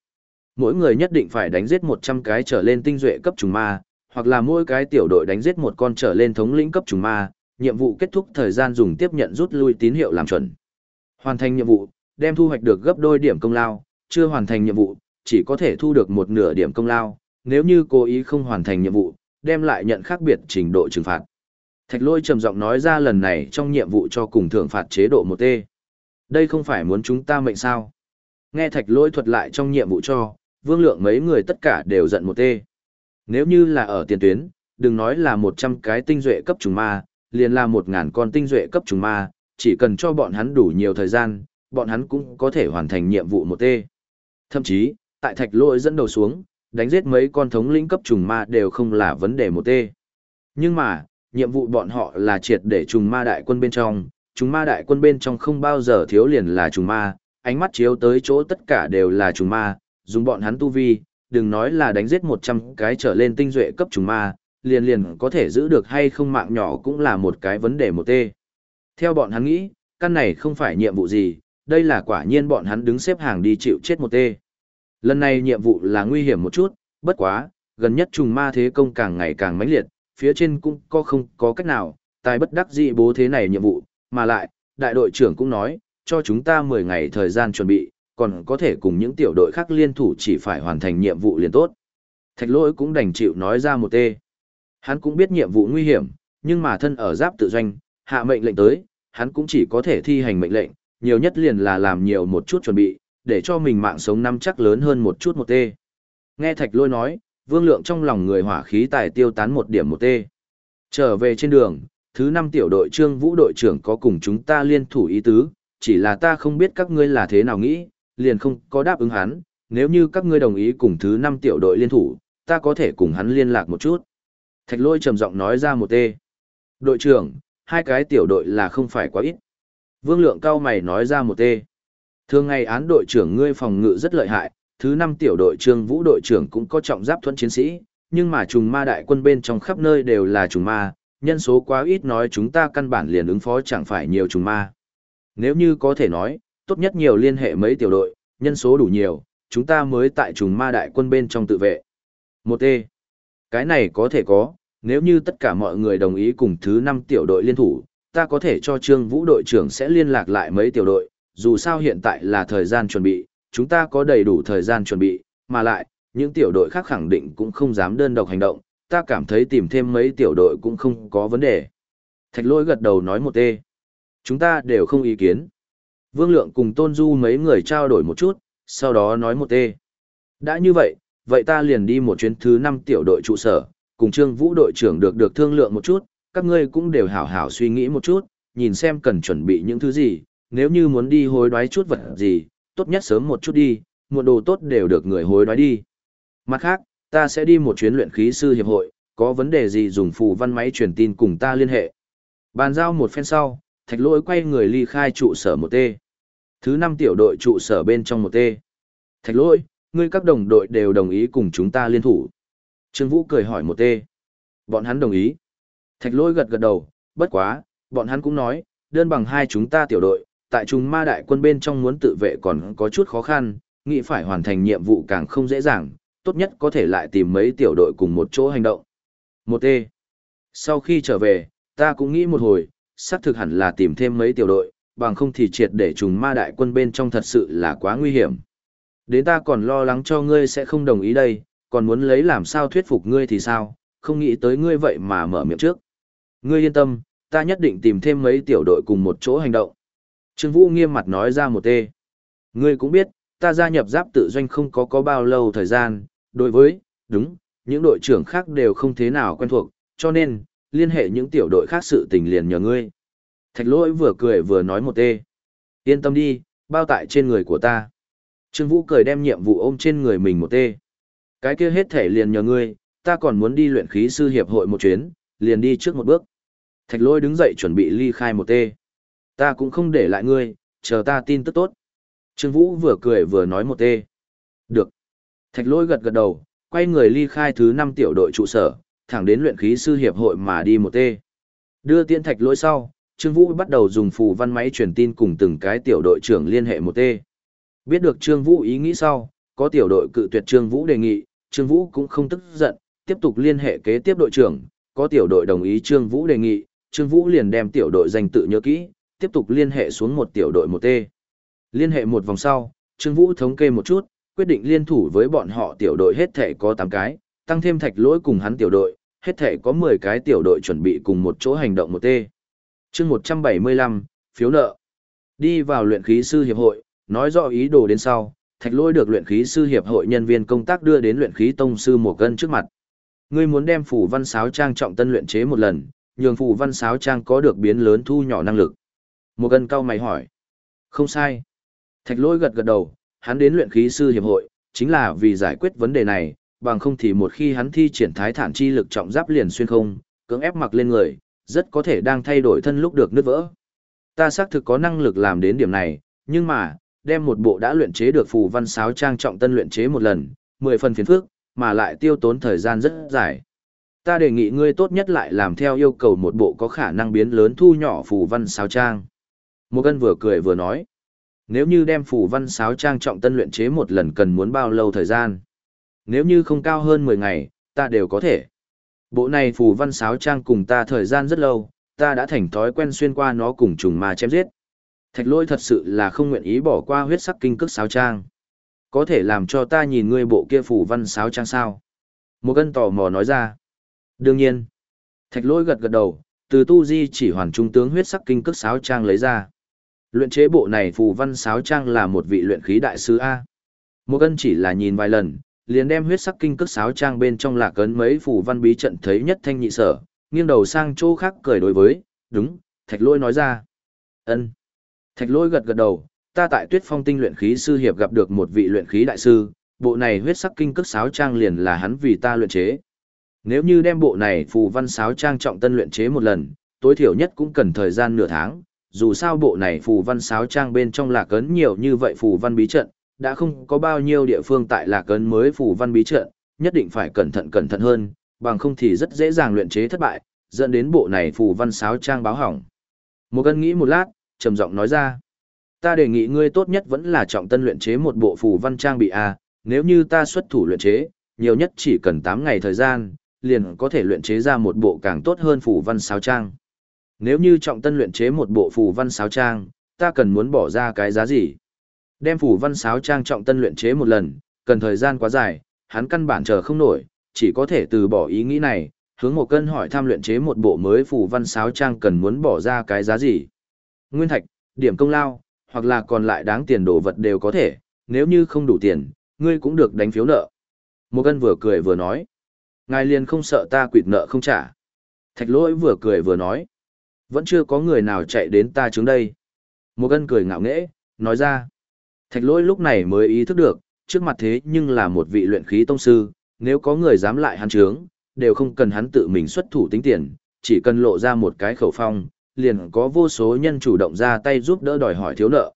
Mỗi người nhất định phải đánh giết 100 cái trở lên tinh duệ cấp trùng ma, hoặc là mỗi cái tiểu đội đánh giết một con trở lên thống lĩnh cấp trùng ma, nhiệm vụ kết thúc thời gian dùng tiếp nhận rút lui tín hiệu làm chuẩn. Hoàn thành nhiệm vụ, đem thu hoạch được gấp đôi điểm công lao, chưa hoàn thành nhiệm vụ, chỉ có thể thu được một nửa điểm công lao, nếu như cố ý không hoàn thành nhiệm vụ, đem lại nhận khác biệt trình độ trừng phạt. Thạch lôi trầm giọng nói ra lần này trong nhiệm vụ cho cùng thưởng phạt chế độ một t Đây không phải muốn chúng ta mệnh sao. Nghe thạch lôi thuật lại trong nhiệm vụ cho, vương lượng mấy người tất cả đều giận một t Nếu như là ở tiền tuyến, đừng nói là 100 cái tinh duệ cấp trùng ma, liền là 1.000 con tinh duệ cấp trùng ma, chỉ cần cho bọn hắn đủ nhiều thời gian, bọn hắn cũng có thể hoàn thành nhiệm vụ một t Thậm chí, tại thạch lôi dẫn đầu xuống, đánh giết mấy con thống lĩnh cấp trùng ma đều không là vấn đề một tê. Nhưng mà, nhiệm vụ bọn họ là triệt để trùng ma đại quân bên trong, trùng ma đại quân bên trong không bao giờ thiếu liền là trùng ma, ánh mắt chiếu tới chỗ tất cả đều là trùng ma, dùng bọn hắn tu vi, đừng nói là đánh giết 100 cái trở lên tinh duệ cấp trùng ma, liền liền có thể giữ được hay không mạng nhỏ cũng là một cái vấn đề một tê. Theo bọn hắn nghĩ, căn này không phải nhiệm vụ gì, đây là quả nhiên bọn hắn đứng xếp hàng đi chịu chết một tê. Lần này nhiệm vụ là nguy hiểm một chút, bất quá, gần nhất trùng ma thế công càng ngày càng mãnh liệt, phía trên cũng có không có cách nào, tài bất đắc dĩ bố thế này nhiệm vụ, mà lại, đại đội trưởng cũng nói, cho chúng ta 10 ngày thời gian chuẩn bị, còn có thể cùng những tiểu đội khác liên thủ chỉ phải hoàn thành nhiệm vụ liền tốt. Thạch lỗi cũng đành chịu nói ra một tê. Hắn cũng biết nhiệm vụ nguy hiểm, nhưng mà thân ở giáp tự doanh, hạ mệnh lệnh tới, hắn cũng chỉ có thể thi hành mệnh lệnh, nhiều nhất liền là làm nhiều một chút chuẩn bị, để cho mình mạng sống năm chắc lớn hơn một chút một tê. Nghe thạch lôi nói, vương lượng trong lòng người hỏa khí tài tiêu tán một điểm một tê. Trở về trên đường, thứ năm tiểu đội trương vũ đội trưởng có cùng chúng ta liên thủ ý tứ, chỉ là ta không biết các ngươi là thế nào nghĩ, liền không có đáp ứng hắn, nếu như các ngươi đồng ý cùng thứ năm tiểu đội liên thủ, ta có thể cùng hắn liên lạc một chút. Thạch lôi trầm giọng nói ra một tê. Đội trưởng, hai cái tiểu đội là không phải quá ít. Vương lượng cao mày nói ra một tê. Thường ngày án đội trưởng ngươi phòng ngự rất lợi hại, thứ năm tiểu đội trương vũ đội trưởng cũng có trọng giáp thuẫn chiến sĩ, nhưng mà trùng ma đại quân bên trong khắp nơi đều là trùng ma, nhân số quá ít nói chúng ta căn bản liền ứng phó chẳng phải nhiều trùng ma. Nếu như có thể nói, tốt nhất nhiều liên hệ mấy tiểu đội, nhân số đủ nhiều, chúng ta mới tại trùng ma đại quân bên trong tự vệ. Một e Cái này có thể có, nếu như tất cả mọi người đồng ý cùng thứ năm tiểu đội liên thủ, ta có thể cho Trương Vũ đội trưởng sẽ liên lạc lại mấy tiểu đội, dù sao hiện tại là thời gian chuẩn bị, chúng ta có đầy đủ thời gian chuẩn bị, mà lại, những tiểu đội khác khẳng định cũng không dám đơn độc hành động, ta cảm thấy tìm thêm mấy tiểu đội cũng không có vấn đề. Thạch Lỗi gật đầu nói một tê. Chúng ta đều không ý kiến. Vương Lượng cùng Tôn Du mấy người trao đổi một chút, sau đó nói một tê. Đã như vậy, vậy ta liền đi một chuyến thứ 5 tiểu đội trụ sở, cùng Trương Vũ đội trưởng được được thương lượng một chút, các ngươi cũng đều hảo hảo suy nghĩ một chút, nhìn xem cần chuẩn bị những thứ gì, nếu như muốn đi hối đoái chút vật gì, tốt nhất sớm một chút đi, mua đồ tốt đều được người hối đoái đi. Mặt khác, ta sẽ đi một chuyến luyện khí sư hiệp hội, có vấn đề gì dùng phù văn máy truyền tin cùng ta liên hệ. Bàn giao một phen sau, thạch lỗi quay người ly khai trụ sở một T. Thứ năm tiểu đội trụ sở bên trong một T. Thạch lỗi, ngươi các đồng đội đều đồng ý cùng chúng ta liên thủ. Trương Vũ cười hỏi một T. Bọn hắn đồng ý. Thạch lỗi gật gật đầu, bất quá, bọn hắn cũng nói, đơn bằng hai chúng ta tiểu đội, tại chúng ma đại quân bên trong muốn tự vệ còn có chút khó khăn, nghĩ phải hoàn thành nhiệm vụ càng không dễ dàng, tốt nhất có thể lại tìm mấy tiểu đội cùng một chỗ hành động. Một t Sau khi trở về, ta cũng nghĩ một hồi, xác thực hẳn là tìm thêm mấy tiểu đội, bằng không thì triệt để trùng ma đại quân bên trong thật sự là quá nguy hiểm. Đến ta còn lo lắng cho ngươi sẽ không đồng ý đây, còn muốn lấy làm sao thuyết phục ngươi thì sao, không nghĩ tới ngươi vậy mà mở miệng trước. Ngươi yên tâm, ta nhất định tìm thêm mấy tiểu đội cùng một chỗ hành động. Trương Vũ nghiêm mặt nói ra một tê. Ngươi cũng biết, ta gia nhập giáp tự doanh không có có bao lâu thời gian, đối với, đúng, những đội trưởng khác đều không thế nào quen thuộc, cho nên, liên hệ những tiểu đội khác sự tình liền nhờ ngươi. Thạch lỗi vừa cười vừa nói một tê. Yên tâm đi, bao tại trên người của ta. Trương Vũ cười đem nhiệm vụ ôm trên người mình một tê. Cái kia hết thể liền nhờ ngươi, ta còn muốn đi luyện khí sư hiệp hội một chuyến, liền đi trước một bước. Thạch lỗi đứng dậy chuẩn bị ly khai một tê. Ta cũng không để lại ngươi, chờ ta tin tức tốt. Trương Vũ vừa cười vừa nói một tê. Được. Thạch lỗi gật gật đầu, quay người ly khai thứ năm tiểu đội trụ sở, thẳng đến luyện khí sư hiệp hội mà đi một tê. Đưa tiễn thạch lỗi sau, Trương Vũ bắt đầu dùng phù văn máy truyền tin cùng từng cái tiểu đội trưởng liên hệ một tê. Biết được Trương Vũ ý nghĩ sau, có tiểu đội cự tuyệt Trương Vũ đề nghị, Trương Vũ cũng không tức giận, tiếp tục liên hệ kế tiếp đội trưởng, có tiểu đội đồng ý Trương Vũ đề nghị, Trương Vũ liền đem tiểu đội danh tự nhớ kỹ, tiếp tục liên hệ xuống một tiểu đội một T. Liên hệ một vòng sau, Trương Vũ thống kê một chút, quyết định liên thủ với bọn họ tiểu đội hết thể có 8 cái, tăng thêm thạch lỗi cùng hắn tiểu đội, hết thể có 10 cái tiểu đội chuẩn bị cùng một chỗ hành động một T. chương 175, phiếu nợ. Đi vào luyện khí sư hiệp hội, nói rõ ý đồ đến sau, thạch lỗi được luyện khí sư hiệp hội nhân viên công tác đưa đến luyện khí tông sư một cân trước mặt. Ngươi muốn đem phủ văn sáo trang trọng tân luyện chế một lần, nhường phủ văn sáo trang có được biến lớn thu nhỏ năng lực. Một cân cao mày hỏi. Không sai. Thạch lỗi gật gật đầu, hắn đến luyện khí sư hiệp hội, chính là vì giải quyết vấn đề này, bằng không thì một khi hắn thi triển thái thản chi lực trọng giáp liền xuyên không, cưỡng ép mặc lên người, rất có thể đang thay đổi thân lúc được nứt vỡ. Ta xác thực có năng lực làm đến điểm này, nhưng mà, đem một bộ đã luyện chế được phù văn sáo trang trọng tân luyện chế một lần, 10 phần phiền phức, mà lại tiêu tốn thời gian rất dài. Ta đề nghị ngươi tốt nhất lại làm theo yêu cầu một bộ có khả năng biến lớn thu nhỏ phù văn sáo trang. Một cân vừa cười vừa nói. Nếu như đem phù văn sáo trang trọng tân luyện chế một lần cần muốn bao lâu thời gian? Nếu như không cao hơn 10 ngày, ta đều có thể. Bộ này phù văn sáo trang cùng ta thời gian rất lâu, ta đã thành thói quen xuyên qua nó cùng trùng mà chém giết. Thạch lôi thật sự là không nguyện ý bỏ qua huyết sắc kinh cước sáo trang. Có thể làm cho ta nhìn ngươi bộ kia phù văn sáo trang sao? Một cân tò mò nói ra. Đương nhiên. Thạch lôi gật gật đầu, từ tu di chỉ hoàn trung tướng huyết sắc kinh cước sáo trang lấy ra. Luyện chế bộ này phù văn sáo trang là một vị luyện khí đại sư A. Một cân chỉ là nhìn vài lần, liền đem huyết sắc kinh cước sáo trang bên trong lạc ấn mấy phù văn bí trận thấy nhất thanh nhị sở, nghiêng đầu sang chỗ khác cười đối với, đúng, thạch lôi nói ra. ân Thạch lôi gật gật đầu, ta tại tuyết phong tinh luyện khí sư hiệp gặp được một vị luyện khí đại sư, bộ này huyết sắc kinh cước sáo trang liền là hắn vì ta luyện chế. Nếu như đem bộ này phù văn sáo trang trọng tân luyện chế một lần, tối thiểu nhất cũng cần thời gian nửa tháng, dù sao bộ này phù văn sáo trang bên trong lạc ấn nhiều như vậy phù văn bí trận, đã không có bao nhiêu địa phương tại lạc ấn mới phù văn bí trận, nhất định phải cẩn thận cẩn thận hơn, bằng không thì rất dễ dàng luyện chế thất bại, dẫn đến bộ này phù văn sáo trang báo hỏng. Một cân nghĩ một lát, trầm giọng nói ra. Ta đề nghị ngươi tốt nhất vẫn là trọng tân luyện chế một bộ phù văn trang bị A, nếu như ta xuất thủ luyện chế, nhiều nhất chỉ cần 8 ngày thời gian, liền có thể luyện chế ra một bộ càng tốt hơn phù văn sáo trang. Nếu như trọng tân luyện chế một bộ phù văn sáo trang, ta cần muốn bỏ ra cái giá gì? Đem phù văn sáo trang trọng tân luyện chế một lần, cần thời gian quá dài, hắn căn bản chờ không nổi, chỉ có thể từ bỏ ý nghĩ này, hướng một cân hỏi tham luyện chế một bộ mới phù văn sáo trang cần muốn bỏ ra cái giá gì. Nguyên thạch, điểm công lao, hoặc là còn lại đáng tiền đồ vật đều có thể, nếu như không đủ tiền, ngươi cũng được đánh phiếu nợ. Một cân vừa cười vừa nói. Ngài liền không sợ ta quỵt nợ không trả. Thạch lỗi vừa cười vừa nói. Vẫn chưa có người nào chạy đến ta trước đây. Một gân cười ngạo nghễ, nói ra. Thạch lỗi lúc này mới ý thức được, trước mặt thế nhưng là một vị luyện khí tông sư, nếu có người dám lại hắn trướng, đều không cần hắn tự mình xuất thủ tính tiền, chỉ cần lộ ra một cái khẩu phong, liền có vô số nhân chủ động ra tay giúp đỡ đòi hỏi thiếu nợ.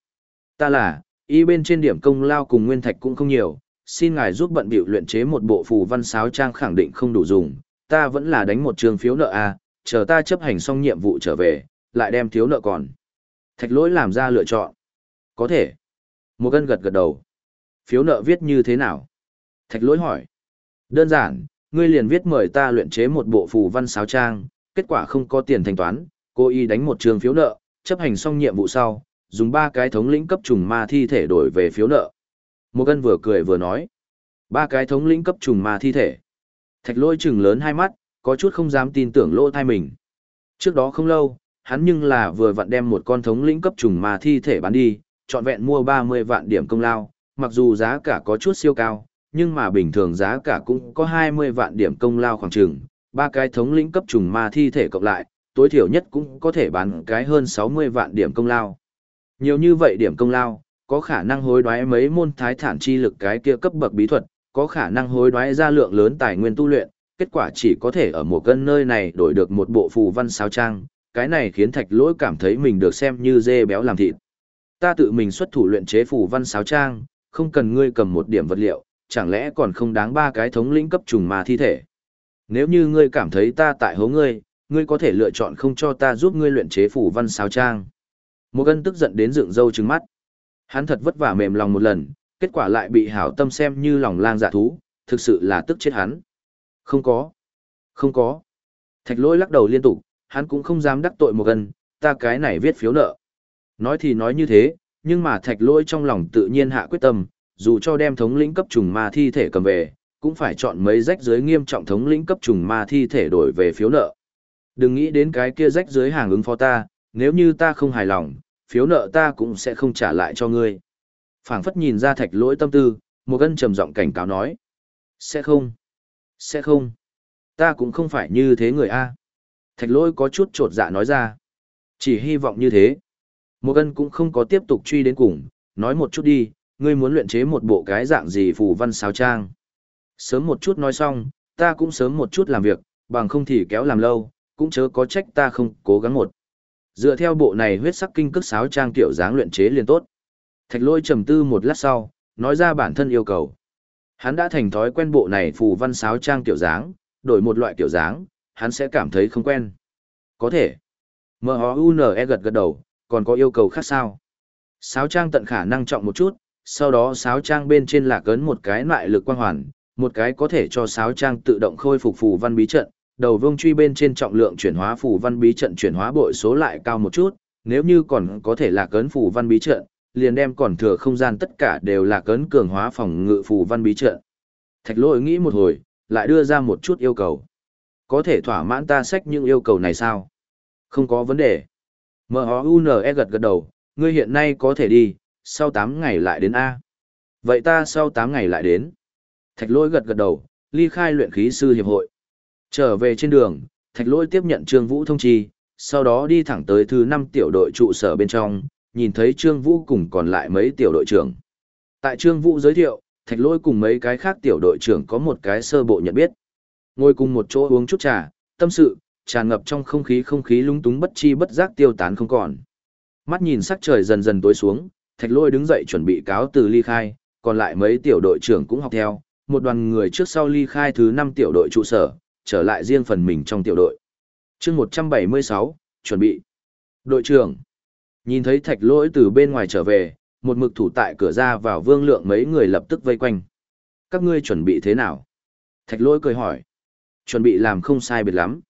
Ta là, y bên trên điểm công lao cùng nguyên thạch cũng không nhiều, xin ngài giúp bận bịu luyện chế một bộ phù văn sáo trang khẳng định không đủ dùng, ta vẫn là đánh một trường phiếu nợ a, chờ ta chấp hành xong nhiệm vụ trở về, lại đem thiếu nợ còn. Thạch lỗi làm ra lựa chọn. Có thể. Một gân gật gật đầu. Phiếu nợ viết như thế nào? Thạch lỗi hỏi. Đơn giản, ngươi liền viết mời ta luyện chế một bộ phù văn sáo trang, kết quả không có tiền thanh toán, cô y đánh một trường phiếu nợ, chấp hành xong nhiệm vụ sau, dùng ba cái thống lĩnh cấp trùng ma thi thể đổi về phiếu nợ. Một gân vừa cười vừa nói. Ba cái thống lĩnh cấp trùng ma thi thể. Thạch Lỗi trừng lớn hai mắt, có chút không dám tin tưởng lỗ thai mình. Trước đó không lâu, hắn nhưng là vừa vặn đem một con thống lĩnh cấp trùng mà thi thể bán đi, trọn vẹn mua 30 vạn điểm công lao, mặc dù giá cả có chút siêu cao, nhưng mà bình thường giá cả cũng có 20 vạn điểm công lao khoảng chừng, ba cái thống lĩnh cấp trùng ma thi thể cộng lại, tối thiểu nhất cũng có thể bán cái hơn 60 vạn điểm công lao. Nhiều như vậy điểm công lao, có khả năng hối đoái mấy môn thái thản chi lực cái kia cấp bậc bí thuật, có khả năng hối đoái ra lượng lớn tài nguyên tu luyện, kết quả chỉ có thể ở một cân nơi này đổi được một bộ phù văn sao trang, cái này khiến thạch lỗi cảm thấy mình được xem như dê béo làm thịt. Ta tự mình xuất thủ luyện chế phù văn sáo trang, không cần ngươi cầm một điểm vật liệu, chẳng lẽ còn không đáng ba cái thống lĩnh cấp trùng mà thi thể. Nếu như ngươi cảm thấy ta tại hố ngươi, ngươi có thể lựa chọn không cho ta giúp ngươi luyện chế phủ văn sáo trang. Một cân tức giận đến dựng râu trừng mắt. Hắn thật vất vả mềm lòng một lần, kết quả lại bị hảo tâm xem như lòng lang dạ thú, thực sự là tức chết hắn. Không có. Không có. Thạch lỗi lắc đầu liên tục, hắn cũng không dám đắc tội một gần, ta cái này viết phiếu nợ. Nói thì nói như thế, nhưng mà thạch lỗi trong lòng tự nhiên hạ quyết tâm, dù cho đem thống lĩnh cấp trùng ma thi thể cầm về, cũng phải chọn mấy rách dưới nghiêm trọng thống lĩnh cấp trùng ma thi thể đổi về phiếu nợ. Đừng nghĩ đến cái kia rách dưới hàng ứng phó ta, nếu như ta không hài lòng, phiếu nợ ta cũng sẽ không trả lại cho ngươi. phảng phất nhìn ra thạch lỗi tâm tư, một gân trầm giọng cảnh cáo nói. Sẽ không. Sẽ không. Ta cũng không phải như thế người A. Thạch lỗi có chút trột dạ nói ra. Chỉ hy vọng như thế. Một gân cũng không có tiếp tục truy đến cùng, nói một chút đi, ngươi muốn luyện chế một bộ cái dạng gì phù văn sáo trang. Sớm một chút nói xong, ta cũng sớm một chút làm việc, bằng không thì kéo làm lâu, cũng chớ có trách ta không cố gắng một. Dựa theo bộ này huyết sắc kinh cước sáo trang tiểu dáng luyện chế liền tốt. Thạch lôi trầm tư một lát sau, nói ra bản thân yêu cầu. Hắn đã thành thói quen bộ này phù văn sáo trang tiểu dáng, đổi một loại tiểu dáng, hắn sẽ cảm thấy không quen. Có thể. M-O-U-N-E gật gật đầu, còn có yêu cầu khác sao? Sáo trang tận khả năng trọng một chút, sau đó sáo trang bên trên là cấn một cái loại lực quang hoàn, một cái có thể cho sáo trang tự động khôi phục phù văn bí trận, đầu vương truy bên trên trọng lượng chuyển hóa phù văn bí trận chuyển hóa bội số lại cao một chút, nếu như còn có thể là cấn phù văn bí trận, liền đem còn thừa không gian tất cả đều là cấn cường hóa phòng ngự phù văn bí trận. Thạch lỗi nghĩ một hồi, lại đưa ra một chút yêu cầu. Có thể thỏa mãn ta sách những yêu cầu này sao? Không có vấn đề. M-O-U-N-E gật gật đầu, ngươi hiện nay có thể đi, sau 8 ngày lại đến A. Vậy ta sau 8 ngày lại đến. Thạch lỗi gật gật đầu, ly khai luyện khí sư hiệp hội. Trở về trên đường, thạch lỗi tiếp nhận Trương Vũ thông chi, sau đó đi thẳng tới thứ 5 tiểu đội trụ sở bên trong, nhìn thấy Trương Vũ cùng còn lại mấy tiểu đội trưởng. Tại Trương Vũ giới thiệu, thạch lỗi cùng mấy cái khác tiểu đội trưởng có một cái sơ bộ nhận biết. Ngồi cùng một chỗ uống chút trà, tâm sự, tràn ngập trong không khí không khí lung túng bất chi bất giác tiêu tán không còn. Mắt nhìn sắc trời dần dần tối xuống, thạch lôi đứng dậy chuẩn bị cáo từ ly khai, còn lại mấy tiểu đội trưởng cũng học theo, một đoàn người trước sau ly khai thứ 5 tiểu đội trụ sở, trở lại riêng phần mình trong tiểu đội. chương 176, chuẩn bị. Đội trưởng, nhìn thấy thạch lỗi từ bên ngoài trở về, một mực thủ tại cửa ra vào vương lượng mấy người lập tức vây quanh. Các ngươi chuẩn bị thế nào? Thạch lỗi cười hỏi. Chuẩn bị làm không sai biệt lắm.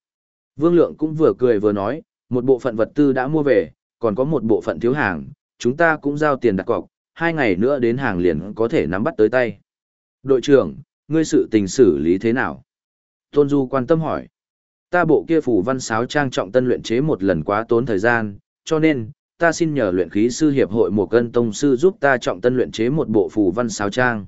Vương lượng cũng vừa cười vừa nói, một bộ phận vật tư đã mua về, còn có một bộ phận thiếu hàng, chúng ta cũng giao tiền đặt cọc, hai ngày nữa đến hàng liền có thể nắm bắt tới tay. Đội trưởng, ngươi sự tình xử lý thế nào? Tôn Du quan tâm hỏi. Ta bộ kia phủ văn sáo trang trọng tân luyện chế một lần quá tốn thời gian, cho nên, ta xin nhờ luyện khí sư hiệp hội một cân tông sư giúp ta trọng tân luyện chế một bộ phù văn sao trang.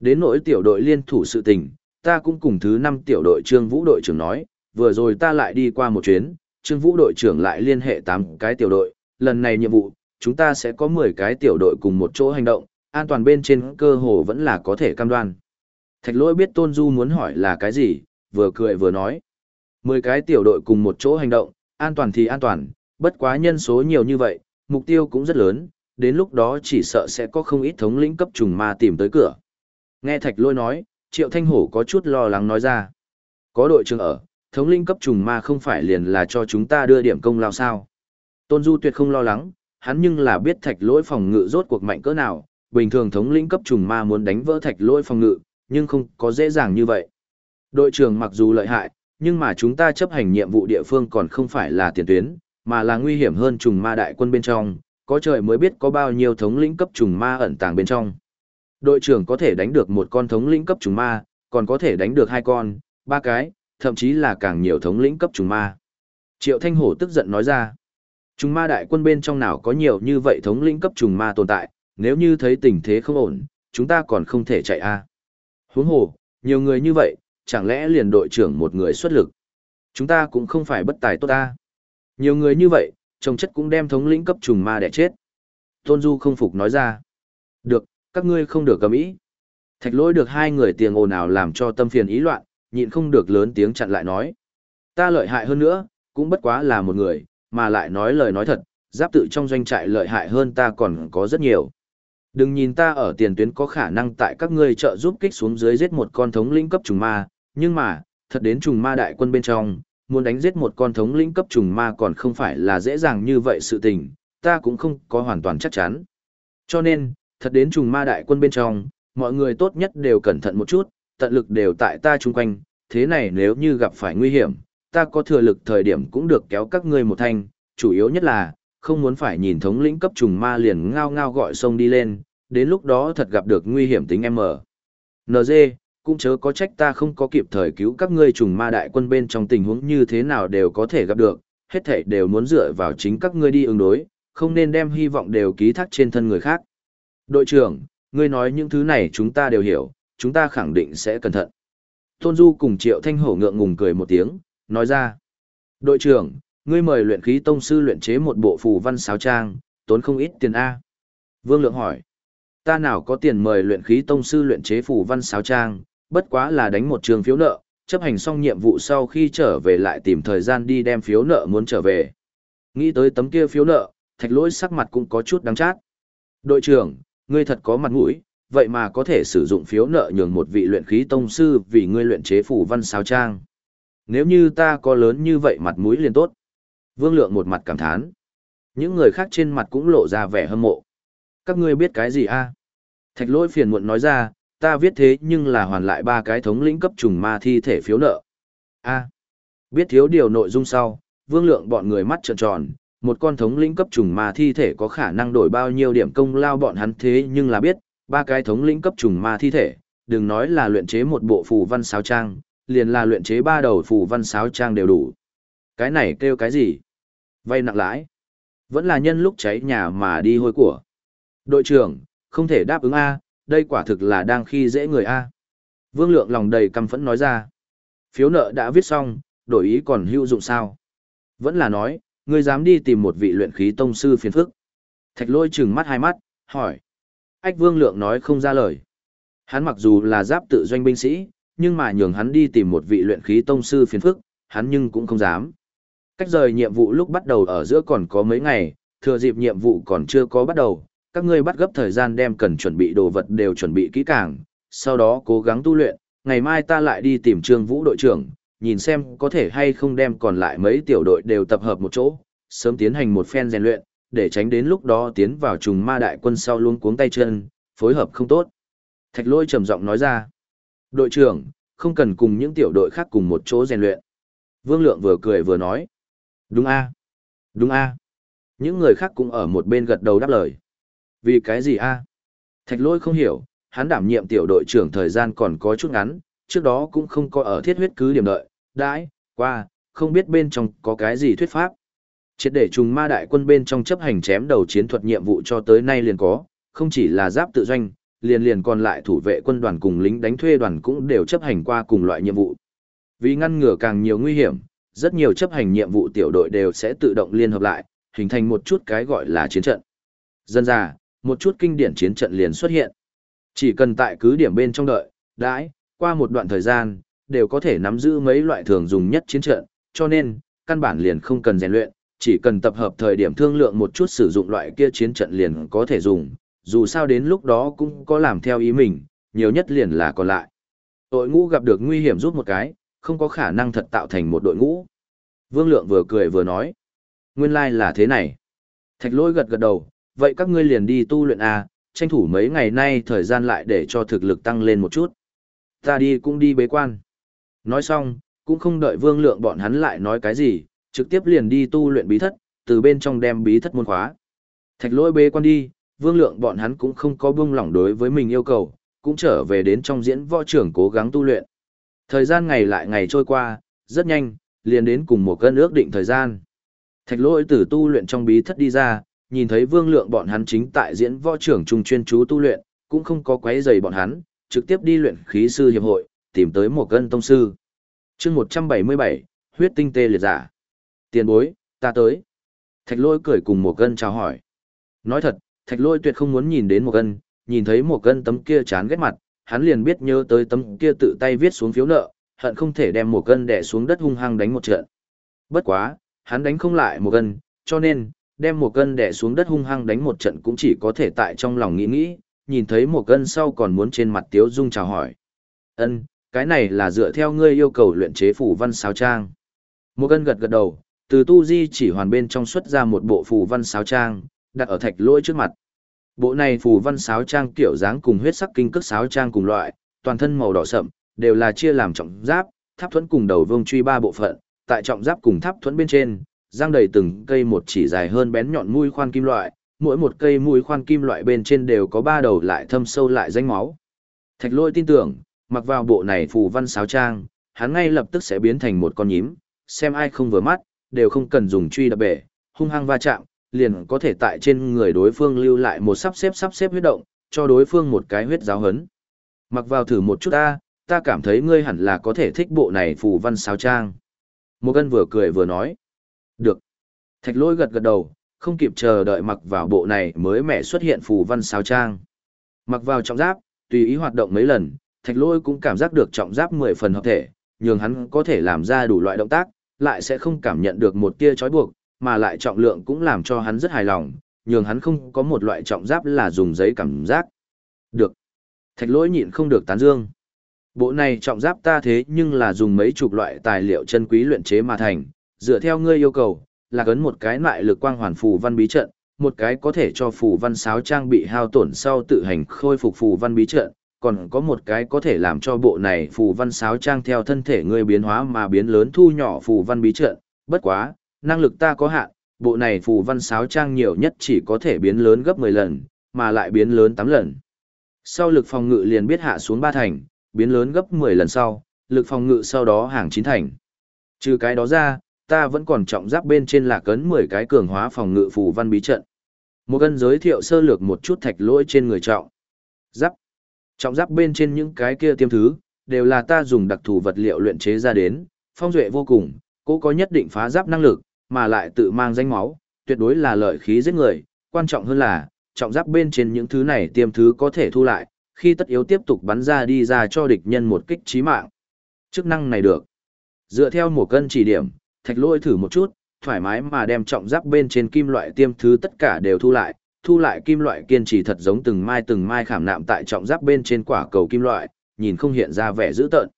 Đến nỗi tiểu đội liên thủ sự tình, ta cũng cùng thứ năm tiểu đội trương vũ đội trưởng nói, vừa rồi ta lại đi qua một chuyến, trương vũ đội trưởng lại liên hệ 8 cái tiểu đội, lần này nhiệm vụ, chúng ta sẽ có 10 cái tiểu đội cùng một chỗ hành động, an toàn bên trên cơ hồ vẫn là có thể cam đoan. Thạch lỗi biết Tôn Du muốn hỏi là cái gì, vừa cười vừa nói. 10 cái tiểu đội cùng một chỗ hành động, an toàn thì an toàn, bất quá nhân số nhiều như vậy, mục tiêu cũng rất lớn, đến lúc đó chỉ sợ sẽ có không ít thống lĩnh cấp trùng ma tìm tới cửa. Nghe Thạch Lôi nói, Triệu Thanh Hổ có chút lo lắng nói ra. Có đội trưởng ở, thống lĩnh cấp trùng ma không phải liền là cho chúng ta đưa điểm công lao sao. Tôn Du tuyệt không lo lắng, hắn nhưng là biết thạch lỗi phòng ngự rốt cuộc mạnh cỡ nào, bình thường thống lĩnh cấp trùng ma muốn đánh vỡ thạch lỗi phòng ngự, nhưng không có dễ dàng như vậy. Đội trưởng mặc dù lợi hại, nhưng mà chúng ta chấp hành nhiệm vụ địa phương còn không phải là tiền tuyến, mà là nguy hiểm hơn trùng ma đại quân bên trong, có trời mới biết có bao nhiêu thống lĩnh cấp trùng ma ẩn tàng bên trong. Đội trưởng có thể đánh được một con thống lĩnh cấp trùng ma, còn có thể đánh được hai con, ba cái, thậm chí là càng nhiều thống lĩnh cấp trùng ma. Triệu Thanh Hổ tức giận nói ra. Trùng ma đại quân bên trong nào có nhiều như vậy thống lĩnh cấp trùng ma tồn tại, nếu như thấy tình thế không ổn, chúng ta còn không thể chạy a. À. Huống hồ, nhiều người như vậy, chẳng lẽ liền đội trưởng một người xuất lực. Chúng ta cũng không phải bất tài tốt ta. Nhiều người như vậy, trông chất cũng đem thống lĩnh cấp trùng ma đẻ chết. Tôn Du không phục nói ra. Được, các ngươi không được cầm ý. Thạch lỗi được hai người tiền ồn ào làm cho tâm phiền ý loạn, nhịn không được lớn tiếng chặn lại nói. Ta lợi hại hơn nữa, cũng bất quá là một người, mà lại nói lời nói thật, giáp tự trong doanh trại lợi hại hơn ta còn có rất nhiều. Đừng nhìn ta ở tiền tuyến có khả năng tại các ngươi trợ giúp kích xuống dưới giết một con thống lĩnh cấp trùng ma, nhưng mà, thật đến trùng ma đại quân bên trong, muốn đánh giết một con thống lĩnh cấp trùng ma còn không phải là dễ dàng như vậy sự tình, ta cũng không có hoàn toàn chắc chắn. Cho nên, thật đến trùng ma đại quân bên trong, mọi người tốt nhất đều cẩn thận một chút, tận lực đều tại ta chung quanh, thế này nếu như gặp phải nguy hiểm, ta có thừa lực thời điểm cũng được kéo các ngươi một thanh, chủ yếu nhất là, không muốn phải nhìn thống lĩnh cấp trùng ma liền ngao ngao gọi sông đi lên, đến lúc đó thật gặp được nguy hiểm tính em ở. NG, cũng chớ có trách ta không có kịp thời cứu các ngươi trùng ma đại quân bên trong tình huống như thế nào đều có thể gặp được, hết thảy đều muốn dựa vào chính các ngươi đi ứng đối, không nên đem hy vọng đều ký thác trên thân người khác. Đội trưởng, ngươi nói những thứ này chúng ta đều hiểu, chúng ta khẳng định sẽ cẩn thận. Tôn Du cùng Triệu Thanh Hổ ngượng ngùng cười một tiếng, nói ra. Đội trưởng, ngươi mời luyện khí tông sư luyện chế một bộ phù văn sáo trang, tốn không ít tiền A. Vương Lượng hỏi. Ta nào có tiền mời luyện khí tông sư luyện chế phù văn sáo trang, bất quá là đánh một trường phiếu nợ, chấp hành xong nhiệm vụ sau khi trở về lại tìm thời gian đi đem phiếu nợ muốn trở về. Nghĩ tới tấm kia phiếu nợ, thạch lỗi sắc mặt cũng có chút đắng chát. Đội trưởng, ngươi thật có mặt mũi, vậy mà có thể sử dụng phiếu nợ nhường một vị luyện khí tông sư vì ngươi luyện chế phủ văn sao trang. Nếu như ta có lớn như vậy mặt mũi liền tốt. Vương Lượng một mặt cảm thán. Những người khác trên mặt cũng lộ ra vẻ hâm mộ. Các ngươi biết cái gì a? Thạch lỗi phiền muộn nói ra, ta viết thế nhưng là hoàn lại ba cái thống lĩnh cấp trùng ma thi thể phiếu nợ. A. Biết thiếu điều nội dung sau, vương lượng bọn người mắt trợn tròn, một con thống lĩnh cấp trùng ma thi thể có khả năng đổi bao nhiêu điểm công lao bọn hắn thế nhưng là biết, ba cái thống lĩnh cấp trùng ma thi thể, đừng nói là luyện chế một bộ phù văn sáo trang, liền là luyện chế ba đầu phù văn sáo trang đều đủ. Cái này kêu cái gì? Vay nặng lãi. Vẫn là nhân lúc cháy nhà mà đi hôi của. Đội trưởng, không thể đáp ứng A, đây quả thực là đang khi dễ người A. Vương Lượng lòng đầy căm phẫn nói ra. Phiếu nợ đã viết xong, đổi ý còn hữu dụng sao? Vẫn là nói, ngươi dám đi tìm một vị luyện khí tông sư phiền phức. Thạch lôi trừng mắt hai mắt, hỏi. Ách Vương Lượng nói không ra lời. Hắn mặc dù là giáp tự doanh binh sĩ, nhưng mà nhường hắn đi tìm một vị luyện khí tông sư phiền phức, hắn nhưng cũng không dám. Cách rời nhiệm vụ lúc bắt đầu ở giữa còn có mấy ngày, thừa dịp nhiệm vụ còn chưa có bắt đầu, các ngươi bắt gấp thời gian đem cần chuẩn bị đồ vật đều chuẩn bị kỹ càng, sau đó cố gắng tu luyện, ngày mai ta lại đi tìm Trương Vũ đội trưởng, nhìn xem có thể hay không đem còn lại mấy tiểu đội đều tập hợp một chỗ, sớm tiến hành một phen rèn luyện, để tránh đến lúc đó tiến vào trùng ma đại quân sau luôn cuống tay chân, phối hợp không tốt. Thạch lôi trầm giọng nói ra, đội trưởng, không cần cùng những tiểu đội khác cùng một chỗ rèn luyện. Vương Lượng vừa cười vừa nói, đúng a đúng a Những người khác cũng ở một bên gật đầu đáp lời. Vì cái gì a? Thạch lôi không hiểu, hắn đảm nhiệm tiểu đội trưởng thời gian còn có chút ngắn, trước đó cũng không có ở thiết huyết cứ điểm đợi, đãi, qua, không biết bên trong có cái gì thuyết pháp. Triệt để trùng ma đại quân bên trong chấp hành chém đầu chiến thuật nhiệm vụ cho tới nay liền có, không chỉ là giáp tự doanh, liền liền còn lại thủ vệ quân đoàn cùng lính đánh thuê đoàn cũng đều chấp hành qua cùng loại nhiệm vụ. Vì ngăn ngừa càng nhiều nguy hiểm, rất nhiều chấp hành nhiệm vụ tiểu đội đều sẽ tự động liên hợp lại, hình thành một chút cái gọi là chiến trận. Dân ra, một chút kinh điển chiến trận liền xuất hiện. Chỉ cần tại cứ điểm bên trong đợi, đãi, qua một đoạn thời gian, đều có thể nắm giữ mấy loại thường dùng nhất chiến trận, cho nên, căn bản liền không cần rèn luyện, chỉ cần tập hợp thời điểm thương lượng một chút sử dụng loại kia chiến trận liền có thể dùng, dù sao đến lúc đó cũng có làm theo ý mình, nhiều nhất liền là còn lại. Đội ngũ gặp được nguy hiểm rút một cái, không có khả năng thật tạo thành một đội ngũ. Vương Lượng vừa cười vừa nói, nguyên lai like là thế này. Thạch lôi gật gật đầu, vậy các ngươi liền đi tu luyện à, tranh thủ mấy ngày nay thời gian lại để cho thực lực tăng lên một chút. Ta đi cũng đi bế quan. Nói xong, cũng không đợi vương lượng bọn hắn lại nói cái gì, trực tiếp liền đi tu luyện bí thất, từ bên trong đem bí thất môn khóa. Thạch lỗi bế quan đi, vương lượng bọn hắn cũng không có buông lỏng đối với mình yêu cầu, cũng trở về đến trong diễn võ trưởng cố gắng tu luyện. Thời gian ngày lại ngày trôi qua, rất nhanh, liền đến cùng một cơn ước định thời gian. Thạch lỗi từ tu luyện trong bí thất đi ra, nhìn thấy vương lượng bọn hắn chính tại diễn võ trưởng trung chuyên chú tu luyện, cũng không có quấy giày bọn hắn, trực tiếp đi luyện khí sư hiệp hội, tìm tới một cân tông sư. chương 177, huyết tinh tê liệt giả. Tiền bối, ta tới. Thạch lôi cười cùng một cân chào hỏi. Nói thật, thạch lôi tuyệt không muốn nhìn đến một cân, nhìn thấy một cân tấm kia chán ghét mặt, hắn liền biết nhớ tới tấm kia tự tay viết xuống phiếu nợ, hận không thể đem một cân đè xuống đất hung hăng đánh một trận. Bất quá, hắn đánh không lại một cân, cho nên, đem một cân đè xuống đất hung hăng đánh một trận cũng chỉ có thể tại trong lòng nghĩ nghĩ, nhìn thấy một cân sau còn muốn trên mặt tiếu dung chào hỏi. Ân, cái này là dựa theo ngươi yêu cầu luyện chế phủ văn sáo trang. Một cân gật gật đầu, từ tu di chỉ hoàn bên trong xuất ra một bộ phủ văn sáo trang, đặt ở thạch lỗi trước mặt. Bộ này phủ văn sáo trang kiểu dáng cùng huyết sắc kinh cước sáo trang cùng loại, toàn thân màu đỏ sậm, đều là chia làm trọng giáp, tháp thuẫn cùng đầu vương truy ba bộ phận, tại trọng giáp cùng tháp thuẫn bên trên, giang đầy từng cây một chỉ dài hơn bén nhọn mũi khoan kim loại, mỗi một cây mũi khoan kim loại bên trên đều có ba đầu lại thâm sâu lại danh máu. Thạch lôi tin tưởng, mặc vào bộ này phù văn sáo trang, hắn ngay lập tức sẽ biến thành một con nhím, xem ai không vừa mắt, đều không cần dùng truy đập bể, hung hăng va chạm, liền có thể tại trên người đối phương lưu lại một sắp xếp sắp xếp huyết động, cho đối phương một cái huyết giáo hấn. Mặc vào thử một chút ta, ta cảm thấy ngươi hẳn là có thể thích bộ này phù văn sáo trang. Một gân vừa cười vừa nói. Được. Thạch lôi gật gật đầu, không kịp chờ đợi mặc vào bộ này mới mẻ xuất hiện phù văn sao trang. Mặc vào trọng giáp, tùy ý hoạt động mấy lần, thạch lôi cũng cảm giác được trọng giáp 10 phần hợp thể, nhường hắn có thể làm ra đủ loại động tác, lại sẽ không cảm nhận được một tia trói buộc, mà lại trọng lượng cũng làm cho hắn rất hài lòng, nhường hắn không có một loại trọng giáp là dùng giấy cảm giác. Được. Thạch lỗi nhịn không được tán dương. Bộ này trọng giáp ta thế nhưng là dùng mấy chục loại tài liệu chân quý luyện chế mà thành, dựa theo ngươi yêu cầu, là cấn một cái loại lực quang hoàn phù văn bí trận, một cái có thể cho phù văn sáo trang bị hao tổn sau tự hành khôi phục phù văn bí trận, còn có một cái có thể làm cho bộ này phù văn sáo trang theo thân thể ngươi biến hóa mà biến lớn thu nhỏ phù văn bí trận, bất quá, năng lực ta có hạn, bộ này phù văn sáo trang nhiều nhất chỉ có thể biến lớn gấp 10 lần, mà lại biến lớn 8 lần. Sau lực phòng ngự liền biết hạ xuống 3 thành, biến lớn gấp 10 lần sau, lực phòng ngự sau đó hàng 9 thành. Trừ cái đó ra, ta vẫn còn trọng giáp bên trên là cấn 10 cái cường hóa phòng ngự phù văn bí trận. Một gân giới thiệu sơ lược một chút thạch lỗi trên người trọng. Giáp. Trọng giáp bên trên những cái kia tiêm thứ, đều là ta dùng đặc thù vật liệu luyện chế ra đến, phong duệ vô cùng, cố có nhất định phá giáp năng lực, mà lại tự mang danh máu, tuyệt đối là lợi khí giết người, quan trọng hơn là, trọng giáp bên trên những thứ này tiêm thứ có thể thu lại, khi tất yếu tiếp tục bắn ra đi ra cho địch nhân một kích chí mạng. Chức năng này được. Dựa theo một cân chỉ điểm, thạch lôi thử một chút, thoải mái mà đem trọng giáp bên trên kim loại tiêm thứ tất cả đều thu lại, thu lại kim loại kiên trì thật giống từng mai từng mai khảm nạm tại trọng giáp bên trên quả cầu kim loại, nhìn không hiện ra vẻ dữ tợn.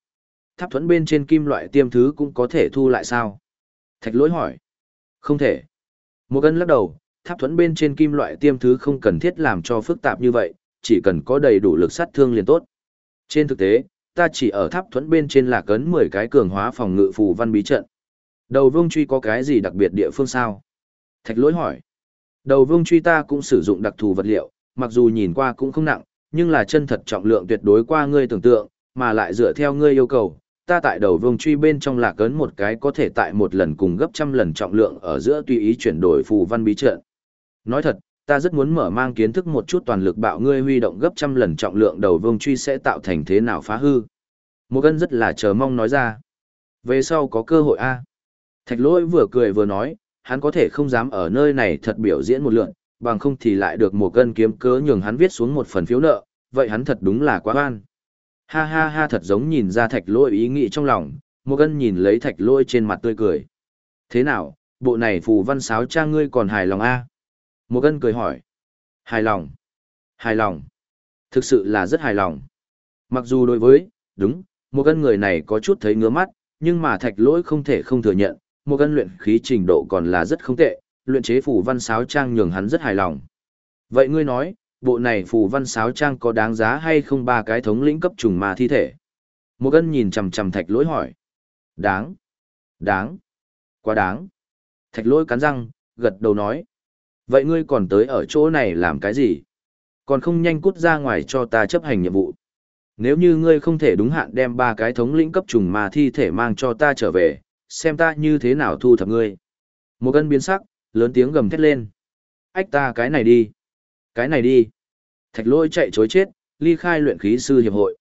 Tháp thuẫn bên trên kim loại tiêm thứ cũng có thể thu lại sao? Thạch lỗi hỏi. Không thể. Một cân lắc đầu, tháp thuẫn bên trên kim loại tiêm thứ không cần thiết làm cho phức tạp như vậy, chỉ cần có đầy đủ lực sát thương liền tốt. Trên thực tế, ta chỉ ở tháp thuẫn bên trên là cấn 10 cái cường hóa phòng ngự phù văn bí trận. Đầu vương truy có cái gì đặc biệt địa phương sao? Thạch lỗi hỏi. Đầu vương truy ta cũng sử dụng đặc thù vật liệu, mặc dù nhìn qua cũng không nặng, nhưng là chân thật trọng lượng tuyệt đối qua ngươi tưởng tượng, mà lại dựa theo ngươi yêu cầu, ta tại đầu vương truy bên trong lạc ấn một cái có thể tại một lần cùng gấp trăm lần trọng lượng ở giữa tùy ý chuyển đổi phù văn bí trận. Nói thật, ta rất muốn mở mang kiến thức một chút toàn lực bạo ngươi huy động gấp trăm lần trọng lượng đầu vương truy sẽ tạo thành thế nào phá hư. Một gân rất là chờ mong nói ra. Về sau có cơ hội a Thạch lỗi vừa cười vừa nói, hắn có thể không dám ở nơi này thật biểu diễn một lượn, bằng không thì lại được một cân kiếm cớ nhường hắn viết xuống một phần phiếu nợ, vậy hắn thật đúng là quá oan. Ha ha ha thật giống nhìn ra thạch lỗi ý nghĩ trong lòng, một cân nhìn lấy thạch lỗi trên mặt tươi cười. Thế nào, bộ này phù văn sáo trang ngươi còn hài lòng a một cân cười hỏi. Hài lòng. Hài lòng. Thực sự là rất hài lòng. Mặc dù đối với, đúng, một cân người này có chút thấy ngứa mắt, nhưng mà thạch lỗi không thể không thừa nhận, một gân luyện khí trình độ còn là rất không tệ, luyện chế phù văn sáo trang nhường hắn rất hài lòng. Vậy ngươi nói, bộ này phù văn sáo trang có đáng giá hay không ba cái thống lĩnh cấp trùng ma thi thể? Một gân nhìn chằm chằm thạch lỗi hỏi. Đáng. Đáng. Quá đáng. Thạch lỗi cắn răng, gật đầu nói. Vậy ngươi còn tới ở chỗ này làm cái gì? Còn không nhanh cút ra ngoài cho ta chấp hành nhiệm vụ. Nếu như ngươi không thể đúng hạn đem ba cái thống lĩnh cấp trùng ma thi thể mang cho ta trở về, xem ta như thế nào thu thập ngươi. Một cân biến sắc, lớn tiếng gầm thét lên. Ách ta cái này đi. Cái này đi. Thạch lôi chạy chối chết, ly khai luyện khí sư hiệp hội.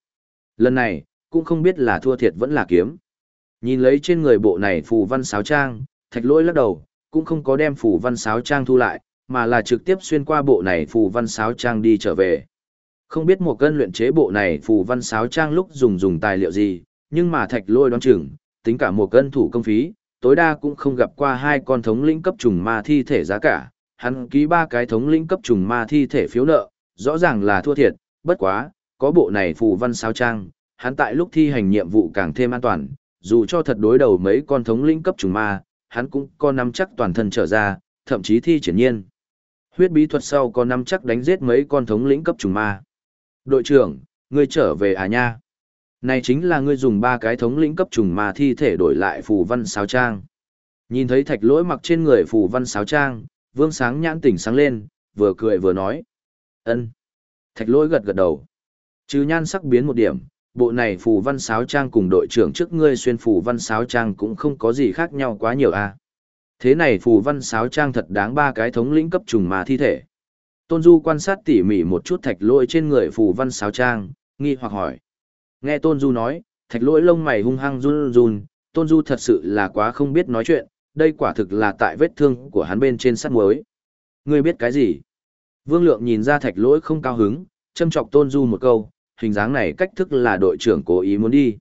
Lần này, cũng không biết là thua thiệt vẫn là kiếm. Nhìn lấy trên người bộ này phù văn sáo trang, thạch lôi lắc đầu, cũng không có đem phù văn sáo trang thu lại, mà là trực tiếp xuyên qua bộ này phù văn sáo trang đi trở về. Không biết một cân luyện chế bộ này phù văn sáo trang lúc dùng dùng tài liệu gì, nhưng mà thạch lôi đoán chừng, tính cả một cân thủ công phí, tối đa cũng không gặp qua hai con thống lĩnh cấp trùng ma thi thể giá cả, hắn ký ba cái thống lĩnh cấp trùng ma thi thể phiếu nợ, rõ ràng là thua thiệt, bất quá, có bộ này phù văn sao trang, hắn tại lúc thi hành nhiệm vụ càng thêm an toàn, dù cho thật đối đầu mấy con thống lĩnh cấp trùng ma, hắn cũng có nắm chắc toàn thân trở ra, thậm chí thi triển nhiên. Huyết bí thuật sau có nắm chắc đánh giết mấy con thống lĩnh cấp trùng ma. Đội trưởng, ngươi trở về à nha? Này chính là ngươi dùng ba cái thống lĩnh cấp trùng ma thi thể đổi lại phù văn sáo trang. Nhìn thấy thạch lỗi mặc trên người phù văn sáo trang, vương sáng nhãn tỉnh sáng lên, vừa cười vừa nói. ân Thạch lỗi gật gật đầu. Chứ nhan sắc biến một điểm, bộ này phù văn sáo trang cùng đội trưởng trước ngươi xuyên phù văn sáo trang cũng không có gì khác nhau quá nhiều à. Thế này phù văn sáo trang thật đáng ba cái thống lĩnh cấp trùng mà thi thể. Tôn Du quan sát tỉ mỉ một chút thạch lỗi trên người phù văn sáo trang, nghi hoặc hỏi. Nghe Tôn Du nói, thạch lỗi lông mày hung hăng run run, Tôn Du thật sự là quá không biết nói chuyện, đây quả thực là tại vết thương của hắn bên trên sắt muối. Ngươi biết cái gì? Vương Lượng nhìn ra thạch lỗi không cao hứng, châm chọc Tôn Du một câu, hình dáng này cách thức là đội trưởng cố ý muốn đi.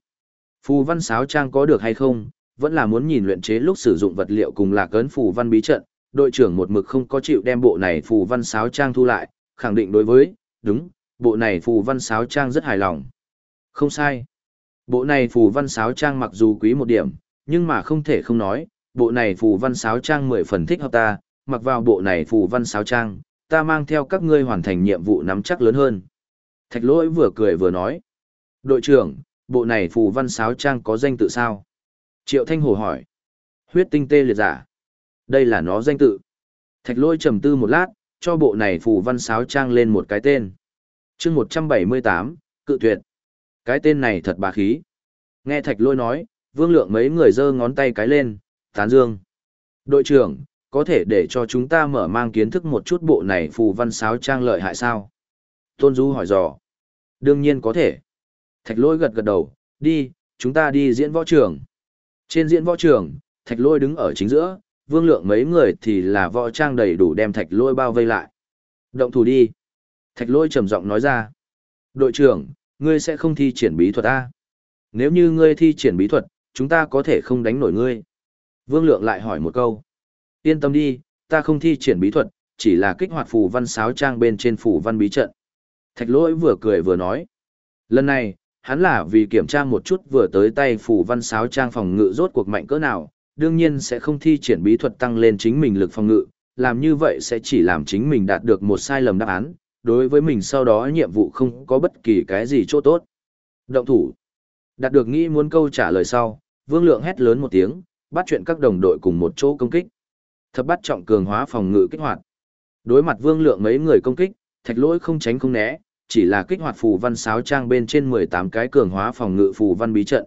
Phù văn sáo trang có được hay không, vẫn là muốn nhìn luyện chế lúc sử dụng vật liệu cùng là cấn phù văn bí trận, đội trưởng một mực không có chịu đem bộ này phù văn sáo trang thu lại, khẳng định đối với, đúng, bộ này phù văn sáo trang rất hài lòng. Không sai. Bộ này phù văn sáo trang mặc dù quý một điểm, nhưng mà không thể không nói, bộ này phù văn sáo trang mười phần thích hợp ta, mặc vào bộ này phù văn sáo trang, ta mang theo các ngươi hoàn thành nhiệm vụ nắm chắc lớn hơn. Thạch lỗi vừa cười vừa nói. Đội trưởng, bộ này phù văn sáo trang có danh tự sao? Triệu Thanh Hồ hỏi. Huyết tinh tê liệt giả. Đây là nó danh tự. Thạch lỗi trầm tư một lát, cho bộ này phù văn sáo trang lên một cái tên. chương 178, cự tuyệt. Cái tên này thật bà khí. Nghe thạch lôi nói, vương lượng mấy người giơ ngón tay cái lên, tán dương. Đội trưởng, có thể để cho chúng ta mở mang kiến thức một chút bộ này phù văn sáo trang lợi hại sao? Tôn Du hỏi dò. Đương nhiên có thể. Thạch lôi gật gật đầu, đi, chúng ta đi diễn võ trường. Trên diễn võ trường, thạch lôi đứng ở chính giữa, vương lượng mấy người thì là võ trang đầy đủ đem thạch lôi bao vây lại. Động thủ đi. Thạch lôi trầm giọng nói ra. Đội trưởng, ngươi sẽ không thi triển bí thuật ta. Nếu như ngươi thi triển bí thuật, chúng ta có thể không đánh nổi ngươi. Vương lượng lại hỏi một câu. Yên tâm đi, ta không thi triển bí thuật, chỉ là kích hoạt phù văn sáo trang bên trên phù văn bí trận. Thạch lỗi vừa cười vừa nói. Lần này, hắn là vì kiểm tra một chút vừa tới tay phủ văn sáo trang phòng ngự rốt cuộc mạnh cỡ nào, đương nhiên sẽ không thi triển bí thuật tăng lên chính mình lực phòng ngự, làm như vậy sẽ chỉ làm chính mình đạt được một sai lầm đáp án, đối với mình sau đó nhiệm vụ không có bất kỳ cái gì chỗ tốt. Động thủ. Đạt được nghĩ muốn câu trả lời sau, vương lượng hét lớn một tiếng, bắt chuyện các đồng đội cùng một chỗ công kích. Thập bắt trọng cường hóa phòng ngự kích hoạt. Đối mặt vương lượng mấy người công kích, thạch lỗi không tránh không né, chỉ là kích hoạt phù văn sáo trang bên trên 18 cái cường hóa phòng ngự phù văn bí trận.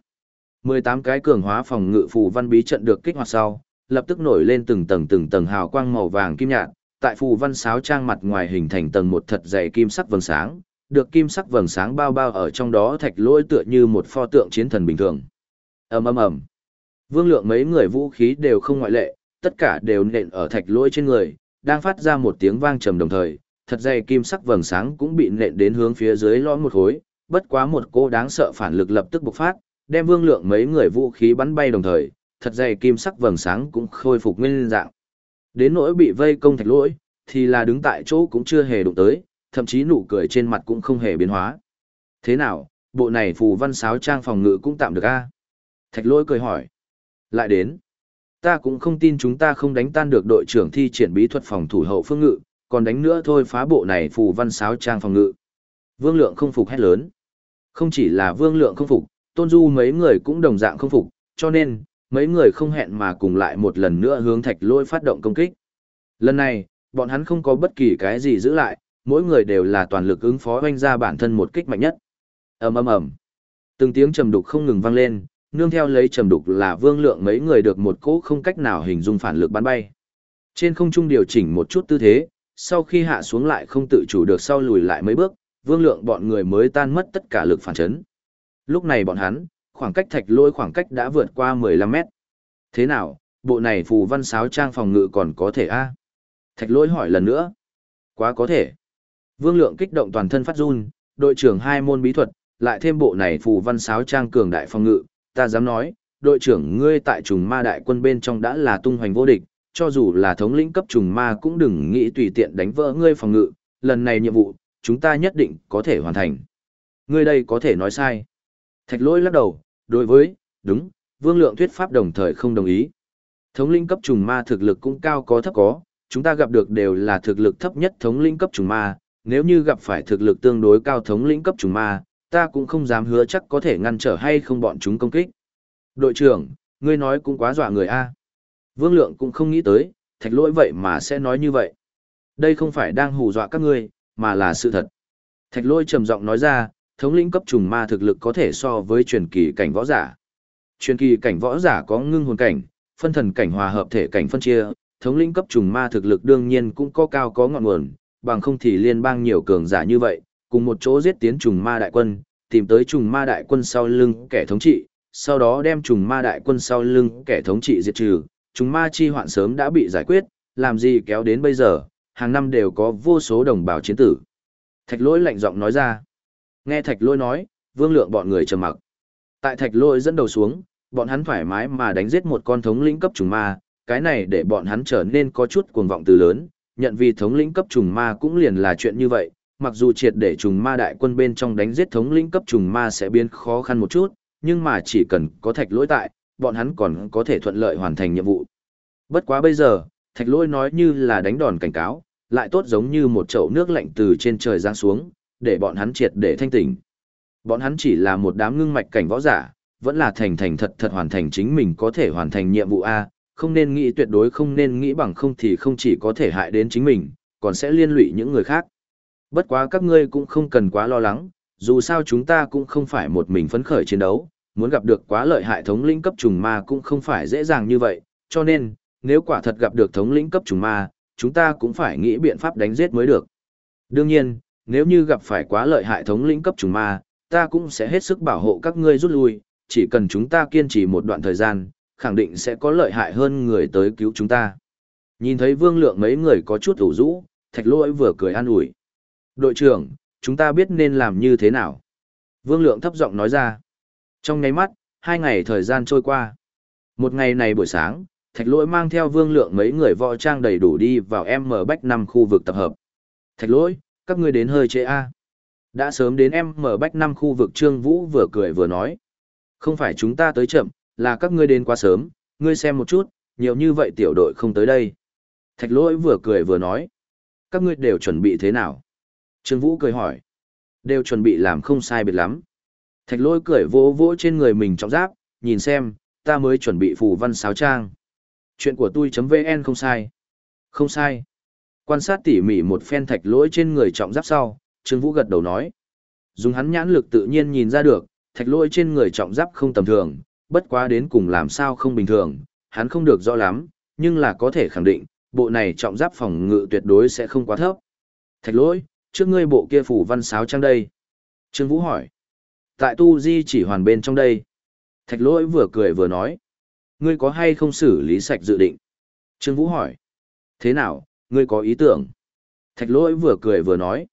18 cái cường hóa phòng ngự phù văn bí trận được kích hoạt sau, lập tức nổi lên từng tầng từng tầng hào quang màu vàng kim nhạt, tại phù văn sáo trang mặt ngoài hình thành tầng một thật dày kim sắc vầng sáng, được kim sắc vầng sáng bao bao ở trong đó thạch lỗi tựa như một pho tượng chiến thần bình thường. Ầm ầm ầm. Vương lượng mấy người vũ khí đều không ngoại lệ, tất cả đều nện ở thạch lỗi trên người, đang phát ra một tiếng vang trầm đồng thời, thật dày kim sắc vầng sáng cũng bị nện đến hướng phía dưới lõm một khối, bất quá một cô đáng sợ phản lực lập tức bộc phát, đem vương lượng mấy người vũ khí bắn bay đồng thời, thật dày kim sắc vầng sáng cũng khôi phục nguyên dạng. Đến nỗi bị vây công thạch lỗi, thì là đứng tại chỗ cũng chưa hề đụng tới, thậm chí nụ cười trên mặt cũng không hề biến hóa. Thế nào, bộ này phù văn sáo trang phòng ngự cũng tạm được a Thạch lỗi cười hỏi. Lại đến. Ta cũng không tin chúng ta không đánh tan được đội trưởng thi triển bí thuật phòng thủ hậu phương ngự, còn đánh nữa thôi phá bộ này phù văn sáo trang phòng ngự. Vương lượng không phục hét lớn. Không chỉ là vương lượng không phục, tôn du mấy người cũng đồng dạng không phục, cho nên, mấy người không hẹn mà cùng lại một lần nữa hướng thạch lôi phát động công kích. Lần này, bọn hắn không có bất kỳ cái gì giữ lại, mỗi người đều là toàn lực ứng phó oanh ra bản thân một kích mạnh nhất. ầm ầm ầm, từng tiếng trầm đục không ngừng vang lên, nương theo lấy trầm đục là vương lượng mấy người được một cỗ không cách nào hình dung phản lực bắn bay. Trên không trung điều chỉnh một chút tư thế, sau khi hạ xuống lại không tự chủ được sau lùi lại mấy bước, vương lượng bọn người mới tan mất tất cả lực phản chấn. Lúc này bọn hắn, khoảng cách thạch lôi khoảng cách đã vượt qua 15 mét. Thế nào, bộ này phù văn sáo trang phòng ngự còn có thể a Thạch lôi hỏi lần nữa. Quá có thể. Vương lượng kích động toàn thân phát run, đội trưởng hai môn bí thuật, lại thêm bộ này phù văn sáo trang cường đại phòng ngự, ta dám nói, đội trưởng ngươi tại trùng ma đại quân bên trong đã là tung hoành vô địch, cho dù là thống lĩnh cấp trùng ma cũng đừng nghĩ tùy tiện đánh vỡ ngươi phòng ngự, lần này nhiệm vụ, chúng ta nhất định có thể hoàn thành. Ngươi đây có thể nói sai. Thạch lỗi lắc đầu, đối với, đúng, vương lượng thuyết pháp đồng thời không đồng ý. Thống linh cấp trùng ma thực lực cũng cao có thấp có, chúng ta gặp được đều là thực lực thấp nhất thống linh cấp trùng ma, nếu như gặp phải thực lực tương đối cao thống lĩnh cấp trùng ma, ta cũng không dám hứa chắc có thể ngăn trở hay không bọn chúng công kích. Đội trưởng, ngươi nói cũng quá dọa người a. Vương Lượng cũng không nghĩ tới, thạch lỗi vậy mà sẽ nói như vậy. Đây không phải đang hù dọa các ngươi, mà là sự thật. Thạch lỗi trầm giọng nói ra, thống lĩnh cấp trùng ma thực lực có thể so với truyền kỳ cảnh võ giả. Truyền kỳ cảnh võ giả có ngưng hồn cảnh, phân thần cảnh hòa hợp thể cảnh phân chia, thống lĩnh cấp trùng ma thực lực đương nhiên cũng có cao có ngọn nguồn, bằng không thì liên bang nhiều cường giả như vậy, cùng một chỗ giết tiến trùng ma đại quân, tìm tới trùng ma đại quân sau lưng kẻ thống trị, sau đó đem trùng ma đại quân sau lưng kẻ thống trị diệt trừ, trùng ma chi hoạn sớm đã bị giải quyết, làm gì kéo đến bây giờ, hàng năm đều có vô số đồng bào chiến tử. Thạch lỗi lạnh giọng nói ra. Nghe thạch Lôi nói, vương lượng bọn người trầm mặc. Tại thạch Lôi dẫn đầu xuống, bọn hắn thoải mái mà đánh giết một con thống lĩnh cấp trùng ma, cái này để bọn hắn trở nên có chút cuồng vọng từ lớn, nhận vì thống lĩnh cấp trùng ma cũng liền là chuyện như vậy, mặc dù triệt để trùng ma đại quân bên trong đánh giết thống lĩnh cấp trùng ma sẽ biến khó khăn một chút, nhưng mà chỉ cần có thạch lỗi tại, bọn hắn còn có thể thuận lợi hoàn thành nhiệm vụ. Bất quá bây giờ, thạch lỗi nói như là đánh đòn cảnh cáo, lại tốt giống như một chậu nước lạnh từ trên trời giáng xuống, để bọn hắn triệt để thanh tỉnh. Bọn hắn chỉ là một đám ngưng mạch cảnh võ giả, vẫn là thành thành thật thật hoàn thành chính mình có thể hoàn thành nhiệm vụ A, không nên nghĩ tuyệt đối không nên nghĩ bằng không thì không chỉ có thể hại đến chính mình, còn sẽ liên lụy những người khác. Bất quá các ngươi cũng không cần quá lo lắng, dù sao chúng ta cũng không phải một mình phấn khởi chiến đấu, muốn gặp được quá lợi hại thống lĩnh cấp trùng ma cũng không phải dễ dàng như vậy, cho nên, nếu quả thật gặp được thống lĩnh cấp trùng ma, chúng ta cũng phải nghĩ biện pháp đánh giết mới được. Đương nhiên, nếu như gặp phải quá lợi hại thống lĩnh cấp trùng ma, ta cũng sẽ hết sức bảo hộ các ngươi rút lui, chỉ cần chúng ta kiên trì một đoạn thời gian, khẳng định sẽ có lợi hại hơn người tới cứu chúng ta. Nhìn thấy vương lượng mấy người có chút ủ rũ, thạch lỗi vừa cười an ủi. Đội trưởng, chúng ta biết nên làm như thế nào? Vương lượng thấp giọng nói ra. Trong nháy mắt, hai ngày thời gian trôi qua. Một ngày này buổi sáng, thạch lỗi mang theo vương lượng mấy người võ trang đầy đủ đi vào M Bách năm khu vực tập hợp. Thạch lỗi, các ngươi đến hơi trễ A. Đã sớm đến em mở Bách năm khu vực Trương Vũ vừa cười vừa nói. Không phải chúng ta tới chậm, là các ngươi đến quá sớm, ngươi xem một chút, nhiều như vậy tiểu đội không tới đây. Thạch lỗi vừa cười vừa nói. Các ngươi đều chuẩn bị thế nào? Trương Vũ cười hỏi. Đều chuẩn bị làm không sai biệt lắm. Thạch lỗi cười vỗ vỗ trên người mình trọng giáp, nhìn xem, ta mới chuẩn bị phù văn sáo trang. Chuyện của tôi.vn không sai. Không sai. Quan sát tỉ mỉ một phen thạch lỗi trên người trọng giáp sau, Trương Vũ gật đầu nói. Dùng hắn nhãn lực tự nhiên nhìn ra được, thạch lỗi trên người trọng giáp không tầm thường, bất quá đến cùng làm sao không bình thường, hắn không được rõ lắm, nhưng là có thể khẳng định, bộ này trọng giáp phòng ngự tuyệt đối sẽ không quá thấp. Thạch lỗi, trước ngươi bộ kia phủ văn sáo trang đây. Trương Vũ hỏi. Tại tu di chỉ hoàn bên trong đây. Thạch lỗi vừa cười vừa nói. Ngươi có hay không xử lý sạch dự định? Trương Vũ hỏi. Thế nào, ngươi có ý tưởng? Thạch lỗi vừa cười vừa nói.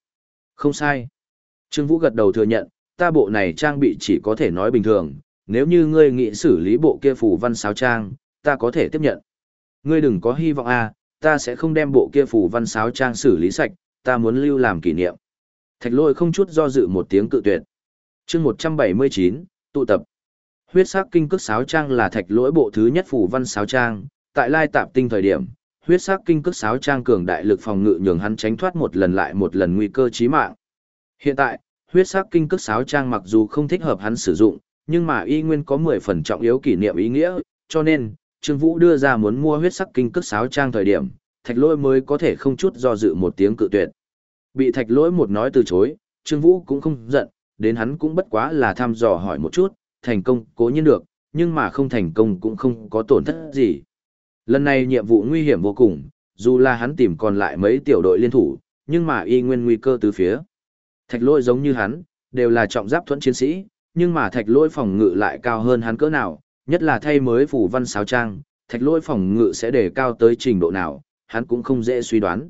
Không sai. Trương Vũ gật đầu thừa nhận, ta bộ này trang bị chỉ có thể nói bình thường, nếu như ngươi nghĩ xử lý bộ kia phủ văn sáo trang, ta có thể tiếp nhận. Ngươi đừng có hy vọng à, ta sẽ không đem bộ kia phủ văn sáo trang xử lý sạch, ta muốn lưu làm kỷ niệm. Thạch Lỗi không chút do dự một tiếng cự tuyệt. chương 179, tụ tập. Huyết sắc kinh cước sáo trang là thạch lỗi bộ thứ nhất phủ văn sáo trang, tại lai tạp tinh thời điểm, huyết sắc kinh cước sáo trang cường đại lực phòng ngự nhường hắn tránh thoát một lần lại một lần nguy cơ chí mạng. Hiện tại, huyết sắc kinh cước sáo trang mặc dù không thích hợp hắn sử dụng, nhưng mà y nguyên có 10 phần trọng yếu kỷ niệm ý nghĩa, cho nên, Trương Vũ đưa ra muốn mua huyết sắc kinh cước sáo trang thời điểm, thạch lỗi mới có thể không chút do dự một tiếng cự tuyệt. Bị thạch lỗi một nói từ chối, Trương Vũ cũng không giận, đến hắn cũng bất quá là thăm dò hỏi một chút, thành công cố nhiên được, nhưng mà không thành công cũng không có tổn thất gì. Lần này nhiệm vụ nguy hiểm vô cùng, dù là hắn tìm còn lại mấy tiểu đội liên thủ, nhưng mà y nguyên nguy cơ từ phía. Thạch lôi giống như hắn, đều là trọng giáp thuẫn chiến sĩ, nhưng mà thạch lôi phòng ngự lại cao hơn hắn cỡ nào, nhất là thay mới phủ văn sáo trang, thạch lôi phòng ngự sẽ để cao tới trình độ nào, hắn cũng không dễ suy đoán.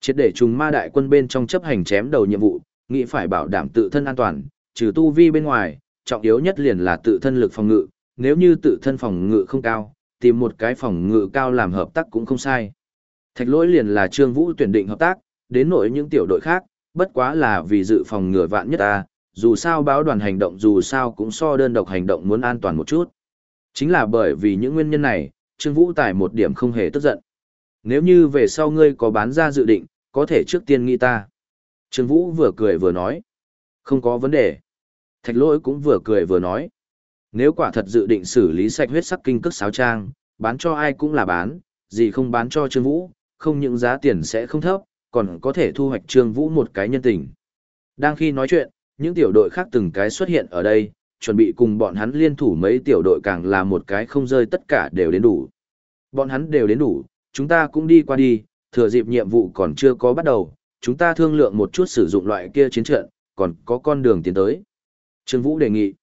Chết để trùng ma đại quân bên trong chấp hành chém đầu nhiệm vụ, nghĩ phải bảo đảm tự thân an toàn, trừ tu vi bên ngoài, trọng yếu nhất liền là tự thân lực phòng ngự, nếu như tự thân phòng ngự không cao, tìm một cái phòng ngự cao làm hợp tác cũng không sai. Thạch lỗi liền là Trương Vũ tuyển định hợp tác, đến nội những tiểu đội khác, Bất quá là vì dự phòng ngừa vạn nhất ta, dù sao báo đoàn hành động dù sao cũng so đơn độc hành động muốn an toàn một chút. Chính là bởi vì những nguyên nhân này, Trương Vũ Tài một điểm không hề tức giận. Nếu như về sau ngươi có bán ra dự định, có thể trước tiên nghĩ ta. Trương Vũ vừa cười vừa nói. Không có vấn đề. Thạch lỗi cũng vừa cười vừa nói. Nếu quả thật dự định xử lý sạch huyết sắc kinh cước sáo trang, bán cho ai cũng là bán, gì không bán cho Trương Vũ, không những giá tiền sẽ không thấp, còn có thể thu hoạch Trương Vũ một cái nhân tình. Đang khi nói chuyện, những tiểu đội khác từng cái xuất hiện ở đây, chuẩn bị cùng bọn hắn liên thủ mấy tiểu đội càng là một cái không rơi tất cả đều đến đủ. Bọn hắn đều đến đủ, chúng ta cũng đi qua đi, thừa dịp nhiệm vụ còn chưa có bắt đầu, chúng ta thương lượng một chút sử dụng loại kia chiến trận, còn có con đường tiến tới. Trương Vũ đề nghị.